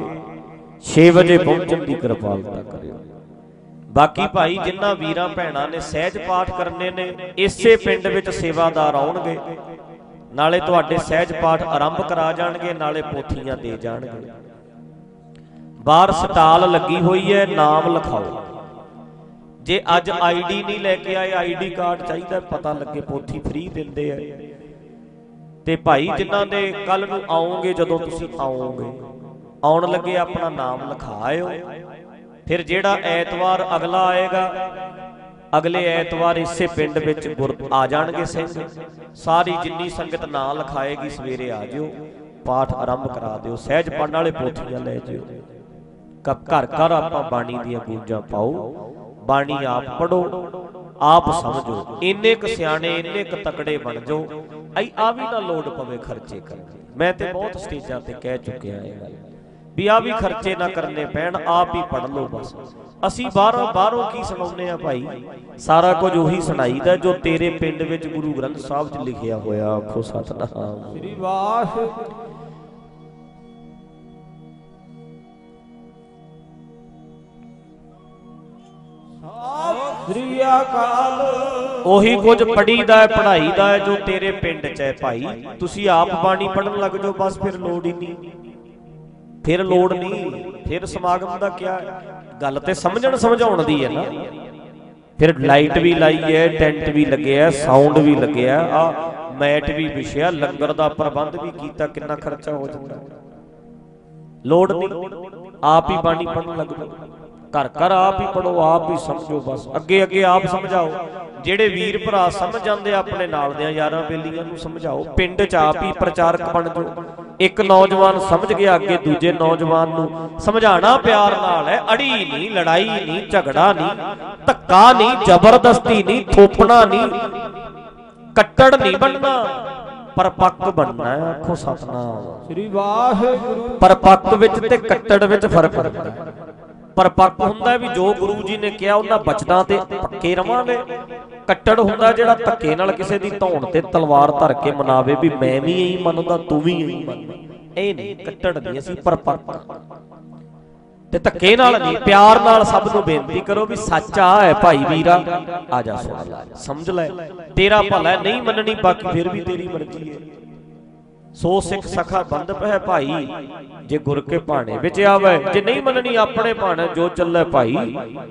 6 ਵਜੇ ਪਹੁੰਚਣ ਦੀ ਕਿਰਪਾਲਤਾ ਕਰਿਓ। ਬਾਕੀ ਭਾਈ ਜਿਨ੍ਹਾਂ ਵੀਰਾਂ ਭੈਣਾਂ ਨੇ ਸਹਿਜ ਪਾਠ ਕਰਨੇ ਨੇ, ਇਸੇ ਪਿੰਡ ਵਿੱਚ ਸੇਵਾਦਾਰ ਆਉਣਗੇ। ਨਾਲੇ ਤੁਹਾਡੇ ਸਹਿਜ ਪਾਠ ਆਰੰਭ ਕਰਾ ਜਾਣਗੇ, ਨਾਲੇ ਪੋਥੀਆਂ ਦੇ ਜਾਣਗੇ। ਬਾਹਰ ਸਟਾਲ ਲੱਗੀ ਹੋਈ ਹੈ, ਨਾਮ ਲਿਖਾਓ। ਜੇ ਅੱਜ ਆਈਡੀ ਨਹੀਂ ਲੈ ਕੇ ਆਏ, ਆਈਡੀ ਕਾਰਡ ਚਾਹੀਦਾ, ਪਤਾ ਲੱਗੇ ਪੋਥੀ ਫ੍ਰੀ ਦਿੰਦੇ ਆ। ਤੇ ਭਾਈ ਜਿਨ੍ਹਾਂ ਦੇ ਕੱਲ ਨੂੰ ਆਓਗੇ, ਜਦੋਂ ਤੁਸੀਂ ਆਓਗੇ, ਆਉਣ ਲੱਗੇ ਆਪਣਾ ਨਾਮ ਲਿਖਾਇਓ ਫਿਰ ਜਿਹੜਾ ਐਤਵਾਰ ਅਗਲਾ ਆਏਗਾ, ਅਗਲੇ ਐਤਵਾਰ ਇਸੇ ਪਿੰਡ ਵਿੱਚ ਗੁਰ ਆ ਜਾਣਗੇ ਸਿੰਘ। ਸਾਰੀ ਜਿੰਨੀ ਸੰਗਤ ਨਾਂ ਲਿਖਾਏਗੀ, ਸਵੇਰੇ ਆ ਜਿਓ, ਪਾਠ ਆਰੰਭ ਕਰਾ ਦਿਓ ਸਹਿਜ ਪੜਨ ਵਾਲੇ ਪੋਥੀਆਂ ਲੈ ਜਿਓ। ਘਰ ਘਰ ਆਪਾਂ ਬਾਣੀ ਦੀਆਂ ਗੂੰਜਾਂ ਪਾਓ। ਬਾਣੀ ਆਪ ਪੜੋ ਆਪ ਸਮਝੋ, ਇੰਨੇ ਕ ਸਿਆਣੇ, ਇੰਨੇ ਕ ਤਕੜੇ ਬਣ ਜਾਓ। ਐ ਆ ਵੀ ਨਾ ਲੋਡ ਪਵੇ ਖਰਚੇ ਕਰਨ ਮੈਂ ਤੇ ਬਹੁਤ ਸਟੇਜਾਂ ਤੇ ਕਹਿ ਚੁੱਕਿਆ ਇਹ ਗੱਲ। ਵੀ ਆ ਵੀ ਖਰਚੇ ਨਾ ਕਰਨੇ ਪੈਣ, ਆਪ ਹੀ ਪੜ ਲਓ ਬਸ। ਅਸੀਂ ਬਾਹਰੋਂ ਬਾਹਰੋਂ ਕੀ ਸੁਣਾਉਂਦੇ ਆ ਭਾਈ? ਸਾਰਾ ਕੁਝ ਉਹੀ ਸੁਣਾਈਦਾ ਜੋ ਤੇਰੇ ਪਿੰਡ ਵਿੱਚ ਗੁਰੂ ਗ੍ਰੰਥ ਸਾਹਿਬ 'ਚ ਲਿਖਿਆ ਹੋਇਆ, ਆਖੋ ਸਤਨਾਮ। ਸ੍ਰੀ ਵਾਸ ਸ੍ਰੀ ਅਕਾਲ ਉਹੀ ਕੁਝ ਪੜੀਦਾ ਹੈ ਪੜ੍ਹਾਈਦਾ ਹੈ, ਜੋ ਤੇਰੇ ਪਿੰਡ 'ਚ ਹੈ ਭਾਈ। ਤੁਸੀਂ ਆਪ ਬਾਣੀ ਪੜਨ ਲੱਗ ਜਾਓ, ਬਸ ਫਿਰ ਲੋੜ ਹੀ ਨਹੀਂ। ਫਿਰ ਲੋੜ ਨਹੀਂ, ਫਿਰ ਸਮਾਗਮ ਦਾ ਕੀ ਗੱਲ ਤੇ ਸਮਝਣ ਸਮਝਾਉਣ ਦੀ ਹੈ ਨਾ। ਫਿਰ ਲਾਈਟ ਵੀ ਲਾਈ ਹੈ, ਟੈਂਟ ਵੀ ਲੱਗਿਆ, ਸਾਊਂਡ ਵੀ ਲੱਗਿਆ, ਆ ਮੈਟ ਵੀ ਵਿਛਿਆ, ਲੰਗਰ ਦਾ ਪ੍ਰਬੰਧ ਵੀ ਕੀਤਾ, ਕਿੰਨਾ ਖਰਚਾ ਹੋ ਜਾਂਦਾ। ਲੋੜ ਨਹੀਂ, ਆਪ ਹੀ ਬਾਣੀ ਪੜਨ ਲੱਗ ਜਾਓ। ਘਰ ਘਰ ਆਪ ਹੀ ਪੜੋ ਆਪ ਹੀ ਸਮਝੋ ਬਸ। ਅੱਗੇ ਅੱਗੇ ਆਪ ਸਮਝਾਓ। ਜਿਹੜੇ ਵੀਰ ਭਰਾ ਸਮਝ ਜਾਂਦੇ ਆਪਣੇ ਨਾਲ ਦੇ ਯਾਰਾਂ ਬੇਲੀਆਂ ਨੂੰ ਸਮਝਾਓ। ਪਿੰਡ 'ਚ ਆਪ ਹੀ ਪ੍ਰਚਾਰਕ ਬਣ ਜਾਓ। ਇੱਕ ਨੌਜਵਾਨ ਸਮਝ ਗਿਆ ਅੱਗੇ ਦੂਜੇ ਨੌਜਵਾਨ ਨੂੰ। ਸਮਝਾਣਾ ਪਿਆਰ ਨਾਲ ਹੈ ਅੜੀ ਨਹੀਂ ਲੜਾਈ ਨਹੀਂ ਝਗੜਾ ਨਹੀਂ ਧੱਕਾ ਨਹੀਂ ਜ਼ਬਰਦਸਤੀ ਨਹੀਂ ਥੋਪਣਾ ਨਹੀਂ ਕੱਟੜ ਨਹੀਂ ਬਣਨਾ। ਪਰਪੱਕ ਬਣਨਾ ਹੈ ਆਖੋ ਸਤਨਾਮ। ਸ੍ਰੀ ਵਾਹਿਗੁਰੂ। ਪਰਪੱਕ ਵਿੱਚ ਤੇ ਕੱਟੜ ਵਿੱਚ ਫ਼ਰਕ ਹੁੰਦਾ ਹੈ। ਪਰਪੱਕ ਹੁੰਦਾ ਵੀ ਜੋ ਗੁਰੂ ਜੀ ਨੇ ਕਿਹਾ, ਉਹਨਾਂ ਬਚਨਾਂ ਤੇ ਪੱਕੇ ਰਵਾਂਗੇ। ਕੱਟੜ ਹੁੰਦਾ ਜਿਹੜਾ ਧੱਕੇ ਨਾਲ ਕਿਸੇ ਦੀ ਧੌਣ ਤੇ ਤਲਵਾਰ ਧਰ ਕੇ ਮਨਾਵੇ ਵੀ ਮੈਂ ਵੀ ਇਹੀ ਮੰਨਦਾ, ਤੂੰ ਵੀ ਇਹੀ ਮੰਨ। ਇਹ ਨਹੀਂ, ਕੱਟੜ ਨਹੀਂ, ਅਸੀਂ ਪਰਪੱਕ ਤੇ ਧੱਕੇ ਨਾਲ ਨਹੀਂ, ਪਿਆਰ ਨਾਲ ਸਭ ਨੂੰ ਬੇਨਤੀ ਕਰੋ ਵੀ ਸੱਚ ਆ ਹੈ ਭਾਈ ਵੀਰਾ ਆ ਜਾ ਸੁਣ। ਸਮਝ ਲੈ, ਤੇਰਾ ਭਲਾ ਨਹੀਂ ਮੰਨਣੀ, ਬਾਕੀ ਫਿਰ ਵੀ ਤੇਰੀ ਮਰਜ਼ੀ ਹੈ। ਸੋ ਸਿੱਖ ਸਖਾ ਬੰਦ ਪਹਿ ਭਾਈ, ਜੇ ਗੁਰ ਕੇ ਭਾਣੇ ਵਿੱਚ ਆਵੇ, ਜੇ ਨਹੀਂ ਮੰਨਣੀ ਆਪਣੇ ਭਾਣੇ, ਜੋ ਚੱਲੇ ਭਾਈ,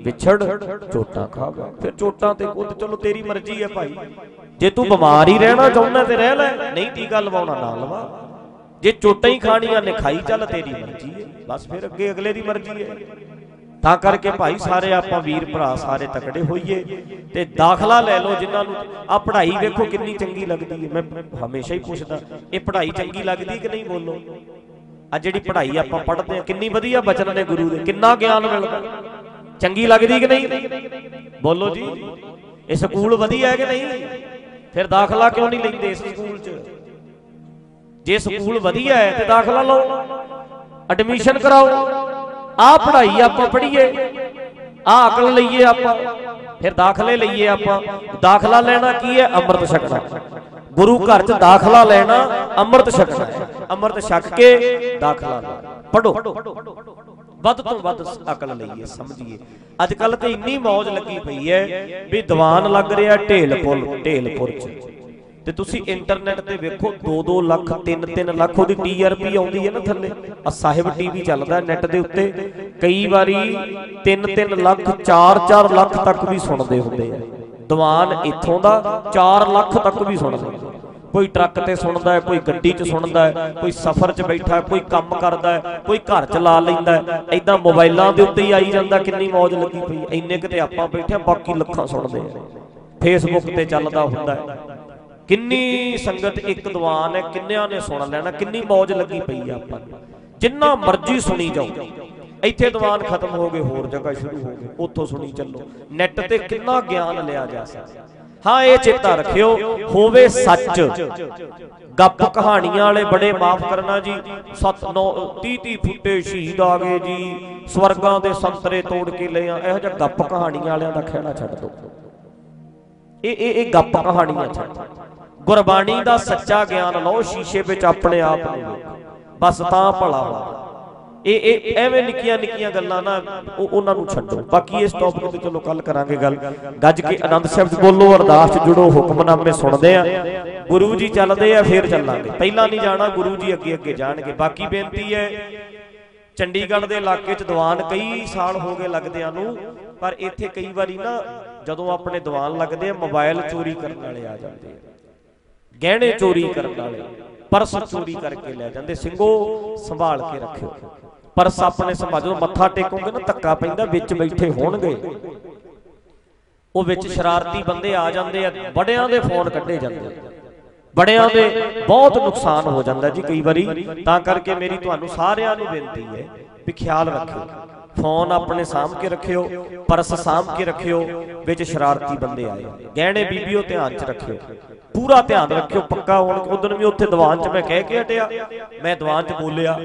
ਵਿਛੜ ਚੋਟਾਂ ਖਾਵੇ। ਫਿਰ ਚੋਟਾਂ ਤੇ ਖੁਦ ਚਲੋ, ਤੇਰੀ ਮਰਜ਼ੀ ਹੈ ਭਾਈ। ਜੇ ਤੂੰ ਬਿਮਾਰ ਹੀ ਰਹਿਣਾ ਚਾਹੁੰਦਾ ਤੇ ਰਹਿ ਲੈ, ਨਹੀਂ ਟੀਕਾ ਲਵਾਉਣਾ ਨਾ ਲਵਾ। ਜੇ ਚੋਟਾਂ ਹੀ ਖਾਣੀਆਂ ਨੇ, ਖਾਈ ਚੱਲ ਤੇਰੀ ਮਰਜ਼ੀ ਹੈ। ਬਸ ਫਿਰ ਅੱਗੇ ਅਗਲੇ ਦੀ ਮਰਜ਼ੀ ਹੈ। ਤਾਂ ਕਰਕੇ ਭਾਈ ਸਾਰੇ ਆਪਾਂ ਵੀਰ ਭਰਾ ਸਾਰੇ ਤਕੜੇ ਹੋਈਏ ਤੇ ਦਾਖਲਾ ਲੈ ਲਓ ਜਿਨ੍ਹਾਂ ਨੂੰ ਆ ਪੜ੍ਹਾਈ ਵੇਖੋ ਕਿੰਨੀ ਚੰਗੀ ਲੱਗਦੀ ਹੈ। ਮੈਂ ਹਮੇਸ਼ਾ ਹੀ ਪੁੱਛਦਾ, ਇਹ ਪੜ੍ਹਾਈ ਚੰਗੀ ਲੱਗਦੀ ਕਿ ਨਹੀਂ ਬੋਲੋ? ਆ ਜਿਹੜੀ ਪੜ੍ਹਾਈ ਆਪਾਂ ਪੜ੍ਹਦੇ ਆ ਕਿੰਨੀ ਵਧੀਆ ਬਚਨ ਨੇ ਗੁਰੂ ਦੇ, ਕਿੰਨਾ ਗਿਆਨ ਮਿਲਦਾ। ਚੰਗੀ ਲੱਗਦੀ ਕਿ ਨਹੀਂ? ਬੋਲੋ ਜੀ, ਇਹ ਸਕੂਲ ਵਧੀਆ ਹੈ ਕਿ ਨਹੀਂ? ਫਿਰ ਦਾਖਲਾ ਕਿਉਂ ਨਹੀਂ ਲੈਂਦੇ ਇਸ ਸਕੂਲ 'ਚ? ਜੇ ਸਕੂਲ ਵਧੀਆ ਹੈ ਤੇ ਦਾਖਲਾ ਲਓ। ਐਡਮਿਸ਼ਨ ਕਰਾਓ। ਆ ਪੜ੍ਹਾਈ ਆਪਾਂ ਪੜ੍ਹੀਏ, ਆ ਅਕਲ ਲਈਏ ਆਪਾਂ, ਫਿਰ ਦਾਖਲੇ ਲਈਏ ਆਪਾਂ। ਦਾਖਲਾ ਲੈਣਾ ਕੀ ਹੈ? ਅੰਮ੍ਰਿਤ ਛਕਣਾ। ਗੁਰੂ ਘਰ 'ਚ ਦਾਖਲਾ ਲੈਣਾ, ਅੰਮ੍ਰਿਤ ਛਕਣਾ। ਅੰਮ੍ਰਿਤ ਛਕ ਕੇ ਦਾਖਲਾ ਲੈਣਾ। ਪੜੋ ਵੱਧ ਤੋਂ ਵੱਧ ਅਕਲ ਲਈਏ, ਸਮਝੀਏ। ਅੱਜ ਕੱਲ ਤੇ ਇੰਨੀ ਮੌਜ ਲੱਗੀ ਪਈ ਹੈ ਵੀ ਦੀਵਾਨ ਲੱਗ ਰਿਹਾ ਢੇਲਪੁਰ ਢੇਲਪੁਰ 'ਚ। ਤੇ ਤੁਸੀਂ ਇੰਟਰਨੈਟ ਤੇ ਵੇਖੋ 2-2 ਲੱਖ 3-3 ਲੱਖ ਉਹਦੀ ਟੀਆਰਪੀ ਆਉਂਦੀ ਹੈ ਨਾ ਥੱਲੇ। ਆ ਸਾਹਿਬ ਟੀਵੀ ਚੱਲਦਾ ਨੈਟ ਦੇ ਉੱਤੇ। ਕਈ ਵਾਰੀ 3-3 ਲੱਖ 4-4 ਲੱਖ ਤੱਕ ਵੀ ਸੁਣਦੇ ਹੁੰਦੇ ਆ। ਦੀਵਾਨ ਇੱਥੋਂ ਦਾ 4 ਲੱਖ ਤੱਕ ਵੀ ਸੁਣਦੇ। ਕੋਈ ਟਰੱਕ ਤੇ ਸੁਣਦਾ ਹੈ ਕੋਈ ਗੱਡੀ 'ਚ ਸੁਣਦਾ ਹੈ ਕੋਈ ਸਫ਼ਰ 'ਚ ਬੈਠਾ ਹੈ ਕੋਈ ਕੰਮ ਕਰਦਾ ਹੈ ਕੋਈ ਘਰ 'ਚ ਲਾ ਲੈਂਦਾ ਹੈ ਐਦਾਂ ਮੋਬਾਈਲਾਂ ਦੇ ਉੱਤੇ ਹੀ ਆਈ ਜਾਂਦਾ ਕਿੰਨੀ ਮੌਜ ਲੱਗੀ ਪਈ। ਇੰਨੇ ਕਿਤੇ ਆਪਾਂ ਬੈਠੇ ਬਾਕੀ ਲੱਖਾਂ ਸੁਣਦੇ ਆ। ਫੇਸਬੁੱਕ ਤੇ ਚੱਲਦਾ ਹੁੰਦਾ ਹੈ ਕਿੰਨੀ ਸੰਗਤ ਇੱਕ ਦੀਵਾਨ ਹੈ, ਕਿੰਨਿਆਂ ਨੇ ਸੁਣ ਲੈਣਾ, ਕਿੰਨੀ ਮੌਜ ਲੱਗੀ ਪਈ ਆ ਆਪਾਂ ਨੂੰ। ਜਿੰਨਾ ਮਰਜ਼ੀ ਸੁਣੀ ਜਾਓ। ਇੱਥੇ ਦੀਵਾਨ ਖਤਮ ਹੋ ਗਏ, ਹੋਰ ਜਗ੍ਹਾ ਸ਼ੁਰੂ ਹੋ ਗਏ ਉੱਥੋਂ ਸੁਣੀ ਚੱਲੋ। ਨੈਟ ਤੇ ਕਿੰਨਾ ਗਿਆਨ ਲਿਆ ਜਾ ਸਕਦਾ। ਹਾਂ, ਇਹ ਚੇਤਾ ਰੱਖਿਓ, ਹੋਵੇ ਸੱਚ। ਗੱਪ ਕਹਾਣੀਆਂ ਵਾਲੇ ਬੜੇ ਮਾਫ ਕਰਨਾ ਜੀ। 7 9 30 30 ਫੁੱਟੇ ਸ਼ਹੀਦ ਆ ਗਏ ਜੀ। ਸਵਰਗਾਂ ਦੇ ਸੰਤਰੇ ਤੋੜ ਕੇ ਲਏ ਆ। ਇਹੋ ਜਿਹਾ ਗੱਪ ਕਹਾਣੀਆਂ ਵਾਲਿਆਂ ਦਾ ਖਹਿੜਾ ਛੱਡ ਦਿਓ। ਇਹ ਇਹ ਇਹ ਗੱਪ ਕਹਾਣੀਆਂ ਛੱਡ ਗੁਰਬਾਣੀ ਦਾ ਸੱਚਾ ਗਿਆਨ ਲਓ, ਸ਼ੀਸ਼ੇ ਵਿੱਚ ਆਪਣੇ ਆਪ ਨੂੰ ਵੇਖੋ। ਬਸ ਤਾਂ ਭਲਾ ਹੋ ਇਹ ਇਹ ਐਵੇਂ ਨਿੱਕੀਆਂ ਨਿੱਕੀਆਂ ਗੱਲਾਂ ਨਾ, ਉਹ ਉਹਨਾਂ ਨੂੰ ਛੱਡੋ। ਬਾਕੀ ਇਸ ਟੌਪਿਕ ਤੇ ਚਲੋ ਕੱਲ ਕਰਾਂਗੇ ਗੱਲ। ਗੱਜ ਕੇ ਆਨੰਦ ਸ਼ਬਦ ਬੋਲੋ, ਅਰਦਾਸ ਚ ਜੁੜੋ, ਹੁਕਮਨਾਮੇ ਸੁਣਦੇ ਆ। ਗੁਰੂ ਜੀ ਚੱਲਦੇ ਆ, ਫੇਰ ਚੱਲਾਂਗੇ। ਪਹਿਲਾਂ ਨਹੀਂ ਜਾਣਾ, ਗੁਰੂ ਜੀ ਅੱਗੇ ਅੱਗੇ ਜਾਣਗੇ। ਬਾਕੀ ਬੇਨਤੀ ਹੈ, ਚੰਡੀਗੜ੍ਹ ਦੇ ਇਲਾਕੇ 'ਚ ਦੀਵਾਨ ਕਈ ਸਾਲ ਹੋ ਗਏ ਲੱਗਦਿਆਂ ਨੂੰ, ਪਰ ਇੱਥੇ ਕਈ ਵਾਰੀ ਨਾ ਜਦੋਂ ਆਪਣੇ ਦੀਵਾਨ ਲੱਗਦੇ ਆ ਮੋਬਾਈਲ ਚੋਰੀ ਕਰਨ ਵਾਲੇ ਆ ਜਾਂਦੇ ਆ। ਗਹਿਣੇ ਚੋਰੀ ਕਰਨ ਵਾਲੇ ਪਰਸ ਚੋਰੀ ਕਰਕੇ ਲੈ ਜਾਂਦੇ। ਸਿੰਘੋ ਸੰਭਾਲ ਕੇ ਰੱਖਿਓ। ਪਰਸ ਆਪਣੇ ਸੰਭਾਲ ਜਦੋਂ ਮੱਥਾ ਟੇਕੋਗੇ ਨਾ ਧੱਕਾ ਪੈਂਦਾ ਵਿੱਚ ਬੈਠੇ ਹੋਣਗੇ। ਉਹ ਵਿੱਚ ਸ਼ਰਾਰਤੀ ਬੰਦੇ ਆ ਜਾਂਦੇ ਆ ਬੜਿਆਂ ਦੇ ਫੋਨ ਕੱਢੇ ਜਾਂਦੇ ਆ। ਬੜਿਆਂ ਦੇ ਬਹੁਤ ਨੁਕਸਾਨ ਹੋ ਜਾਂਦਾ ਜੀ ਕਈ ਵਾਰੀ। ਤਾਂ ਕਰਕੇ ਮੇਰੀ ਤੁਹਾਨੂੰ ਸਾਰਿਆਂ ਨੂੰ ਬੇਨਤੀ ਹੈ ਵੀ ਖਿਆਲ ਰੱਖਿਓ। ਫੋਨ ਆਪਣੇ ਸਾਂਭ ਕੇ ਰੱਖਿਓ, ਪਰਸ ਸਾਂਭ ਕੇ ਰੱਖਿਓ, ਵਿੱਚ ਸ਼ਰਾਰਤੀ ਬੰਦੇ ਆਏ। ਗਹਿਣੇ ਬੀਬੀਓ ਧਿਆਨ 'ਚ ਰੱਖਿਓ। ਪੂਰਾ ਧਿਆਨ ਰੱਖਿਓ, ਪੱਕਾ ਹੁਣ ਉਦੋਂ ਵੀ ਉੱਥੇ ਦੀਵਾਨ 'ਚ ਮੈਂ ਕਹਿ ਕੇ ਹਟਿਆ। ਮੈਂ ਦੀਵਾਨ 'ਚ ਬੋਲਿਆ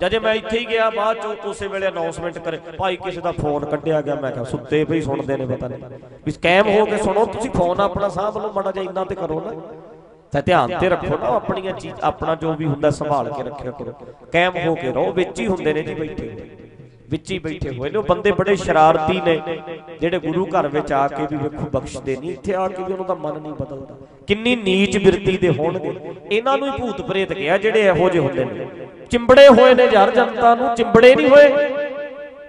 ਜਦੇ ਮੈਂ ਇੱਥੇ ਹੀ ਗਿਆ, ਬਾਅਦ 'ਚ ਉਸੇ ਵੇਲੇ ਅਨਾਉਂਸਮੈਂਟ ਕਰੇ, ਭਾਈ ਕਿਸੇ ਦਾ ਫੋਨ ਕੱਢਿਆ ਗਿਆ, ਮੈਂ ਕਿਹਾ ਸੁੱਤੇ ਪਈ ਸੁਣਦੇ ਨੇ ਪਤਾ ਨਹੀਂ। ਵੀ ਸਕੈਮ ਹੋ ਕੇ ਸੁਣੋ, ਤੁਸੀਂ ਫੋਨ ਆਪਣਾ ਸਾਂਭ ਲਓ, ਮਾੜਾ ਜਿਹਾ ਇੰਨਾ ਤੇ ਕਰੋ ਨਾ। ਤਾਂ ਧਿਆਨ ਤੇ ਰੱਖੋ ਨਾ, ਆਪਣੀਆਂ ਚੀਜ਼, ਆਪਣਾ ਜੋ ਵੀ ਹੁੰਦਾ, ਸੰਭਾਲ ਕੇ ਰੱਖਿਓ। ਕਰੋ ਕਾਇਮ ਹੋ ਕੇ ਰਹੋ, ਵਿੱਚ ਹੀ ਹੁੰਦੇ ਨੇ ਜੀ ਬੈਠੇ। ਵਿੱਚ ਹੀ ਬੈਠੇ ਹੋਏ ਨੇ। ਉਹ ਬੰਦੇ ਬੜੇ ਸ਼ਰਾਰਤੀ ਨੇ। ਜਿਹੜੇ ਗੁਰੂ ਘਰ ਵਿੱਚ ਆ ਕੇ ਵੀ ਵੇਖੋ ਬਖਸ਼ਦੇ ਨਹੀਂ ਇੱਥੇ ਆ ਕੇ ਵੀ ਉਹਨਾਂ ਦਾ ਮਨ ਨਹੀਂ ਬਦਲਦਾ। ਕਿੰਨੀ ਨੀਚ ਬਿਰਤੀ ਦੇ ਹੋਣਗੇ। ਇਹਨਾਂ ਨੂੰ ਹੀ ਭੂਤ ਪ੍ਰੇਤ ਕਿਹਾ ਜਿਹੜੇ ਇਹੋ ਜਿਹੇ ਹੁੰਦੇ ਨੇ। ਚਿੰਬੜੇ ਹੋਏ ਨੇ ਯਾਰ ਜਨਤਾ ਨੂੰ ਚਿੰਬੜੇ ਨਹੀਂ ਹੋਏ।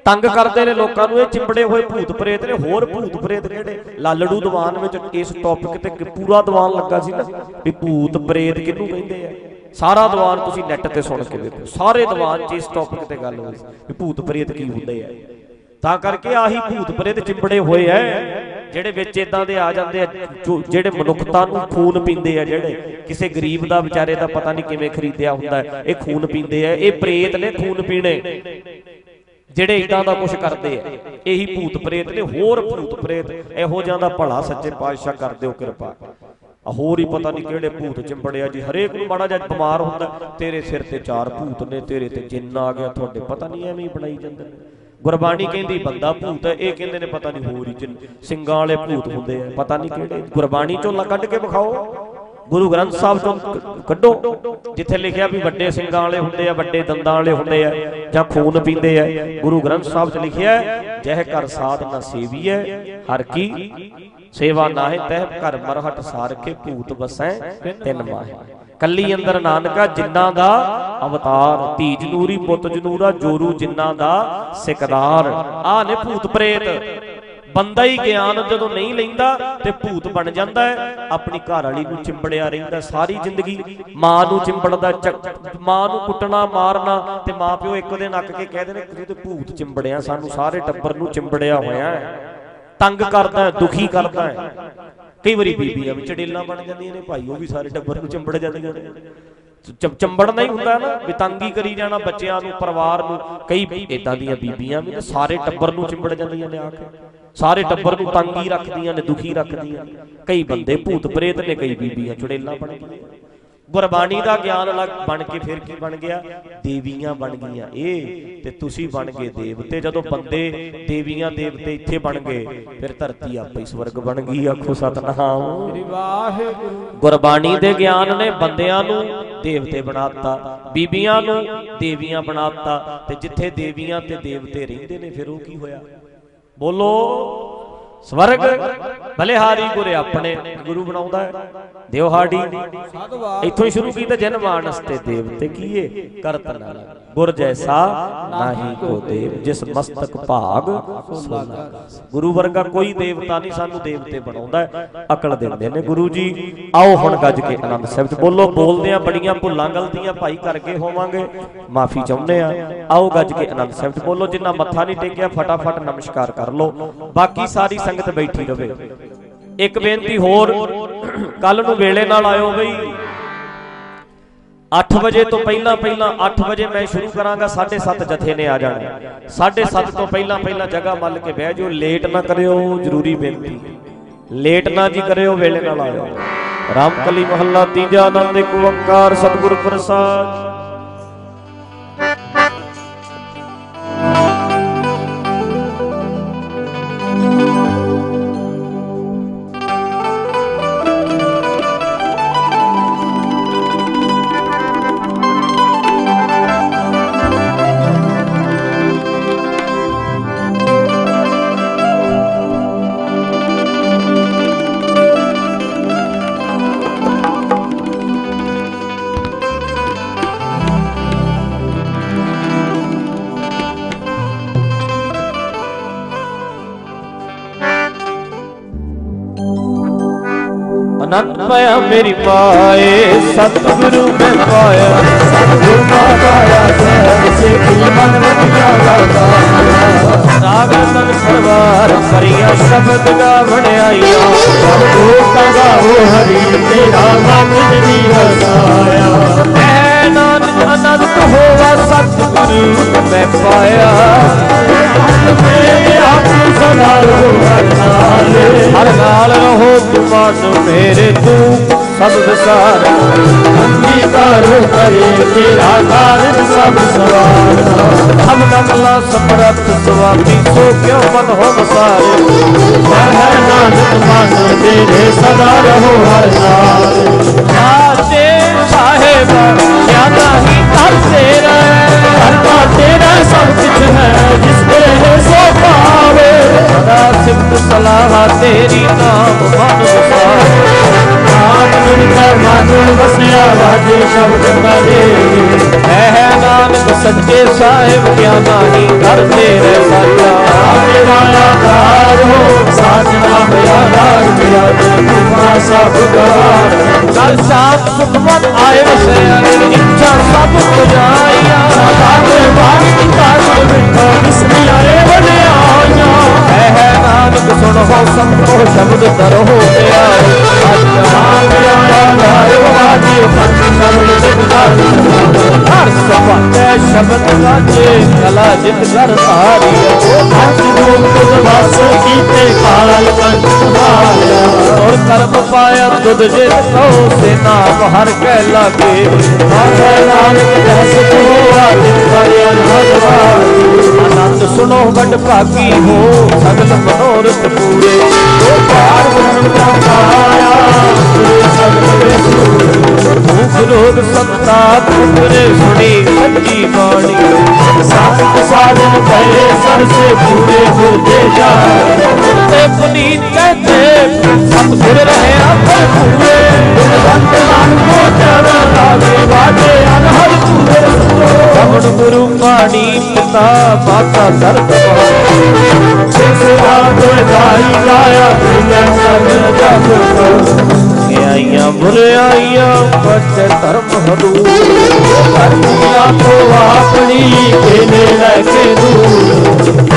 ਤੰਗ ਕਰਦੇ ਨੇ ਲੋਕਾਂ ਨੂੰ ਇਹ ਚਿੰਬੜੇ ਹੋਏ ਭੂਤ ਪ੍ਰੇਤ ਨੇ। ਹੋਰ ਭੂਤ ਪ੍ਰੇਤ ਕਿਹੜੇ? ਲਾਲੜੂ ਦੀਵਾਨ ਵਿੱਚ ਇਸ ਟੌਪਿਕ ਤੇ ਪੂਰਾ ਦੀਵਾਨ ਲੱਗਾ ਸੀ ਨਾ ਵੀ ਭੂਤ ਪ੍ਰੇਤ ਕਿਹਨੂੰ ਕਹਿੰਦੇ ਆ? ਸਾਰਾ ਦੀਵਾਨ ਤੁਸੀਂ ਨੈਟ ਤੇ ਸੁਣ ਕੇ ਵੇਖੋ ਸਾਰੇ ਦੀਵਾਨ 'ਚ ਇਸ ਟੌਪਿਕ ਤੇ ਗੱਲ ਹੋਈ। ਵੀ ਭੂਤ ਪ੍ਰੇਤ ਕੀ ਹੁੰਦੇ ਆ? ਤਾਂ ਕਰਕੇ ਆਹੀ ਭੂਤ ਪ੍ਰੇਤ ਚਿੰਬੜੇ ਹੋਏ ਐ ਜਿਹੜੇ ਵਿੱਚ ਇਦਾਂ ਦੇ ਆ ਜਾਂਦੇ ਆ ਜਿਹੜੇ ਮਨੁੱਖਤਾ ਨੂੰ ਖੂਨ ਪੀਂਦੇ ਆ ਜਿਹੜੇ। ਕਿਸੇ ਗਰੀਬ ਦਾ ਵਿਚਾਰੇ ਦਾ ਪਤਾ ਨਹੀਂ ਕਿਵੇਂ ਖਰੀਦਿਆ ਹੁੰਦਾ ਇਹ ਖੂਨ ਪੀਂਦੇ ਆ, ਇਹ ਪ੍ਰੇਤ ਨੇ ਖੂਨ ਪੀਣੇ। ਜਿਹੜੇ ਇਦਾਂ ਦਾ ਕੁਝ ਕਰਦੇ ਆ, ਇਹੀ ਭੂਤ ਪ੍ਰੇਤ ਨੇ। ਹੋਰ ਭੂਤ ਪ੍ਰੇਤ ਇਹੋ ਜਿਹਾ ਦਾ ਭਲਾ ਸੱਚੇ ਪਾਤਸ਼ਾਹ ਕਰ ਦਿਓ ਕਿਰਪਾ। ਆ ਹੋਰ ਹੀ ਪਤਾ ਨਹੀਂ ਕਿਹੜੇ ਭੂਤ ਚਿੰਬੜਿਆ ਜੀ ਹਰੇਕ ਨੂੰ ਮਾੜਾ ਜਿਹਾ ਬਿਮਾਰ ਹੁੰਦਾ। ਤੇਰੇ ਸਿਰ ਤੇ ਚਾਰ ਭੂਤ ਨੇ ਤੇਰੇ ਤੇ ਜਿੰਨ ਆ ਗਿਆ ਤੁਹਾਡੇ ਪਤਾ ਨਹੀਂ ਐਵੇਂ ਹੀ ਬਣਾਈ ਜਾਂਦੇ ਨੇ। ਗੁਰਬਾਣੀ ਕਹਿੰਦੀ ਬੰਦਾ ਭੂਤ ਹੈ ਇਹ ਕਹਿੰਦੇ ਨੇ ਪਤਾ ਨਹੀਂ ਹੋਰ ਹੀ ਜਿੰਨ ਸਿੰਘਾਂ ਵਾਲੇ ਭੂਤ ਹੁੰਦੇ ਆ ਪਤਾ ਨਹੀਂ ਕਿਹੜੇ। ਗੁਰਬਾਣੀ ਚੋਂ ਕੱਢ ਕੇ ਵਿਖਾਓ। ਗੁਰੂ ਗ੍ਰੰਥ ਸਾਹਿਬ ਤੋਂ ਕੱਢੋ ਜਿੱਥੇ ਲਿਖਿਆ ਵੀ ਵੱਡੇ ਸਿੰਘਾਂ ਵਾਲੇ ਹੁੰਦੇ ਆ ਵੱਡੇ ਦੰਦਾਂ ਵਾਲੇ ਹੁੰਦੇ ਆ ਜਾਂ ਖੂਨ ਪੀਂਦੇ ਆ। ਗੁਰੂ ਗ੍ਰੰਥ ਸਾਹਿਬ 'ਚ ਲਿਖਿਆ ਹੈ, ਜਹ ਕਰ ਸਾਧ ਨਾ ਸੇਵੀਐ ਹਰ ਕੀ ਸੇਵਾ ਨਾਹਿ ਤਹਿ ਘਰ ਮਰਹਟ ਸਾਰ ਕੇ ਭੂਤ ਵਸੈ ਤਿੰਨ ਮਾਹਿ। ਕੱਲੀ ਅੰਦਰ ਨਾਨਕਾ ਜਿਨ੍ਹਾਂ ਦਾ ਅਵਤਾਰ ਧੀ ਜਨੂਰੀ ਪੁੱਤ ਜਨੂਰਾ, ਜੋਰੂ ਜਿਨ੍ਹਾਂ ਦਾ ਸਿਕਦਾਰ। ਆ ਨੇ ਭੂਤ ਪ੍ਰੇਤ। ਬੰਦਾ ਹੀ ਗਿਆਨ ਜਦੋਂ ਨਹੀਂ ਲੈਂਦਾ ਤੇ ਭੂਤ ਬਣ ਜਾਂਦਾ ਹੈ। ਆਪਣੀ ਘਰ ਵਾਲੀ ਨੂੰ ਚਿੰਬੜਿਆ ਰਹਿੰਦਾ ਸਾਰੀ ਜ਼ਿੰਦਗੀ। ਮਾਂ ਨੂੰ ਚਿੰਬੜਦਾ ਚੱਕ- ਮਾਂ ਨੂੰ ਕੁੱਟਣਾ, ਮਾਰਨਾ ਤੇ ਮਾਂ ਪਿਓ ਇੱਕ ਦਿਨ ਅੱਕ ਕੇ ਕਹਿੰਦੇ ਨੇ, ਤੂੰ ਤੇ ਭੂਤ ਚਿੰਬੜਿਆ, ਸਾਨੂੰ ਸਾਰੇ ਟੱਬਰ ਨੂੰ ਚਿੰਬੜਿਆ ਹੋਇਆ ਹੈ। ਤੰਗ ਕਰਦਾ ਹੈ, ਦੁਖੀ ਕਰਦਾ ਹੈ। ਕਈ ਵਾਰੀ ਬੀਬੀਆਂ ਵੀ ਚੜੇਲਾਂ ਬਣ ਜਾਂਦੀਆਂ ਨੇ, ਭਾਈ ਉਹ ਵੀ ਸਾਰੇ ਟੱਬਰ ਨੂੰ ਚਿੰਬੜ ਜਾਂਦੀਆਂ ਨੇ। ਚੰਬੜਨਾ ਹੀ ਹੁੰਦਾ ਨਾ, ਵੀ ਤੰਗੀ ਕਰੀ ਜਾਣਾ ਬੱਚਿਆਂ ਨੂੰ, ਪਰਿਵਾਰ ਨੂੰ। ਕਈ ਇਦਾਂ ਦੀਆਂ ਬੀਬੀਆਂ ਵੀ ਸਾਰੇ ਟੱਬਰ ਨੂੰ ਚਿੰਬੜ ਜਾਂਦੀਆਂ ਨੇ ਆ ਕੇ। ਸਾਰੇ ਟੱਬਰ ਨੂੰ ਤੰਗੀ ਰੱਖਦੀਆਂ ਨੇ, ਦੁਖੀ ਰੱਖਦੀਆਂ ਕਈ ਬੰਦੇ ਭੂਤ ਪ੍ਰੇਤ ਨੇ, ਕਈ ਬੀਬੀਆਂ ਚੁੜੇਲਾਂ ਬਣ ਗਈਆਂ ਗੁਰਬਾਣੀ ਦਾ ਗਿਆਨ ਅਲੱਗ ਬਣ ਕੇ ਫਿਰ ਕੀ ਬਣ ਗਿਆ? ਦੇਵੀਆਂ ਬਣ ਗਈਆਂ। ਇਹ ਤੇ ਤੁਸੀਂ ਬਣ ਗਏ ਦੇਵਤੇ। ਜਦੋਂ ਬੰਦੇ ਦੇਵੀਆਂ ਦੇਵਤੇ ਇੱਥੇ ਬਣ ਗਏ, ਫਿਰ ਧਰਤੀ ਆਪੇ ਸਵਰਗ ਬਣ ਗਈ, ਆਖੋ ਸਤਨਾਮ। ਵਾਹਿਗੁਰੂ ਗੁਰਬਾਣੀ ਦੇ ਗਿਆਨ ਨੇ ਬੰਦਿਆਂ ਨੂੰ ਦੇਵਤੇ ਬਣਾਤਾ, ਬੀਬੀਆਂ ਨੂੰ ਦੇਵੀਆਂ ਬਣਾਤਾ, ਤੇ ਜਿੱਥੇ ਦੇਵੀਆਂ ਤੇ ਦੇਵਤੇ ਰਹਿੰਦੇ ਨੇ, ਫਿਰ ਉਹ ਕੀ ਹੋਇਆ? ਬੋਲੋ, ਸਵਰਗ ਬਲਿਹਾਰੀ ਗੁਰ ਆਪਣੇ ਗੁਰੂ ਬਣਾਉਂਦਾ ਹੈ। ਦਿਵਹਾੜੀ ਇੱਥੋਂ ਹੀ ਸ਼ੁਰੂ ਕੀਤਾ ਜਨ ਮਾਨਸ ਤੇ ਦੇਵਤੇ ਕੀਏ ਕਰਤ ਨਾਲ ਗੁਰ ਜੈਸਾ ਨਾਹੀ ਕੋ ਦੇਵ, ਜਿਸ ਮਸਤਕ ਭਾਗ ਸੋ ਗੁਰੂ ਵਰਗਾ ਕੋਈ ਦੇਵਤਾ ਨਹੀਂ ਸਾਨੂੰ ਦੇਵਤੇ ਬਣਾਉਂਦਾ ਅਕਲ ਦਿੰਦੇ ਨੇ ਗੁਰੂ ਜੀ। ਆਓ ਹੁਣ ਗੱਜ ਕੇ ਆਨੰਦ ਸਾਹਿਬ ਚ ਬੋਲੋ। ਬੋਲਦੇ ਆ ਬੜੀਆਂ ਭੁੱਲਾਂ ਗਲਤੀਆਂ ਭਾਈ ਕਰਕੇ ਹੋਵਾਂਗੇ। ਮਾਫੀ ਚਾਹੁੰਦੇ ਆ ਆਓ ਗੱਜ ਕੇ ਆਨੰਦ ਸਾਹਿਬ ਚ ਬੋਲੋ। ਜਿੰਨਾ ਮੱਥਾ ਨਹੀਂ ਟੇਕਿਆ, ਫਟਾਫਟ ਨਮਸਕਾਰ ਕਰ ਲਓ। ਬਾਕੀ ਸਾਰੀ ਸੰਗਤ ਬੈਠੀ ਰਵੇ। ਇੱਕ ਬੇਨਤੀ ਹੋਰ ਕੱਲ ਨੂੰ ਵੇਲੇ ਨਾਲ ਆਇਓ ਬਈ। 8 ਵਜੇ ਤੋਂ ਪਹਿਲਾਂ ਪਹਿਲਾਂ 8 ਵਜੇ ਮੈਂ ਸ਼ੁਰੂ ਕਰਾਂਗਾ 7:30 ਜਥੇ ਨੇ ਆ ਜਾਣਾ। 7:30 ਤੋਂ ਪਹਿਲਾਂ ਪਹਿਲਾਂ ਜਗ੍ਹਾ ਮੱਲ ਕੇ ਬਹਿ ਜਾਓ, ਲੇਟ ਨਾ ਕਰਿਓ, ਜ਼ਰੂਰੀ ਬੇਨਤੀ। ਲੇਟ ਨਾ ਜੀ ਕਰਿਓ, ਵੇਲੇ ਨਾਲ ਆਇਓ। ਰਾਮਕਲੀ ਮਹੱਲਾ ਤੀਜਾ ਆਨੰਦ ਇੱਕ ਓੰਕਾਰ ਸਤਿਗੁਰ ਪ੍ਰਸਾਦ। ਪਿਆ ਮੇਰੀ ਪਾਏ ਸਤਿਗੁਰੂ ਮੈਂ ਪਾਇਆ। ਸਤਿਗੁਰੂ ਮਾ ਪਾਇਆ ਜੈ ਮਨ ਵਜਿਆ ਲਾਗਾ ਸਾਗਾ ਤਨ ਪਰਵਾਰ ਕਰੀਆ ਸ਼ਬਦ ਗਾ ਵਣਿਆਈਆਂ ਸਭ ਲੋਕਾਂ ਦਾ ਉਹ ਹਰੀ ਤੇਰਾ ਮਨ ਜੀ ਹਸਾਇਆ। ਸਤਿਗੁਰੂ ਮੈਂ ਪਾਇਆ। ਮੇਰੇ ਆਪ ਸਦਾ ਰਹੋ ਹਰ ਨਾਲ ਰਹੋ ਤੁਮਾਨ ਮੇਰੇ ਤੂੰ, ਸਭ ਵਿਸਾਰ। ਅੰਗੀਕਾਰ ਕਰੇ ਤੇਰਾ ਕਾਰਨ ਸਭ ਸਵਾਰ। ਹਮ ਨਮਲਾ ਸਮਰਤ ਸੁਆਮੀ, ਸੋ ਕਿਉ ਮਨ ਹੋ ਵਸਾਰੇ? ਸਹਿ ਨਾਨਕ ਮਨ ਤੇਰੇ ਸਦਾ ਰਹੋ ਹਰ ਨਾਲ ਸਾਚੇ ਸਾਹਿਬ ਕਿਆ ਕਰ ਤੇਰਾ। ਕਰਤਾ ਤੇਰਾ ਸਭ ਕੁਝ ਹੈ, ਜਿਸ ਤੇ ਸੋ ਪਾਵੇ ਸਦਾ ਸਿਫਤ ਸਲਾਹ ਤੇਰੀ ਨਾਮ ਮਨ ਵਸਾਵੇ ਨਾਮ ਨਿਰਭੈ ਮਨ ਵਸਿਆ ਵਾਜੇ ਸ਼ਬਦ ਕਰੇ ਹੈ ਨਾਨਕ ਸੱਚੇ ਸਾਹਿਬ ਕਿਆ ਨਹੀਂ ਕਰ ਤੇਰੇ ਸਾਚਾ ਤੇਰਾ ਆਧਾਰ ਨਾਨਕ ਸੁਣੋ ਸੰਤੋ ਸ਼ਬਦ ਤਰੋ ਪਿਆਰੇ। ਅੱਛਾ ਮੇਰਾ ਆਧਾਰ ਵਾਜੀ ਪੰਜ ਸ਼ਬਦ ਸਿਧਾਰ ਹਰ ਸਭਾ ਸ਼ਬਦ ਵਾਜੇ, ਕਲਾ ਜਿਤ ਕਰ ਧਾਰੀ ਹੱਥ ਰੂਪ ਵਾਸ ਕੀਤੇ ਕਾਲ ਕੰਠ ਭਾਲਿਆ ਔਰ ਕਰਮ ਪਾਇਆ ਤੁਧ ਜੇ ਸੋ ਸੇ ਨਾਮ ਕਹਿ ਲਾਗੇ। ਆਖੇ ਨਾਨਕ ਜਸ ਹੋਆ ਜਿਤ ਕਰਿਆ ਭਗਵਾਨ ਆਨੰਦ ਸੁਣੋ, ਵੱਡ ਭਾਗੀ ਹੋ, ਸਗਲ ਮਨੋਰਥ ਪੂਰੇ, ਜੋ ਪਾਰ ਬ੍ਰਹਮ ਦਾ ਪਾਇਆ ਸਗਲ ਰੋਗ ਸੰਤਾਪ ਉਪਰੇ ਸੁਣੀ ਸੱਚੀ ਬਾਣੀ। ਸਾਧਕ ਸਾਧਨ ਕਰੇ ਸਰ ਸੇ ਪੂਰੇ ਹੋਤੇ ਜਾ ਤੇ ਪੁਨੀਤ ਕਹਤੇ ਸਤਿਗੁਰ ਰਹੇ ਆਪੇ ਪੂਰੇ। ਬੰਦ ਮਨ ਕੋ ਚਰਨ ਲਾਗੇ ਬਾਜੇ ਅਨਹਦ ਪੂਰੇ ਗੁਰੂ ਪਾਣੀ ਪਿਤਾ ਮਾਤਾ ਸਰਬ ਸਿਸ ਰਾਤ ਦਾਈ ਲਾਇਆ ਬਿਨਾਂ ਸਭ ਜਗ ਆਈਆਂ ਬੁਰਾਈਆਂ ਪਛ ਧਰਮ ਹਦੂਰ ਧਰਤੀਆਂ ਤੋਂ ਆਪਣੀ ਕਿਨੇ ਲੈ ਕੇ ਦੂਰ?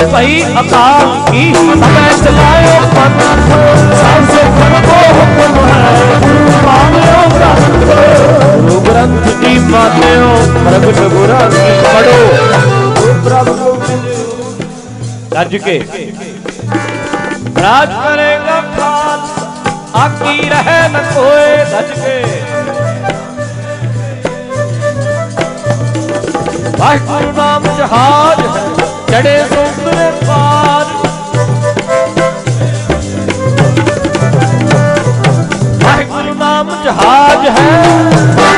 ਆਗਿਆ ਭਈ ਅਕਾਲ ਕੀ ਤਬੈ ਚਲਾਇਓ ਪੰਥ ਸਭ ਸੁਖਨ ਕੋ ਹੁਕਮ ਹੈ। ਗੁਰੂ ਮਾਨਿਓ ਗ੍ਰੰਥ ਗੁਰੂ ਗ੍ਰੰਥ ਕੀ ਮਾਨਿਓ, ਪ੍ਰਗਟ ਗੁਰਾਂ ਕੀ ਪੜੋ ਪ੍ਰਭ ਗੋਬਿੰਦ ਗੱਜ ਕੇ। ਰਾਜ ਕਰੇਗਾ ਖਾਲਸਾ ਆਕੀ ਰਹਿ ਨ ਕੋਏ ਗੱਜ ਕੇ। ਵਾਹਿਗੁਰੂ ਚੜੇ ਸੁੰਦਰੇ ਪਾਰ। ਵਾਹਿਗੁਰੂ ਨਾਮ ਜਹਾਜ ਹੈ।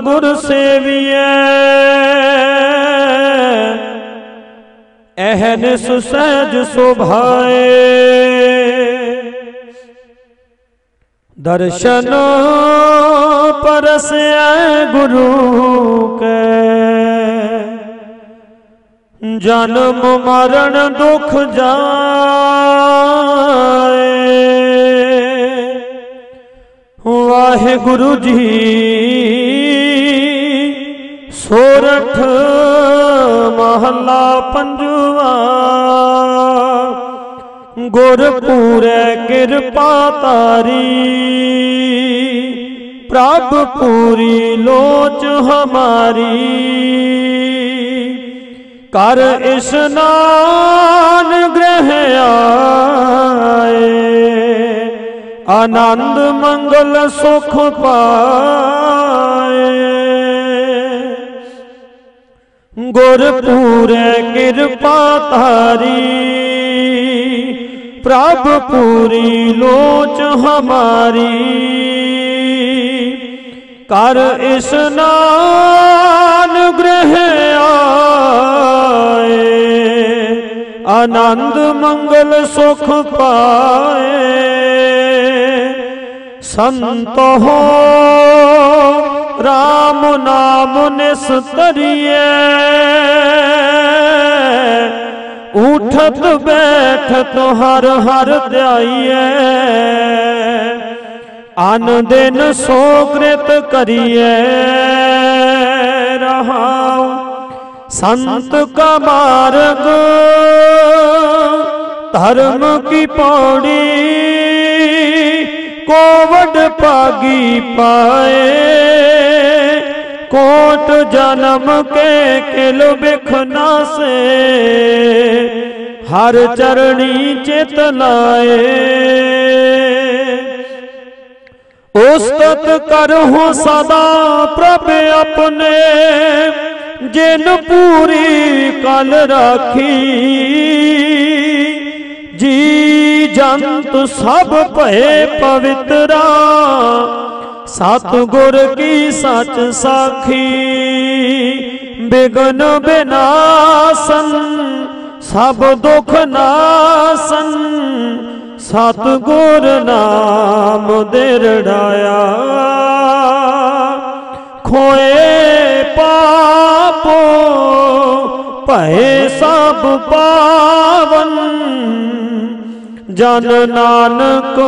ਗੁਰ ਸੇਵੀਐ। ਐਹਨਿਸ ਸਹਿਜ ਸੁਭਾਏ। ਦਰਸ਼ਨ ਪਰਸੈ ਗੁਰੂ ਕੈ। ਜਨਮ ਮਰਨ ਦੁਖ ਜਾਏ। ਵਾਹਿਗੁਰੂ ਜੀ ਮਹੱਲਾ ਪੰਜਵਾ। ਗੁਰ ਪੂਰੈ ਕਿਰਪਾ ਤਾਰੀ ਪ੍ਰਭ ਪੂਰੀ ਲੋਚ ਹਮਾਰੀ। ਕਰ ਇਸ਼ਨਾਨ ਗ੍ਰਹਿ ਆਏ। ਆਨੰਦ ਮੰਗਲ ਸੁਖ ਪਾਏ। ਗੁਰ ਪੂਰੈ ਕਿਰਪਾ ਤਾਰੀ ਪ੍ਰਭ ਪੂਰੀ ਲੋਚ ਹਮਾਰੀ। ਕਰ ਇਸ ਇਸ਼ਨਾਨ ਗ੍ਰਹਿ ਆਏ। ਆਨੰਦ ਮੰਗਲ ਸੁਖ ਪਾਏ। ਸੰਤ ਹੋ RAM ਨਾਮ ਨਿਸਤਰੀਏ ਉਠਤ ਬੈਠਤ ਹਰ ਹਰ ਧਿਆਈਐ। ਅਨ ਦਿਨ ਸੋਕ੍ਰਿਤ ਕਰੀਐ। ਰਹਾਉ ਸੰਤ ਕਾ ਮਾਰਗ। ਧਰਮ ਕੀ ਪੌੜੀ, ਕੋਵਡ ਪਾਗੀ ਪਾਏ। ਕੋਟ ਜਨਮ ਕੇ ਕਿਲ ਬਿਖ ਨਾਸੇ ਹਰ ਚਰਣੀ ਚਿਤ ਲਾਏ। ਉਸਤਤ ਕਰਹੁ ਸਦਾ ਪ੍ਰਭ ਆਪਣੇ, ਜਿਨ ਪੂਰੀ ਕਲ ਰਾਖੀ। ਜੀ ਜੰਤ ਸਭ ਭਏ ਪਵਿੱਤਰਾ ਸਤਿਗੁਰ ਕੀ ਸੱਚ ਸਾਖੀ? ਬਿਗਨ ਬਿਨਾਸਨ, ਸਭ ਦੁਖ ਨਾਸਨ। ਸਤਿਗੁਰ ਨਾਮ ਦਿਰੜਾਇਆ। ਖੋਏ ਪਾਪੋ, ਭਏ ਸਭ ਪਾਵਨ। ਜਨ ਨਾਨਕ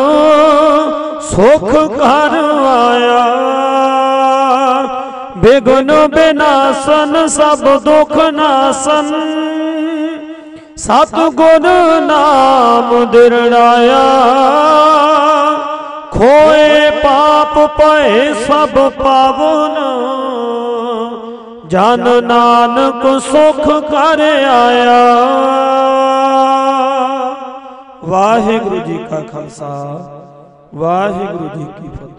ਸੁਖ ਘਰ ਆਇਆ। ਬਿਗਨ ਬਿਨਾਸਨ, ਸਭ ਦੁਖ ਨਾਸਨ। ਸਤਿਗੁਰ ਨਾਮ ਦਿਰੜਾਇਆ ਖੋਏ ਪਾਪ ਪਏ ਸਭ ਪਾਵਨ। ਜਨ ਨਾਨਕ ਸੁਖ ਕਰ ਆਇਆ। ਵਾਹਿਗੁਰੂ ਜੀ ਕਾ ਖਾਲਸਾ। ਵਾਹਿਗੁਰੂ ਜੀ ਕੀ ਫਤਿਹ।